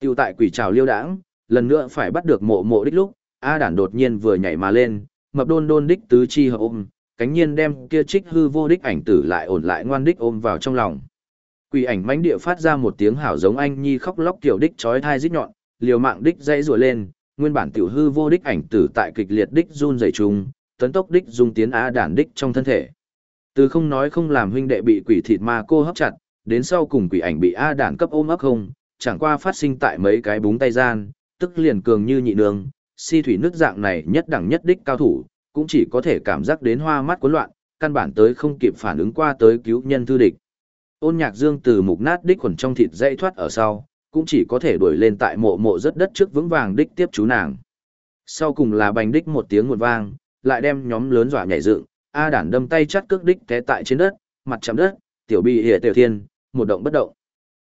Tiêu tại quỷ trào liêu đãng, lần nữa phải bắt được mộ mộ đích lúc, A đản đột nhiên vừa nhảy mà lên, mập đôn đôn đích tứ chi hợp ôm, cánh nhiên đem kia trích hư vô đích ảnh tử lại ổn lại ngoan đích ôm vào trong lòng. Quỷ ảnh mãnh địa phát ra một tiếng hảo giống anh nhi khóc lóc kiểu đích chói thai rít nhọn, liều mạng đích dãy rủa lên, nguyên bản tiểu hư vô đích ảnh tử tại kịch liệt đích run rẩy trùng, tấn tốc đích dung tiến a đản đích trong thân thể. Từ không nói không làm huynh đệ bị quỷ thịt ma cô hấp chặt, đến sau cùng quỷ ảnh bị a đản cấp ôm ấp không, chẳng qua phát sinh tại mấy cái búng tay gian, tức liền cường như nhị nương, si thủy nước dạng này nhất đẳng nhất đích cao thủ, cũng chỉ có thể cảm giác đến hoa mắt cuốn loạn, căn bản tới không kịp phản ứng qua tới cứu nhân thư địch. Ôn nhạc dương từ mục nát đích khuẩn trong thịt dây thoát ở sau, cũng chỉ có thể đuổi lên tại mộ mộ rất đất trước vững vàng đích tiếp chú nàng. Sau cùng là bành đích một tiếng một vang, lại đem nhóm lớn dọa nhảy dựng, A đản đâm tay chắt cước đích té tại trên đất, mặt chạm đất, tiểu bị hệ tiểu thiên, một động bất động.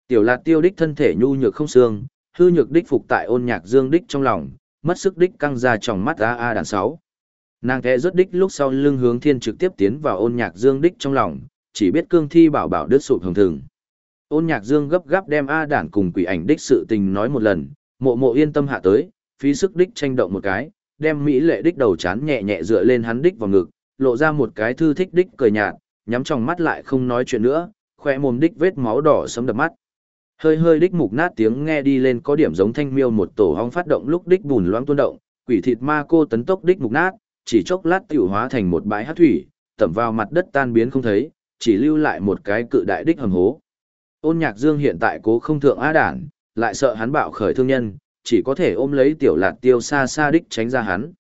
Tiểu lạc tiêu đích thân thể nhu nhược không xương, hư nhược đích phục tại ôn nhạc dương đích trong lòng, mất sức đích căng ra trong mắt A A đàn sáu. Nàng té rớt đích lúc sau lưng hướng thiên trực tiếp tiến vào ôn nhạc dương đích trong lòng, chỉ biết cương thi bảo bảo đứt sụp hồng thường. Ôn nhạc dương gấp gáp đem A đản cùng quỷ ảnh đích sự tình nói một lần, mộ mộ yên tâm hạ tới, phí sức đích tranh động một cái, đem mỹ lệ đích đầu chán nhẹ nhẹ dựa lên hắn đích vào ngực, lộ ra một cái thư thích đích cười nhạt, nhắm trong mắt lại không nói chuyện nữa, khoe mồm đích vết máu đỏ sấm đập mắt. Hơi hơi đích mục nát tiếng nghe đi lên có điểm giống thanh miêu một tổ hong phát động lúc đích bùn loãng tuôn động, quỷ thịt ma cô tấn tốc đích mục nát, chỉ chốc lát tiểu hóa thành một bãi hát thủy, tẩm vào mặt đất tan biến không thấy, chỉ lưu lại một cái cự đại đích hầm hố. Ôn nhạc dương hiện tại cố không thượng á đản, lại sợ hắn bạo khởi thương nhân, chỉ có thể ôm lấy tiểu lạt tiêu xa xa đích tránh ra hắn.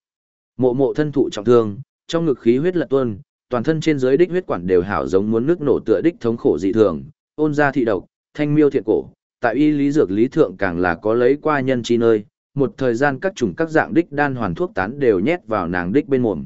Mộ mộ thân thụ trọng thương, trong ngực khí huyết lật tuôn, toàn thân trên dưới đích huyết quản đều hảo giống muốn nước nổ tựa đích thống khổ dị thường, ôn ra thị độc, thanh miêu thiện cổ, tại y lý dược lý thượng càng là có lấy qua nhân chi nơi, một thời gian các chủng các dạng đích đan hoàn thuốc tán đều nhét vào nàng đích bên mồm.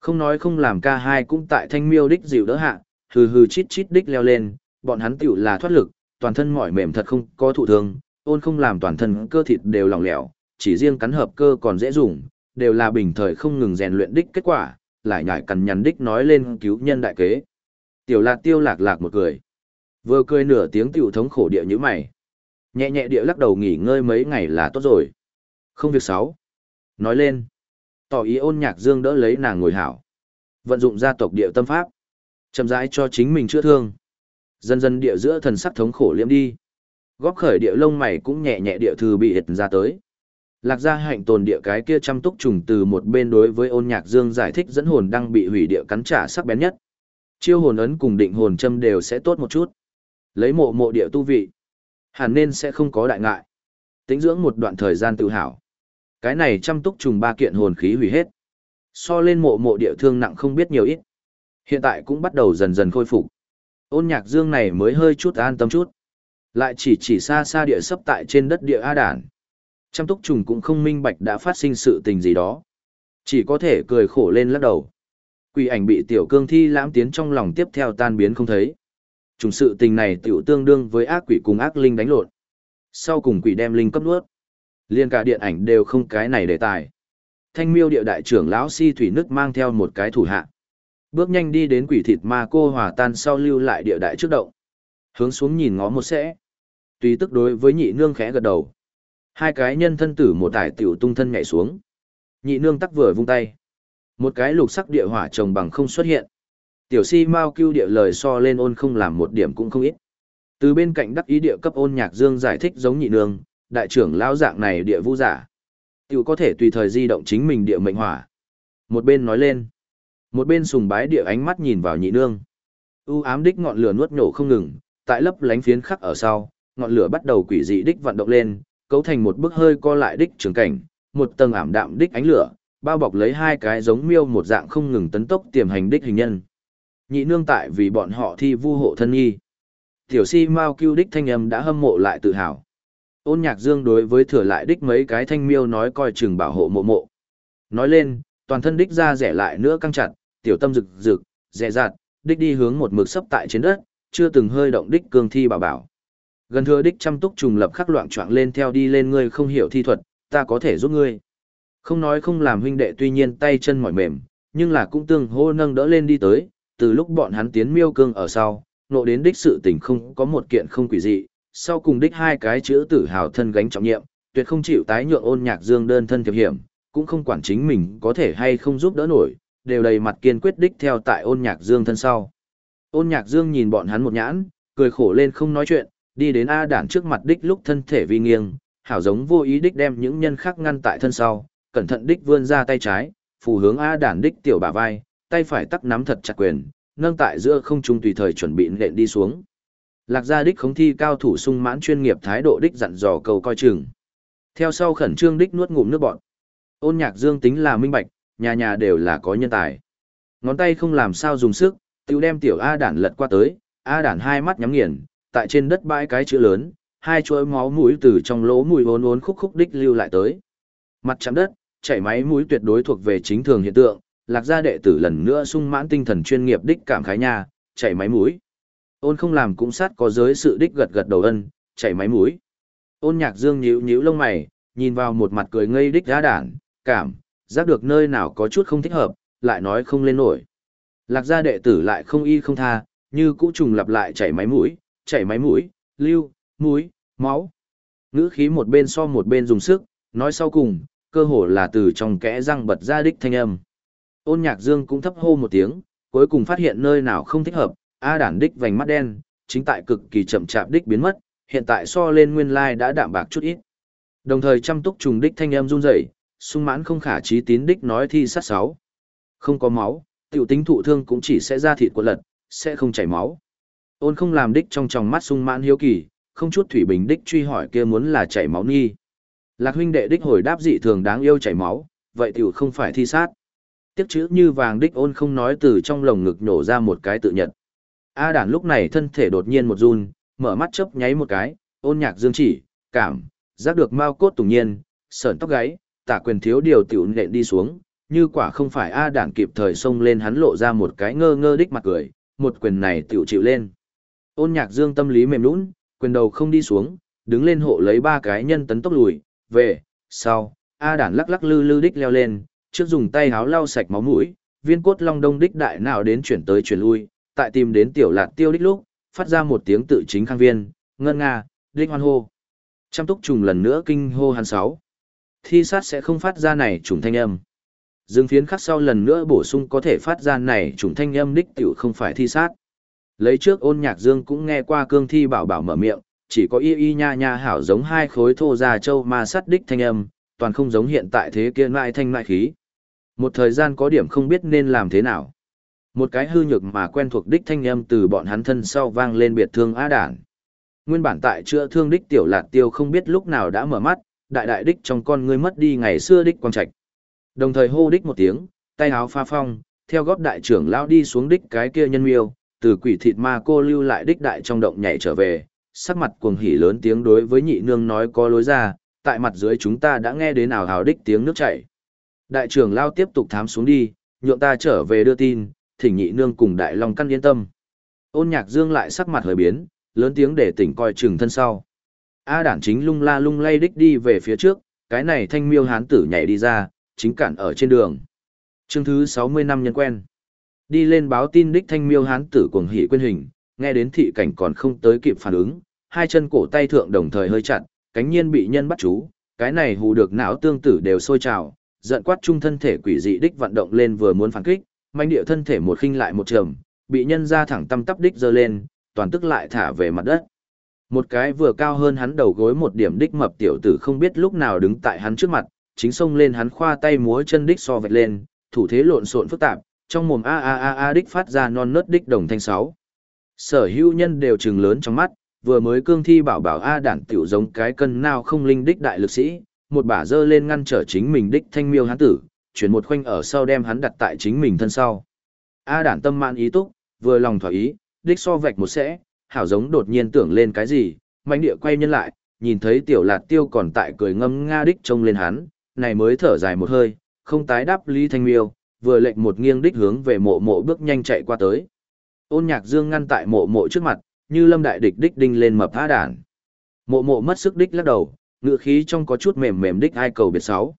Không nói không làm ca hai cũng tại thanh miêu đích dịu đỡ hạ, hừ hừ chít chít đích leo lên, bọn hắn tiểu là thoát lực, toàn thân mỏi mềm thật không có thụ thương, ôn không làm toàn thân cơ thịt đều lỏng lẻo, chỉ riêng cắn hợp cơ còn dễ dùng, đều là bình thời không ngừng rèn luyện đích kết quả, lại nhải cằn nhằn đích nói lên cứu nhân đại kế. Tiểu lạc tiêu lạc lạc một cười. Vừa cười nửa tiếng tiểu thống khổ địa như mày. Nhẹ nhẹ địa lắc đầu nghỉ ngơi mấy ngày là tốt rồi. Không việc sáu. Nói lên. Tỏ ý ôn nhạc dương đỡ lấy nàng ngồi hảo. Vận dụng gia tộc địa tâm pháp. chậm rãi cho chính mình chữa thương. Dần dần địa giữa thần sắc thống khổ liễm đi. Góp khởi địa lông mày cũng nhẹ nhẹ địa thư bị hệt ra tới. Lạc gia hạnh tồn địa cái kia chăm túc trùng từ một bên đối với ôn nhạc dương giải thích dẫn hồn đang bị hủy địa cắn trả sắc bén nhất. Chiêu hồn ấn cùng định hồn châm đều sẽ tốt một chút. Lấy mộ mộ địa tu vị. Hẳn nên sẽ không có đại ngại. Tính dưỡng một đoạn thời gian tự hào. Cái này chăm túc trùng ba kiện hồn khí hủy hết. So lên mộ mộ địa thương nặng không biết nhiều ít. Hiện tại cũng bắt đầu dần dần khôi phục. Ôn nhạc dương này mới hơi chút an tâm chút. Lại chỉ chỉ xa xa địa sấp tại trên đất địa A đản. Trăm túc trùng cũng không minh bạch đã phát sinh sự tình gì đó. Chỉ có thể cười khổ lên lắc đầu. Quỷ ảnh bị tiểu cương thi lãm tiến trong lòng tiếp theo tan biến không thấy. Trùng sự tình này tiểu tương đương với ác quỷ cùng ác linh đánh lộn. Sau cùng quỷ đem linh cấp nuốt. Liên cả điện ảnh đều không cái này đề tài. Thanh miêu địa đại trưởng lão si thủy nước mang theo một cái thủ hạ. Bước nhanh đi đến quỷ thịt ma cô hòa tan sau lưu lại địa đại trước động. Hướng xuống nhìn ngó một sẽ. Tùy tức đối với nhị nương khẽ gật đầu. Hai cái nhân thân tử một tải tiểu tung thân nhảy xuống. Nhị nương tắc vừa vung tay. Một cái lục sắc địa hỏa trồng bằng không xuất hiện. Tiểu si mau cưu địa lời so lên ôn không làm một điểm cũng không ít. Từ bên cạnh đắc ý địa cấp ôn nhạc dương giải thích giống nhị nương, đại trưởng lão dạng này địa vũ giả. Tiểu có thể tùy thời di động chính mình địa mệnh hỏa. Một bên nói lên. Một bên sùng bái địa ánh mắt nhìn vào nhị nương. U ám đích ngọn lửa nuốt nổ không ngừng, tại lấp lánh phiến khắc ở sau, ngọn lửa bắt đầu quỷ dị đích vận động lên, cấu thành một bức hơi co lại đích trường cảnh, một tầng ảm đạm đích ánh lửa, bao bọc lấy hai cái giống miêu một dạng không ngừng tấn tốc tiềm hành đích hình nhân. Nhị nương tại vì bọn họ thi vu hộ thân nghi. Tiểu si mau cứu đích thanh âm đã hâm mộ lại tự hào. Ôn nhạc dương đối với thừa lại đích mấy cái thanh miêu nói coi chừng bảo hộ mộ mộ. Nói lên, toàn thân đích ra rẻ lại nữa căng chặt, tiểu tâm rực rực, rẻ rạt, đích đi hướng một mực sấp tại trên đất, chưa từng hơi động đích cương thi bảo bảo. Gần thừa đích chăm túc trùng lập khắc loạn choạng lên theo đi lên ngươi không hiểu thi thuật, ta có thể giúp ngươi. Không nói không làm huynh đệ tuy nhiên tay chân mỏi mềm, nhưng là cũng tương hô nâng đỡ lên đi tới, từ lúc bọn hắn tiến miêu cương ở sau, nộ đến đích sự tình không có một kiện không quỷ dị, sau cùng đích hai cái chữ tử hào thân gánh trọng nhiệm, tuyệt không chịu tái nhượng ôn nhạc dương đơn thân thiệp hiểm, cũng không quản chính mình có thể hay không giúp đỡ nổi, đều đầy mặt kiên quyết đích theo tại ôn nhạc dương thân sau. Ôn nhạc dương nhìn bọn hắn một nhãn, cười khổ lên không nói chuyện, đi đến A đản trước mặt đích lúc thân thể vi nghiêng, hảo giống vô ý đích đem những nhân khác ngăn tại thân sau, cẩn thận đích vươn ra tay trái, phù hướng A đản đích tiểu bả vai, tay phải tắc nắm thật chặt quyền, nâng tại giữa không trung tùy thời chuẩn bị nện đi xuống. Lạc gia đích khống thi cao thủ sung mãn chuyên nghiệp thái độ đích dặn dò cầu coi chừng. Theo sau khẩn trương đích nuốt ngụm nước bọn. Ôn nhạc dương tính là minh bạch, nhà nhà đều là có nhân tài. Ngón tay không làm sao dùng sức, tiểu đem tiểu A đản lật qua tới, A đản hai mắt nhắm nghiền, tại trên đất bãi cái chữ lớn, hai chuỗi máu mũi từ trong lỗ mũi uốn uốn khúc khúc đích lưu lại tới. Mặt chạm đất, chảy máy mũi tuyệt đối thuộc về chính thường hiện tượng, lạc gia đệ tử lần nữa sung mãn tinh thần chuyên nghiệp đích cảm khái nha, chảy máy mũi. Ôn không làm cũng sát có giới sự đích gật gật đầu ân, chảy máy mũi. Ôn nhạc dương nhíu nhíu lông mày, nhìn vào một mặt cười ngây đích giá đản, cảm, giác được nơi nào có chút không thích hợp, lại nói không lên nổi. Lạc gia đệ tử lại không y không tha, như cũ trùng lặp lại chảy máy mũi, chảy máy mũi, lưu, mũi, máu. Ngữ khí một bên so một bên dùng sức, nói sau cùng, cơ hồ là từ trong kẽ răng bật ra đích thanh âm. Ôn nhạc dương cũng thấp hô một tiếng, cuối cùng phát hiện nơi nào không thích hợp, A đản đích vành mắt đen, chính tại cực kỳ chậm chạp đích biến mất, hiện tại so lên nguyên lai đã đạm bạc chút ít. Đồng thời chăm túc trùng đích thanh âm run rẩy, sung mãn không khả trí tín đích nói thi sát sáu. Không có máu, tiểu tính thụ thương cũng chỉ sẽ ra thịt của lật, sẽ không chảy máu. Ôn không làm đích trong tròng mắt sung mãn hiếu kỳ, không chút thủy bình đích truy hỏi kia muốn là chảy máu nghi. Lạc huynh đệ đích hồi đáp dị thường đáng yêu chảy máu, vậy tiểu không phải thi sát. Tiếc chữ như vàng đích ôn không nói từ trong lồng ngực nhổ ra một cái tự nhận. A đản lúc này thân thể đột nhiên một run, mở mắt chớp nháy một cái, ôn nhạc dương chỉ, cảm, giác được mau cốt tùng nhiên, sởn tóc gáy, tả quyền thiếu điều tiểu nện đi xuống, như quả không phải A đản kịp thời xông lên hắn lộ ra một cái ngơ ngơ đích mặt cười, một quyền này tiểu chịu lên. Ôn nhạc dương tâm lý mềm nũng, quyền đầu không đi xuống, đứng lên hộ lấy ba cái nhân tấn tốc lùi, về, sau, A đản lắc lắc lư lư đích leo lên, trước dùng tay háo lau sạch máu mũi, viên cốt long đông đích đại nào đến chuyển tới chuyển lui, tại tìm đến tiểu lạt tiêu đích lúc, phát ra một tiếng tự chính khang viên, ngân nga, đích hoan hô. Trăm túc trùng lần nữa kinh hô hàn sáu. Thi sát sẽ không phát ra này trùng thanh âm. Dương phiến khắc sau lần nữa bổ sung có thể phát ra này trùng thanh âm đích tiểu không phải thi sát. Lấy trước ôn nhạc dương cũng nghe qua cương thi bảo bảo mở miệng, chỉ có y y nha nha hảo giống hai khối thô già châu ma sắt đích thanh âm, toàn không giống hiện tại thế kia lại thanh lại khí. Một thời gian có điểm không biết nên làm thế nào. Một cái hư nhược mà quen thuộc đích thanh âm từ bọn hắn thân sau vang lên biệt thương á đản. Nguyên bản tại chữa thương đích tiểu lạt tiêu không biết lúc nào đã mở mắt, đại đại đích trong con ngươi mất đi ngày xưa đích quang trạch. Đồng thời hô đích một tiếng, tay áo pha phong, theo góp đại trưởng lao đi xuống đích cái kia nhân miêu, từ quỷ thịt ma cô lưu lại đích đại trong động nhảy trở về, sắc mặt cuồng hỉ lớn tiếng đối với nhị nương nói có lối ra, tại mặt dưới chúng ta đã nghe đến ảo hào đích tiếng nước chảy. Đại trưởng lao tiếp tục thám xuống đi, nhượng ta trở về đưa tin, thỉnh nhị nương cùng đại long căn yên tâm. Ôn nhạc dương lại sắc mặt hơi biến, lớn tiếng để tỉnh coi chừng thân sau. A đản chính lung la lung lay đích đi về phía trước, cái này thanh miêu hán tử nhảy đi ra, chính cản ở trên đường. Chương thứ 60 năm nhân quen. Đi lên báo tin đích thanh miêu hán tử cuồng hỉ quên hình, nghe đến thị cảnh còn không tới kịp phản ứng, hai chân cổ tay thượng đồng thời hơi chặt, cánh nhiên bị nhân bắt chú, cái này hù được não tương tử đều sôi trào, giận quát trung thân thể quỷ dị đích vận động lên vừa muốn phản kích, manh địa thân thể một khinh lại một trầm, bị nhân ra thẳng tâm tắp đích giơ lên, toàn tức lại thả về mặt đất. Một cái vừa cao hơn hắn đầu gối một điểm đích mập tiểu tử không biết lúc nào đứng tại hắn trước mặt, chính xông lên hắn khoa tay múa chân đích so vạch lên, thủ thế lộn xộn phức tạp, trong mồm a a a a đích phát ra non nớt đích đồng thanh sáu. Sở hữu nhân đều trừng lớn trong mắt, vừa mới cương thi bảo bảo a đản tiểu giống cái cân nào không linh đích đại lực sĩ, một bả dơ lên ngăn trở chính mình đích thanh miêu hắn tử, chuyển một khoanh ở sau đem hắn đặt tại chính mình thân sau. A đản tâm man ý túc, vừa lòng thỏa ý, đích so vạch một sẽ, hảo giống đột nhiên tưởng lên cái gì, manh địa quay nhân lại, nhìn thấy tiểu lạt tiêu còn tại cười ngâm nga đích trông lên hắn, này mới thở dài một hơi, không tái đáp Lý Thanh Miêu, vừa lệnh một nghiêng đích hướng về mộ mộ bước nhanh chạy qua tới. Ôn nhạc dương ngăn tại mộ mộ trước mặt, như lâm đại địch đích đinh lên mập A đản. Mộ mộ mất sức đích lắc đầu, ngựa khí trong có chút mềm mềm đích ai cầu biệt sáu.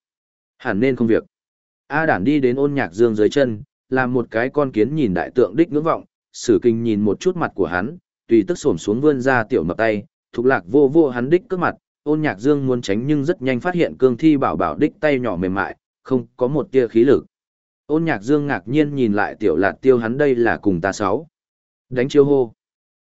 Hẳn nên không việc. A đản đi đến ôn nhạc dương dưới chân, làm một cái con kiến nhìn đại tượng đích ngưỡng vọng, sử kinh nhìn một chút mặt của hắn, tùy tức xổm xuống vươn ra tiểu mập tay, Thục lạc vô vô hắn đích cước mặt, ôn nhạc dương muốn tránh nhưng rất nhanh phát hiện cương thi bảo bảo đích tay nhỏ mềm mại, không có một tia khí lực. Ôn nhạc dương ngạc nhiên nhìn lại tiểu lạt tiêu hắn đây là cùng ta sáu. Đánh chiêu hô.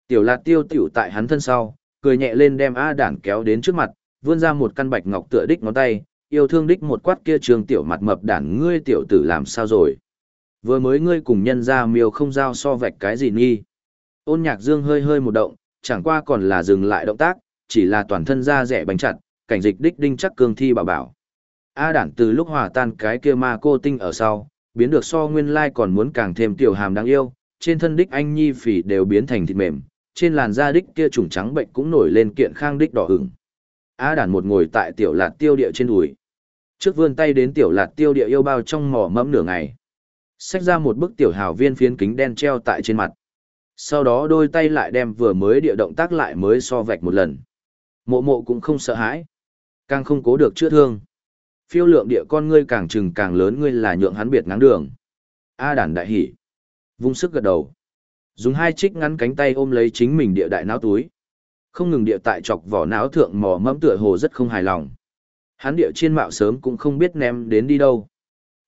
Tiểu lạt tiêu tiểu tại hắn thân sau, cười nhẹ lên đem A đản kéo đến trước mặt, vươn ra một căn bạch ngọc tựa đích ngón tay, yêu thương đích một quát kia trường tiểu mặt mập đản ngươi tiểu tử làm sao rồi. Vừa mới ngươi cùng nhân ra miêu không giao so vạch cái gì nghi. Ôn nhạc dương hơi hơi một động, chẳng qua còn là dừng lại động tác, chỉ là toàn thân da rẻ bánh chặt, cảnh dịch đích đinh chắc cương thi bảo bảo. A đản từ lúc hòa tan cái kia ma cô tinh ở sau, biến được so nguyên lai còn muốn càng thêm tiểu hàm đáng yêu, trên thân đích anh nhi phỉ đều biến thành thịt mềm, trên làn da đích kia trùng trắng bệnh cũng nổi lên kiện khang đích đỏ ửng. A đản một ngồi tại tiểu lạt tiêu địa trên đùi. Trước vươn tay đến tiểu lạt tiêu địa yêu bao trong mỏ mẫm nửa ngày. Xách ra một bức tiểu hào viên phiến kính đen treo tại trên mặt. Sau đó đôi tay lại đem vừa mới địa động tác lại mới so vạch một lần. Mộ mộ cũng không sợ hãi. Càng không cố được chữa thương. Phiêu lượng địa con ngươi càng trừng càng lớn ngươi là nhượng hắn biệt ngáng đường. A đản đại hỉ. Vung sức gật đầu. Dùng hai trích ngắn cánh tay ôm lấy chính mình địa đại não túi. Không ngừng địa tại chọc vỏ não thượng mò mẫm tựa hồ rất không hài lòng. Hắn địa chiên mạo sớm cũng không biết ném đến đi đâu.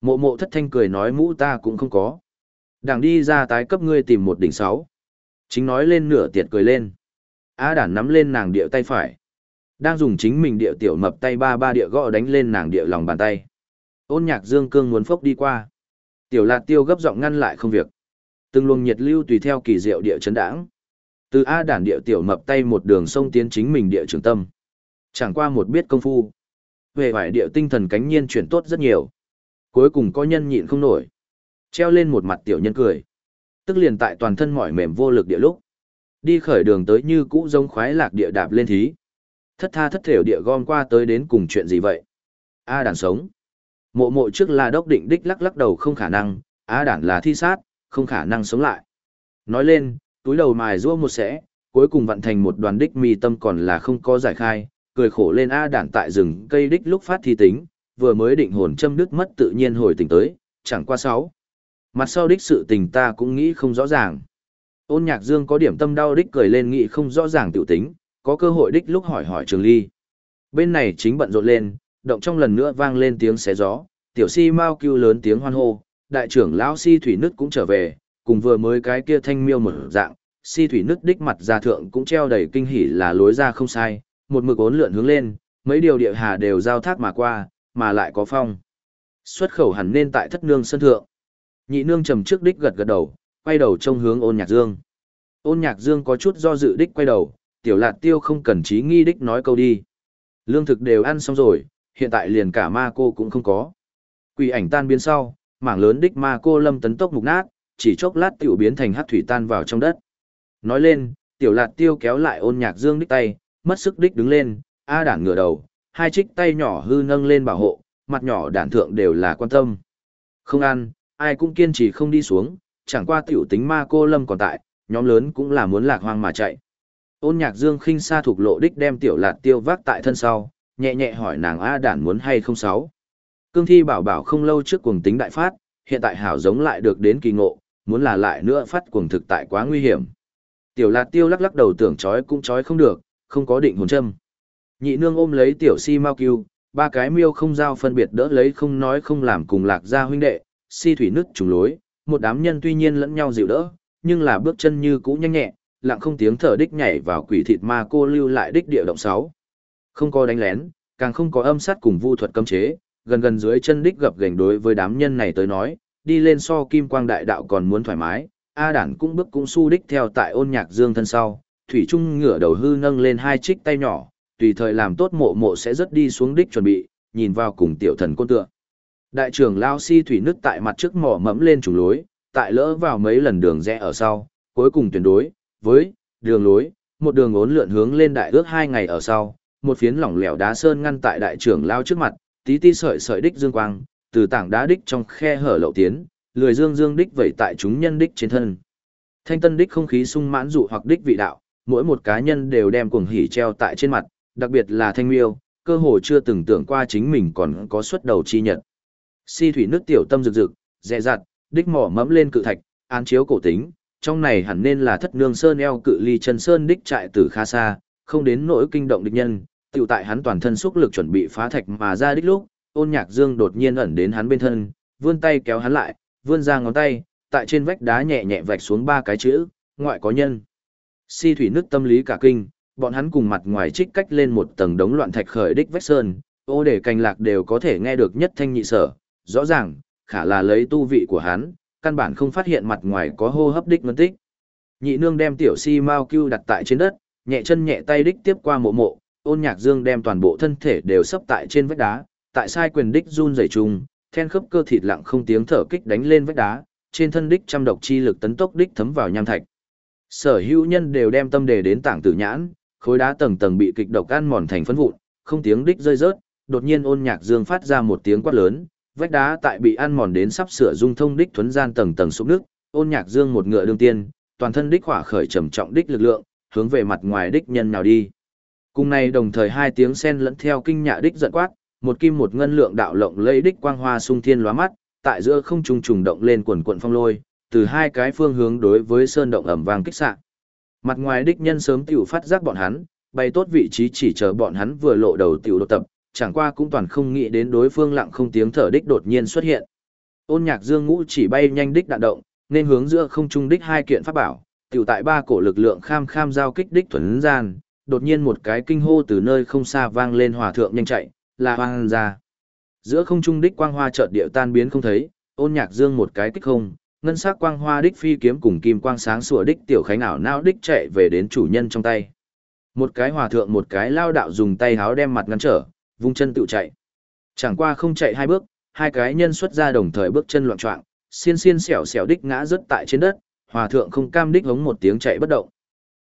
Mộ mộ thất thanh cười nói mũ ta cũng không có. Đảng đi ra tái cấp ngươi tìm một đỉnh sáu. Chính nói lên nửa tiệt cười lên. A đản nắm lên nàng địa tay phải. Đang dùng chính mình địa tiểu mập tay ba ba địa gõ đánh lên nàng địa lòng bàn tay. Ôn nhạc dương cương muốn phốc đi qua. Tiểu lạt tiêu gấp giọng ngăn lại không việc. Từng luồng nhiệt lưu tùy theo kỳ diệu địa chấn đảng từ A đản địa tiểu mập tay một đường sông tiến chính mình địa trường tâm. Chẳng qua một biết công phu. Về vải địa tinh thần cánh nhiên chuyển tốt rất nhiều. Cuối cùng có nhân nhịn không nổi. Treo lên một mặt tiểu nhân cười. Tức liền tại toàn thân mỏi mềm vô lực địa lúc. Đi khởi đường tới như cũ giống khoái lạc địa đạp lên thí. Thất tha thất thểu địa gom qua tới đến cùng chuyện gì vậy? A đản sống. Mộ mộ trước là đốc định đích lắc lắc đầu không khả năng, A đản là thi sát, không khả năng sống lại. Nói lên, túi đầu mài rua một sẽ, cuối cùng vận thành một đoàn đích mi tâm còn là không có giải khai, cười khổ lên A đản tại rừng cây đích lúc phát thi tính, vừa mới định hồn châm đứt mất tự nhiên hồi tỉnh tới, chẳng qua sáu. Mặt sau đích sự tình ta cũng nghĩ không rõ ràng. Ôn nhạc dương có điểm tâm đau đích cười lên nghĩ không rõ ràng tiểu tính, có cơ hội đích lúc hỏi hỏi trường ly. Bên này chính bận rộn lên, động trong lần nữa vang lên tiếng xé gió, tiểu si mau kêu lớn tiếng hoan hô, đại trưởng lão si thủy nứt cũng trở về, cùng vừa mới cái kia thanh miêu mở dạng, si thủy nứt đích mặt ra thượng cũng treo đầy kinh hỉ là lối ra không sai, một mực ốn lượn hướng lên, mấy điều địa hà đều giao thác mà qua, mà lại có phong. Xuất khẩu hẳn nên tại thất nương sân thượng. Nhị nương trầm trước đích gật gật đầu, quay đầu trông hướng ôn nhạc dương. Ôn nhạc dương có chút do dự đích quay đầu, tiểu lạt tiêu không cần trí nghi đích nói câu đi. Lương thực đều ăn xong rồi, hiện tại liền cả ma cô cũng không có. Quỷ ảnh tan biến sau, mảng lớn đích ma cô lâm tấn tốc mục nát, chỉ chốc lát tiểu biến thành hát thủy tan vào trong đất. Nói lên, tiểu lạt tiêu kéo lại ôn nhạc dương đích tay, mất sức đích đứng lên, A đản ngửa đầu, hai trích tay nhỏ hư nâng lên bảo hộ, mặt nhỏ đản thượng đều là quan tâm. Không ăn, ai cũng kiên trì không đi xuống, chẳng qua tiểu tính ma cô lâm còn tại, nhóm lớn cũng là muốn lạc hoang mà chạy. Ôn nhạc dương khinh xa thuộc lộ đích đem tiểu lạt tiêu vác tại thân sau, nhẹ nhẹ hỏi nàng A đản muốn hay không sáu. Cương thi bảo bảo không lâu trước cuồng tính đại phát, hiện tại hảo giống lại được đến kỳ ngộ, muốn là lại nữa phát cuồng thực tại quá nguy hiểm. Tiểu lạt tiêu lắc lắc đầu tưởng chói cũng chói không được, không có định hồn châm. Nhị nương ôm lấy tiểu si mau cứu, ba cái miêu không giao phân biệt đỡ lấy không nói không làm cùng lạc gia huynh đệ, si thủy nứt trùng lối, một đám nhân tuy nhiên lẫn nhau dịu đỡ, nhưng là bước chân như cũ nhanh nhẹ, lặng không tiếng thở đích nhảy vào quỷ thịt ma cô lưu lại đích địa động sáu. Không có đánh lén, càng không có âm sát cùng vu thuật cấm chế, gần gần dưới chân đích gập gành đối với đám nhân này tới nói, đi lên so kim quang đại đạo còn muốn thoải mái, A đản cũng bước cũng su đích theo tại ôn nhạc dương thân sau, thủy trung ngửa đầu hư nâng lên hai trích tay nhỏ, tùy thời làm tốt mộ mộ sẽ rất đi xuống đích chuẩn bị, nhìn vào cùng tiểu thần côn tượng. Đại trưởng lao si thủy nứt tại mặt trước mỏ mẫm lên trùng lối, tại lỡ vào mấy lần đường rẽ ở sau, cuối cùng tuyển đối, với, đường lối, một đường ốn lượn hướng lên đại ước hai ngày ở sau, một phiến lỏng lẻo đá sơn ngăn tại đại trưởng lao trước mặt, tí ti sợi sợi đích dương quang, từ tảng đá đích trong khe hở lậu tiến, lười dương dương đích vẩy tại chúng nhân đích trên thân. Thanh tân đích không khí sung mãn dụ hoặc đích vị đạo, mỗi một cá nhân đều đem cuồng hỉ treo tại trên mặt, đặc biệt là thanh miêu, cơ hồ chưa từng tưởng qua chính mình còn có xuất đầu chi nhật. Si thủy nước tiểu tâm rực rực, dè dặt, đích mỏ mẫm lên cự thạch, án chiếu cổ tính, trong này hẳn nên là thất nương sơn eo cự ly chân sơn đích trại từ khá xa, không đến nỗi kinh động địch nhân, tiểu tại hắn toàn thân xúc lực chuẩn bị phá thạch mà ra đích lúc, ôn nhạc dương đột nhiên ẩn đến hắn bên thân, vươn tay kéo hắn lại, vươn ra ngón tay, tại trên vách đá nhẹ nhẹ vạch xuống ba cái chữ, ngoại có nhân. Si thủy nước tâm lý cả kinh, bọn hắn cùng mặt ngoài trích cách lên một tầng đống loạn thạch khởi đích vách sơn, ô để cành lạc đều có thể nghe được nhất thanh nhị sở, rõ ràng, khả là lấy tu vị của hắn, căn bản không phát hiện mặt ngoài có hô hấp đích ngân tích. Nhị nương đem tiểu si mau cưu đặt tại trên đất, nhẹ chân nhẹ tay đích tiếp qua mộ mộ, ôn nhạc dương đem toàn bộ thân thể đều sấp tại trên vách đá, tại sai quyền đích run rẩy trùng, then khớp cơ thịt lặng không tiếng thở kích đánh lên vách đá, trên thân đích trăm độc chi lực tấn tốc đích thấm vào nham thạch. Sở hữu nhân đều đem tâm đề đến tảng tử nhãn, khối đá tầng tầng bị kịch độc ăn mòn thành phấn vụn, không tiếng đích rơi rớt, đột nhiên ôn nhạc dương phát ra một tiếng quát lớn, vách đá tại bị ăn mòn đến sắp sửa dung thông đích thuấn gian tầng tầng sụp nước, ôn nhạc dương một ngựa đương tiên, toàn thân đích hỏa khởi trầm trọng đích lực lượng, hướng về mặt ngoài đích nhân nào đi. Cùng này đồng thời hai tiếng sen lẫn theo kinh nhạ đích giận quát, một kim một ngân lượng đạo lộng lấy đích quang hoa sung thiên lóa mắt, tại giữa không trung trùng động lên quần quần phong lôi, từ hai cái phương hướng đối với sơn động ẩm vang kích xạ. Mặt ngoài đích nhân sớm tiểu phát giác bọn hắn, bay tốt vị trí chỉ chờ bọn hắn vừa lộ đầu tiểu đột tập, chẳng qua cũng toàn không nghĩ đến đối phương lặng không tiếng thở đích đột nhiên xuất hiện. Ôn Nhạc Dương ngũ chỉ bay nhanh đích đạn động, nên hướng giữa không trung đích hai kiện pháp bảo, tiểu tại ba cổ lực lượng kham kham giao kích đích thuần gian, đột nhiên một cái kinh hô từ nơi không xa vang lên hòa thượng nhanh chạy, là hoang ra. Giữa không trung đích quang hoa chợt điệu tan biến không thấy, ôn nhạc dương một cái kích không, ngân sắc quang hoa đích phi kiếm cùng kim quang sáng sủa đích tiểu khánh ảo não đích chạy về đến chủ nhân trong tay. Một cái hòa thượng một cái lao đạo dùng tay háo đem mặt ngăn trở, vung chân tự chạy. Chẳng qua không chạy hai bước, hai cái nhân xuất ra đồng thời bước chân loạn trọng, xiên xiên xẻo xẻo đích ngã rớt tại trên đất, hòa thượng không cam đích hống một tiếng chạy bất động.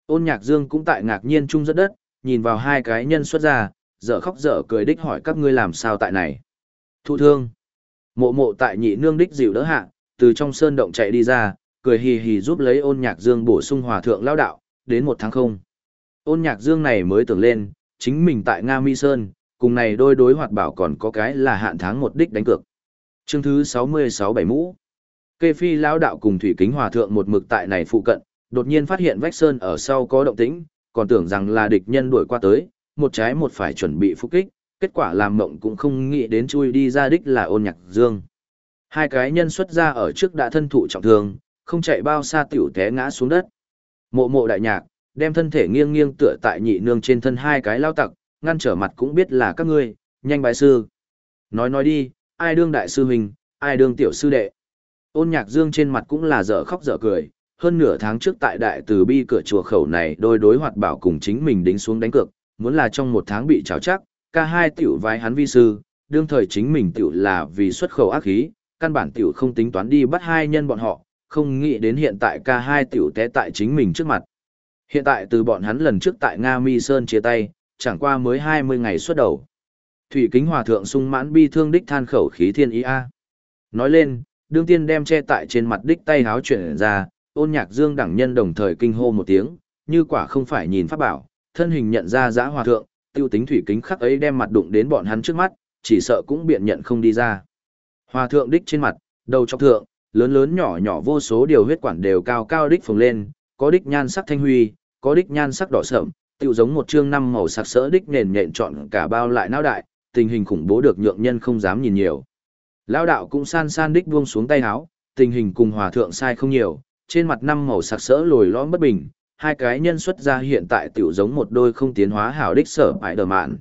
Ôn nhạc dương cũng tại ngạc nhiên trung rất đất, nhìn vào hai cái nhân xuất ra, dở khóc dở cười đích hỏi các ngươi làm sao tại này. Thu thương. Mộ mộ tại nhị nương đích dịu đỡ hạ, từ trong sơn động chạy đi ra, cười hì hì giúp lấy ôn nhạc dương bổ sung hòa thượng lao đạo, đến một tháng không. Ôn nhạc dương này mới tưởng lên, chính mình tại Nga Mi Sơn, cùng này đôi đối hoạt bảo còn có cái là hạn tháng một đích đánh cược. Chương thứ 66 bảy mũ. Kê phi lao đạo cùng thủy kính hòa thượng một mực tại này phụ cận, đột nhiên phát hiện vách sơn ở sau có động tĩnh, còn tưởng rằng là địch nhân đuổi qua tới, một trái một phải chuẩn bị phục kích, kết quả làm mộng cũng không nghĩ đến chui đi ra đích là ôn nhạc dương. Hai cái nhân xuất ra ở trước đã thân thụ trọng thương, không chạy bao xa tiểu té ngã xuống đất. Mộ mộ đại nhạc, đem thân thể nghiêng nghiêng tựa tại nhị nương trên thân hai cái lao tặc, ngăn trở mặt cũng biết là các ngươi, nhanh bài sư. Nói nói đi, ai đương đại sư mình, ai đương tiểu sư đệ. Ôn nhạc dương trên mặt cũng là dở khóc dở cười, hơn nửa tháng trước tại đại từ bi cửa chùa khẩu này đôi đối hoạt bảo cùng chính mình đính xuống đánh cược, muốn là trong một tháng bị trào chắc, ca hai tiểu vai hắn vi sư, đương thời chính mình tiểu là vì xuất khẩu ác khí, căn bản tiểu không tính toán đi bắt hai nhân bọn họ, không nghĩ đến hiện tại ca hai tiểu té tại chính mình trước mặt. Hiện tại từ bọn hắn lần trước tại Nga Mi Sơn chia tay, chẳng qua mới 20 ngày xuất đầu. Thủy kính hòa thượng sung mãn bi thương đích than khẩu khí thiên ý a. Nói lên, đương tiên đem che tại trên mặt đích tay háo chuyển ra, ôn nhạc dương đẳng nhân đồng thời kinh hô một tiếng, như quả không phải nhìn pháp bảo, thân hình nhận ra giã hòa thượng, tiêu tính thủy kính khắc ấy đem mặt đụng đến bọn hắn trước mắt, chỉ sợ cũng biện nhận không đi ra. Hòa thượng đích trên mặt, đầu chọc thượng, lớn lớn nhỏ nhỏ vô số điều huyết quản đều cao cao đích phồng lên, có đích nhan sắc thanh huy, có đích nhan sắc đỏ sậm, tiêu giống một chương năm màu sắc sỡ đích nền nhện trọn cả bao lại não đại, tình hình khủng bố được nhượng nhân không dám nhìn nhiều. Lão đạo cũng san san đích buông xuống tay háo, tình hình cùng hòa thượng sai không nhiều, trên mặt năm màu sắc sỡ lồi lõm bất bình, hai cái nhân xuất ra hiện tại tiểu giống một đôi không tiến hóa hảo đích sở bại đờ mạn.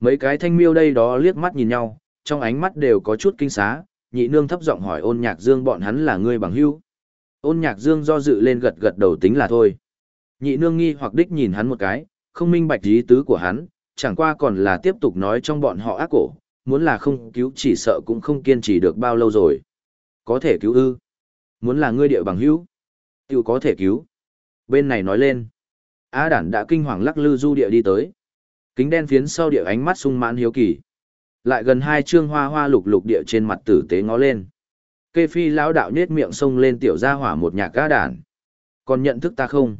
Mấy cái thanh miêu đây đó liếc mắt nhìn nhau, trong ánh mắt đều có chút kinh xá, nhị nương thấp giọng hỏi ôn nhạc dương bọn hắn là người bằng hữu. Ôn nhạc dương do dự lên gật gật đầu tính là thôi. Nhị nương nghi hoặc đích nhìn hắn một cái, không minh bạch ý tứ của hắn, chẳng qua còn là tiếp tục nói trong bọn họ ác cổ, muốn là không cứu chỉ sợ cũng không kiên trì được bao lâu rồi. Có thể cứu ư. Muốn là ngươi địa bằng hữu, tiểu có thể cứu. Bên này nói lên. a đản đã kinh hoàng lắc lư du địa đi tới. Kính đen phiến sau địa ánh mắt sung mãn hiếu kỳ. Lại gần hai trương hoa hoa lục lục địa trên mặt tử tế ngó lên. Kê phi lão đạo nết miệng xông lên tiểu gia hỏa một nhạc a đản. Còn nhận thức ta không?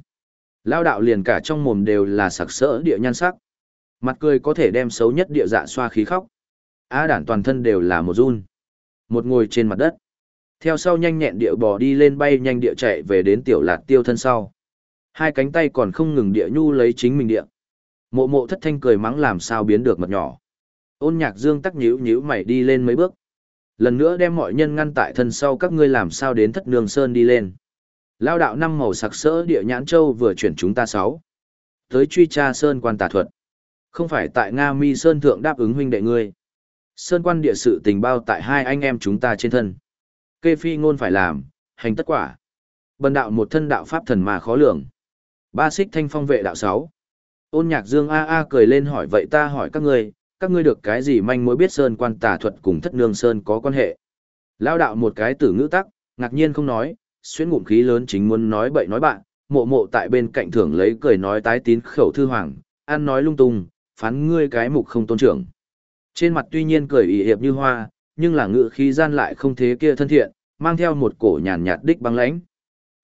Lão đạo liền cả trong mồm đều là sặc sỡ địa nhan sắc. Mặt cười có thể đem xấu nhất địa dạ xoa khí khóc. a đản toàn thân đều là một run. Một ngồi trên mặt đất. Theo sau nhanh nhẹn địa bò đi lên bay nhanh địa chạy về đến tiểu lạt tiêu thân sau. Hai cánh tay còn không ngừng địa nhu lấy chính mình địa. Mộ mộ thất thanh cười mắng làm sao biến được mật nhỏ. Ôn nhạc dương tắc nhíu nhíu mày đi lên mấy bước. Lần nữa đem mọi nhân ngăn tại thân sau các ngươi làm sao đến thất nương sơn đi lên. Lao đạo năm màu sặc sỡ địa nhãn châu vừa chuyển chúng ta sáu. Tới truy tra sơn quan tà thuật. Không phải tại Nga mi sơn thượng đáp ứng huynh đệ ngươi. Sơn quan địa sự tình bao tại hai anh em chúng ta trên thân. Kê phi ngôn phải làm, hành tất quả. Bần đạo một thân đạo pháp thần mà khó lường. Ba xích thanh phong vệ đạo sáu. Ôn nhạc dương a a cười lên hỏi vậy ta hỏi các ngươi, các ngươi được cái gì manh mối biết sơn quan tà thuật cùng thất nương sơn có quan hệ. Lao đạo một cái tử ngữ tắc, ngạc nhiên không nói, xuyên ngụm khí lớn chính muốn nói bậy nói bạn, mộ mộ tại bên cạnh thưởng lấy cười nói tái tín khẩu thư hoàng, ăn nói lung tung, phán ngươi cái mục không tôn trưởng. Trên mặt tuy nhiên cười ỉ hiệp như hoa, nhưng là ngữ khí gian lại không thế kia thân thiện, mang theo một cổ nhàn nhạt đích băng lãnh.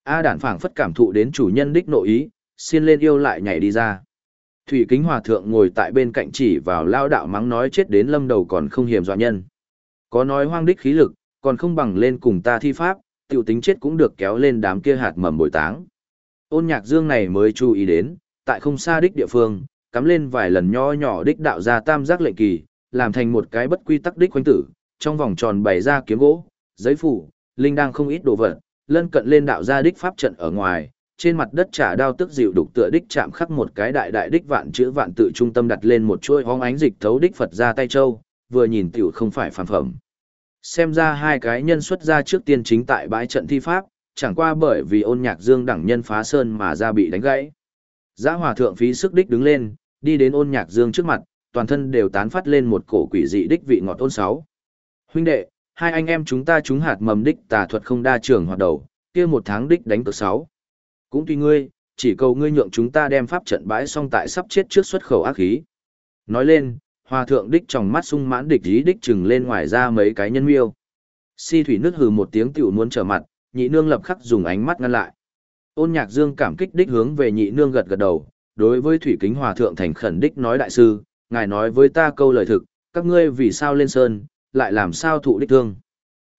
A đản phảng phất cảm thụ đến chủ nhân đích nội ý, xin lên yêu lại nhảy đi ra. Thủy kính hòa thượng ngồi tại bên cạnh chỉ vào lao đạo mắng nói chết đến lâm đầu còn không hiểm dọa nhân. Có nói hoang đích khí lực, còn không bằng lên cùng ta thi pháp, tiểu tính chết cũng được kéo lên đám kia hạt mầm bồi táng. Ôn nhạc dương này mới chú ý đến, tại không xa đích địa phương, cắm lên vài lần nho nhỏ đích đạo ra tam giác lệnh kỳ, làm thành một cái bất quy tắc đích quanh tử, trong vòng tròn bày ra kiếm gỗ, giấy phủ, linh đang không ít đồ vật, lân cận lên đạo ra đích pháp trận ở ngoài, trên mặt đất trả đao tức dịu đục tựa đích chạm khắc một cái đại đại đích vạn chữ vạn tự trung tâm đặt lên một chuôi hóng ánh dịch thấu đích Phật ra tay châu, vừa nhìn tiểu không phải phàm phẩm. Xem ra hai cái nhân xuất ra trước tiên chính tại bãi trận thi pháp, chẳng qua bởi vì ôn nhạc dương đẳng nhân phá sơn mà ra bị đánh gãy. Giá hòa thượng phí sức đích đứng lên, đi đến ôn nhạc dương trước mặt, toàn thân đều tán phát lên một cổ quỷ dị đích vị ngọt ôn sáu. Huynh đệ, hai anh em chúng ta chúng hạt mầm đích tà thuật không đa trường hoạt đầu, kia một tháng đích đánh cược sáu. Cũng tùy ngươi, chỉ cầu ngươi nhượng chúng ta đem pháp trận bãi xong tại sắp chết trước xuất khẩu ác khí. Nói lên, hòa thượng đích trong mắt sung mãn địch ý đích chừng lên ngoài ra mấy cái nhân miêu. Si thủy nước hừ một tiếng tiểu muốn trở mặt, nhị nương lập khắc dùng ánh mắt ngăn lại. Ôn nhạc dương cảm kích đích hướng về nhị nương gật gật đầu, đối với thủy kính hòa thượng thành khẩn đích nói đại sư, ngài nói với ta câu lời thực, các ngươi vì sao lên sơn, lại làm sao thụ đích thương.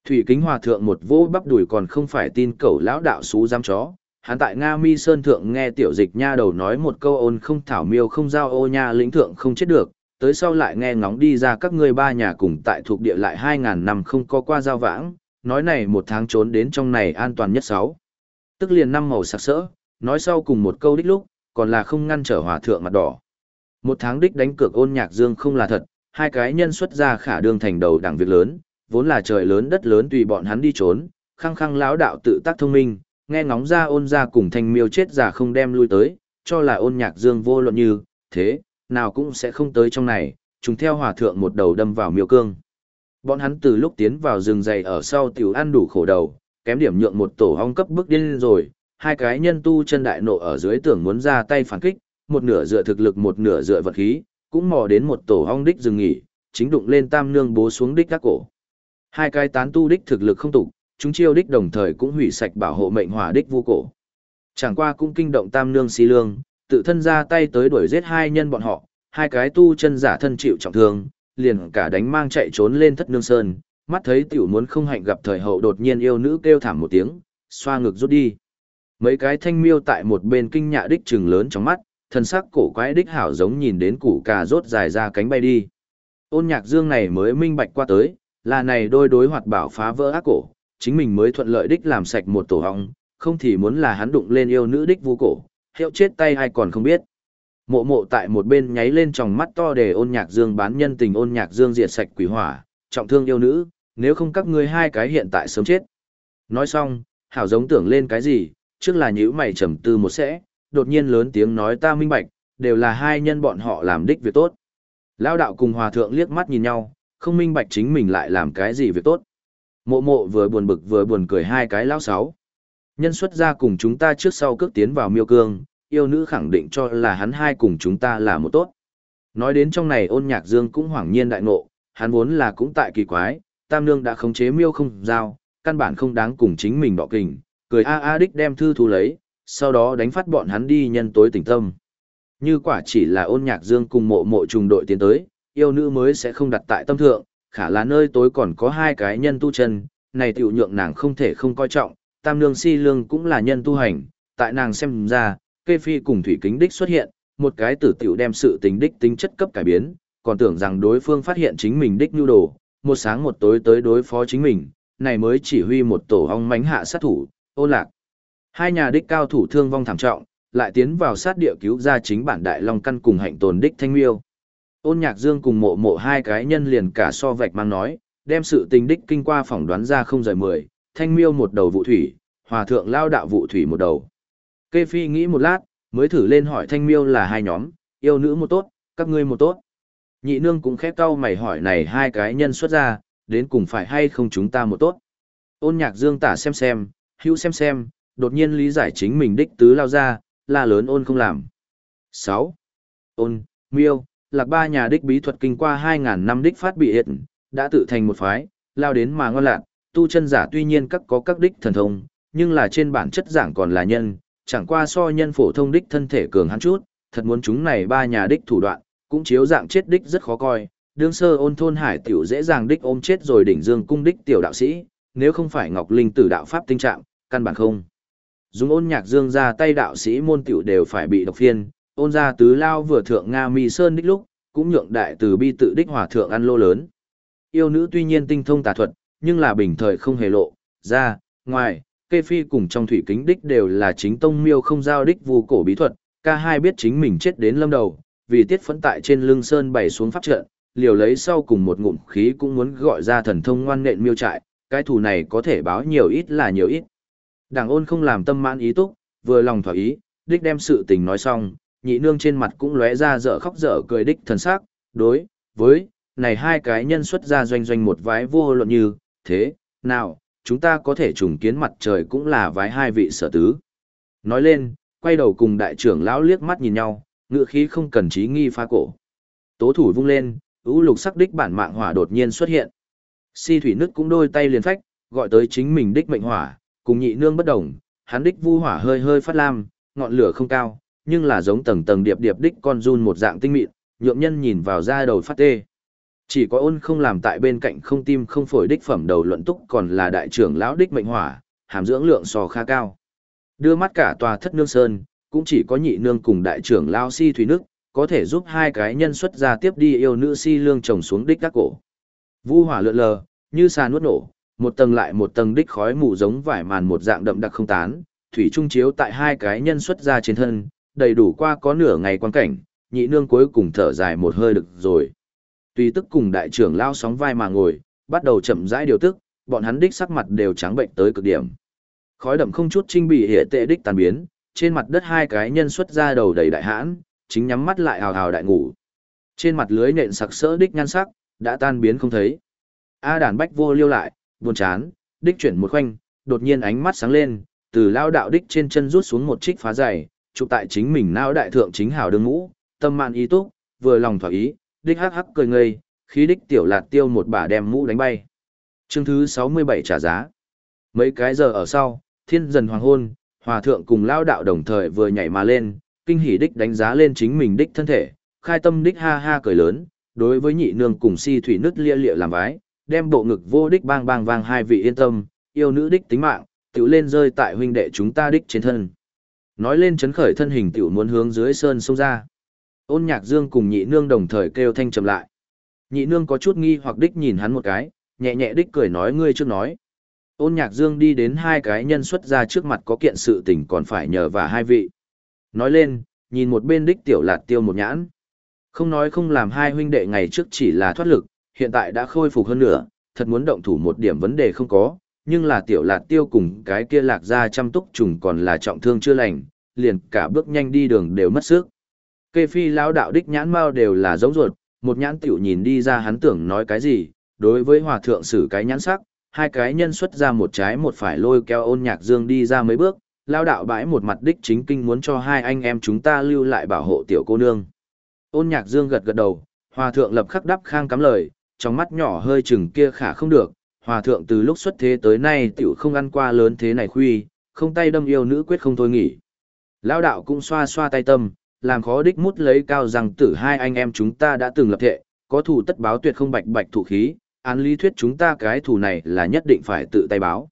Thủy kính hòa thượng một vỗ bắp đuổi còn không phải tin cẩu lão đạo xú giam chó, hắn tại Nga Mi Sơn Thượng nghe tiểu dịch nha đầu nói một câu ôn không thảo miêu không giao ô nha lĩnh thượng không chết được, tới sau lại nghe ngóng đi ra các ngươi ba nhà cùng tại thuộc địa lại 2.000 năm không có qua giao vãng, nói này một tháng trốn đến trong này an toàn nhất sáu. Tức liền năm màu sặc sỡ, nói sau cùng một câu đích lúc, còn là không ngăn trở hòa thượng mặt đỏ. Một tháng đích đánh cược ôn nhạc dương không là thật, hai cái nhân xuất ra khả đương thành đầu đảng việc lớn, vốn là trời lớn đất lớn tùy bọn hắn đi trốn, khăng khăng lão đạo tự tác thông minh, nghe ngóng ra ôn ra cùng thanh miêu chết già không đem lui tới, cho là ôn nhạc dương vô luận như, thế, nào cũng sẽ không tới trong này, chúng theo hòa thượng một đầu đâm vào miêu cương. Bọn hắn từ lúc tiến vào rừng dày ở sau tiểu ăn đủ khổ đầu, kém điểm nhượng một tổ hong cấp bước điên rồi, hai cái nhân tu chân đại nộ ở dưới tưởng muốn ra tay phản kích, một nửa dựa thực lực một nửa dựa vật khí, cũng mò đến một tổ hong đích dừng nghỉ, chính đụng lên tam nương bố xuống đích các cổ. Hai cái tán tu đích thực lực không tục, chúng chiêu đích đồng thời cũng hủy sạch bảo hộ mệnh hỏa đích vu cổ. Chẳng qua cũng kinh động tam nương xí lương, tự thân ra tay tới đuổi giết hai nhân bọn họ, hai cái tu chân giả thân chịu trọng thương, liền cả đánh mang chạy trốn lên thất nương sơn, mắt thấy tiểu muốn không hạnh gặp thời hậu đột nhiên yêu nữ kêu thảm một tiếng, xoa ngực rút đi. Mấy cái thanh miêu tại một bên kinh nhạ đích trừng lớn trong mắt, thân sắc cổ quái đích hảo giống nhìn đến củ cà rốt dài ra cánh bay đi. Ôn nhạc dương này mới minh bạch qua tới, là này đôi đối hoạt bảo phá vỡ ác cổ, chính mình mới thuận lợi đích làm sạch một tổ hong, không thì muốn là hắn đụng lên yêu nữ đích vu cổ, hiệu chết tay ai còn không biết. Mộ mộ tại một bên nháy lên tròng mắt to để ôn nhạc dương bán nhân tình ôn nhạc dương diệt sạch quỷ hỏa, trọng thương yêu nữ, nếu không các ngươi hai cái hiện tại sớm chết. Nói xong, hảo giống tưởng lên cái gì, trước là nhữ mày trầm tư một sẽ, đột nhiên lớn tiếng nói ta minh bạch, đều là hai nhân bọn họ làm đích việc tốt. Lao đạo cùng hòa thượng liếc mắt nhìn nhau, không minh bạch chính mình lại làm cái gì việc tốt. Mộ mộ vừa buồn bực vừa buồn cười hai cái lão sáu. Nhân xuất ra cùng chúng ta trước sau cước tiến vào miêu cương, yêu nữ khẳng định cho là hắn hai cùng chúng ta là một tốt. Nói đến trong này ôn nhạc dương cũng hoảng nhiên đại ngộ, hắn vốn là cũng tại kỳ quái, tam nương đã khống chế miêu không giao, căn bản không đáng cùng chính mình đọ kình, cười a a đích đem thư thu lấy, sau đó đánh phát bọn hắn đi nhân tối tỉnh tâm. Như quả chỉ là ôn nhạc dương cùng mộ mộ trùng đội tiến tới, yêu nữ mới sẽ không đặt tại tâm thượng, khả là nơi tối còn có hai cái nhân tu chân, này tiểu nhượng nàng không thể không coi trọng, tam nương si lương cũng là nhân tu hành, tại nàng xem ra, kê phi cùng thủy kính đích xuất hiện, một cái tử tiểu đem sự tính đích tính chất cấp cải biến, còn tưởng rằng đối phương phát hiện chính mình đích nhu đồ, một sáng một tối tới đối phó chính mình, này mới chỉ huy một tổ ong mánh hạ sát thủ, ô lạc. Hai nhà đích cao thủ thương vong thảm trọng, lại tiến vào sát địa cứu ra chính bản đại long căn cùng hạnh tồn đích thanh miêu. Ôn nhạc dương cùng mộ mộ hai cái nhân liền cả so vạch mang nói, đem sự tình đích kinh qua phỏng đoán ra không rời mười, thanh miêu một đầu vụ thủy, hòa thượng lao đạo vụ thủy một đầu. Kê Phi nghĩ một lát, mới thử lên hỏi thanh miêu là hai nhóm, yêu nữ một tốt, các ngươi một tốt. Nhị nương cũng khép cau mày hỏi này hai cái nhân xuất ra, đến cùng phải hay không chúng ta một tốt. Ôn nhạc dương tả xem xem, hữu xem xem, đột nhiên lý giải chính mình đích tứ lao ra, la lớn ôn không làm. 6. Ôn, miêu, lạc ba nhà đích bí thuật kinh qua 2.000 năm đích phát bị hiện, đã tự thành một phái, lao đến mà ngon lạc, tu chân giả tuy nhiên các có các đích thần thông, nhưng là trên bản chất giảng còn là nhân, chẳng qua so nhân phổ thông đích thân thể cường hắn chút, thật muốn chúng này ba nhà đích thủ đoạn, cũng chiếu dạng chết đích rất khó coi, đương sơ ôn thôn hải tiểu dễ dàng đích ôm chết rồi đỉnh dương cung đích tiểu đạo sĩ, nếu không phải Ngọc Linh tử đạo pháp tinh trạng, căn bản không. Dùng ôn nhạc dương ra tay đạo sĩ môn tiểu đều phải bị độc phiên, ôn gia tứ lao vừa thượng Nga mi sơn đích lúc, cũng nhượng đại từ bi tự đích hòa thượng ăn lô lớn. Yêu nữ tuy nhiên tinh thông tà thuật, nhưng là bình thời không hề lộ, ra, ngoài, kê phi cùng trong thủy kính đích đều là chính tông miêu không giao đích vu cổ bí thuật, ca hai biết chính mình chết đến lâm đầu, vì tiết phẫn tại trên lưng sơn bày xuống pháp trận, liều lấy sau cùng một ngụm khí cũng muốn gọi ra thần thông ngoan nện miêu trại, cái thù này có thể báo nhiều ít là nhiều ít. Đảng ôn không làm tâm mãn ý túc, vừa lòng thỏa ý, đích đem sự tình nói xong, nhị nương trên mặt cũng lóe ra dở khóc dở cười đích thần sắc, đối, với, này hai cái nhân xuất ra doanh doanh một vái vô luận như, thế, nào, chúng ta có thể trùng kiến mặt trời cũng là vái hai vị sở tứ. Nói lên, quay đầu cùng đại trưởng lão liếc mắt nhìn nhau, ngựa khí không cần trí nghi phá cổ. Tố thủ vung lên, ưu lục sắc đích bản mạng hỏa đột nhiên xuất hiện. Si thủy nứt cũng đôi tay liền phách, gọi tới chính mình đích mệnh hỏa, cùng nhị nương bất đồng, hắn đích vu hỏa hơi hơi phát lam, ngọn lửa không cao, nhưng là giống tầng tầng điệp điệp đích con run một dạng tinh mịn, nhượng nhân nhìn vào da đầu phát tê. Chỉ có ôn không làm tại bên cạnh không tim không phổi đích phẩm đầu luận túc còn là đại trưởng lão đích mệnh hỏa, hàm dưỡng lượng sò khá cao. Đưa mắt cả tòa thất nương sơn, cũng chỉ có nhị nương cùng đại trưởng lão si thủy nước, có thể giúp hai cái nhân xuất ra tiếp đi yêu nữ si lương trồng xuống đích các cổ. Vu hỏa lượn lờ, như xà nuốt nổ, một tầng lại một tầng đích khói mù giống vải màn một dạng đậm đặc không tán, thủy trung chiếu tại hai cái nhân xuất ra trên thân, đầy đủ qua có nửa ngày quan cảnh, nhị nương cuối cùng thở dài một hơi được rồi. Tùy tức cùng đại trưởng lao sóng vai mà ngồi, bắt đầu chậm rãi điều tức, bọn hắn đích sắc mặt đều trắng bệnh tới cực điểm. Khói đậm không chút trinh bị hệ tệ đích tàn biến, trên mặt đất hai cái nhân xuất ra đầu đầy đại hãn, chính nhắm mắt lại hào hào đại ngủ. Trên mặt lưới nện sặc sỡ đích nhan sắc, đã tan biến không thấy. A đàn bách vô liêu lại, buồn chán, đích chuyển một khoanh, đột nhiên ánh mắt sáng lên, từ lao đạo đích trên chân rút xuống một trích phá dày, chụp tại chính mình nao đại thượng chính hào đương ngũ, tâm mạn ý túc, vừa lòng thỏa ý, đích hắc hắc cười ngây, khí đích tiểu lạt tiêu một bả đem mũ đánh bay. Chương thứ 67 trả giá. Mấy cái giờ ở sau, thiên dần hoàng hôn, hòa thượng cùng lao đạo đồng thời vừa nhảy mà lên, kinh hỉ đích đánh giá lên chính mình đích thân thể, khai tâm đích ha ha cười lớn, đối với nhị nương cùng si thủy nứt lia lịa làm vái, đem bộ ngực vô đích bang bang vang hai vị yên tâm, yêu nữ đích tính mạng, tiểu lên rơi tại huynh đệ chúng ta đích trên thân. Nói lên chấn khởi thân hình tiểu muốn hướng dưới sơn sông ra. Ôn nhạc dương cùng nhị nương đồng thời kêu thanh trầm lại. Nhị nương có chút nghi hoặc đích nhìn hắn một cái, nhẹ nhẹ đích cười nói ngươi trước nói. Ôn nhạc dương đi đến hai cái nhân xuất ra trước mặt có kiện sự tình còn phải nhờ và hai vị. Nói lên, nhìn một bên đích tiểu lạt tiêu một nhãn. Không nói không làm hai huynh đệ ngày trước chỉ là thoát lực, hiện tại đã khôi phục hơn nữa, thật muốn động thủ một điểm vấn đề không có, nhưng là tiểu lạt tiêu cùng cái kia lạc ra chăm túc trùng còn là trọng thương chưa lành, liền cả bước nhanh đi đường đều mất sức. Kê phi lão đạo đích nhãn mao đều là giống ruột, một nhãn tiểu nhìn đi ra hắn tưởng nói cái gì, đối với hòa thượng sử cái nhãn sắc, hai cái nhân xuất ra một trái một phải lôi kéo ôn nhạc dương đi ra mấy bước, lao đạo bãi một mặt đích chính kinh muốn cho hai anh em chúng ta lưu lại bảo hộ tiểu cô nương. Ôn nhạc dương gật gật đầu, hòa thượng lập khắc đắp khang cắm lời, trong mắt nhỏ hơi chừng kia khả không được, hòa thượng từ lúc xuất thế tới nay tiểu không ăn qua lớn thế này khuy, không tay đâm yêu nữ quyết không thôi nghỉ. Lao đạo cũng xoa xoa tay tâm, làm khó đích mút lấy cao rằng tử hai anh em chúng ta đã từng lập thệ, có thủ tất báo tuyệt không bạch bạch thủ khí, án lý thuyết chúng ta cái thủ này là nhất định phải tự tay báo.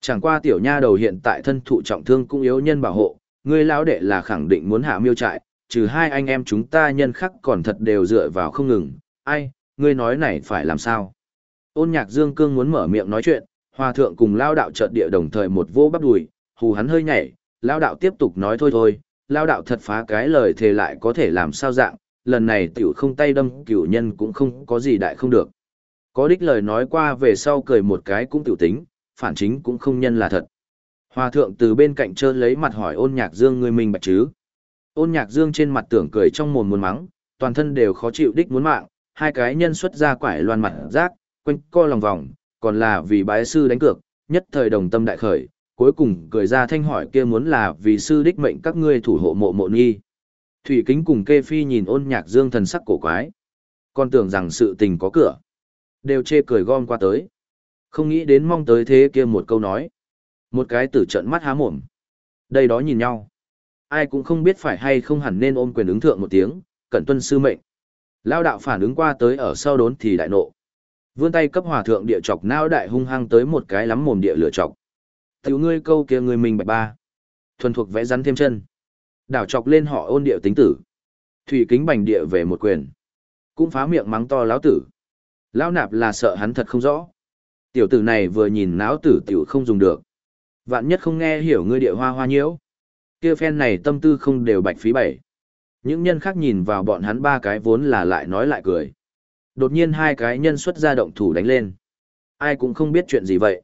Chẳng qua tiểu nha đầu hiện tại thân thụ trọng thương cũng yếu nhân bảo hộ, ngươi lão đệ là khẳng định muốn hạ miêu trại, trừ hai anh em chúng ta nhân khắc còn thật đều dựa vào không ngừng, ai, ngươi nói này phải làm sao? Ôn nhạc dương cương muốn mở miệng nói chuyện, hòa thượng cùng lao đạo chợt địa đồng thời một vô bắp đùi, hù hắn hơi nhảy, lao đạo tiếp tục nói thôi thôi, lao đạo thật phá cái lời thề lại có thể làm sao dạng, lần này tiểu không tay đâm cửu nhân cũng không có gì đại không được. Có đích lời nói qua về sau cười một cái cũng tiểu tính, phản chính cũng không nhân là thật. Hòa thượng từ bên cạnh trơ lấy mặt hỏi ôn nhạc dương người mình bạch chứ. Ôn nhạc dương trên mặt tưởng cười trong mồm muốn mắng, toàn thân đều khó chịu đích muốn mạng, hai cái nhân xuất ra quải loan mặt rác, quanh co lòng vòng, còn là vì bái sư đánh cược, nhất thời đồng tâm đại khởi, cuối cùng cười ra thanh hỏi kia muốn là vì sư đích mệnh các ngươi thủ hộ mộ mộ nghi. Thủy kính cùng kê phi nhìn ôn nhạc dương thần sắc cổ quái. con tưởng rằng sự tình có cửa. Đều chê cười gom qua tới. Không nghĩ đến mong tới thế kia một câu nói. Một cái tử trận mắt há mồm. Đây đó nhìn nhau. Ai cũng không biết phải hay không hẳn nên ôm quyền ứng thượng một tiếng, cẩn tuân sư mệnh. Lao đạo phản ứng qua tới ở sau đốn thì đại nộ. Vươn tay cấp hòa thượng địa chọc nao đại hung hăng tới một cái lắm mồm địa lửa chọc. Tiểu ngươi câu kia người mình bạch ba. Thuần thuộc vẽ rắn thêm chân. Đảo chọc lên họ ôn địa tính tử. Thủy kính bành địa về một quyền. Cũng phá miệng mắng to lão tử. Lão nạp là sợ hắn thật không rõ. Tiểu tử này vừa nhìn lão tử tiểu không dùng được. Vạn nhất không nghe hiểu ngươi địa hoa hoa nhiễu. kia phen này tâm tư không đều bạch phí bảy. Những nhân khác nhìn vào bọn hắn ba cái vốn là lại nói lại cười. Đột nhiên hai cái nhân xuất ra động thủ đánh lên. Ai cũng không biết chuyện gì vậy.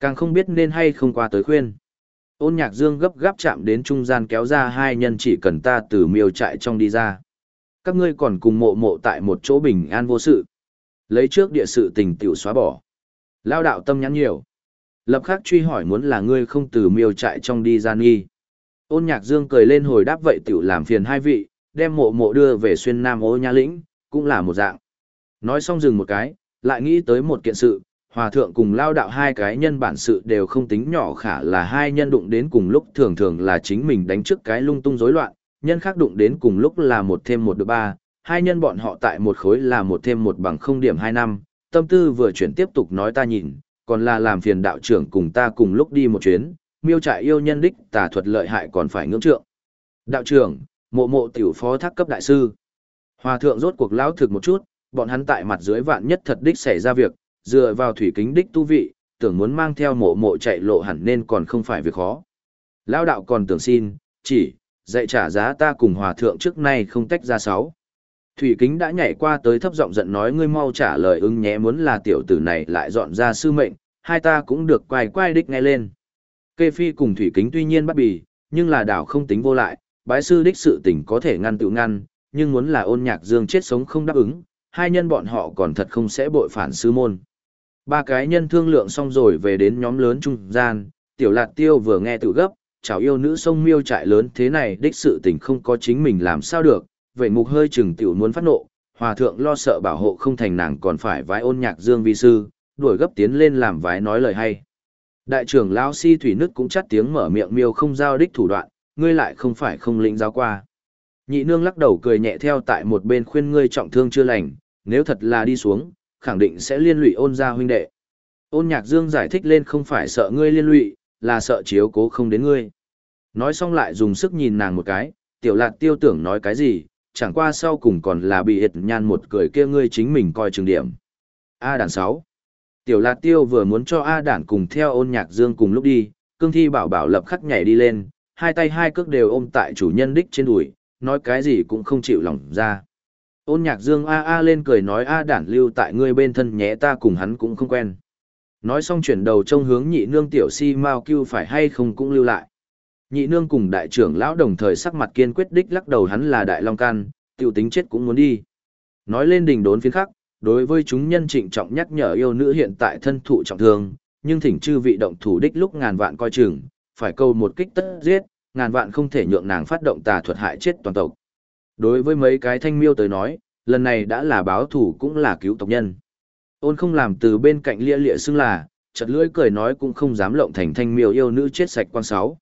Càng không biết nên hay không qua tới khuyên. Ôn nhạc dương gấp gáp chạm đến trung gian kéo ra hai nhân chỉ cần ta từ miêu trại trong đi ra. Các ngươi còn cùng mộ mộ tại một chỗ bình an vô sự. Lấy trước địa sự tình tiểu xóa bỏ. Lao đạo tâm nhắn nhiều. Lập khắc truy hỏi muốn là ngươi không từ miêu trại trong đi ra nghi. Ôn nhạc dương cười lên hồi đáp vậy tiểu làm phiền hai vị, đem mộ mộ đưa về xuyên nam ô nha lĩnh, cũng là một dạng. Nói xong dừng một cái, lại nghĩ tới một kiện sự, hòa thượng cùng lao đạo hai cái nhân bản sự đều không tính nhỏ khả là hai nhân đụng đến cùng lúc thường thường là chính mình đánh trước cái lung tung rối loạn, nhân khác đụng đến cùng lúc là một thêm một được ba, hai nhân bọn họ tại một khối là một thêm một bằng không điểm hai năm, tâm tư vừa chuyển tiếp tục nói ta nhìn, còn là làm phiền đạo trưởng cùng ta cùng lúc đi một chuyến, miêu trại yêu nhân đích tà thuật lợi hại còn phải ngưỡng trượng. Đạo trưởng, mộ mộ tiểu phó thác cấp đại sư. Hòa thượng rốt cuộc lão thực một chút, bọn hắn tại mặt dưới vạn nhất thật đích xảy ra việc, dựa vào thủy kính đích tu vị, tưởng muốn mang theo mộ mộ chạy lộ hẳn nên còn không phải việc khó. lao đạo còn tưởng xin, chỉ, dạy trả giá ta cùng hòa thượng trước nay không tách ra sáu. Thủy kính đã nhảy qua tới thấp giọng giận nói ngươi mau trả lời ưng nhé muốn là tiểu tử này lại dọn ra sư mệnh, hai ta cũng được quay quay đích nghe lên. Kê phi cùng thủy kính tuy nhiên bắt bì, nhưng là đảo không tính vô lại, bái sư đích sự tình có thể ngăn tự ngăn, nhưng muốn là ôn nhạc dương chết sống không đáp ứng, hai nhân bọn họ còn thật không sẽ bội phản sư môn. Ba cái nhân thương lượng xong rồi về đến nhóm lớn trung gian, tiểu lạt tiêu vừa nghe tự gấp, chào yêu nữ sông miêu trại lớn thế này đích sự tình không có chính mình làm sao được, vậy mục hơi chừng tiểu muốn phát nộ, hòa thượng lo sợ bảo hộ không thành nàng còn phải vái ôn nhạc dương vi sư, đuổi gấp tiến lên làm vái nói lời hay. Đại trưởng lão si thủy nứt cũng chắt tiếng mở miệng miêu không giao đích thủ đoạn, ngươi lại không phải không lĩnh giáo qua. Nhị nương lắc đầu cười nhẹ theo tại một bên khuyên ngươi trọng thương chưa lành, nếu thật là đi xuống, khẳng định sẽ liên lụy ôn gia huynh đệ. Ôn nhạc dương giải thích lên không phải sợ ngươi liên lụy, là sợ chiếu cố không đến ngươi. Nói xong lại dùng sức nhìn nàng một cái, tiểu lạt tiêu tưởng nói cái gì, chẳng qua sau cùng còn là bị hệt nhan một cười kia ngươi chính mình coi trường điểm. A đàn 6 Tiểu lạt tiêu vừa muốn cho A đản cùng theo ôn nhạc dương cùng lúc đi, cương thi bảo bảo lập khắc nhảy đi lên, hai tay hai cước đều ôm tại chủ nhân đích trên đùi, nói cái gì cũng không chịu lòng ra. Ôn nhạc dương a a lên cười nói a đản lưu tại ngươi bên thân nhé ta cùng hắn cũng không quen. Nói xong chuyển đầu trông hướng nhị nương tiểu si mau kêu phải hay không cũng lưu lại. Nhị nương cùng đại trưởng lão đồng thời sắc mặt kiên quyết đích lắc đầu hắn là đại long can, tiểu tính chết cũng muốn đi. Nói lên đình đốn phiến khắc, đối với chúng nhân trịnh trọng nhắc nhở yêu nữ hiện tại thân thụ trọng thương, nhưng thỉnh chư vị động thủ đích lúc ngàn vạn coi chừng, phải câu một kích tất giết, ngàn vạn không thể nhượng nàng phát động tà thuật hại chết toàn tộc. Đối với mấy cái thanh miêu tới nói, lần này đã là báo thủ cũng là cứu tộc nhân. Ôn không làm từ bên cạnh lia lịa xưng là, chật lưỡi cười nói cũng không dám lộng thành thanh miêu yêu nữ chết sạch quan sáu.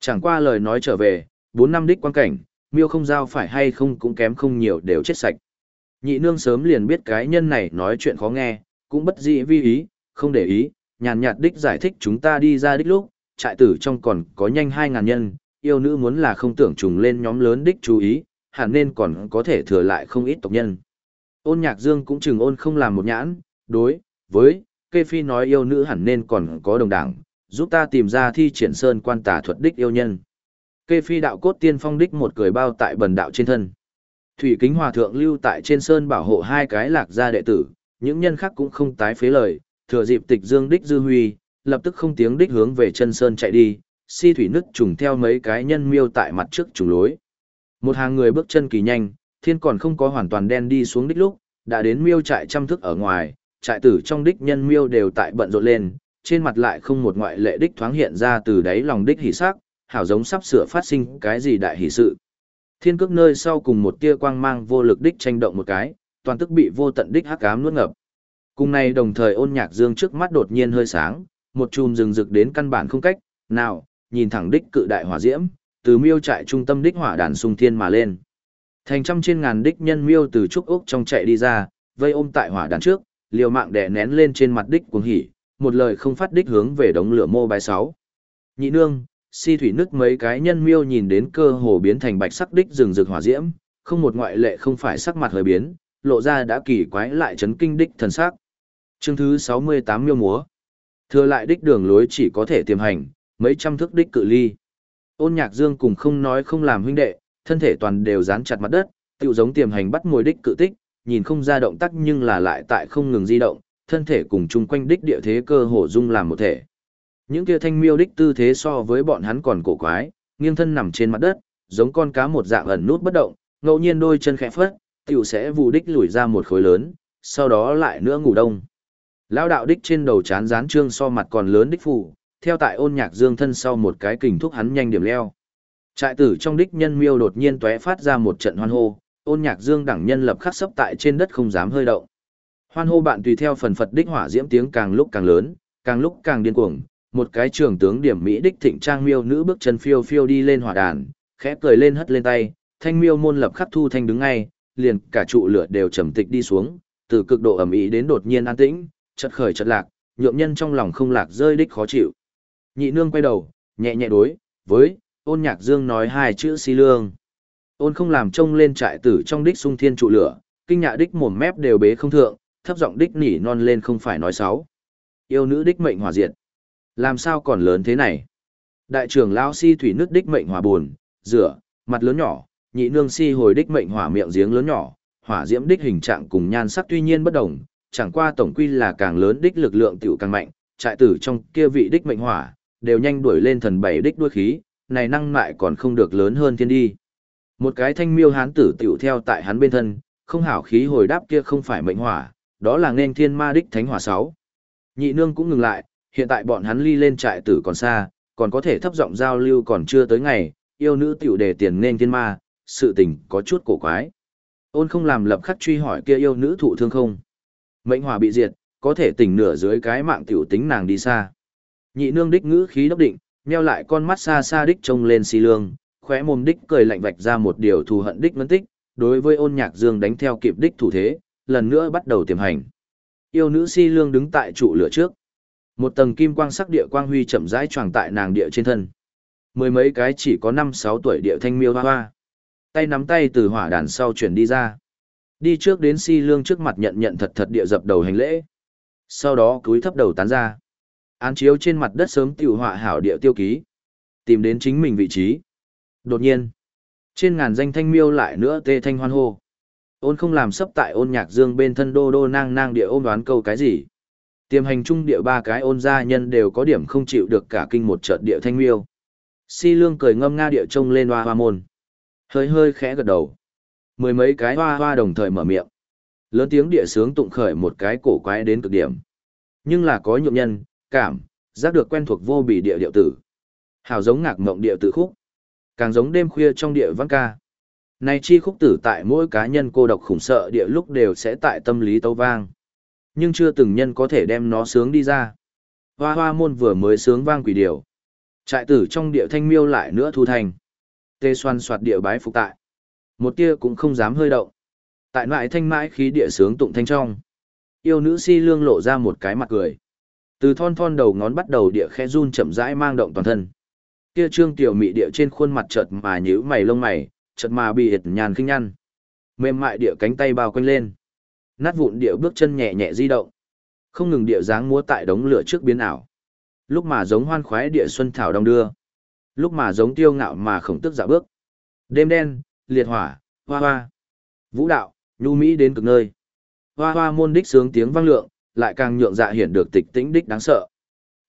Chẳng qua lời nói trở về, bốn năm đích quan cảnh, miêu không giao phải hay không cũng kém không nhiều đều chết sạch. Nhị nương sớm liền biết cái nhân này nói chuyện khó nghe, cũng bất dị vi ý, không để ý, nhàn nhạt đích giải thích chúng ta đi ra đích lúc, trại tử trong còn có nhanh hai ngàn nhân, yêu nữ muốn là không tưởng trùng lên nhóm lớn đích chú ý, hẳn nên còn có thể thừa lại không ít tộc nhân. Ôn nhạc dương cũng chừng ôn không làm một nhãn, đối, với, kê phi nói yêu nữ hẳn nên còn có đồng đảng, giúp ta tìm ra thi triển sơn quan tà thuật đích yêu nhân. Kê phi đạo cốt tiên phong đích một cười bao tại bần đạo trên thân. Thủy kính hòa thượng lưu tại trên sơn bảo hộ hai cái lạc gia đệ tử, những nhân khác cũng không tái phế lời, thừa dịp tịch dương đích dư huy, lập tức không tiếng đích hướng về chân sơn chạy đi, si thủy nứt trùng theo mấy cái nhân miêu tại mặt trước trùng lối. Một hàng người bước chân kỳ nhanh, thiên còn không có hoàn toàn đen đi xuống đích lúc, đã đến miêu trại trăm thức ở ngoài, trại tử trong đích nhân miêu đều tại bận rộn lên, trên mặt lại không một ngoại lệ đích thoáng hiện ra từ đáy lòng đích hỉ sắc, hảo giống sắp sửa phát sinh cái gì đại hỉ sự. Thiên cước nơi sau cùng một tia quang mang vô lực đích tranh động một cái, toàn tức bị vô tận đích hắc ám nuốt ngập. Cùng này đồng thời ôn nhạc dương trước mắt đột nhiên hơi sáng, một chùm rừng rực đến căn bản không cách, nào, nhìn thẳng đích cự đại hỏa diễm, từ miêu trại trung tâm đích hỏa đàn sung thiên mà lên. Thành trăm trên ngàn đích nhân miêu từ trúc ốc trong chạy đi ra, vây ôm tại hỏa đàn trước, liều mạng đè nén lên trên mặt đích cuồng hỉ, một lời không phát đích hướng về đống lửa mô bài sáu. Nhị nương, si thủy nước mấy cái nhân miêu nhìn đến cơ hồ biến thành bạch sắc đích rừng rực hỏa diễm, không một ngoại lệ không phải sắc mặt hơi biến, lộ ra đã kỳ quái lại chấn kinh đích thần sắc. Chương thứ 68 miêu múa. Thừa lại đích đường lối chỉ có thể tiềm hành, mấy trăm thước đích cự ly. Ôn nhạc dương cùng không nói không làm huynh đệ, thân thể toàn đều dán chặt mặt đất, tựu giống tiềm hành bắt mồi đích cự tích, nhìn không ra động tác nhưng là lại tại không ngừng di động, thân thể cùng chung quanh đích địa thế cơ hồ dung làm một thể. Những kia thanh miêu đích tư thế so với bọn hắn còn cổ quái, nghiêng thân nằm trên mặt đất, giống con cá một dạng ẩn nút bất động, ngẫu nhiên đôi chân khẽ phất, tiểu sẽ vụ đích lùi ra một khối lớn, sau đó lại nữa ngủ đông. Lão đạo đích trên đầu chán dán trương so mặt còn lớn đích phủ, theo tại ôn nhạc dương thân sau một cái kình thúc hắn nhanh điểm leo. Trại tử trong đích nhân miêu đột nhiên tóe phát ra một trận hoan hô, ôn nhạc dương đẳng nhân lập khắc sấp tại trên đất không dám hơi động. Hoan hô bạn tùy theo phần phật đích hỏa diễm tiếng càng lúc càng lớn, càng lúc càng điên cuồng, một cái trưởng tướng điểm mỹ đích thịnh trang miêu nữ bước chân phiêu phiêu đi lên hỏa đàn, khẽ cười lên hất lên tay, thanh miêu môn lập khắc thu thanh đứng ngay, liền cả trụ lửa đều trầm tịch đi xuống, từ cực độ ẩm ý đến đột nhiên an tĩnh, chật khởi chật lạc, nhượng nhân trong lòng không lạc rơi đích khó chịu. Nhị nương quay đầu, nhẹ nhẹ đối, với, ôn nhạc dương nói hai chữ si lương. Ôn không làm trông lên trại tử trong đích sung thiên trụ lửa, kinh nhạ đích mồm mép đều bế không thượng, thấp giọng đích nỉ non lên không phải nói xấu. Yêu nữ đích mệnh hòa diệt. Làm sao còn lớn thế này? Đại trưởng lão si thủy nước đích mệnh hỏa buồn, rửa, mặt lớn nhỏ, nhị nương si hồi đích mệnh hỏa miệng giếng lớn nhỏ, hỏa diễm đích hình trạng cùng nhan sắc tuy nhiên bất đồng, chẳng qua tổng quy là càng lớn đích lực lượng tiểu càng mạnh, trại tử trong kia vị đích mệnh hỏa, đều nhanh đuổi lên thần bảy đích đuôi khí, này năng mại còn không được lớn hơn thiên đi. Một cái thanh miêu hán tử tiểu theo tại hắn bên thân, không hảo khí hồi đáp kia không phải mệnh hỏa, đó là nên thiên ma đích thánh hỏa sáu. Nhị nương cũng ngừng lại, hiện tại bọn hắn ly lên trại tử còn xa, còn có thể thấp giọng giao lưu còn chưa tới ngày, yêu nữ tiểu đề tiền nên thiên ma, sự tình có chút cổ quái. Ôn không làm lập khắc truy hỏi kia yêu nữ thụ thương không. Mệnh hỏa bị diệt, có thể tỉnh nửa dưới cái mạng tiểu tính nàng đi xa. Nhị nương đích ngữ khí đốc định, nheo lại con mắt xa xa đích trông lên xì lương, khóe mồm đích cười lạnh vạch ra một điều thù hận đích ngân tích, đối với ôn nhạc dương đánh theo kịp đích thủ thế, lần nữa bắt đầu tiềm hành. Yêu nữ si lương đứng tại trụ lửa trước. Một tầng kim quang sắc địa quang huy chậm rãi tròn tại nàng địa trên thân. Mười mấy cái chỉ có năm sáu tuổi địa thanh miêu hoa hoa. Tay nắm tay từ hỏa đàn sau chuyển đi ra. Đi trước đến si lương trước mặt nhận nhận thật thật địa dập đầu hành lễ. Sau đó cúi thấp đầu tán ra. Án chiếu trên mặt đất sớm tiểu họa hảo địa tiêu ký. Tìm đến chính mình vị trí. Đột nhiên, trên ngàn danh thanh miêu lại nữa tê thanh hoan hô. Ôn không làm sấp tại ôn nhạc dương bên thân đô đô nang nang địa ôm đoán câu cái gì. Tiềm hành trung địa ba cái ôn gia nhân đều có điểm không chịu được cả kinh một chợt địa thanh miêu. Si lương cười ngâm nga địa trông lên hoa hoa môn. Hơi hơi khẽ gật đầu. Mười mấy cái hoa hoa đồng thời mở miệng. Lớn tiếng địa sướng tụng khởi một cái cổ quái đến cực điểm. Nhưng là có nhượng nhân, cảm, giác được quen thuộc vô bị địa điệu tử. Hào giống ngạc mộng địa tử khúc. Càng giống đêm khuya trong địa văn ca. Này chi khúc tử tại mỗi cá nhân cô độc khủng sợ địa lúc đều sẽ tại tâm lý tấu vang. Nhưng chưa từng nhân có thể đem nó sướng đi ra. Hoa hoa môn vừa mới sướng vang quỷ điều. Trại tử trong địa thanh miêu lại nữa thu thành. Tê xoan soạt địa bái phục tại. Một tia cũng không dám hơi động. Tại loại thanh mãi khí địa sướng tụng thanh trong. Yêu nữ si lương lộ ra một cái mặt cười. Từ thon thon đầu ngón bắt đầu địa khẽ run chậm rãi mang động toàn thân. Kia trương tiểu mị địa trên khuôn mặt chợt mà nhíu mày lông mày, chợt mà bị hiệt nhàn khinh nhăn. Mềm mại địa cánh tay bao quanh lên. Nát vụn địa bước chân nhẹ nhẹ di động. Không ngừng địa dáng múa tại đống lửa trước biến ảo. Lúc mà giống hoan khoái địa xuân thảo đông đưa. Lúc mà giống tiêu ngạo mà khổng tức dạ bước. Đêm đen, liệt hỏa, hoa hoa. Vũ đạo, nhu mỹ đến cực nơi. Hoa hoa môn đích sướng tiếng vang lượng, lại càng nhượng dạ hiển được tịch tĩnh đích đáng sợ.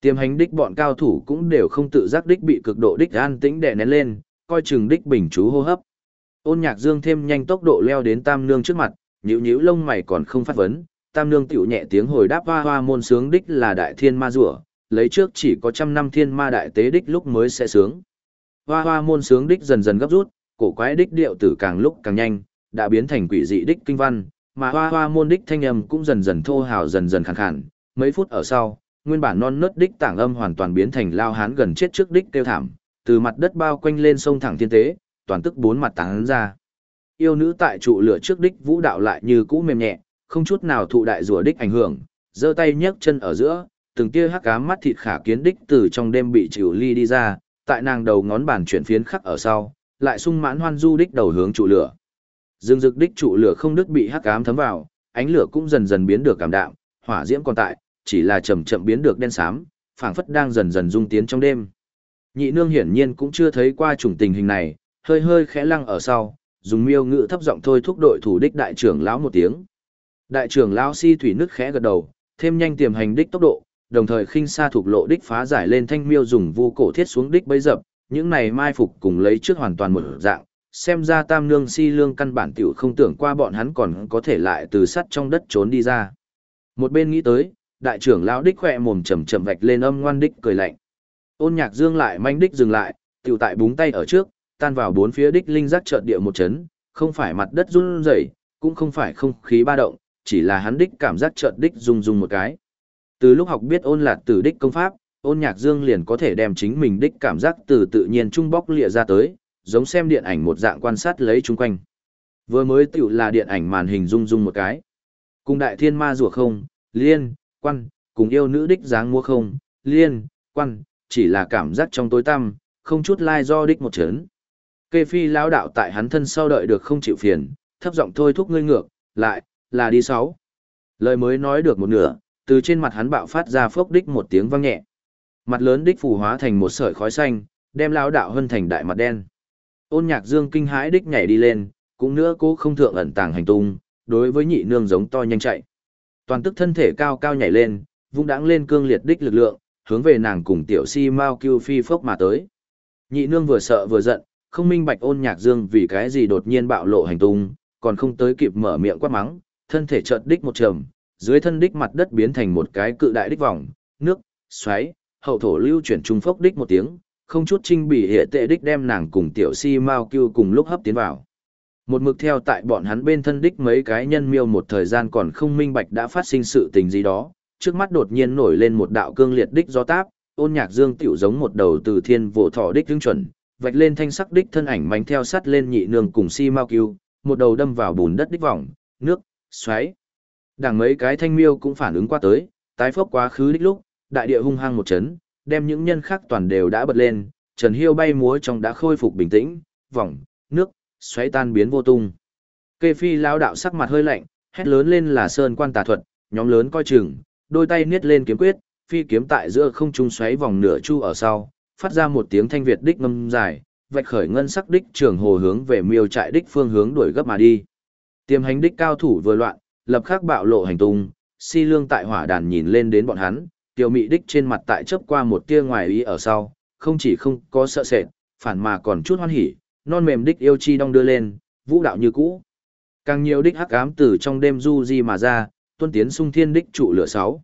Tiềm hành đích bọn cao thủ cũng đều không tự giác đích bị cực độ đích an tĩnh đè nén lên, coi chừng đích bình chú hô hấp. Ôn nhạc dương thêm nhanh tốc độ leo đến tam nương trước mặt, nhíu nhíu lông mày còn không phát vấn, tam nương tiểu nhẹ tiếng hồi đáp hoa hoa môn sướng đích là đại thiên ma rủa lấy trước chỉ có trăm năm thiên ma đại tế đích lúc mới sẽ sướng. Hoa hoa môn sướng đích dần dần gấp rút, cổ quái đích điệu tử càng lúc càng nhanh, đã biến thành quỷ dị đích kinh văn, mà hoa hoa môn đích thanh âm cũng dần dần thô hào dần dần khàn khàn, mấy phút ở sau, nguyên bản non nớt đích tảng âm hoàn toàn biến thành lao hán gần chết trước đích kêu thảm, từ mặt đất bao quanh lên sông thẳng thiên tế, toàn tức bốn mặt tán ra. Yêu nữ tại trụ lửa trước đích vũ đạo lại như cũ mềm nhẹ, không chút nào thụ đại rùa đích ảnh hưởng, giơ tay nhấc chân ở giữa, từng tia hắc ám mắt thịt khả kiến đích từ trong đêm bị chịu ly đi ra, tại nàng đầu ngón bàn chuyển phiến khắc ở sau, lại sung mãn hoan du đích đầu hướng trụ lửa. Dương dực đích trụ lửa không đứt bị hắc ám thấm vào, ánh lửa cũng dần dần biến được cảm đạm, hỏa diễm còn tại, chỉ là chậm chậm biến được đen xám, phảng phất đang dần dần dung tiến trong đêm. Nhị nương hiển nhiên cũng chưa thấy qua chủng tình hình này, hơi hơi khẽ lăng ở sau, dùng miêu ngữ thấp giọng thôi thúc đội thủ đích đại trưởng lão một tiếng. Đại trưởng lão si thủy nước khẽ gật đầu, thêm nhanh tiềm hành đích tốc độ, đồng thời khinh xa thuộc lộ đích phá giải lên thanh miêu dùng vu cổ thiết xuống đích bấy dập, những này mai phục cùng lấy trước hoàn toàn một dạng, xem ra tam nương si lương căn bản tiểu không tưởng qua bọn hắn còn có thể lại từ sắt trong đất trốn đi ra. Một bên nghĩ tới, đại trưởng lão đích khỏe mồm chầm chậm vạch lên âm ngoan đích cười lạnh. Ôn nhạc dương lại manh đích dừng lại, tiểu tại búng tay ở trước, tan vào bốn phía đích linh giác chợt địa một chấn, không phải mặt đất run rẩy, cũng không phải không khí ba động, chỉ là hắn đích cảm giác chợt đích rung rung một cái. Từ lúc học biết ôn lạt tử đích công pháp, ôn nhạc dương liền có thể đem chính mình đích cảm giác từ tự nhiên trung bóc lịa ra tới, giống xem điện ảnh một dạng quan sát lấy chung quanh. Vừa mới tiểu là điện ảnh màn hình rung rung một cái. Cùng đại thiên ma rùa không, liên, quan, cùng yêu nữ đích dáng mua không, liên, quan, chỉ là cảm giác trong tối tăm, không chút lai do đích một chấn. Kê phi lão đạo tại hắn thân sau đợi được không chịu phiền, thấp giọng thôi thúc ngươi ngược, lại, là đi sáu. Lời mới nói được một nửa, từ trên mặt hắn bạo phát ra phốc đích một tiếng vang nhẹ. Mặt lớn đích phù hóa thành một sợi khói xanh, đem lão đạo hơn thành đại mặt đen. Ôn nhạc dương kinh hãi đích nhảy đi lên, cũng nữa cố không thượng ẩn tàng hành tung, đối với nhị nương giống to nhanh chạy. Toàn tức thân thể cao cao nhảy lên, vung đãng lên cương liệt đích lực lượng, hướng về nàng cùng tiểu si Mao Kiêu phi phốc mà tới. Nhị nương vừa sợ vừa giận, không minh bạch ôn nhạc dương vì cái gì đột nhiên bạo lộ hành tung, còn không tới kịp mở miệng quát mắng, thân thể chợt đích một trầm, dưới thân đích mặt đất biến thành một cái cự đại đích vòng, nước, xoáy, hậu thổ lưu chuyển trung phốc đích một tiếng, không chút trinh bị hệ tệ đích đem nàng cùng tiểu si Mao Cưu cùng lúc hấp tiến vào. Một mực theo tại bọn hắn bên thân đích mấy cái nhân miêu một thời gian còn không minh bạch đã phát sinh sự tình gì đó, trước mắt đột nhiên nổi lên một đạo cương liệt đích do táp, ôn nhạc dương tiểu giống một đầu từ thiên vỗ thọ đích hướng chuẩn, vạch lên thanh sắc đích thân ảnh mánh theo sắt lên nhị nương cùng si Mao Cưu, một đầu đâm vào bùn đất đích vòng, nước, xoáy. Đằng mấy cái thanh miêu cũng phản ứng qua tới, tái phốc quá khứ đích lúc, đại địa hung hăng một chấn, đem những nhân khác toàn đều đã bật lên, Trần Hiêu bay múa trong đã khôi phục bình tĩnh, vòng, nước, xoáy tan biến vô tung. Kê phi lão đạo sắc mặt hơi lạnh, hét lớn lên là sơn quan tà thuật, nhóm lớn coi chừng, đôi tay niết lên kiếm quyết, phi kiếm tại giữa không trung xoáy vòng nửa chu ở sau, phát ra một tiếng thanh việt đích ngâm dài, vạch khởi ngân sắc đích trường hồ hướng về miêu trại đích phương hướng đuổi gấp mà đi. Tiềm hành đích cao thủ vừa loạn, lập khắc bạo lộ hành tung, si lương tại hỏa đàn nhìn lên đến bọn hắn, tiểu mị đích trên mặt tại chớp qua một tia ngoài ý ở sau, không chỉ không có sợ sệt, phản mà còn chút hoan hỉ, non mềm đích yêu chi đong đưa lên, vũ đạo như cũ. Càng nhiều đích hắc ám tử trong đêm du di mà ra, tuân tiến sung thiên đích trụ lửa sáu.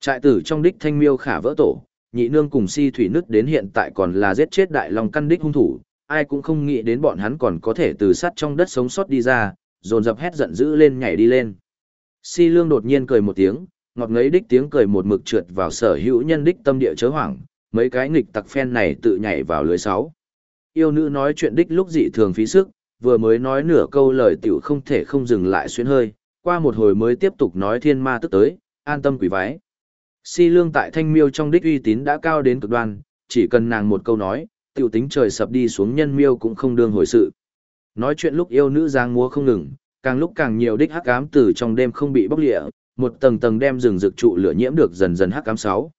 Trại tử trong đích thanh miêu khả vỡ tổ, nhị nương cùng si thủy nứt đến hiện tại còn là giết chết đại long căn đích hung thủ, ai cũng không nghĩ đến bọn hắn còn có thể từ sắt trong đất sống sót đi ra, dồn dập hét giận dữ lên nhảy đi lên. Si lương đột nhiên cười một tiếng, ngọt ngấy đích tiếng cười một mực trượt vào sở hữu nhân đích tâm địa chớ hoảng, mấy cái nghịch tặc phen này tự nhảy vào lưới sáu. Yêu nữ nói chuyện đích lúc dị thường phí sức, vừa mới nói nửa câu lời tiểu không thể không dừng lại xuyên hơi, qua một hồi mới tiếp tục nói thiên ma tức tới, an tâm quỷ vái. Si lương tại thanh miêu trong đích uy tín đã cao đến cực đoan, chỉ cần nàng một câu nói, tiểu tính trời sập đi xuống nhân miêu cũng không đương hồi sự. Nói chuyện lúc yêu nữ giang múa không ngừng, càng lúc càng nhiều đích hắc ám từ trong đêm không bị bóc lịa, một tầng tầng đem rừng rực trụ lửa nhiễm được dần dần hắc cám sáu.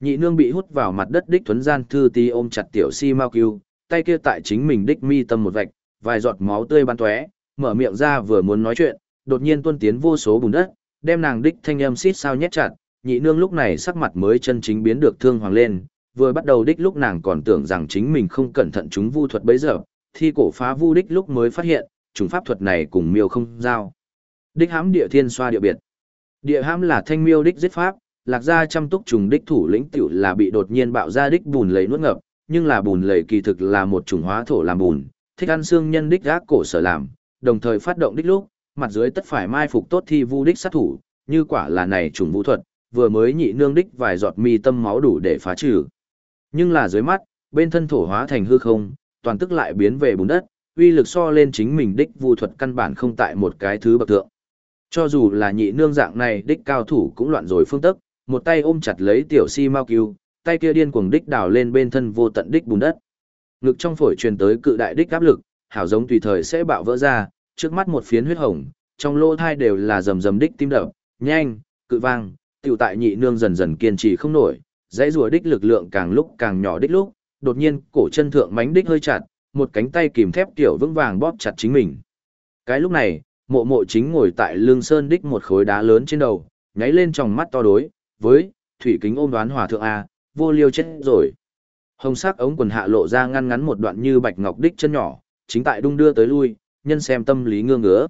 Nhị nương bị hút vào mặt đất đích thuấn gian thư ti ôm chặt tiểu si mau cứu, tay kia tại chính mình đích mi tâm một vạch, vài giọt máu tươi bắn tóe, mở miệng ra vừa muốn nói chuyện, đột nhiên tuôn tiến vô số bùn đất, đem nàng đích thanh âm xít sao nhét chặt, nhị nương lúc này sắc mặt mới chân chính biến được thương hoàng lên, vừa bắt đầu đích lúc nàng còn tưởng rằng chính mình không cẩn thận chúng vu thuật bấy giờ, thi cổ phá vu đích lúc mới phát hiện, chúng pháp thuật này cùng miêu không giao. Đích hãm địa thiên xoa địa biệt. Địa hãm là thanh miêu đích giết pháp, lạc gia chăm túc trùng đích thủ lĩnh tiểu là bị đột nhiên bạo ra đích bùn lầy nuốt ngập, nhưng là bùn lầy kỳ thực là một chủng hóa thổ làm bùn, thích ăn xương nhân đích gác cổ sở làm, đồng thời phát động đích lúc, mặt dưới tất phải mai phục tốt thi vu đích sát thủ, như quả là này trùng vũ thuật, vừa mới nhị nương đích vài giọt mi tâm máu đủ để phá trừ. Nhưng là dưới mắt, bên thân thổ hóa thành hư không, toàn tức lại biến về bùn đất, uy lực so lên chính mình đích vu thuật căn bản không tại một cái thứ bậc thượng. Cho dù là nhị nương dạng này đích cao thủ cũng loạn rồi phương tức, một tay ôm chặt lấy tiểu si mau cứu, tay kia điên cuồng đích đào lên bên thân vô tận đích bùn đất. Ngực trong phổi truyền tới cự đại đích áp lực, hảo giống tùy thời sẽ bạo vỡ ra, trước mắt một phiến huyết hồng, trong lỗ thai đều là rầm rầm đích tim đập, nhanh, cự vang, tiểu tại nhị nương dần dần kiên trì không nổi, dãy rùa đích lực lượng càng lúc càng nhỏ đích lúc, đột nhiên cổ chân thượng mánh đích hơi chặt, một cánh tay kìm thép tiểu vững vàng bóp chặt chính mình. Cái lúc này, mộ mộ chính ngồi tại lương sơn đích một khối đá lớn trên đầu, nháy lên trong mắt to đối, với, thủy kính ôm đoán hòa thượng A, vô liêu chết rồi. Hồng sắc ống quần hạ lộ ra ngăn ngắn một đoạn như bạch ngọc đích chân nhỏ, chính tại đung đưa tới lui, nhân xem tâm lý ngương ngứa.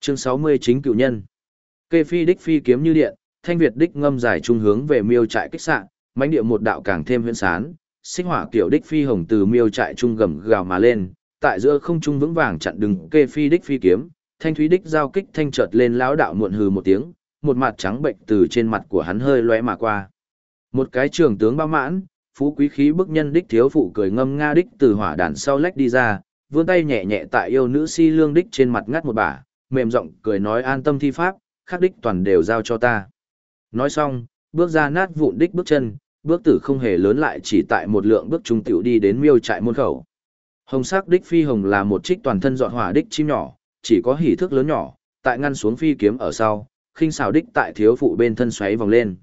Chương 60 chính cựu nhân. Kê phi đích phi kiếm như điện, thanh việt đích ngâm dài trung hướng về miêu trại kích sạn, mãnh địa một đạo càng thêm huyễn sán, sinh hỏa kiểu đích phi hồng từ miêu trại trung gầm gào mà lên, tại giữa không trung vững vàng chặn đứng kê phi đích phi kiếm, thanh thúy đích giao kích thanh chợt lên lão đạo muộn hừ một tiếng, một mặt trắng bệnh từ trên mặt của hắn hơi lóe mà qua. Một cái trường tướng bao mãn, phú quý khí bức nhân đích thiếu phụ cười ngâm nga đích từ hỏa đàn sau lách đi ra, vươn tay nhẹ nhẹ tại yêu nữ si lương đích trên mặt ngắt một bả, mềm giọng cười nói an tâm thi pháp, khắc đích toàn đều giao cho ta. Nói xong, bước ra nát vụn đích bước chân, bước tử không hề lớn lại chỉ tại một lượng bước trung tiểu đi đến miêu trại môn khẩu. Hồng sắc đích phi hồng là một trích toàn thân dọn hỏa đích chim nhỏ, chỉ có hỉ thước lớn nhỏ, tại ngăn xuống phi kiếm ở sau, khinh xào đích tại thiếu phụ bên thân xoáy vòng lên.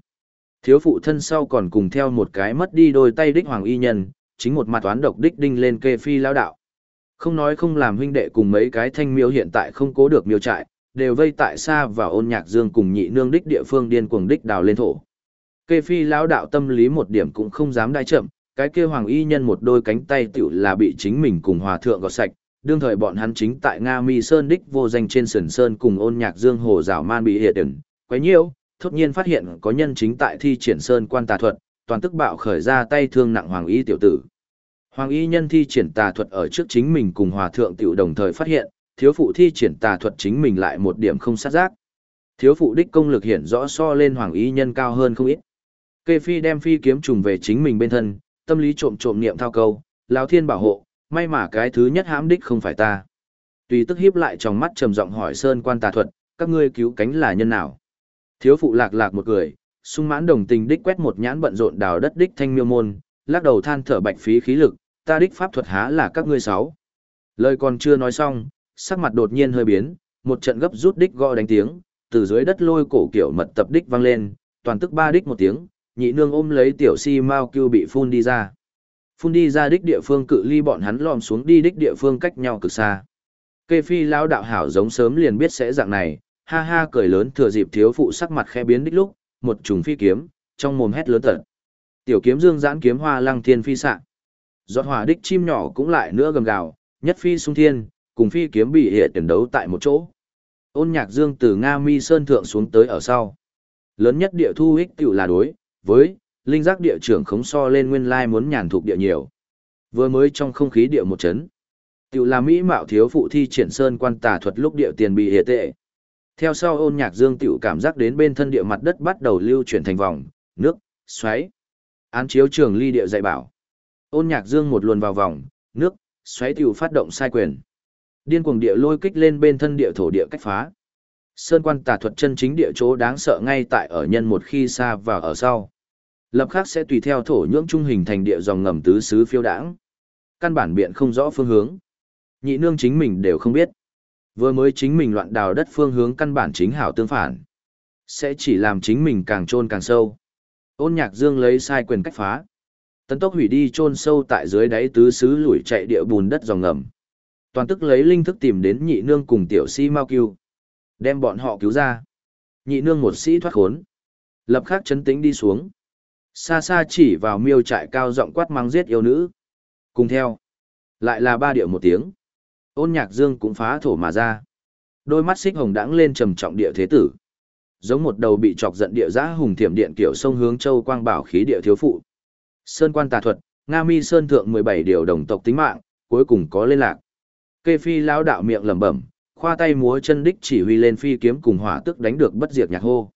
Thiếu phụ thân sau còn cùng theo một cái mất đi đôi tay đích hoàng y nhân, chính một mặt toán độc đích đinh lên kê phi lao đạo. Không nói không làm huynh đệ cùng mấy cái thanh miêu hiện tại không cố được miêu trại, đều vây tại xa và ôn nhạc dương cùng nhị nương đích địa phương điên cuồng đích đào lên thổ. Kê phi lão đạo tâm lý một điểm cũng không dám đai chậm, cái kia hoàng y nhân một đôi cánh tay tiểu là bị chính mình cùng hòa thượng gọt sạch, đương thời bọn hắn chính tại Nga Mi Sơn đích vô danh trên sườn sơn cùng ôn nhạc dương hồ rào man bị hiệt ẩn, quấy nhiễu, thốt nhiên phát hiện có nhân chính tại thi triển sơn quan tà thuật, toàn tức bạo khởi ra tay thương nặng hoàng y tiểu tử. Hoàng y nhân thi triển tà thuật ở trước chính mình cùng hòa thượng tiểu đồng thời phát hiện, thiếu phụ thi triển tà thuật chính mình lại một điểm không sát giác. Thiếu phụ đích công lực hiển rõ so lên hoàng y nhân cao hơn không ít. Kê phi đem phi kiếm trùng về chính mình bên thân, tâm lý trộm trộm niệm thao câu, lão thiên bảo hộ, may mà cái thứ nhất hãm đích không phải ta. Tùy tức hiếp lại trong mắt trầm giọng hỏi sơn quan tà thuật, các ngươi cứu cánh là nhân nào? Thiếu phụ lạc lạc một cười, sung mãn đồng tình đích quét một nhãn bận rộn đào đất đích thanh miêu môn, lắc đầu than thở bạch phí khí lực, ta đích pháp thuật há là các ngươi sáu. Lời còn chưa nói xong, sắc mặt đột nhiên hơi biến, một trận gấp rút đích gõ đánh tiếng, từ dưới đất lôi cổ kiểu mật tập đích vang lên, toàn tức ba đích một tiếng, nhị nương ôm lấy tiểu si mau kêu bị phun đi ra. Phun đi ra đích địa phương cự ly bọn hắn lòm xuống đi đích địa phương cách nhau cực xa. Kê phi lão đạo hảo giống sớm liền biết sẽ dạng này, ha ha cười lớn thừa dịp thiếu phụ sắc mặt khe biến đích lúc, một trùng phi kiếm, trong mồm hét lớn tận. Tiểu kiếm dương giãn kiếm hoa lăng thiên phi sạ. Giọt hỏa đích chim nhỏ cũng lại nữa gầm gào, nhất phi sung thiên, cùng phi kiếm bị hệ tiền đấu tại một chỗ. Ôn nhạc dương từ Nga mi sơn thượng xuống tới ở sau. Lớn nhất địa thu ích tiểu là đối, với, linh giác địa trưởng khống so lên nguyên lai muốn nhàn thuộc địa nhiều. Vừa mới trong không khí địa một chấn. Tiểu là Mỹ mạo thiếu phụ thi triển sơn quan tà thuật lúc địa tiền bị hệ tệ. Theo sau ôn nhạc dương tiểu cảm giác đến bên thân địa mặt đất bắt đầu lưu chuyển thành vòng, nước, xoáy. Án chiếu trường ly địa dạy bảo. Ôn nhạc dương một luồn vào vòng, nước, xoáy tiểu phát động sai quyền. Điên cuồng địa lôi kích lên bên thân địa thổ địa cách phá. Sơn quan tà thuật chân chính địa chỗ đáng sợ ngay tại ở nhân một khi xa vào ở sau. Lập khác sẽ tùy theo thổ nhưỡng trung hình thành địa dòng ngầm tứ xứ phiêu đãng. Căn bản biện không rõ phương hướng. Nhị nương chính mình đều không biết. Vừa mới chính mình loạn đào đất phương hướng căn bản chính hảo tương phản. Sẽ chỉ làm chính mình càng trôn càng sâu. Ôn nhạc dương lấy sai quyền cách phá. Tấn tốc hủy đi trôn sâu tại dưới đáy tứ xứ lủi chạy địa bùn đất dòng ngầm. Toàn tức lấy linh thức tìm đến nhị nương cùng tiểu sĩ mau cứu. Đem bọn họ cứu ra. Nhị nương một sĩ thoát khốn. Lập khắc chấn tĩnh đi xuống. Xa xa chỉ vào miêu trại cao giọng quát mắng giết yêu nữ. Cùng theo. Lại là ba điệu một tiếng. Ôn nhạc dương cũng phá thổ mà ra. Đôi mắt xích hồng đãng lên trầm trọng địa thế tử. Giống một đầu bị chọc giận địa giã hùng thiểm điện kiểu sông hướng châu quang bảo khí địa thiếu phụ. Sơn quan tà thuật, Nga mi sơn thượng mười bảy điều đồng tộc tính mạng, cuối cùng có liên lạc. Kê phi lão đạo miệng lẩm bẩm, khoa tay múa chân đích chỉ huy lên phi kiếm cùng hỏa tức đánh được bất diệt nhạc hô.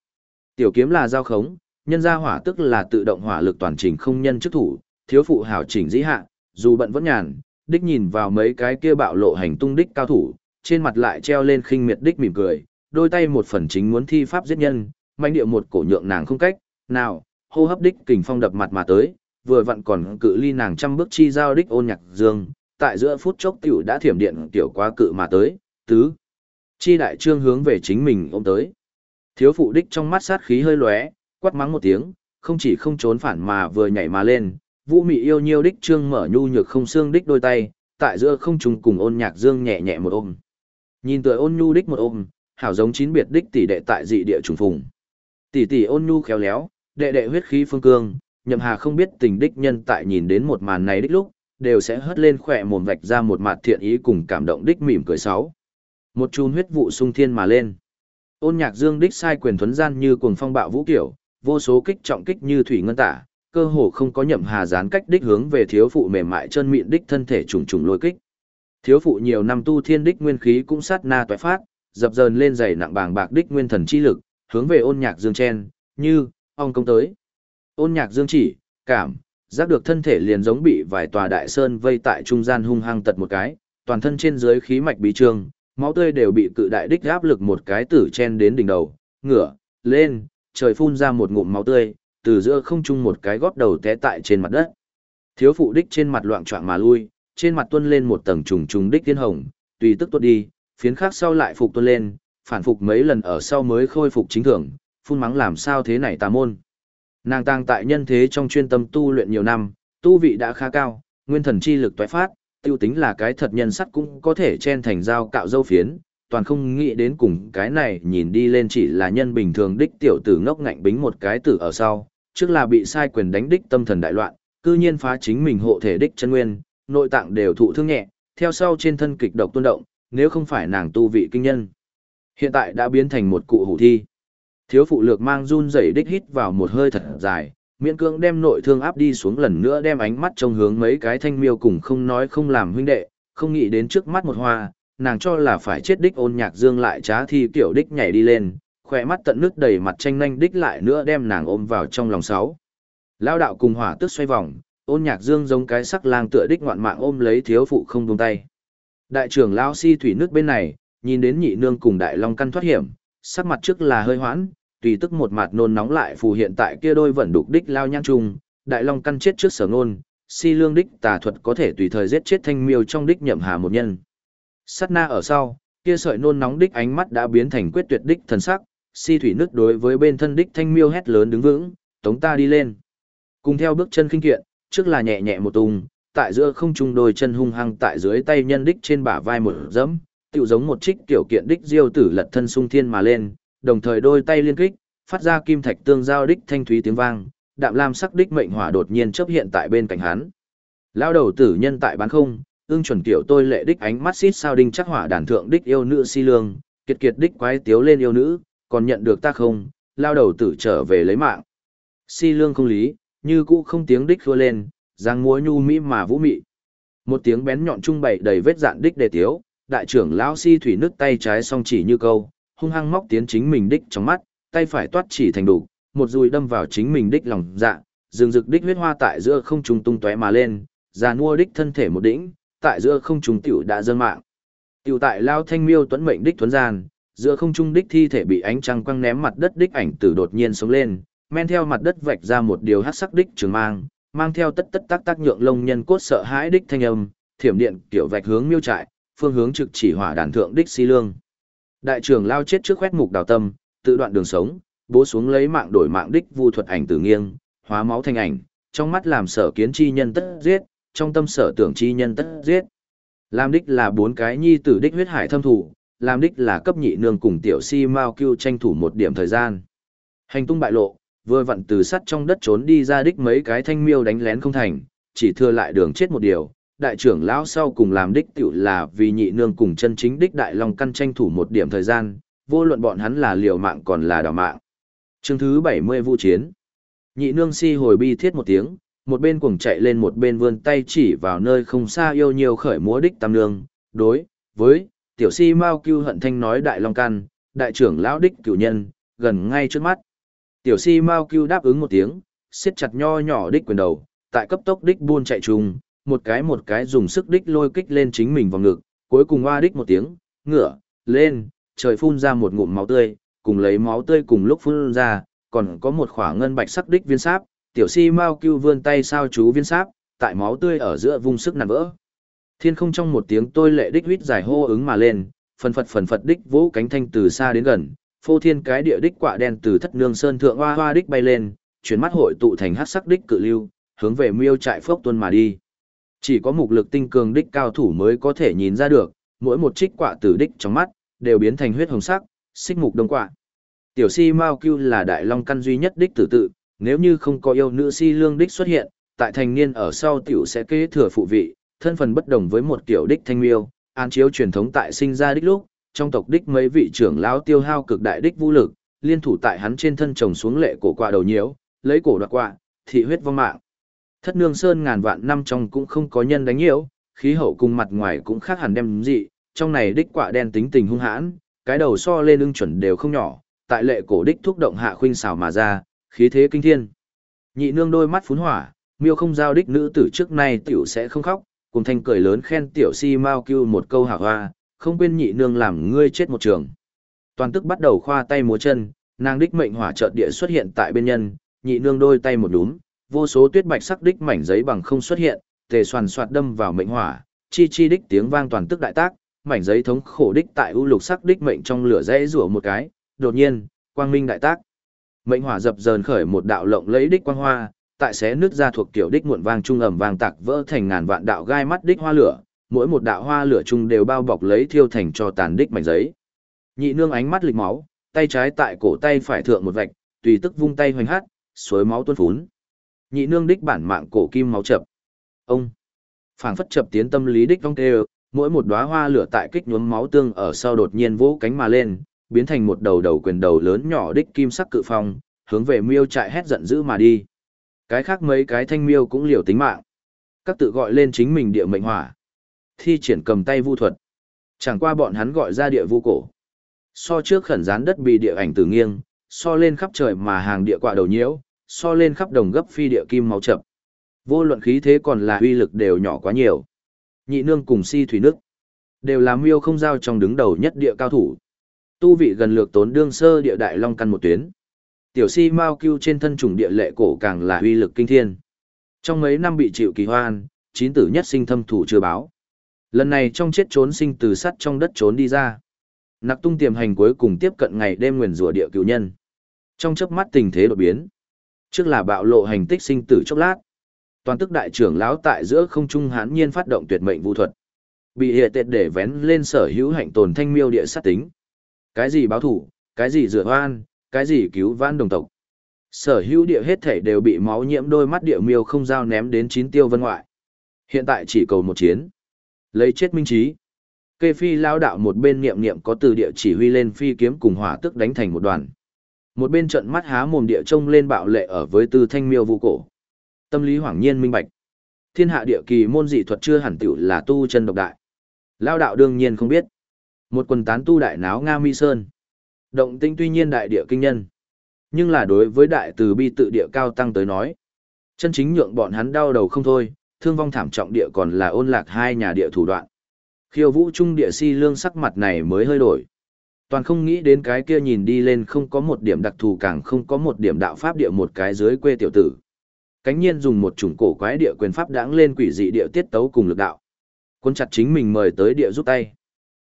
Tiểu kiếm là giao khống, nhân gia hỏa tức là tự động hỏa lực toàn trình không nhân chức thủ, thiếu phụ hảo chỉnh dĩ hạ, dù bận vẫn nhàn, đích nhìn vào mấy cái kia bạo lộ hành tung đích cao thủ, trên mặt lại treo lên khinh miệt đích mỉm cười, đôi tay một phần chính muốn thi pháp giết nhân, manh địa một cổ nhượng nàng không cách, nào, hô hấp đích kình phong đập mặt mà tới, vừa vặn còn cự ly nàng trăm bước chi giao đích ôn nhạc dương, tại giữa phút chốc tiểu đã thiểm điện tiểu quá cự mà tới, tứ. Chi đại trương hướng về chính mình ôm tới. Thiếu phụ đích trong mắt sát khí hơi lóe, quát mắng một tiếng, không chỉ không trốn phản mà vừa nhảy mà lên, vũ mị yêu nhiêu đích trương mở nhu nhược không xương đích đôi tay, tại giữa không trùng cùng ôn nhạc dương nhẹ nhẹ một ôm. Nhìn tựa ôn nhu đích một ôm, hảo giống chín biệt đích tỷ đệ tại dị địa trùng phùng. Tỷ tỷ ôn nhu khéo léo, đệ đệ huyết khí phương cương, nhậm hà không biết tình đích nhân tại nhìn đến một màn này đích lúc, đều sẽ hất lên khỏe mồm vạch ra một mặt thiện ý cùng cảm động đích mỉm cười sáu. Một chùm huyết vụ sung thiên mà lên. Ôn nhạc dương đích sai quyền thuấn gian như cuồng phong bạo vũ kiểu, vô số kích trọng kích như thủy ngân tả, cơ hồ không có nhậm hà gián cách đích hướng về thiếu phụ mềm mại chân mịn đích thân thể trùng trùng lôi kích. Thiếu phụ nhiều năm tu thiên đích nguyên khí cũng sát na toại phát, dập dờn lên dày nặng bàng bạc đích nguyên thần chi lực, hướng về ôn nhạc dương chen, như, ong công tới. Ôn nhạc dương chỉ, cảm, giác được thân thể liền giống bị vài tòa đại sơn vây tại trung gian hung hăng tật một cái, toàn thân trên dưới khí mạch bí trương, máu tươi đều bị cự đại đích áp lực một cái tử chen đến đỉnh đầu, ngửa, lên, trời phun ra một ngụm máu tươi, từ giữa không trung một cái góp đầu té tại trên mặt đất. Thiếu phụ đích trên mặt loạn choạng mà lui, trên mặt tuôn lên một tầng trùng trùng đích tiên hồng, tùy tức tuột đi, phiến khác sau lại phục tuôn lên, phản phục mấy lần ở sau mới khôi phục chính thường, phun mắng làm sao thế này tà môn. Nàng tăng tại nhân thế trong chuyên tâm tu luyện nhiều năm, tu vị đã khá cao, nguyên thần chi lực toái phát, tiêu tính là cái thật nhân sắt cũng có thể chen thành dao cạo dâu phiến, toàn không nghĩ đến cùng cái này nhìn đi lên chỉ là nhân bình thường đích tiểu tử ngốc ngạnh bính một cái tử ở sau, trước là bị sai quyền đánh đích tâm thần đại loạn, cư nhiên phá chính mình hộ thể đích chân nguyên, nội tạng đều thụ thương nhẹ, theo sau trên thân kịch độc tuôn động, nếu không phải nàng tu vị kinh nhân. Hiện tại đã biến thành một cụ hủ thi. Thiếu phụ lược mang run rẩy đích hít vào một hơi thật dài, miễn cưỡng đem nội thương áp đi xuống lần nữa đem ánh mắt trông hướng mấy cái thanh miêu cùng không nói không làm huynh đệ, không nghĩ đến trước mắt một hoa, nàng cho là phải chết đích ôn nhạc dương lại trá thi kiểu đích nhảy đi lên, khỏe mắt tận nước đầy mặt tranh nhanh đích lại nữa đem nàng ôm vào trong lòng sáu. Lao đạo cùng hỏa tức xoay vòng, ôn nhạc dương giống cái sắc lang tựa đích ngoạn mạng ôm lấy thiếu phụ không buông tay. Đại trưởng Lao si thủy nước bên này, nhìn đến nhị nương cùng đại long căn thoát hiểm, sắc mặt trước là hơi hoãn, tùy tức một mặt nôn nóng lại phù hiện tại kia đôi vẫn đục đích lao nhang trùng, đại long căn chết trước sở nôn, si lương đích tà thuật có thể tùy thời giết chết thanh miêu trong đích nhậm hà một nhân. Sát na ở sau, kia sợi nôn nóng đích ánh mắt đã biến thành quyết tuyệt đích thần sắc, si thủy nước đối với bên thân đích thanh miêu hét lớn đứng vững, tống ta đi lên. Cùng theo bước chân kinh kiện, trước là nhẹ nhẹ một tung, tại giữa không trung đôi chân hung hăng tại dưới tay nhân đích trên bả vai một dẫm, tựu giống một trích tiểu kiện đích diêu tử lật thân sung thiên mà lên, đồng thời đôi tay liên kích, phát ra kim thạch tương giao đích thanh thúy tiếng vang, đạm lam sắc đích mệnh hỏa đột nhiên chớp hiện tại bên cạnh hắn. Lao đầu tử nhân tại bán không, ương chuẩn kiểu tôi lệ đích ánh mắt xít sao đinh chắc hỏa đàn thượng đích yêu nữ si lương, kiệt kiệt đích quái tiếu lên yêu nữ, còn nhận được ta không, lao đầu tử trở về lấy mạng. Si lương không lý, như cũ không tiếng đích khua lên, giang múa nhu mỹ mà vũ mị. Một tiếng bén nhọn trung bày đầy vết dạn đích đề tiếu, đại trưởng lão si thủy nước tay trái song chỉ như câu, hung hăng móc tiến chính mình đích trong mắt, tay phải toát chỉ thành đủ, một dùi đâm vào chính mình đích lòng dạ, rừng rực đích huyết hoa tại giữa không trung tung tóe mà lên, già mua đích thân thể một đỉnh, tại giữa không trung tiểu đã dâng mạng. Tiểu tại lao thanh miêu tuấn mệnh đích Tuấn gian, giữa không trung đích thi thể bị ánh trăng quăng ném mặt đất đích ảnh tử đột nhiên sống lên, men theo mặt đất vạch ra một điều hắc sắc đích trường mang, mang theo tất tất tác tác nhượng lông nhân cốt sợ hãi đích thanh âm, thiểm điện kiểu vạch hướng miêu trại, phương hướng trực chỉ hỏa đàn thượng đích si lương. Đại trưởng lao chết trước khoét mục đào tâm, tự đoạn đường sống, bố xuống lấy mạng đổi mạng đích vu thuật ảnh tử nghiêng, hóa máu thành ảnh, trong mắt làm sở kiến chi nhân tất giết, trong tâm sở tưởng chi nhân tất giết. Làm đích là bốn cái nhi tử đích huyết hải thâm thủ, làm đích là cấp nhị nương cùng tiểu si mao cưu tranh thủ một điểm thời gian. Hành tung bại lộ, vừa vặn từ sắt trong đất trốn đi ra đích mấy cái thanh miêu đánh lén không thành, chỉ thừa lại đường chết một điều. Đại trưởng lão sau cùng làm đích tiểu là vì nhị nương cùng chân chính đích đại long căn tranh thủ một điểm thời gian, vô luận bọn hắn là liều mạng còn là đào mạng. Chương thứ 70 vụ chiến. Nhị nương si hồi bi thiết một tiếng, một bên cuồng chạy lên một bên vươn tay chỉ vào nơi không xa yêu nhiều khởi múa đích tam nương, đối, với, tiểu si mau cưu hận thanh nói đại long căn, đại trưởng lão đích cửu nhân, gần ngay trước mắt. Tiểu si mau cưu đáp ứng một tiếng, siết chặt nho nhỏ đích quyền đầu, tại cấp tốc đích buôn chạy trùng, một cái một cái dùng sức đích lôi kích lên chính mình vào ngực, cuối cùng oa đích một tiếng, ngửa, lên, trời phun ra một ngụm máu tươi, cùng lấy máu tươi cùng lúc phun ra, còn có một khỏa ngân bạch sắc đích viên sáp, tiểu si mau cưu vươn tay sao chú viên sáp, tại máu tươi ở giữa vung sức nằm vỡ. Thiên không trong một tiếng tôi lệ đích huýt dài hô ứng mà lên, phần phật phần phật đích vũ cánh thanh từ xa đến gần, phô thiên cái địa đích quạ đen từ thất nương sơn thượng hoa hoa đích bay lên, chuyển mắt hội tụ thành hắc sắc đích cự lưu, hướng về miêu trại phốc tuân mà đi. Chỉ có mục lực tinh cường đích cao thủ mới có thể nhìn ra được, mỗi một trích quạ tử đích trong mắt, đều biến thành huyết hồng sắc, xích mục đông quạ. Tiểu si Mao Cưu là đại long căn duy nhất đích tử tự, nếu như không có yêu nữ si lương đích xuất hiện, tại thành niên ở sau tiểu sẽ kế thừa phụ vị, thân phần bất đồng với một tiểu đích thanh miêu, an chiếu truyền thống tại sinh ra đích lúc, trong tộc đích mấy vị trưởng lão tiêu hao cực đại đích vũ lực, liên thủ tại hắn trên thân trồng xuống lệ cổ quạ đầu nhiễu, lấy cổ đoạt quạ, thị huyết vong mạng. Thất nương sơn ngàn vạn năm trong cũng không có nhân đánh nhiễu, khí hậu cùng mặt ngoài cũng khác hẳn đem dị, trong này đích quạ đen tính tình hung hãn, cái đầu so lên ưng chuẩn đều không nhỏ, tại lệ cổ đích thúc động hạ khuynh xảo mà ra, khí thế kinh thiên. Nhị nương đôi mắt phún hỏa, miêu không giao đích nữ tử trước nay tiểu sẽ không khóc, cùng thanh cười lớn khen tiểu si mau kêu một câu hảo hoa, không quên nhị nương làm ngươi chết một trường. Toàn tức bắt đầu khoa tay múa chân, nàng đích mệnh hỏa chợt địa xuất hiện tại bên nhân, nhị nương đôi tay một đúng, vô số tuyết bạch sắc đích mảnh giấy bằng không xuất hiện, tề soàn soạt đâm vào mệnh hỏa, chi chi đích tiếng vang toàn tức đại tác, mảnh giấy thống khổ đích tại u lục sắc đích mệnh trong lửa dễ rủa một cái, đột nhiên, quang minh đại tác. Mệnh hỏa dập dờn khởi một đạo lộng lấy đích quang hoa, tại xé nước ra thuộc kiểu đích muộn vang trung ẩm vang tạc vỡ thành ngàn vạn đạo gai mắt đích hoa lửa, mỗi một đạo hoa lửa chung đều bao bọc lấy thiêu thành cho tàn đích mảnh giấy. Nhị nương ánh mắt lịch máu, tay trái tại cổ tay phải thượng một vạch, tùy tức vung tay hoành hát, suối máu tuôn phún. Nhị nương đích bản mạng cổ kim máu chập. Ông phảng phất chập tiến tâm lý đích vong tê, mỗi một đóa hoa lửa tại kích nhuốm máu tương ở sau đột nhiên vỗ cánh mà lên, biến thành một đầu đầu quyền đầu lớn nhỏ đích kim sắc cự phong, hướng về miêu trại hét giận dữ mà đi. Cái khác mấy cái thanh miêu cũng liều tính mạng. Các tự gọi lên chính mình địa mệnh hỏa. Thi triển cầm tay vu thuật. Chẳng qua bọn hắn gọi ra địa vu cổ. So trước khẩn gián đất bị địa ảnh tử nghiêng, so lên khắp trời mà hàng địa quạ đầu nhiễu, so lên khắp đồng gấp phi địa kim máu chậm. Vô luận khí thế còn là uy lực đều nhỏ quá nhiều. Nhị nương cùng si thủy nước. Đều là miêu không giao trong đứng đầu nhất địa cao thủ. Tu vị gần lược tốn đương sơ địa đại long căn một tuyến. Tiểu si Mao Cưu trên thân trùng địa lệ cổ càng là uy lực kinh thiên. Trong mấy năm bị chịu kỳ hoan, chín tử nhất sinh thâm thủ chưa báo. Lần này trong chết trốn sinh từ sắt trong đất trốn đi ra. Nặc tung tiềm hành cuối cùng tiếp cận ngày đêm nguyền rủa địa cựu nhân. Trong chớp mắt tình thế đột biến. Trước là bạo lộ hành tích sinh tử chốc lát. Toàn tức đại trưởng lão tại giữa không trung hãn nhiên phát động tuyệt mệnh vũ thuật. Bị hệ tệt để vén lên sở hữu hạnh tồn thanh miêu địa sát tính. Cái gì báo thủ, cái gì rửa hoan, cái gì cứu vãn đồng tộc. Sở hữu địa hết thể đều bị máu nhiễm đôi mắt địa miêu không giao ném đến chín tiêu vân ngoại. Hiện tại chỉ cầu một chiến. Lấy chết minh trí. Kê phi lao đạo một bên niệm niệm có từ địa chỉ huy lên phi kiếm cùng hỏa tức đánh thành một đoàn. Một bên trận mắt há mồm địa trông lên bạo lệ ở với tư thanh miêu vũ cổ. Tâm lý hoảng nhiên minh bạch. Thiên hạ địa kỳ môn dị thuật chưa hẳn tiểu là tu chân độc đại. Lao đạo đương nhiên không biết. Một quần tán tu đại náo Nga Mi Sơn. Động tinh tuy nhiên đại địa kinh nhân. Nhưng là đối với đại từ bi tự địa cao tăng tới nói. Chân chính nhượng bọn hắn đau đầu không thôi, thương vong thảm trọng địa còn là ôn lạc hai nhà địa thủ đoạn. Khiêu vũ trung địa si lương sắc mặt này mới hơi đổi. Toàn không nghĩ đến cái kia nhìn đi lên không có một điểm đặc thù càng không có một điểm đạo pháp địa một cái dưới quê tiểu tử. Cánh nhiên dùng một chủng cổ quái địa quyền pháp đãng lên quỷ dị địa tiết tấu cùng lực đạo. Quân chặt chính mình mời tới địa giúp tay.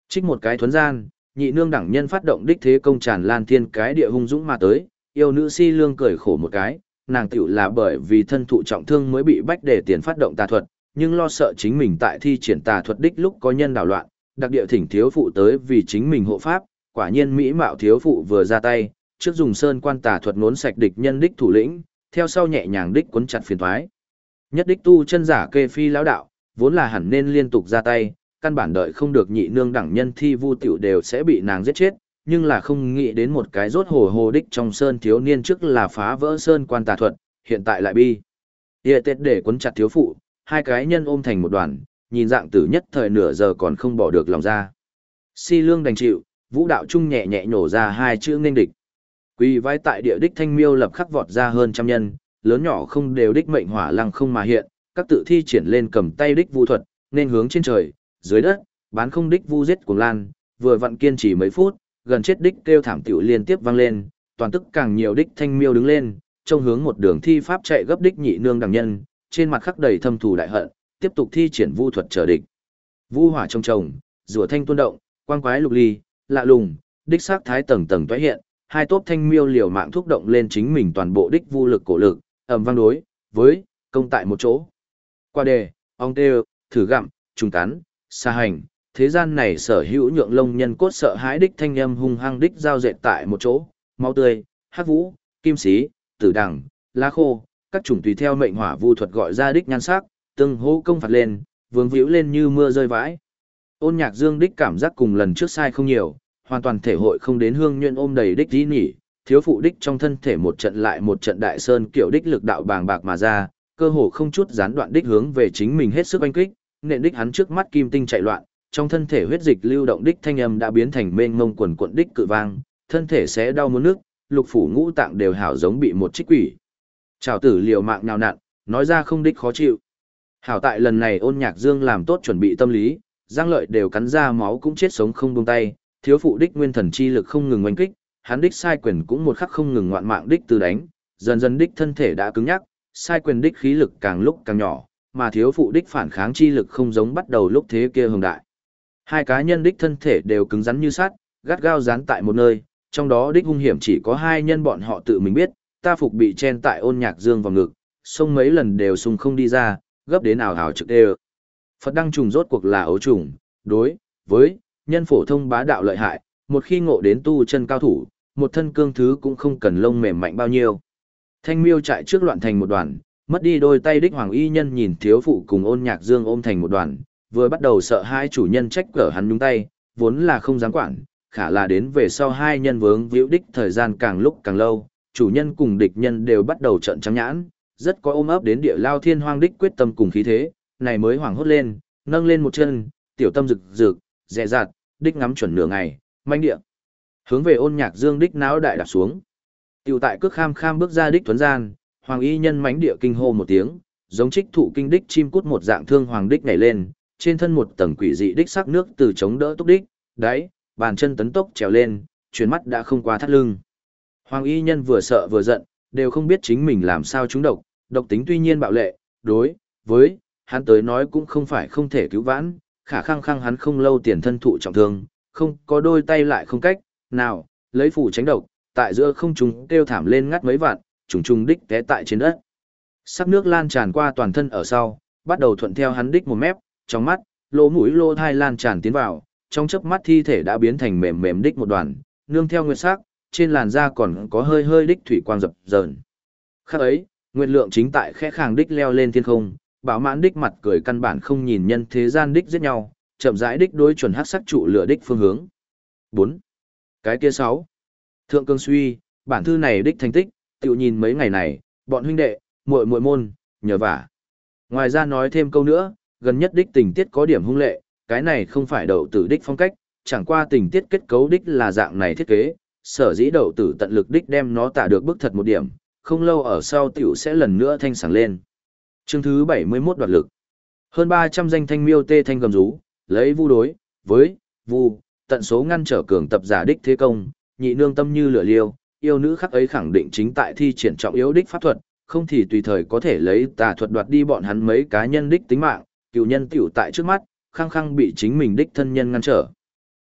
Trích một cái thuấn gian, nhị nương đẳng nhân phát động đích thế công tràn lan thiên cái địa hung dũng mà tới, yêu nữ si lương cười khổ một cái, nàng tiểu là bởi vì thân thụ trọng thương mới bị bách để tiền phát động tà thuật, nhưng lo sợ chính mình tại thi triển tà thuật đích lúc có nhân đảo loạn, đặc địa thỉnh thiếu phụ tới vì chính mình hộ pháp, quả nhiên mỹ mạo thiếu phụ vừa ra tay, trước dùng sơn quan tà thuật nốn sạch địch nhân đích thủ lĩnh, theo sau nhẹ nhàng đích quấn chặt phiền thoái. Nhất đích tu chân giả kê phi lão đạo, vốn là hẳn nên liên tục ra tay, căn bản đợi không được nhị nương đẳng nhân thi vu tiểu đều sẽ bị nàng giết chết, nhưng là không nghĩ đến một cái rốt hồ hồ đích trong sơn thiếu niên trước là phá vỡ sơn quan tà thuật, hiện tại lại bi. Địa tết để quấn chặt thiếu phụ, hai cái nhân ôm thành một đoàn, nhìn dạng tử nhất thời nửa giờ còn không bỏ được lòng ra. Si lương đành chịu, vũ đạo trung nhẹ nhẹ nhổ ra hai chữ nghênh địch. Quỳ vai tại địa đích thanh miêu lập khắc vọt ra hơn trăm nhân, lớn nhỏ không đều đích mệnh hỏa lăng không mà hiện, các tự thi triển lên cầm tay đích vu thuật, nên hướng trên trời, dưới đất, bán không đích vu giết cuồng lan, vừa vặn kiên trì mấy phút, gần chết đích kêu thảm tiểu liên tiếp vang lên, toàn tức càng nhiều đích thanh miêu đứng lên, trông hướng một đường thi pháp chạy gấp đích nhị nương đằng nhân, trên mặt khắc đầy thâm thù đại hận, tiếp tục thi triển vu thuật chờ địch. Vu hỏa trong chồng, rùa thanh tuôn động, quang quái lục ly, lạ lùng, đích xác thái tầng tầng toé hiện, hai tốp thanh miêu liều mạng thúc động lên chính mình toàn bộ đích vu lực cổ lực, ầm vang đối với công tại một chỗ. Qua đề, ong tê, thử gặm, trùng cắn, xa hành, thế gian này sở hữu nhượng lông nhân cốt sợ hãi đích thanh âm hung hăng đích giao dệt tại một chỗ, máu tươi, hắc vũ, kim sĩ, tử đằng, lá khô, các chủng tùy theo mệnh hỏa vu thuật gọi ra đích nhan sắc, từng hô công phạt lên, vương víu lên như mưa rơi vãi. Ôn nhạc dương đích cảm giác cùng lần trước sai không nhiều, hoàn toàn thể hội không đến hương nhuyễn ôm đầy đích dĩ nhỉ, thiếu phụ đích trong thân thể một trận lại một trận đại sơn kiểu đích lực đạo bàng bạc mà ra, cơ hồ không chút gián đoạn đích hướng về chính mình hết sức oanh kích, nện đích hắn trước mắt kim tinh chạy loạn, trong thân thể huyết dịch lưu động đích thanh âm đã biến thành mênh mông quần cuộn đích cự vang, thân thể sẽ đau muốn nước, lục phủ ngũ tạng đều hảo giống bị một trích quỷ. trảo tử liều mạng nào nặn, nói ra không đích khó chịu. Hảo tại lần này ôn nhạc dương làm tốt chuẩn bị tâm lý, giang lợi đều cắn ra máu cũng chết sống không buông tay, thiếu phụ đích nguyên thần chi lực không ngừng oanh kích, hắn đích sai quyền cũng một khắc không ngừng ngoạn mạng đích từ đánh, dần dần đích thân thể đã cứng nhắc, sai quyền đích khí lực càng lúc càng nhỏ, mà thiếu phụ đích phản kháng chi lực không giống bắt đầu lúc thế kia hồng đại. Hai cá nhân đích thân thể đều cứng rắn như sắt, gắt gao dán tại một nơi, trong đó đích hung hiểm chỉ có hai nhân bọn họ tự mình biết, ta phục bị chen tại ôn nhạc dương vào ngực, sông mấy lần đều sung không đi ra, gấp đến ảo ảo trực đều. Phật đăng trùng rốt cuộc là ấu trùng, đối, với, nhân phổ thông bá đạo lợi hại, một khi ngộ đến tu chân cao thủ, một thân cương thứ cũng không cần lông mềm mạnh bao nhiêu. Thanh miêu chạy trước loạn thành một đoàn, mất đi đôi tay đích hoàng y nhân nhìn thiếu phụ cùng ôn nhạc dương ôm thành một đoàn, vừa bắt đầu sợ hai chủ nhân trách cỡ hắn nhúng tay, vốn là không dám quản, khả là đến về sau hai nhân vướng víu đích thời gian càng lúc càng lâu, chủ nhân cùng địch nhân đều bắt đầu trận trắng nhãn, rất có ôm ấp đến địa lao thiên hoang đích quyết tâm cùng khí thế, này mới hoảng hốt lên, nâng lên một chân, tiểu tâm rực rực, dẹ dạt, đích ngắm chuẩn nửa ngày, manh địa. Hướng về ôn nhạc dương đích não đại đạp xuống. Tiểu tại cước kham kham bước ra đích tuấn gian, hoàng y nhân mánh địa kinh hô một tiếng, giống trích thụ kinh đích chim cút một dạng thương hoàng đích nhảy lên, trên thân một tầng quỷ dị đích sắc nước từ chống đỡ túc đích, đáy, bàn chân tấn tốc trèo lên, chuyển mắt đã không qua thắt lưng. Hoàng y nhân vừa sợ vừa giận, đều không biết chính mình làm sao trúng độc, độc tính tuy nhiên bạo lệ, đối, với, hắn tới nói cũng không phải không thể cứu vãn, khả khăng khăng hắn không lâu tiền thân thụ trọng thương, không có đôi tay lại không cách, nào, lấy phủ tránh độc, tại giữa không chúng kêu thảm lên ngắt mấy vạn, trùng trùng đích té tại trên đất. Sắc nước lan tràn qua toàn thân ở sau, bắt đầu thuận theo hắn đích một mép, trong mắt, lỗ mũi lỗ thai lan tràn tiến vào, trong chớp mắt thi thể đã biến thành mềm mềm đích một đoàn, nương theo nguyệt sắc, trên làn da còn có hơi hơi đích thủy quang dập dờn. Khác ấy, nguyệt lượng chính tại khẽ khàng đích leo lên thiên không, bảo mãn đích mặt cười căn bản không nhìn nhân thế gian đích giết nhau, chậm rãi đích đối chuẩn hắc sắc trụ lửa đích phương hướng. 4. Cái kia 6. Thượng cương suy, bản thư này đích thành tích, tiểu nhìn mấy ngày này, bọn huynh đệ, muội muội môn, nhờ vả. Ngoài ra nói thêm câu nữa, gần nhất đích tình tiết có điểm hung lệ, cái này không phải đậu tử đích phong cách, chẳng qua tình tiết kết cấu đích là dạng này thiết kế, sở dĩ đậu tử tận lực đích đem nó tả được bức thật một điểm, không lâu ở sau tiểu sẽ lần nữa thanh sáng lên. Chương thứ 71 đoạt lực. Hơn 300 danh thanh miêu tê thanh gầm rú, lấy vu đối, với, vu, tận số ngăn trở cường tập giả đích thế công, nhị nương tâm như lửa liêu, yêu nữ khắc ấy khẳng định chính tại thi triển trọng yếu đích pháp thuật, không thì tùy thời có thể lấy tà thuật đoạt đi bọn hắn mấy cá nhân đích tính mạng, cựu nhân tiểu tại trước mắt, khăng khăng bị chính mình đích thân nhân ngăn trở.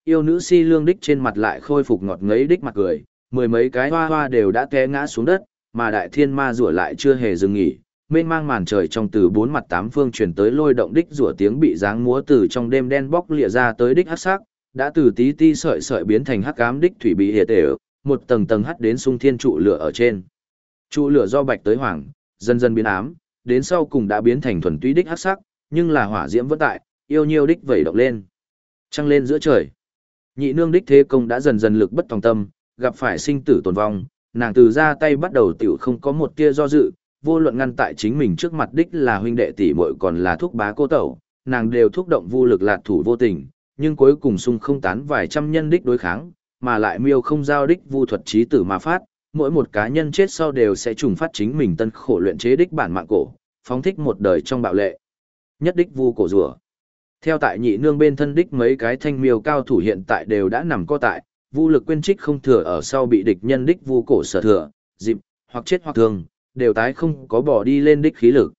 Yêu nữ si lương đích trên mặt lại khôi phục ngọt ngấy đích mặt cười, mười mấy cái hoa hoa đều đã té ngã xuống đất, mà đại thiên ma rủa lại chưa hề dừng nghỉ. Mênh mang màn trời trong từ bốn mặt tám phương truyền tới lôi động đích rủa tiếng bị dáng múa từ trong đêm đen bóc lịa ra tới đích hắc sắc, đã từ tí ti sợi sợi biến thành hắc ám đích thủy bị hiệt tể, một tầng tầng hắt đến sung thiên trụ lửa ở trên. Trụ lửa do bạch tới hoàng, dần dần biến ám, đến sau cùng đã biến thành thuần túy đích hắc sắc, nhưng là hỏa diễm vẫn tại, yêu nhiêu đích vẩy động lên. Trăng lên giữa trời. Nhị nương đích thế công đã dần dần lực bất tòng tâm, gặp phải sinh tử tồn vong, nàng từ ra tay bắt đầu tiểu không có một tia do dự, vô luận ngăn tại chính mình trước mặt đích là huynh đệ tỷ muội còn là thúc bá cô tẩu, nàng đều thúc động vô lực lạt thủ vô tình, nhưng cuối cùng sung không tán vài trăm nhân đích đối kháng, mà lại miêu không giao đích vu thuật trí tử mà phát, mỗi một cá nhân chết sau đều sẽ trùng phát chính mình tân khổ luyện chế đích bản mạng cổ, phóng thích một đời trong bạo lệ. Nhất đích vu cổ rùa. Theo tại nhị nương bên thân đích mấy cái thanh miêu cao thủ hiện tại đều đã nằm co tại, vu lực quên trích không thừa ở sau bị địch nhân đích vu cổ sở thừa, dịp, hoặc chết hoặc thường đều tái không có bỏ đi lên đích khí lực.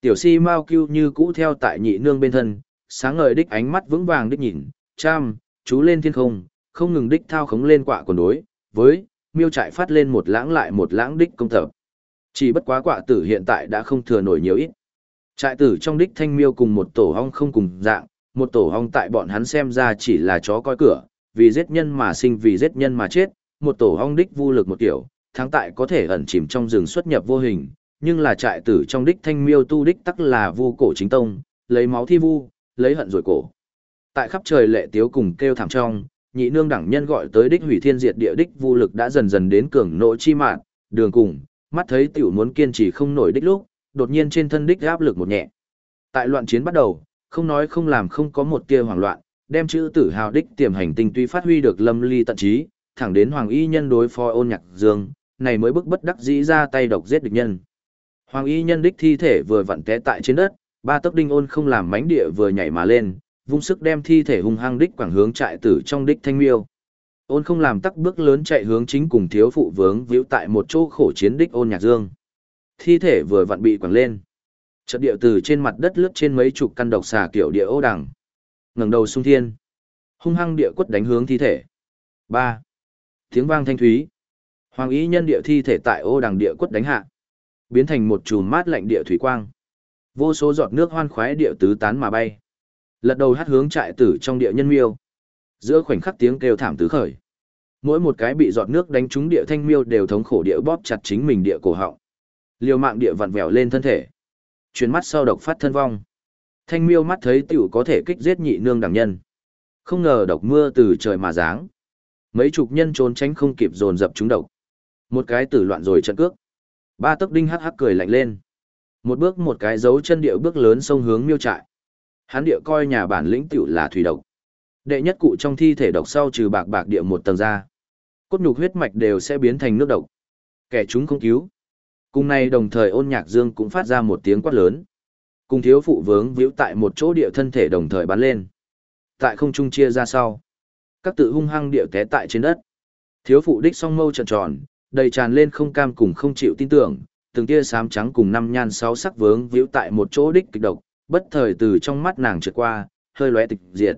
Tiểu si mau kêu như cũ theo tại nhị nương bên thân, sáng ngời đích ánh mắt vững vàng đích nhìn, cham, chú lên thiên không, không ngừng đích thao khống lên quạ quần đối, với, miêu trại phát lên một lãng lại một lãng đích công tập. Chỉ bất quá quạ tử hiện tại đã không thừa nổi nhiều ít. Trại tử trong đích thanh miêu cùng một tổ hong không cùng dạng, một tổ hong tại bọn hắn xem ra chỉ là chó coi cửa, vì giết nhân mà sinh vì giết nhân mà chết, một tổ hong đích vô lực một tiểu, thắng tại có thể ẩn chìm trong rừng xuất nhập vô hình, nhưng là trại tử trong đích thanh miêu tu đích tắc là vu cổ chính tông, lấy máu thi vu, lấy hận rồi cổ. Tại khắp trời lệ tiếu cùng kêu thảm trong, nhị nương đẳng nhân gọi tới đích hủy thiên diệt địa đích vô lực đã dần dần đến cường nỗ chi mạn, đường cùng, mắt thấy tiểu muốn kiên trì không nổi đích lúc, đột nhiên trên thân đích áp lực một nhẹ. Tại loạn chiến bắt đầu, không nói không làm không có một tia hoảng loạn, đem chữ tử hào đích tiềm hành tinh tuy phát huy được lâm ly tận trí, thẳng đến hoàng y nhân đối phó ôn nhạc dương, này mới bức bất đắc dĩ ra tay độc giết địch nhân. Hoàng y nhân đích thi thể vừa vặn té tại trên đất, ba tấc đinh ôn không làm mánh địa vừa nhảy mà lên, vung sức đem thi thể hung hăng đích quảng hướng trại tử trong đích thanh miêu. Ôn không làm tắc bước lớn chạy hướng chính cùng thiếu phụ vướng víu tại một chỗ khổ chiến đích ôn nhạc dương. Thi thể vừa vặn bị quẳng lên. trận địa từ trên mặt đất lướt trên mấy chục căn độc xà kiểu địa ô đằng. ngẩng đầu sung thiên. Hung hăng địa quất đánh hướng thi thể. ba Tiếng vang thanh thúy. Hoàng ý nhân địa thi thể tại ô đằng địa quất đánh hạ. Biến thành một chùm mát lạnh địa thủy quang. Vô số giọt nước hoan khoái địa tứ tán mà bay. Lật đầu hát hướng trại tử trong địa nhân miêu. Giữa khoảnh khắc tiếng kêu thảm tứ khởi. Mỗi một cái bị giọt nước đánh trúng địa thanh miêu đều thống khổ địa bóp chặt chính mình địa cổ họng. Liều mạng địa vặn vẹo lên thân thể. Chuyến mắt sau độc phát thân vong. Thanh miêu mắt thấy tiểu có thể kích giết nhị nương đẳng nhân. Không ngờ độc mưa từ trời mà giáng. Mấy chục nhân trốn tránh không kịp dồn dập chúng độc. Một cái tử loạn rồi trận cước. Ba tấc đinh hắc hắc cười lạnh lên. Một bước một cái dấu chân điệu bước lớn sông hướng miêu trại. Hắn địa coi nhà bản lĩnh tiểu là thủy độc. Đệ nhất cụ trong thi thể độc sau trừ bạc bạc địa một tầng ra. Cốt nhục huyết mạch đều sẽ biến thành nước độc. Kẻ chúng không cứu. Cùng này đồng thời ôn nhạc dương cũng phát ra một tiếng quát lớn. Cùng thiếu phụ vướng víu tại một chỗ địa thân thể đồng thời bắn lên. Tại không trung chia ra sau. Các tự hung hăng địa té tại trên đất. Thiếu phụ đích song mâu tròn tròn, đầy tràn lên không cam cùng không chịu tin tưởng, từng tia xám trắng cùng năm nhan sáu sắc vướng víu tại một chỗ đích kịch độc, bất thời từ trong mắt nàng trượt qua, hơi lóe tịch diệt.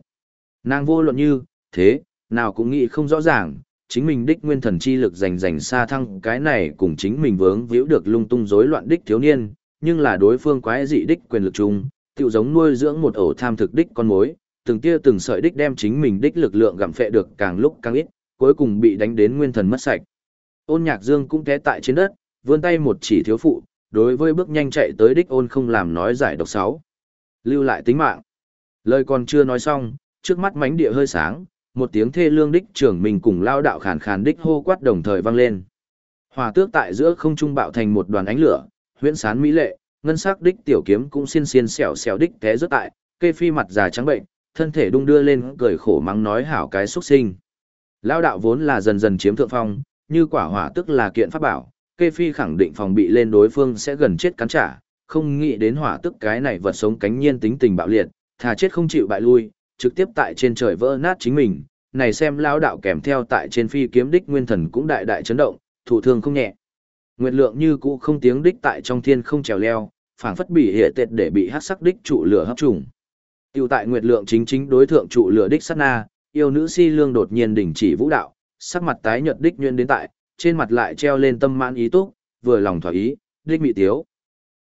Nàng vô luận như, thế, nào cũng nghĩ không rõ ràng, chính mình đích nguyên thần chi lực dành dành xa thăng cái này cùng chính mình vướng víu được lung tung rối loạn đích thiếu niên, nhưng là đối phương quái dị đích quyền lực chung, tựu giống nuôi dưỡng một ổ tham thực đích con mối, từng tia từng sợi đích đem chính mình đích lực lượng gặm phệ được càng lúc càng ít, cuối cùng bị đánh đến nguyên thần mất sạch. Ôn Nhạc Dương cũng té tại trên đất, vươn tay một chỉ thiếu phụ, đối với bước nhanh chạy tới đích ôn không làm nói giải độc sáu. Lưu lại tính mạng. Lời còn chưa nói xong, trước mắt mánh địa hơi sáng, một tiếng thê lương đích trưởng mình cùng lao đạo khàn khàn đích hô quát đồng thời vang lên. Hòa tước tại giữa không trung bạo thành một đoàn ánh lửa, huyễn sán mỹ lệ, ngân sắc đích tiểu kiếm cũng xiên xiên xẻo xẻo đích té rớt tại, kê phi mặt già trắng bệnh, thân thể đung đưa lên cười khổ mắng nói hảo cái xuất sinh. Lao đạo vốn là dần dần chiếm thượng phong, như quả hỏa tức là kiện pháp bảo, kê phi khẳng định phòng bị lên đối phương sẽ gần chết cắn trả, không nghĩ đến hỏa tức cái này vật sống cánh nhiên tính tình bạo liệt, thà chết không chịu bại lui, trực tiếp tại trên trời vỡ nát chính mình, này xem lão đạo kèm theo tại trên phi kiếm đích nguyên thần cũng đại đại chấn động, thủ thương không nhẹ. Nguyệt lượng như cũ không tiếng đích tại trong thiên không trèo leo, phảng phất bị hệ tệt để bị hắc sắc đích trụ lửa hấp trùng. Tiểu tại Nguyệt Lượng chính chính đối thượng trụ lửa đích sát na, yêu nữ si lương đột nhiên đình chỉ vũ đạo, sắc mặt tái nhợt đích nguyên đến tại, trên mặt lại treo lên tâm mãn ý túc, vừa lòng thỏa ý, đích mị tiếu.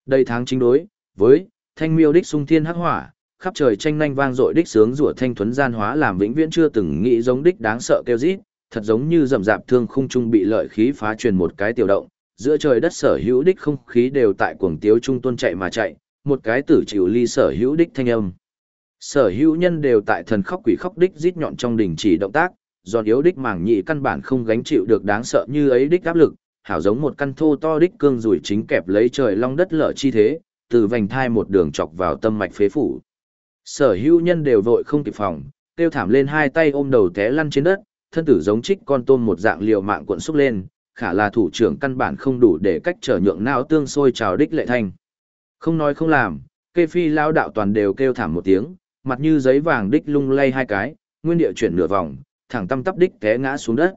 Đây tháng chính đối, với, thanh miêu đích sung thiên hắc hỏa, khắp trời tranh nhanh vang dội đích sướng rủa thanh thuấn gian hóa làm vĩnh viễn chưa từng nghĩ giống đích đáng sợ kêu rít, thật giống như rầm rạp thương khung trung bị lợi khí phá truyền một cái tiểu động, giữa trời đất sở hữu đích không khí đều tại cuồng tiếu trung tuôn chạy mà chạy, một cái tử chịu ly sở hữu đích thanh âm. Sở hữu nhân đều tại thần khóc quỷ khóc đích rít nhọn trong đình chỉ động tác, giòn yếu đích mảng nhị căn bản không gánh chịu được đáng sợ như ấy đích áp lực, hảo giống một căn thô to đích cương rủi chính kẹp lấy trời long đất lở chi thế, từ vành thai một đường chọc vào tâm mạch phế phủ. Sở hữu nhân đều vội không kịp phòng, tiêu thảm lên hai tay ôm đầu té lăn trên đất, thân tử giống trích con tôm một dạng liều mạng cuộn xúc lên, khả là thủ trưởng căn bản không đủ để cách trở nhượng não tương sôi trào đích lệ thanh. Không nói không làm, kê phi lao đạo toàn đều kêu thảm một tiếng, mặt như giấy vàng đích lung lay hai cái, nguyên địa chuyển nửa vòng, thẳng tâm tắp đích té ngã xuống đất.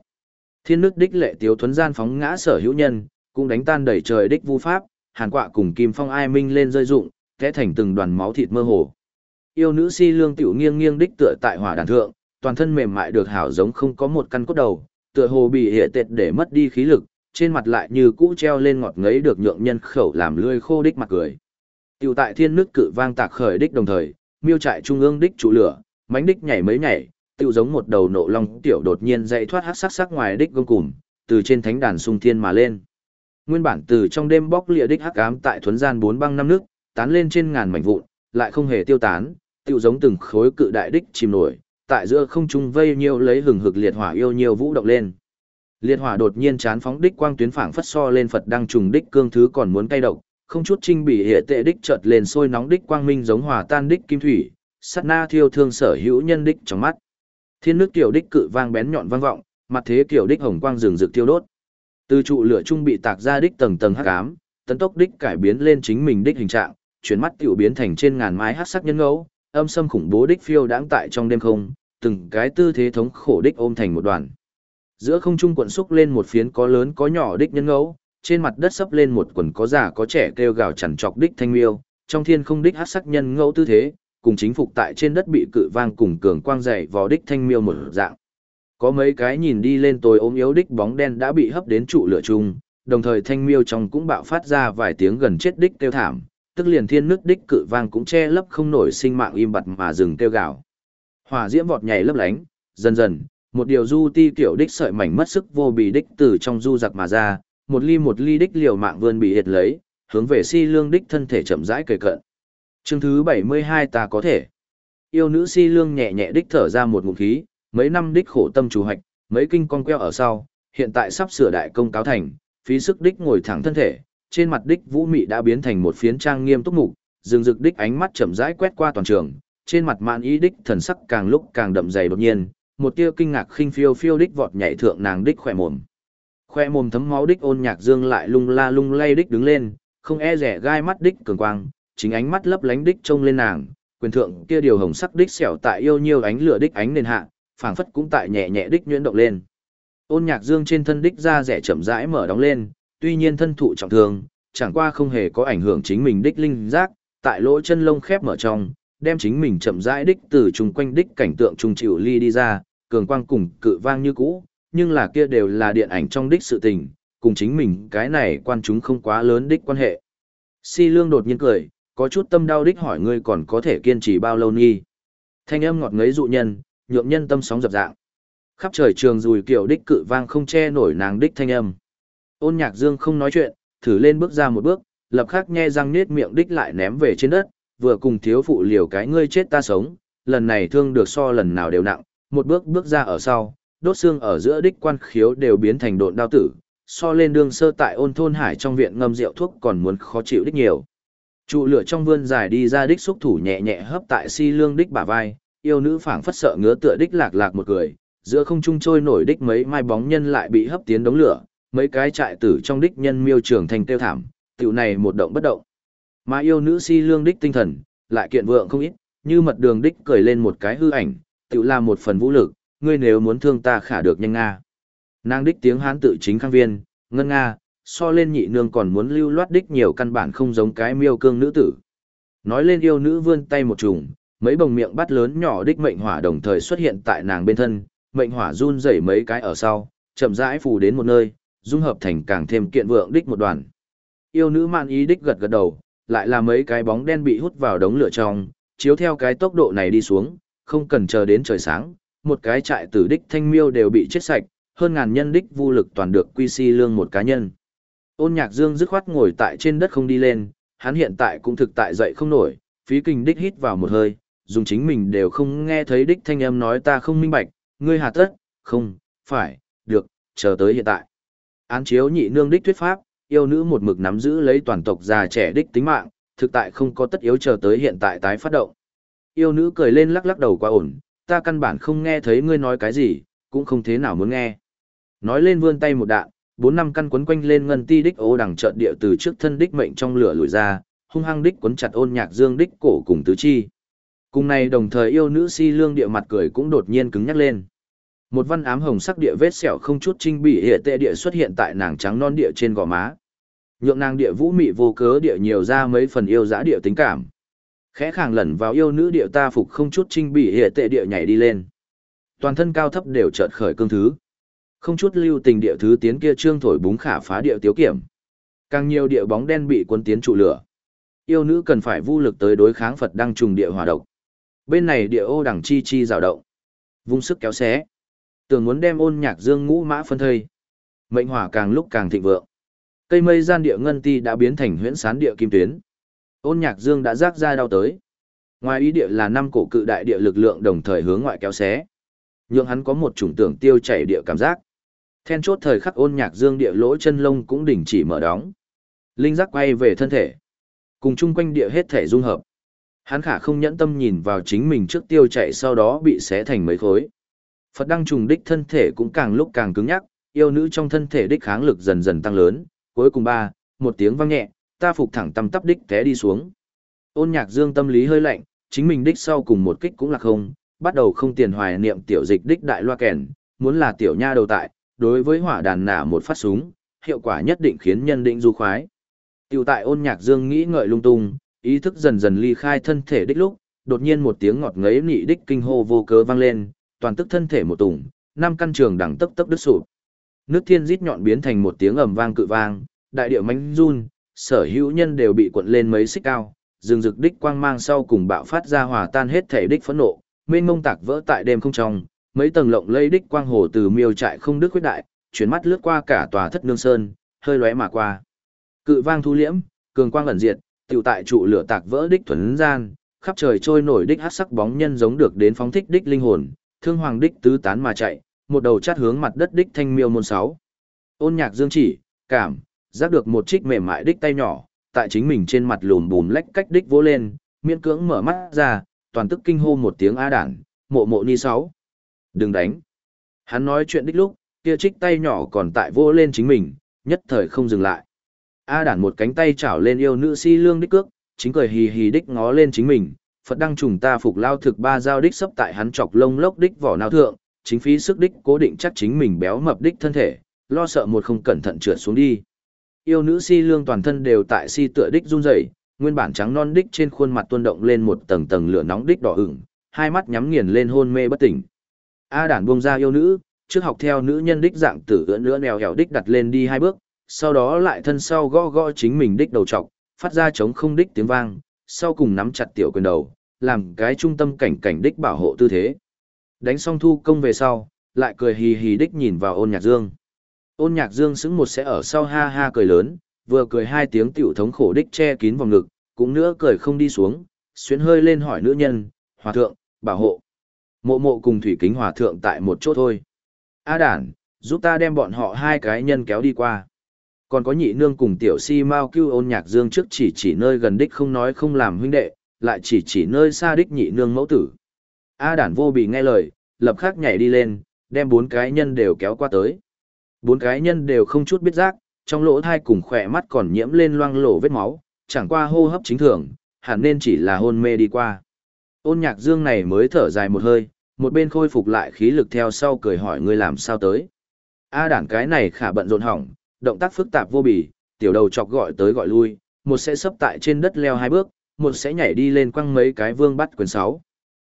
Thiên nước đích lệ tiếu thuấn gian phóng ngã sở hữu nhân, cũng đánh tan đẩy trời đích vu pháp, hàn quạ cùng kim phong ai minh lên rơi dụng, kẽ thành từng đoàn máu thịt mơ hồ. Yêu nữ si lương tiểu nghiêng nghiêng đích tựa tại hỏa đàn thượng, toàn thân mềm mại được hảo giống không có một căn cốt đầu, tựa hồ bị hệ tệt để mất đi khí lực, trên mặt lại như cũ treo lên ngọt ngấy được nhượng nhân khẩu làm lươi khô đích mặt cười. Tiểu tại thiên nước cự vang tạc khởi đích đồng thời, miêu trại trung ương đích trụ lửa, mánh đích nhảy mấy nhảy, Tự giống một đầu nộ long tiểu đột nhiên dậy thoát hắc sắc sắc ngoài đích gông cùm, từ trên thánh đàn sung thiên mà lên. Nguyên bản từ trong đêm bóc lịa đích hắc ám tại thuấn gian bốn băng năm nước, tán lên trên ngàn mảnh vụn, lại không hề tiêu tán, Tự giống từng khối cự đại đích chìm nổi, tại giữa không trung vây nhiều lấy hừng hực liệt hỏa yêu nhiều vũ động lên. Liệt hỏa đột nhiên chán phóng đích quang tuyến phảng phất so lên Phật đang trùng đích cương thứ còn muốn cay độc, không chút trinh bị hệ tệ đích chợt lên sôi nóng đích quang minh giống hòa tan đích kim thủy, sát na thiêu thương sở hữu nhân đích trong mắt. Thiên nước tiểu đích cự vang bén nhọn vang vọng, mặt thế kiểu đích hồng quang rừng rực tiêu đốt. Từ trụ lửa trung bị tạc ra đích tầng tầng hắc ám, tấn tốc đích cải biến lên chính mình đích hình trạng, chuyển mắt tiểu biến thành trên ngàn mái hắc sắc nhân ngẫu, âm sâm khủng bố đích phiêu đãng tại trong đêm không, từng cái tư thế thống khổ đích ôm thành một đoàn. Giữa không trung cuộn xúc lên một phiến có lớn có nhỏ đích nhân ngẫu, trên mặt đất sấp lên một quần có già có trẻ kêu gào chằn trọc đích thanh miêu, trong thiên không đích hắc sắc nhân ngẫu tư thế, cùng chính phục tại trên đất bị cự vang cùng cường quang dày vò đích thanh miêu một dạng. Có mấy cái nhìn đi lên tôi ốm yếu đích bóng đen đã bị hấp đến trụ lửa chung, đồng thời thanh miêu trong cũng bạo phát ra vài tiếng gần chết đích kêu thảm, tức liền thiên nước đích cự vang cũng che lấp không nổi sinh mạng im bặt mà dừng kêu gào. Hỏa diễm vọt nhảy lấp lánh, dần dần, một điều du ti tiểu đích sợi mảnh mất sức vô bì đích từ trong du giặc mà ra, một ly một ly đích liều mạng vươn bị hiệt lấy, hướng về si lương đích thân thể chậm rãi kề cận. Chương thứ 72 ta có thể. Yêu nữ si lương nhẹ nhẹ đích thở ra một ngụm khí, mấy năm đích khổ tâm chủ hoạch, mấy kinh con queo ở sau, hiện tại sắp sửa đại công cáo thành, phí sức đích ngồi thẳng thân thể, trên mặt đích vũ mị đã biến thành một phiến trang nghiêm túc mục, dừng rực đích ánh mắt chậm rãi quét qua toàn trường, trên mặt mạn ý đích thần sắc càng lúc càng đậm dày đột nhiên, một tia kinh ngạc khinh phiêu phiêu đích vọt nhảy thượng nàng đích khỏe mồm. Khoe mồm thấm máu đích ôn nhạc dương lại lung la lung lay đích đứng lên, không e rẻ gai mắt đích cường quang, chính ánh mắt lấp lánh đích trông lên nàng, quyền thượng kia điều hồng sắc đích xẻo tại yêu nhiêu ánh lửa đích ánh nền hạ, phảng phất cũng tại nhẹ nhẹ đích nhuyễn động lên. Ôn nhạc dương trên thân đích da rẻ chậm rãi mở đóng lên, tuy nhiên thân thụ trọng thương, chẳng qua không hề có ảnh hưởng chính mình đích linh giác, tại lỗ chân lông khép mở trong, đem chính mình chậm rãi đích từ chung quanh đích cảnh tượng trung chịu ly đi ra, cường quang cùng cự vang như cũ, nhưng là kia đều là điện ảnh trong đích sự tình, cùng chính mình cái này quan chúng không quá lớn đích quan hệ. Si lương đột nhiên cười, có chút tâm đau đích hỏi ngươi còn có thể kiên trì bao lâu nghi. Thanh âm ngọt ngấy dụ nhân, nhượng nhân tâm sóng dập dạng. Khắp trời trường rùi kiểu đích cự vang không che nổi nàng đích thanh âm. Ôn nhạc dương không nói chuyện, thử lên bước ra một bước, lập khắc nhe răng nết miệng đích lại ném về trên đất, vừa cùng thiếu phụ liều cái ngươi chết ta sống, lần này thương được so lần nào đều nặng, một bước bước ra ở sau, đốt xương ở giữa đích quan khiếu đều biến thành độn đao tử, so lên đường sơ tại ôn thôn hải trong viện ngâm rượu thuốc còn muốn khó chịu đích nhiều. Trụ lửa trong vươn dài đi ra đích xúc thủ nhẹ nhẹ hấp tại si lương đích bả vai, yêu nữ phảng phất sợ ngứa tựa đích lạc lạc một cười, giữa không trung trôi nổi đích mấy mai bóng nhân lại bị hấp tiến đống lửa, mấy cái trại tử trong đích nhân miêu trường thành tiêu thảm, tiểu này một động bất động. Mà yêu nữ si lương đích tinh thần, lại kiện vượng không ít, như mật đường đích cười lên một cái hư ảnh, tiểu là một phần vũ lực, ngươi nếu muốn thương ta khả được nhanh nga. Nàng đích tiếng hán tự chính khang viên, ngân nga, so lên nhị nương còn muốn lưu loát đích nhiều căn bản không giống cái miêu cương nữ tử. Nói lên yêu nữ vươn tay một trùng, mấy bồng miệng bắt lớn nhỏ đích mệnh hỏa đồng thời xuất hiện tại nàng bên thân, mệnh hỏa run rẩy mấy cái ở sau, chậm rãi phù đến một nơi, dung hợp thành càng thêm kiện vượng đích một đoàn. Yêu nữ man ý đích gật gật đầu, lại là mấy cái bóng đen bị hút vào đống lửa trong, chiếu theo cái tốc độ này đi xuống, không cần chờ đến trời sáng, một cái trại tử đích thanh miêu đều bị chết sạch, hơn ngàn nhân đích vô lực toàn được quy si lương một cá nhân. Ôn nhạc dương dứt khoát ngồi tại trên đất không đi lên, hắn hiện tại cũng thực tại dậy không nổi, phí kinh đích hít vào một hơi, dùng chính mình đều không nghe thấy đích thanh âm nói ta không minh bạch, ngươi hà tất, không, phải, được, chờ tới hiện tại. Án chiếu nhị nương đích thuyết pháp, yêu nữ một mực nắm giữ lấy toàn tộc già trẻ đích tính mạng, thực tại không có tất yếu chờ tới hiện tại tái phát động. Yêu nữ cười lên lắc lắc đầu quá ổn, ta căn bản không nghe thấy ngươi nói cái gì, cũng không thế nào muốn nghe. Nói lên vươn tay một đạn, bốn năm căn quấn quanh lên ngân ti đích ô đằng trợn địa từ trước thân đích mệnh trong lửa lùi ra, hung hăng đích quấn chặt ôn nhạc dương đích cổ cùng tứ chi. Cùng này đồng thời yêu nữ si lương địa mặt cười cũng đột nhiên cứng nhắc lên. Một văn ám hồng sắc địa vết sẹo không chút trinh bị hệ tệ địa xuất hiện tại nàng trắng non địa trên gò má. Nhượng nàng địa vũ mị vô cớ địa nhiều ra mấy phần yêu dã địa tính cảm. Khẽ khàng lẩn vào yêu nữ địa ta phục không chút trinh bị hệ tệ địa nhảy đi lên. Toàn thân cao thấp đều chợt khởi cương thứ. Không chút lưu tình địa thứ tiến kia trương thổi búng khả phá địa tiếu kiểm. Càng nhiều địa bóng đen bị quân tiến trụ lửa. Yêu nữ cần phải vô lực tới đối kháng Phật đăng trùng địa hòa độc. Bên này địa ô đằng chi chi rào động. Vung sức kéo xé. Tưởng muốn đem ôn nhạc dương ngũ mã phân thây. Mệnh hỏa càng lúc càng thịnh vượng. Cây mây gian địa ngân ti đã biến thành huyễn sán địa kim tuyến. Ôn nhạc dương đã rác ra đau tới. Ngoài ý địa là năm cổ cự đại địa lực lượng đồng thời hướng ngoại kéo xé. Nhưng hắn có một chủng tưởng tiêu chảy địa cảm giác. Then chốt thời khắc ôn nhạc dương địa lỗ chân lông cũng đình chỉ mở đóng. Linh giác quay về thân thể. Cùng chung quanh địa hết thể dung hợp. Hắn khả không nhẫn tâm nhìn vào chính mình trước tiêu chạy sau đó bị xé thành mấy khối. Phật đăng trùng đích thân thể cũng càng lúc càng cứng nhắc, yêu nữ trong thân thể đích kháng lực dần dần tăng lớn, cuối cùng ba, một tiếng vang nhẹ, ta phục thẳng tâm tắp đích té đi xuống. Ôn nhạc dương tâm lý hơi lạnh, chính mình đích sau cùng một kích cũng là không, bắt đầu không tiền hoài niệm tiểu dịch đích đại loa kèn, muốn là tiểu nha đầu tại, đối với hỏa đàn nả một phát súng, hiệu quả nhất định khiến nhân định du khoái. Tiểu tại ôn nhạc dương nghĩ ngợi lung tung, ý thức dần dần ly khai thân thể đích lúc, đột nhiên một tiếng ngọt ngấy nị đích kinh hô vô cớ vang lên, toàn tức thân thể một tùng, năm căn trường đẳng tấp tấp đứt sụp. Nước thiên rít nhọn biến thành một tiếng ầm vang cự vang, đại địa mánh run, sở hữu nhân đều bị cuộn lên mấy xích cao, rừng rực đích quang mang sau cùng bạo phát ra hòa tan hết thể đích phẫn nộ, mênh mông tạc vỡ tại đêm không trong, mấy tầng lộng lây đích quang hồ từ miêu trại không đức quyết đại, chuyển mắt lướt qua cả tòa thất nương sơn, hơi lóe mà qua. Cự vang thu liễm, cường quang ẩn diệt, tiểu tại trụ lửa tạc vỡ đích thuần gian, khắp trời trôi nổi đích hắc sắc bóng nhân giống được đến phóng thích đích linh hồn, thương hoàng đích tứ tán mà chạy, một đầu chát hướng mặt đất đích thanh miêu môn sáu. Ôn nhạc dương chỉ, cảm, giác được một trích mềm mại đích tay nhỏ, tại chính mình trên mặt lùm bùm lách cách đích vỗ lên, miễn cưỡng mở mắt ra, toàn tức kinh hô một tiếng a đản, mộ mộ ni sáu. Đừng đánh. Hắn nói chuyện đích lúc, kia trích tay nhỏ còn tại vô lên chính mình, nhất thời không dừng lại. A đản một cánh tay chảo lên yêu nữ si lương đích cước, chính cười hì hì đích ngó lên chính mình, Phật đăng trùng ta phục lao thực ba giao đích sấp tại hắn chọc lông lốc đích vỏ nào thượng, chính phí sức đích cố định chắc chính mình béo mập đích thân thể, lo sợ một không cẩn thận trượt xuống đi. Yêu nữ si lương toàn thân đều tại si tựa đích run rẩy, nguyên bản trắng non đích trên khuôn mặt tuôn động lên một tầng tầng lửa nóng đích đỏ ửng, hai mắt nhắm nghiền lên hôn mê bất tỉnh. A đản buông ra yêu nữ, trước học theo nữ nhân đích dạng tử ưỡn nữa nèo hẻo đích đặt lên đi hai bước, sau đó lại thân sau gõ gõ chính mình đích đầu trọc, phát ra chống không đích tiếng vang, sau cùng nắm chặt tiểu quyền đầu, làm cái trung tâm cảnh cảnh đích bảo hộ tư thế. Đánh xong thu công về sau, lại cười hì hì đích nhìn vào ôn nhạc dương. Ôn nhạc dương sững một sẽ ở sau ha ha cười lớn, vừa cười hai tiếng tiểu thống khổ đích che kín vòng ngực, cũng nữa cười không đi xuống, xuyến hơi lên hỏi nữ nhân, hòa thượng, bảo hộ. Mộ mộ cùng thủy kính hòa thượng tại một chỗ thôi. A đản, giúp ta đem bọn họ hai cái nhân kéo đi qua. Còn có nhị nương cùng tiểu si mau cứu ôn nhạc dương trước chỉ chỉ nơi gần đích không nói không làm huynh đệ, lại chỉ chỉ nơi xa đích nhị nương mẫu tử. A đản vô bị nghe lời, lập khắc nhảy đi lên, đem bốn cái nhân đều kéo qua tới. Bốn cái nhân đều không chút biết giác, trong lỗ thai cùng khỏe mắt còn nhiễm lên loang lổ vết máu, chẳng qua hô hấp chính thường, hẳn nên chỉ là hôn mê đi qua. Ôn nhạc dương này mới thở dài một hơi, một bên khôi phục lại khí lực theo sau cười hỏi ngươi làm sao tới. A đảng cái này khả bận rộn hỏng, động tác phức tạp vô bì, tiểu đầu chọc gọi tới gọi lui, một sẽ sấp tại trên đất leo hai bước, một sẽ nhảy đi lên quăng mấy cái vương bắt quyền sáu.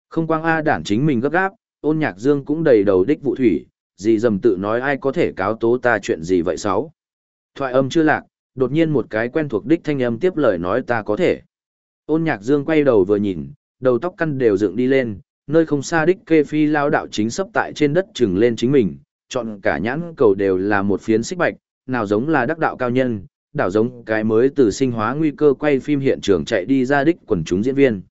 Không quang A đảng chính mình gấp gáp, ôn nhạc dương cũng đầy đầu đích vụ thủy, gì dầm tự nói ai có thể cáo tố ta chuyện gì vậy sáu. Thoại âm chưa lạc, đột nhiên một cái quen thuộc đích thanh âm tiếp lời nói ta có thể. Ôn nhạc dương quay đầu vừa nhìn, đầu tóc căn đều dựng đi lên, nơi không xa đích kê phi lao đạo chính sấp tại trên đất trừng lên chính mình, chọn cả nhãn cầu đều là một phiến xích bạch, nào giống là đắc đạo cao nhân, đảo giống cái mới từ sinh hóa nguy cơ quay phim hiện trường chạy đi ra đích quần chúng diễn viên.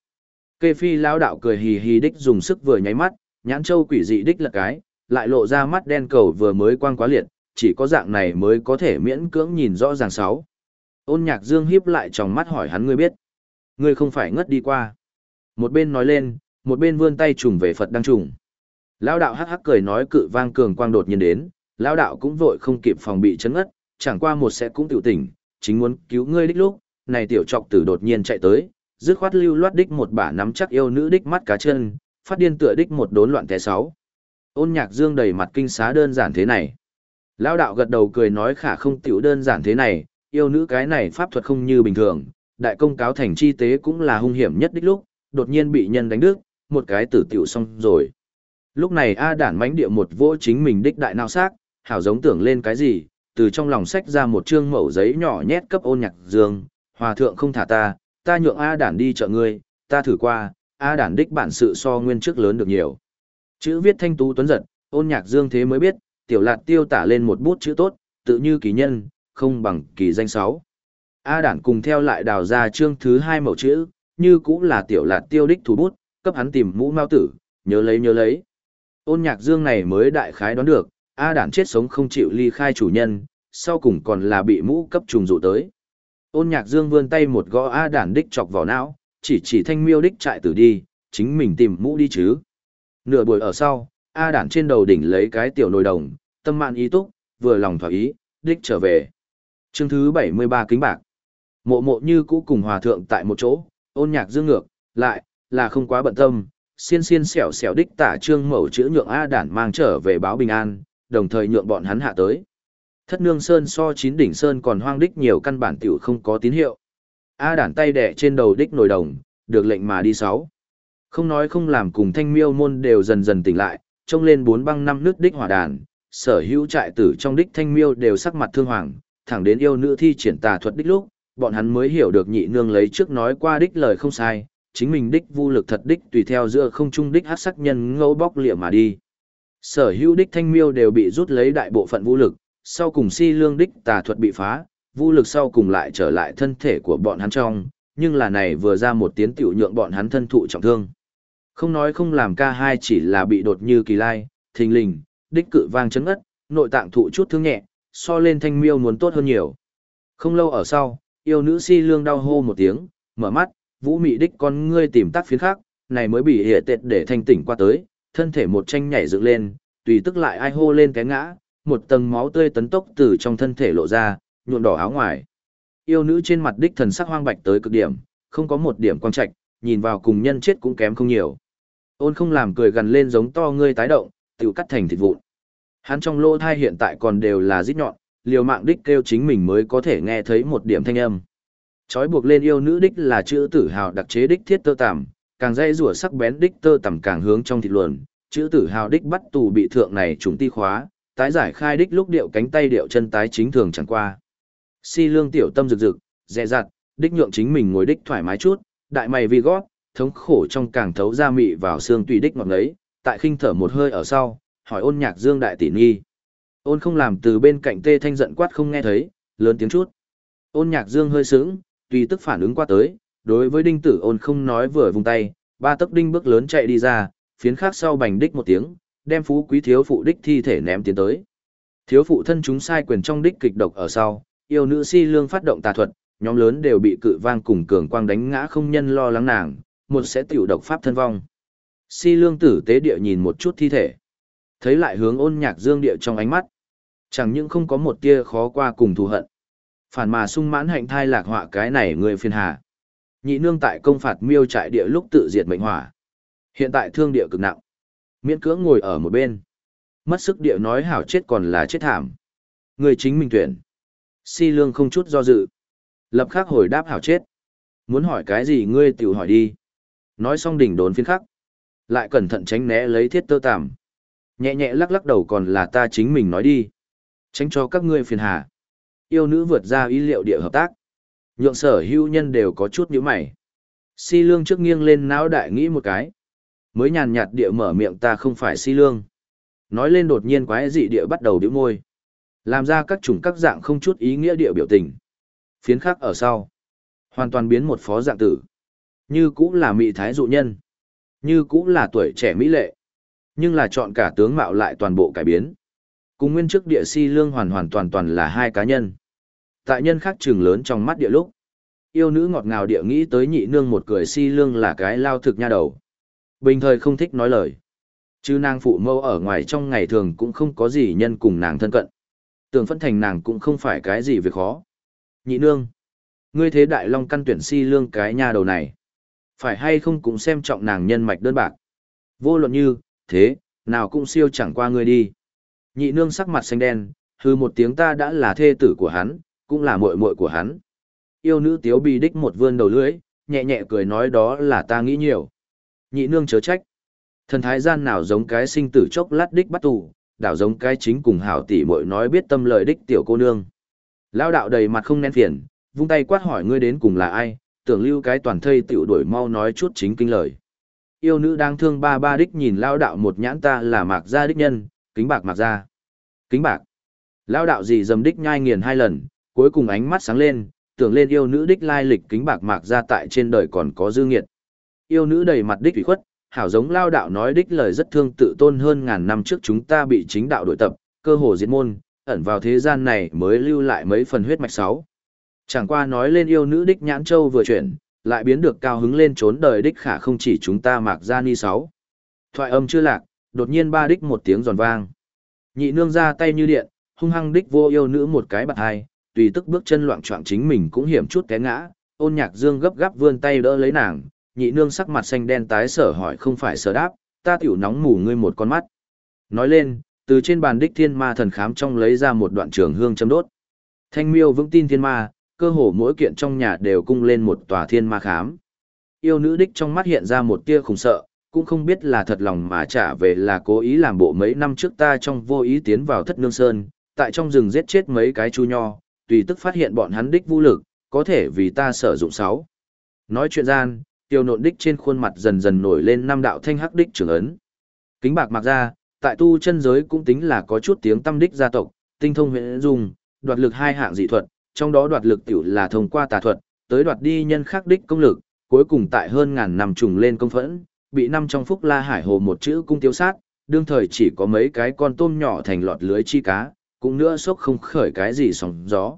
Kê phi lao đạo cười hì hì đích dùng sức vừa nháy mắt, nhãn châu quỷ dị đích là cái, lại lộ ra mắt đen cầu vừa mới quang quá liệt, chỉ có dạng này mới có thể miễn cưỡng nhìn rõ ràng sáu. Ôn nhạc dương hiếp lại trong mắt hỏi hắn ngươi biết. Ngươi không phải ngất đi qua. Một bên nói lên, một bên vươn tay trùng về Phật đang trùng. Lão đạo hắc hắc cười nói cự vang cường quang đột nhiên đến, lão đạo cũng vội không kịp phòng bị chấn ngất, chẳng qua một sẽ cũng tiểu tỉnh, chính muốn cứu ngươi đích lúc, này tiểu trọc tử đột nhiên chạy tới, dứt khoát lưu loát đích một bả nắm chắc yêu nữ đích mắt cá chân, phát điên tựa đích một đốn loạn té sáu. Ôn nhạc dương đầy mặt kinh xá đơn giản thế này. Lão đạo gật đầu cười nói khả không tiểu đơn giản thế này, yêu nữ cái này pháp thuật không như bình thường, đại công cáo thành chi tế cũng là hung hiểm nhất đích lúc, đột nhiên bị nhân đánh đứt, một cái tử tiểu xong rồi. Lúc này A đản mánh địa một vô chính mình đích đại nào xác, hảo giống tưởng lên cái gì, từ trong lòng sách ra một chương mẫu giấy nhỏ nhét cấp ôn nhạc dương, hòa thượng không thả ta, ta nhượng A đản đi chợ ngươi, ta thử qua, A đản đích bản sự so nguyên trước lớn được nhiều. Chữ viết thanh tú tuấn giật, ôn nhạc dương thế mới biết, tiểu lạt tiêu tả lên một bút chữ tốt, tự như kỳ nhân, không bằng kỳ danh sáu. A đản cùng theo lại đào ra chương thứ hai mẫu chữ, như cũng là tiểu lạt tiêu đích thủ bút, cấp hắn tìm mũ mao tử, nhớ lấy nhớ lấy. Ôn nhạc dương này mới đại khái đoán được, A đản chết sống không chịu ly khai chủ nhân, sau cùng còn là bị mũ cấp trùng dụ tới. Ôn nhạc dương vươn tay một gõ A đản đích chọc vào não, chỉ chỉ thanh miêu đích chạy tử đi, chính mình tìm mũ đi chứ. Nửa buổi ở sau, A đản trên đầu đỉnh lấy cái tiểu nồi đồng, tâm mạn ý túc, vừa lòng thỏa ý, đích trở về. Chương thứ 73 kính bạc. Mộ mộ như cũ cùng hòa thượng tại một chỗ, ôn nhạc dương ngược, lại, là không quá bận tâm, xiên xiên xẻo xẻo đích tả trương mẫu chữ nhượng A đản mang trở về báo bình an, đồng thời nhượng bọn hắn hạ tới. Thất nương sơn so chín đỉnh sơn còn hoang đích nhiều căn bản tiểu không có tín hiệu. A đản tay đẻ trên đầu đích nồi đồng, được lệnh mà đi sáu. Không nói không làm cùng thanh miêu môn đều dần dần tỉnh lại, trông lên bốn băng năm nước đích hỏa đàn, sở hữu trại tử trong đích thanh miêu đều sắc mặt thương hoàng, thẳng đến yêu nữ thi triển tà thuật đích lúc, bọn hắn mới hiểu được nhị nương lấy trước nói qua đích lời không sai, chính mình đích vô lực thật đích tùy theo giữa không trung đích hát sắc nhân ngẫu bóc liệm mà đi. Sở hữu đích thanh miêu đều bị rút lấy đại bộ phận vũ lực, sau cùng si lương đích tà thuật bị phá, vũ lực sau cùng lại trở lại thân thể của bọn hắn trong, nhưng là này vừa ra một tiếng tiểu nhượng bọn hắn thân thụ trọng thương. Không nói không làm ca hai chỉ là bị đột như kỳ lai, thình lình, đích cự vang chấn ất, nội tạng thụ chút thương nhẹ, so lên thanh miêu muốn tốt hơn nhiều. Không lâu ở sau, yêu nữ si lương đau hô một tiếng, mở mắt, vũ mị đích con ngươi tìm tác phiến khác, này mới bị hệ tệt để thanh tỉnh qua tới, thân thể một tranh nhảy dựng lên, tùy tức lại ai hô lên cái ngã, một tầng máu tươi tấn tốc từ trong thân thể lộ ra, nhuộm đỏ áo ngoài. Yêu nữ trên mặt đích thần sắc hoang bạch tới cực điểm, không có một điểm quan trạch, nhìn vào cùng nhân chết cũng kém không nhiều. Ôn không làm cười gần lên giống to ngươi tái động, tiểu cắt thành thịt vụn. Hắn trong lỗ thai hiện tại còn đều là rít nhọn, liều mạng đích kêu chính mình mới có thể nghe thấy một điểm thanh âm. Chói buộc lên yêu nữ đích là chữ tử hào đặc chế đích thiết tơ tằm, càng dây rủa sắc bén đích tơ tằm càng hướng trong thịt luồn, chữ tử hào đích bắt tù bị thượng này trùng ti khóa, tái giải khai đích lúc điệu cánh tay điệu chân tái chính thường chẳng qua. Si lương tiểu tâm rực rực, dè dặt, đích nhượng chính mình ngồi đích thoải mái chút, đại mày vì gót, thống khổ trong càng thấu ra mị vào xương tùy đích ngọt lấy, tại khinh thở một hơi ở sau, hỏi ôn nhạc dương đại tỷ nghi. Ôn không làm từ bên cạnh tê thanh giận quát không nghe thấy, lớn tiếng chút. Ôn nhạc dương hơi sướng, tuy tức phản ứng qua tới, đối với đinh tử ôn không nói vừa vùng tay, ba tấc đinh bước lớn chạy đi ra, phiến khác sau bành đích một tiếng, đem phú quý thiếu phụ đích thi thể ném tiến tới. Thiếu phụ thân chúng sai quyền trong đích kịch độc ở sau, yêu nữ si lương phát động tà thuật, nhóm lớn đều bị cự vang cùng cường quang đánh ngã không nhân lo lắng nàng, một sẽ tiểu độc pháp thân vong. Si lương tử tế địa nhìn một chút thi thể. Thấy lại hướng ôn nhạc dương địa trong ánh mắt. Chẳng những không có một tia khó qua cùng thù hận. Phản mà sung mãn hạnh thai lạc họa cái này người phiền hà. Nhị nương tại công phạt miêu trại địa lúc tự diệt mệnh hỏa. Hiện tại thương địa cực nặng. Miễn cưỡng ngồi ở một bên. Mất sức địa nói hảo chết còn là chết thảm. Người chính mình tuyển. Si lương không chút do dự. Lập khắc hồi đáp hảo chết. Muốn hỏi cái gì ngươi tiểu hỏi đi. Nói xong đỉnh đốn phiên khắc. Lại cẩn thận tránh né lấy thiết tơ tạm. Nhẹ nhẹ lắc lắc đầu còn là ta chính mình nói đi. Tránh cho các ngươi phiền hà. Yêu nữ vượt ra ý liệu địa hợp tác. Nhượng sở hữu nhân đều có chút nhíu mày. Si lương trước nghiêng lên não đại nghĩ một cái. Mới nhàn nhạt địa mở miệng ta không phải si lương. Nói lên đột nhiên quái dị địa bắt đầu điếu môi. Làm ra các chủng các dạng không chút ý nghĩa địa biểu tình. Phiến khác ở sau. Hoàn toàn biến một phó dạng tử. Như cũng là mỹ thái dụ nhân. Như cũng là tuổi trẻ mỹ lệ. Nhưng là chọn cả tướng mạo lại toàn bộ cải biến. Cùng nguyên trước địa si lương hoàn hoàn toàn toàn là hai cá nhân. Tại nhân khác trường lớn trong mắt địa lúc. Yêu nữ ngọt ngào địa nghĩ tới nhị nương một cười si lương là cái lao thực nha đầu. Bình thời không thích nói lời. Chứ nàng phụ mâu ở ngoài trong ngày thường cũng không có gì nhân cùng nàng thân cận. Tưởng phân thành nàng cũng không phải cái gì việc khó. Nhị nương. Ngươi thế đại long căn tuyển si lương cái nha đầu này. Phải hay không cũng xem trọng nàng nhân mạch đơn bạc. Vô luận như, thế, nào cũng siêu chẳng qua ngươi đi. Nhị nương sắc mặt xanh đen, hư một tiếng ta đã là thê tử của hắn, cũng là muội muội của hắn. Yêu nữ tiếu bi đích một vươn đầu lưỡi, nhẹ nhẹ cười nói đó là ta nghĩ nhiều. Nhị nương chớ trách. Thần thái gian nào giống cái sinh tử chốc lát đích bắt tù, đảo giống cái chính cùng hảo tỷ muội nói biết tâm lời đích tiểu cô nương. Lao đạo đầy mặt không nén phiền, vung tay quát hỏi ngươi đến cùng là ai, tưởng lưu cái toàn thây tiểu đuổi mau nói chút chính kinh lời. Yêu nữ đang thương ba ba đích nhìn lao đạo một nhãn ta là mạc gia đích nhân, kính bạc mạc gia. Kính bạc. Lao đạo gì dầm đích nhai nghiền hai lần, cuối cùng ánh mắt sáng lên, tưởng lên yêu nữ đích lai lịch kính bạc mạc gia tại trên đời còn có dư nghiệt. Yêu nữ đầy mặt đích ủy khuất, hảo giống lao đạo nói đích lời rất thương tự tôn hơn ngàn năm trước chúng ta bị chính đạo đổi tập, cơ hồ diệt môn, ẩn vào thế gian này mới lưu lại mấy phần huyết mạch sáu. Chẳng qua nói lên yêu nữ đích nhãn châu vừa chuyển, lại biến được cao hứng lên trốn đời đích khả không chỉ chúng ta mạc ra ni sáu. Thoại âm chưa lạc, đột nhiên ba đích một tiếng giòn vang. Nhị nương ra tay như điện, hung hăng đích vô yêu nữ một cái bạc hai, tùy tức bước chân loạn choạng chính mình cũng hiểm chút té ngã, ôn nhạc dương gấp gáp vươn tay đỡ lấy nàng, nhị nương sắc mặt xanh đen tái sở hỏi không phải sở đáp, ta tiểu nóng mù ngươi một con mắt. Nói lên, từ trên bàn đích thiên ma thần khám trong lấy ra một đoạn trường hương châm đốt. Thanh miêu vững tin thiên ma, cơ hồ mỗi kiện trong nhà đều cung lên một tòa thiên ma khám. Yêu nữ đích trong mắt hiện ra một tia khủng sợ, cũng không biết là thật lòng mà trả về là cố ý làm bộ mấy năm trước ta trong vô ý tiến vào thất nương sơn, tại trong rừng giết chết mấy cái chu nho, tùy tức phát hiện bọn hắn đích vũ lực, có thể vì ta sử dụng sáu. Nói chuyện gian, tiêu nộn đích trên khuôn mặt dần dần nổi lên năm đạo thanh hắc đích trưởng ấn. Kính bạc mặc ra, tại tu chân giới cũng tính là có chút tiếng tâm đích gia tộc, tinh thông huyện dung, đoạt lực hai hạng dị thuật, trong đó đoạt lực tiểu là thông qua tà thuật, tới đoạt đi nhân khắc đích công lực, cuối cùng tại hơn ngàn năm trùng lên công phẫn, bị năm trong phúc la hải hồ một chữ cung tiêu sát, đương thời chỉ có mấy cái con tôm nhỏ thành lọt lưới chi cá, cũng nữa sốc không khởi cái gì sóng gió.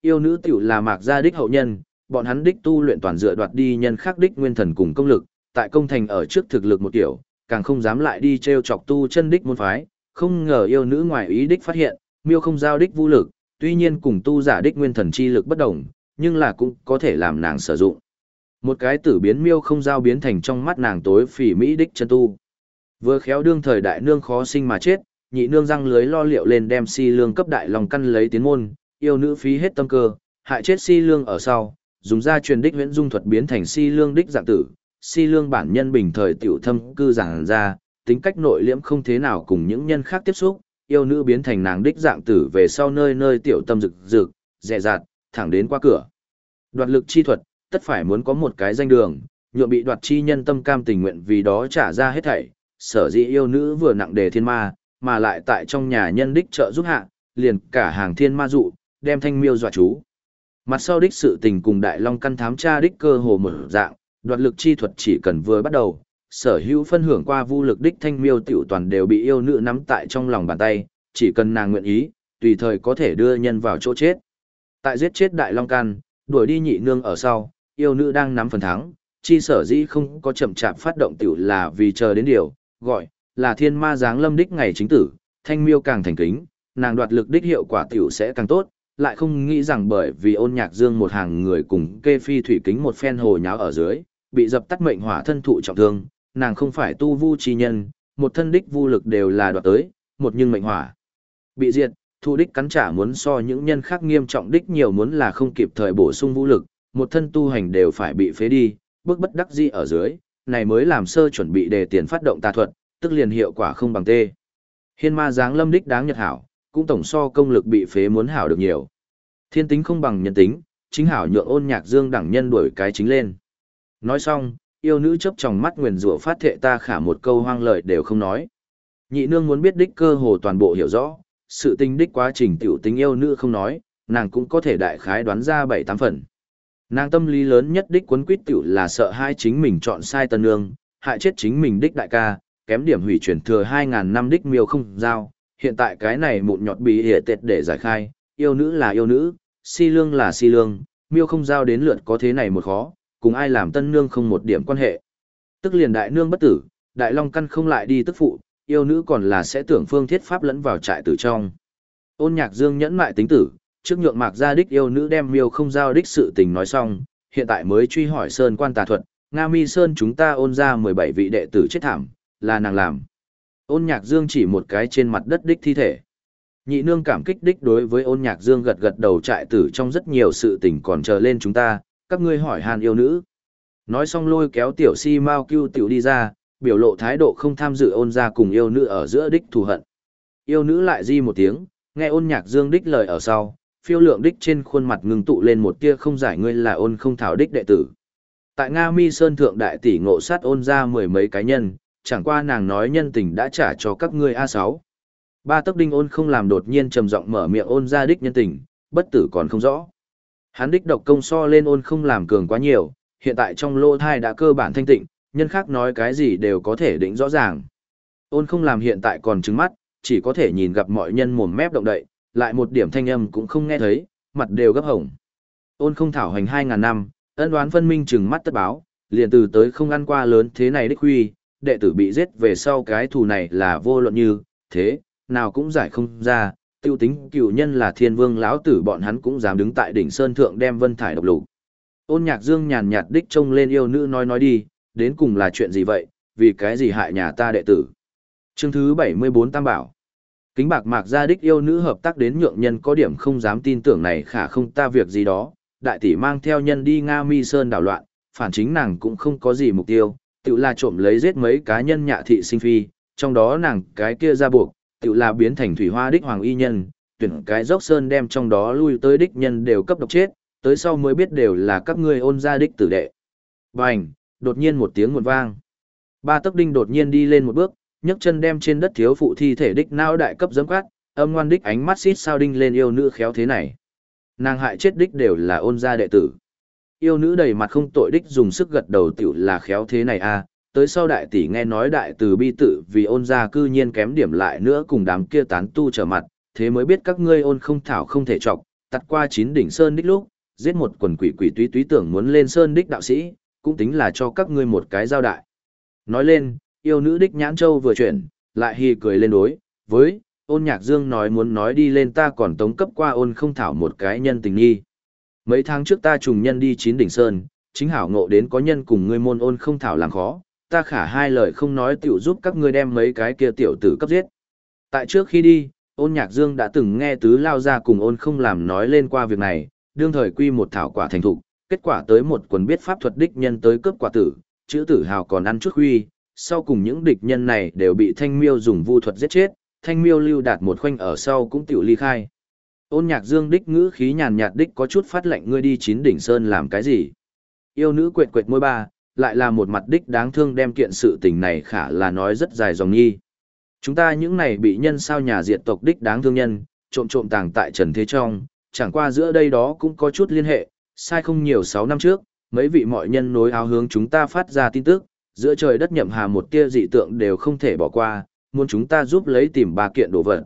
Yêu nữ tiểu là mạc gia đích hậu nhân, bọn hắn đích tu luyện toàn dựa đoạt đi nhân khắc đích nguyên thần cùng công lực, tại công thành ở trước thực lực một kiểu, càng không dám lại đi treo chọc tu chân đích môn phái, không ngờ yêu nữ ngoài ý đích phát hiện, miêu không giao đích vũ lực, tuy nhiên cùng tu giả đích nguyên thần chi lực bất đồng, nhưng là cũng có thể làm nàng sử dụng. Một cái tử biến miêu không giao biến thành trong mắt nàng tối phỉ mỹ đích chân tu. Vừa khéo đương thời đại nương khó sinh mà chết, nhị nương răng lưới lo liệu lên đem si lương cấp đại lòng căn lấy tiến môn, yêu nữ phí hết tâm cơ, hại chết si lương ở sau, dùng ra truyền đích huyễn dung thuật biến thành si lương đích dạng tử, si lương bản nhân bình thời tiểu thâm cư giảng ra, tính cách nội liễm không thế nào cùng những nhân khác tiếp xúc, yêu nữ biến thành nàng đích dạng tử về sau nơi nơi tiểu tâm rực rực, dè dạt, thẳng đến qua cửa. Đoạt lực chi thuật, tất phải muốn có một cái danh đường, nhượng bị đoạt chi nhân tâm cam tình nguyện vì đó trả ra hết thảy, sở dĩ yêu nữ vừa nặng đề thiên ma, mà lại tại trong nhà nhân đích trợ giúp hạ, liền cả hàng thiên ma dụ, đem thanh miêu dọa chú. Mặt sau đích sự tình cùng đại long căn thám tra đích cơ hồ mở dạng, đoạt lực chi thuật chỉ cần vừa bắt đầu, sở hữu phân hưởng qua vu lực đích thanh miêu tiểu toàn đều bị yêu nữ nắm tại trong lòng bàn tay, chỉ cần nàng nguyện ý, tùy thời có thể đưa nhân vào chỗ chết. Tại giết chết đại long căn, đuổi đi nhị nương ở sau, yêu nữ đang nắm phần thắng, chi sở dĩ không có chậm chạp phát động tiểu là vì chờ đến điều, gọi là thiên ma giáng lâm đích ngày chính tử, thanh miêu càng thành kính, nàng đoạt lực đích hiệu quả tiểu sẽ càng tốt, lại không nghĩ rằng bởi vì ôn nhạc dương một hàng người cùng kê phi thủy kính một phen hồ nháo ở dưới, bị dập tắt mệnh hỏa thân thụ trọng thương, nàng không phải tu vu chi nhân, một thân đích vu lực đều là đoạt tới, một nhưng mệnh hỏa. Bị diệt, thu đích cắn trả muốn so những nhân khác nghiêm trọng đích nhiều muốn là không kịp thời bổ sung vũ lực, một thân tu hành đều phải bị phế đi, bước bất đắc di ở dưới, này mới làm sơ chuẩn bị để tiền phát động tà thuật, tức liền hiệu quả không bằng tê. Hiên ma dáng lâm đích đáng nhật hảo, cũng tổng so công lực bị phế muốn hảo được nhiều. Thiên tính không bằng nhân tính, chính hảo nhượng ôn nhạc dương đẳng nhân đuổi cái chính lên. Nói xong, yêu nữ chấp trong mắt nguyền rủa phát thệ ta khả một câu hoang lời đều không nói. Nhị nương muốn biết đích cơ hồ toàn bộ hiểu rõ, sự tình đích quá trình tiểu tính yêu nữ không nói, nàng cũng có thể đại khái đoán ra bảy tám phần. Nàng tâm lý lớn nhất đích quấn quýt tiểu là sợ hai chính mình chọn sai tân nương, hại chết chính mình đích đại ca, kém điểm hủy chuyển thừa 2.000 năm đích miêu không giao, hiện tại cái này mụn nhọt bị hệ tệt để giải khai, yêu nữ là yêu nữ, si lương là si lương, miêu không giao đến lượt có thế này một khó, cùng ai làm tân nương không một điểm quan hệ. Tức liền đại nương bất tử, đại long căn không lại đi tức phụ, yêu nữ còn là sẽ tưởng phương thiết pháp lẫn vào trại tử trong. Ôn nhạc dương nhẫn mại tính tử, trước nhượng mạc gia đích yêu nữ đem miêu không giao đích sự tình nói xong, hiện tại mới truy hỏi Sơn quan tà thuật, Nga mi Sơn chúng ta ôn ra 17 vị đệ tử chết thảm, là nàng làm. Ôn nhạc dương chỉ một cái trên mặt đất đích thi thể. Nhị nương cảm kích đích đối với ôn nhạc dương gật gật đầu trại tử trong rất nhiều sự tình còn chờ lên chúng ta, các ngươi hỏi hàn yêu nữ. Nói xong lôi kéo tiểu si mau cưu tiểu đi ra, biểu lộ thái độ không tham dự ôn ra cùng yêu nữ ở giữa đích thù hận. Yêu nữ lại di một tiếng, nghe ôn nhạc dương đích lời ở sau, phiêu lượng đích trên khuôn mặt ngừng tụ lên một tia không giải ngươi là ôn không thảo đích đệ tử. Tại Nga Mi Sơn Thượng Đại tỷ ngộ sát ôn ra mười mấy cá nhân, chẳng qua nàng nói nhân tình đã trả cho các ngươi A6. Ba tấc đinh ôn không làm đột nhiên trầm giọng mở miệng ôn ra đích nhân tình, bất tử còn không rõ. Hắn đích độc công so lên ôn không làm cường quá nhiều, hiện tại trong lô thai đã cơ bản thanh tịnh, nhân khác nói cái gì đều có thể định rõ ràng. Ôn không làm hiện tại còn trứng mắt, chỉ có thể nhìn gặp mọi nhân mồm mép động đậy, lại một điểm thanh âm cũng không nghe thấy, mặt đều gấp hồng. Ôn không thảo hành 2.000 năm, ân đoán phân minh trừng mắt tất báo, liền từ tới không ăn qua lớn thế này đích huy, đệ tử bị giết về sau cái thù này là vô luận như, thế, nào cũng giải không ra, tiêu tính cựu nhân là thiên vương lão tử bọn hắn cũng dám đứng tại đỉnh sơn thượng đem vân thải độc lục. Ôn nhạc dương nhàn nhạt đích trông lên yêu nữ nói nói đi, đến cùng là chuyện gì vậy, vì cái gì hại nhà ta đệ tử. Chương thứ 74 Tam Bảo Kính bạc mạc gia đích yêu nữ hợp tác đến nhượng nhân có điểm không dám tin tưởng này khả không ta việc gì đó, đại tỷ mang theo nhân đi Nga Mi Sơn đảo loạn, phản chính nàng cũng không có gì mục tiêu, tự là trộm lấy giết mấy cá nhân nhạ thị sinh phi, trong đó nàng cái kia ra buộc, tự là biến thành thủy hoa đích hoàng y nhân, tuyển cái dốc sơn đem trong đó lui tới đích nhân đều cấp độc chết, tới sau mới biết đều là các ngươi ôn gia đích tử đệ. Bành, đột nhiên một tiếng nguồn vang. Ba tấc đinh đột nhiên đi lên một bước, nhấc chân đem trên đất thiếu phụ thi thể đích nao đại cấp dấm quát, âm ngoan đích ánh mắt xít sao đinh lên yêu nữ khéo thế này. Nàng hại chết đích đều là ôn gia đệ tử. Yêu nữ đầy mặt không tội đích dùng sức gật đầu tiểu là khéo thế này a à, tới sau đại tỷ nghe nói đại từ bi tự vì ôn gia cư nhiên kém điểm lại nữa cùng đám kia tán tu trở mặt, thế mới biết các ngươi ôn không thảo không thể chọc, tặt qua chín đỉnh sơn đích lúc, giết một quần quỷ quỷ túy túy tưởng muốn lên sơn đích đạo sĩ, cũng tính là cho các ngươi một cái giao đại. Nói lên, yêu nữ đích nhãn châu vừa chuyển, lại hì cười lên đối, với, ôn nhạc dương nói muốn nói đi lên ta còn tống cấp qua ôn không thảo một cái nhân tình nghi. Mấy tháng trước ta trùng nhân đi chín đỉnh sơn, chính hảo ngộ đến có nhân cùng ngươi môn ôn không thảo làm khó, ta khả hai lời không nói tiểu giúp các ngươi đem mấy cái kia tiểu tử cấp giết. Tại trước khi đi, ôn nhạc dương đã từng nghe tứ lao ra cùng ôn không làm nói lên qua việc này, đương thời quy một thảo quả thành thục, kết quả tới một quần biết pháp thuật đích nhân tới cướp quả tử, chữ tử hào còn ăn chút huy, sau cùng những địch nhân này đều bị thanh miêu dùng vu thuật giết chết, thanh miêu lưu đạt một khoanh ở sau cũng tiểu ly khai. Ôn nhạc dương đích ngữ khí nhàn nhạt đích có chút phát lệnh ngươi đi chín đỉnh sơn làm cái gì. Yêu nữ quệt quệt môi ba, lại là một mặt đích đáng thương đem kiện sự tình này khả là nói rất dài dòng nghi. Chúng ta những này bị nhân sao nhà diệt tộc đích đáng thương nhân, trộm trộm tàng tại trần thế trong, chẳng qua giữa đây đó cũng có chút liên hệ, sai không nhiều 6 năm trước, mấy vị mọi nhân nối áo hướng chúng ta phát ra tin tức, giữa trời đất nhậm hà một tia dị tượng đều không thể bỏ qua, muốn chúng ta giúp lấy tìm ba kiện đồ vật.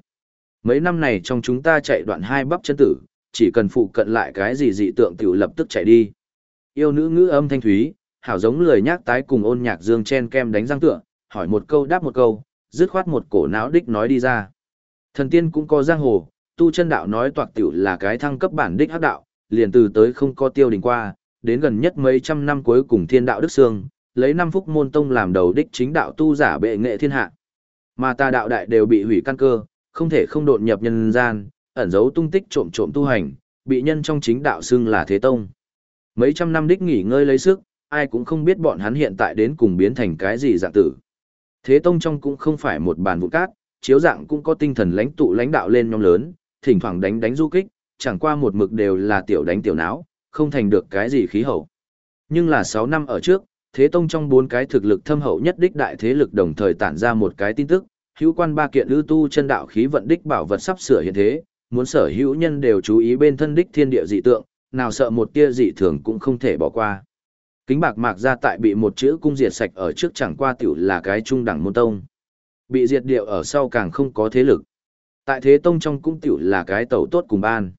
Mấy năm này trong chúng ta chạy đoạn hai bắp chân tử, chỉ cần phụ cận lại cái gì dị tượng tiểu lập tức chạy đi. Yêu nữ ngữ âm thanh thúy, hảo giống lười nhác tái cùng ôn nhạc dương chen kem đánh răng tựa, hỏi một câu đáp một câu, dứt khoát một cổ não đích nói đi ra. Thần tiên cũng có giang hồ, tu chân đạo nói toạc tiểu là cái thăng cấp bản đích hắc đạo, liền từ tới không có tiêu đình qua, đến gần nhất mấy trăm năm cuối cùng thiên đạo đức xương, lấy năm phúc môn tông làm đầu đích chính đạo tu giả bệ nghệ thiên hạ. Mà ta đạo đại đều bị hủy căn cơ, không thể không đột nhập nhân gian, ẩn giấu tung tích trộm trộm tu hành, bị nhân trong chính đạo xưng là thế tông. Mấy trăm năm đích nghỉ ngơi lấy sức, ai cũng không biết bọn hắn hiện tại đến cùng biến thành cái gì dạng tử. Thế tông trong cũng không phải một bàn vụ cát, chiếu dạng cũng có tinh thần lãnh tụ lãnh đạo lên nhóm lớn, thỉnh thoảng đánh đánh du kích, chẳng qua một mực đều là tiểu đánh tiểu não, không thành được cái gì khí hậu. Nhưng là 6 năm ở trước, Thế Tông trong bốn cái thực lực thâm hậu nhất đích đại thế lực đồng thời tản ra một cái tin tức, hữu quan ba kiện ư tu chân đạo khí vận đích bảo vật sắp sửa hiện thế, muốn sở hữu nhân đều chú ý bên thân đích thiên địa dị tượng, nào sợ một tia dị thường cũng không thể bỏ qua. Kính bạc mạc ra tại bị một chữ cung diệt sạch ở trước chẳng qua tiểu là cái trung đẳng môn tông. Bị diệt điệu ở sau càng không có thế lực. Tại thế tông trong cung tiểu là cái tẩu tốt cùng ban.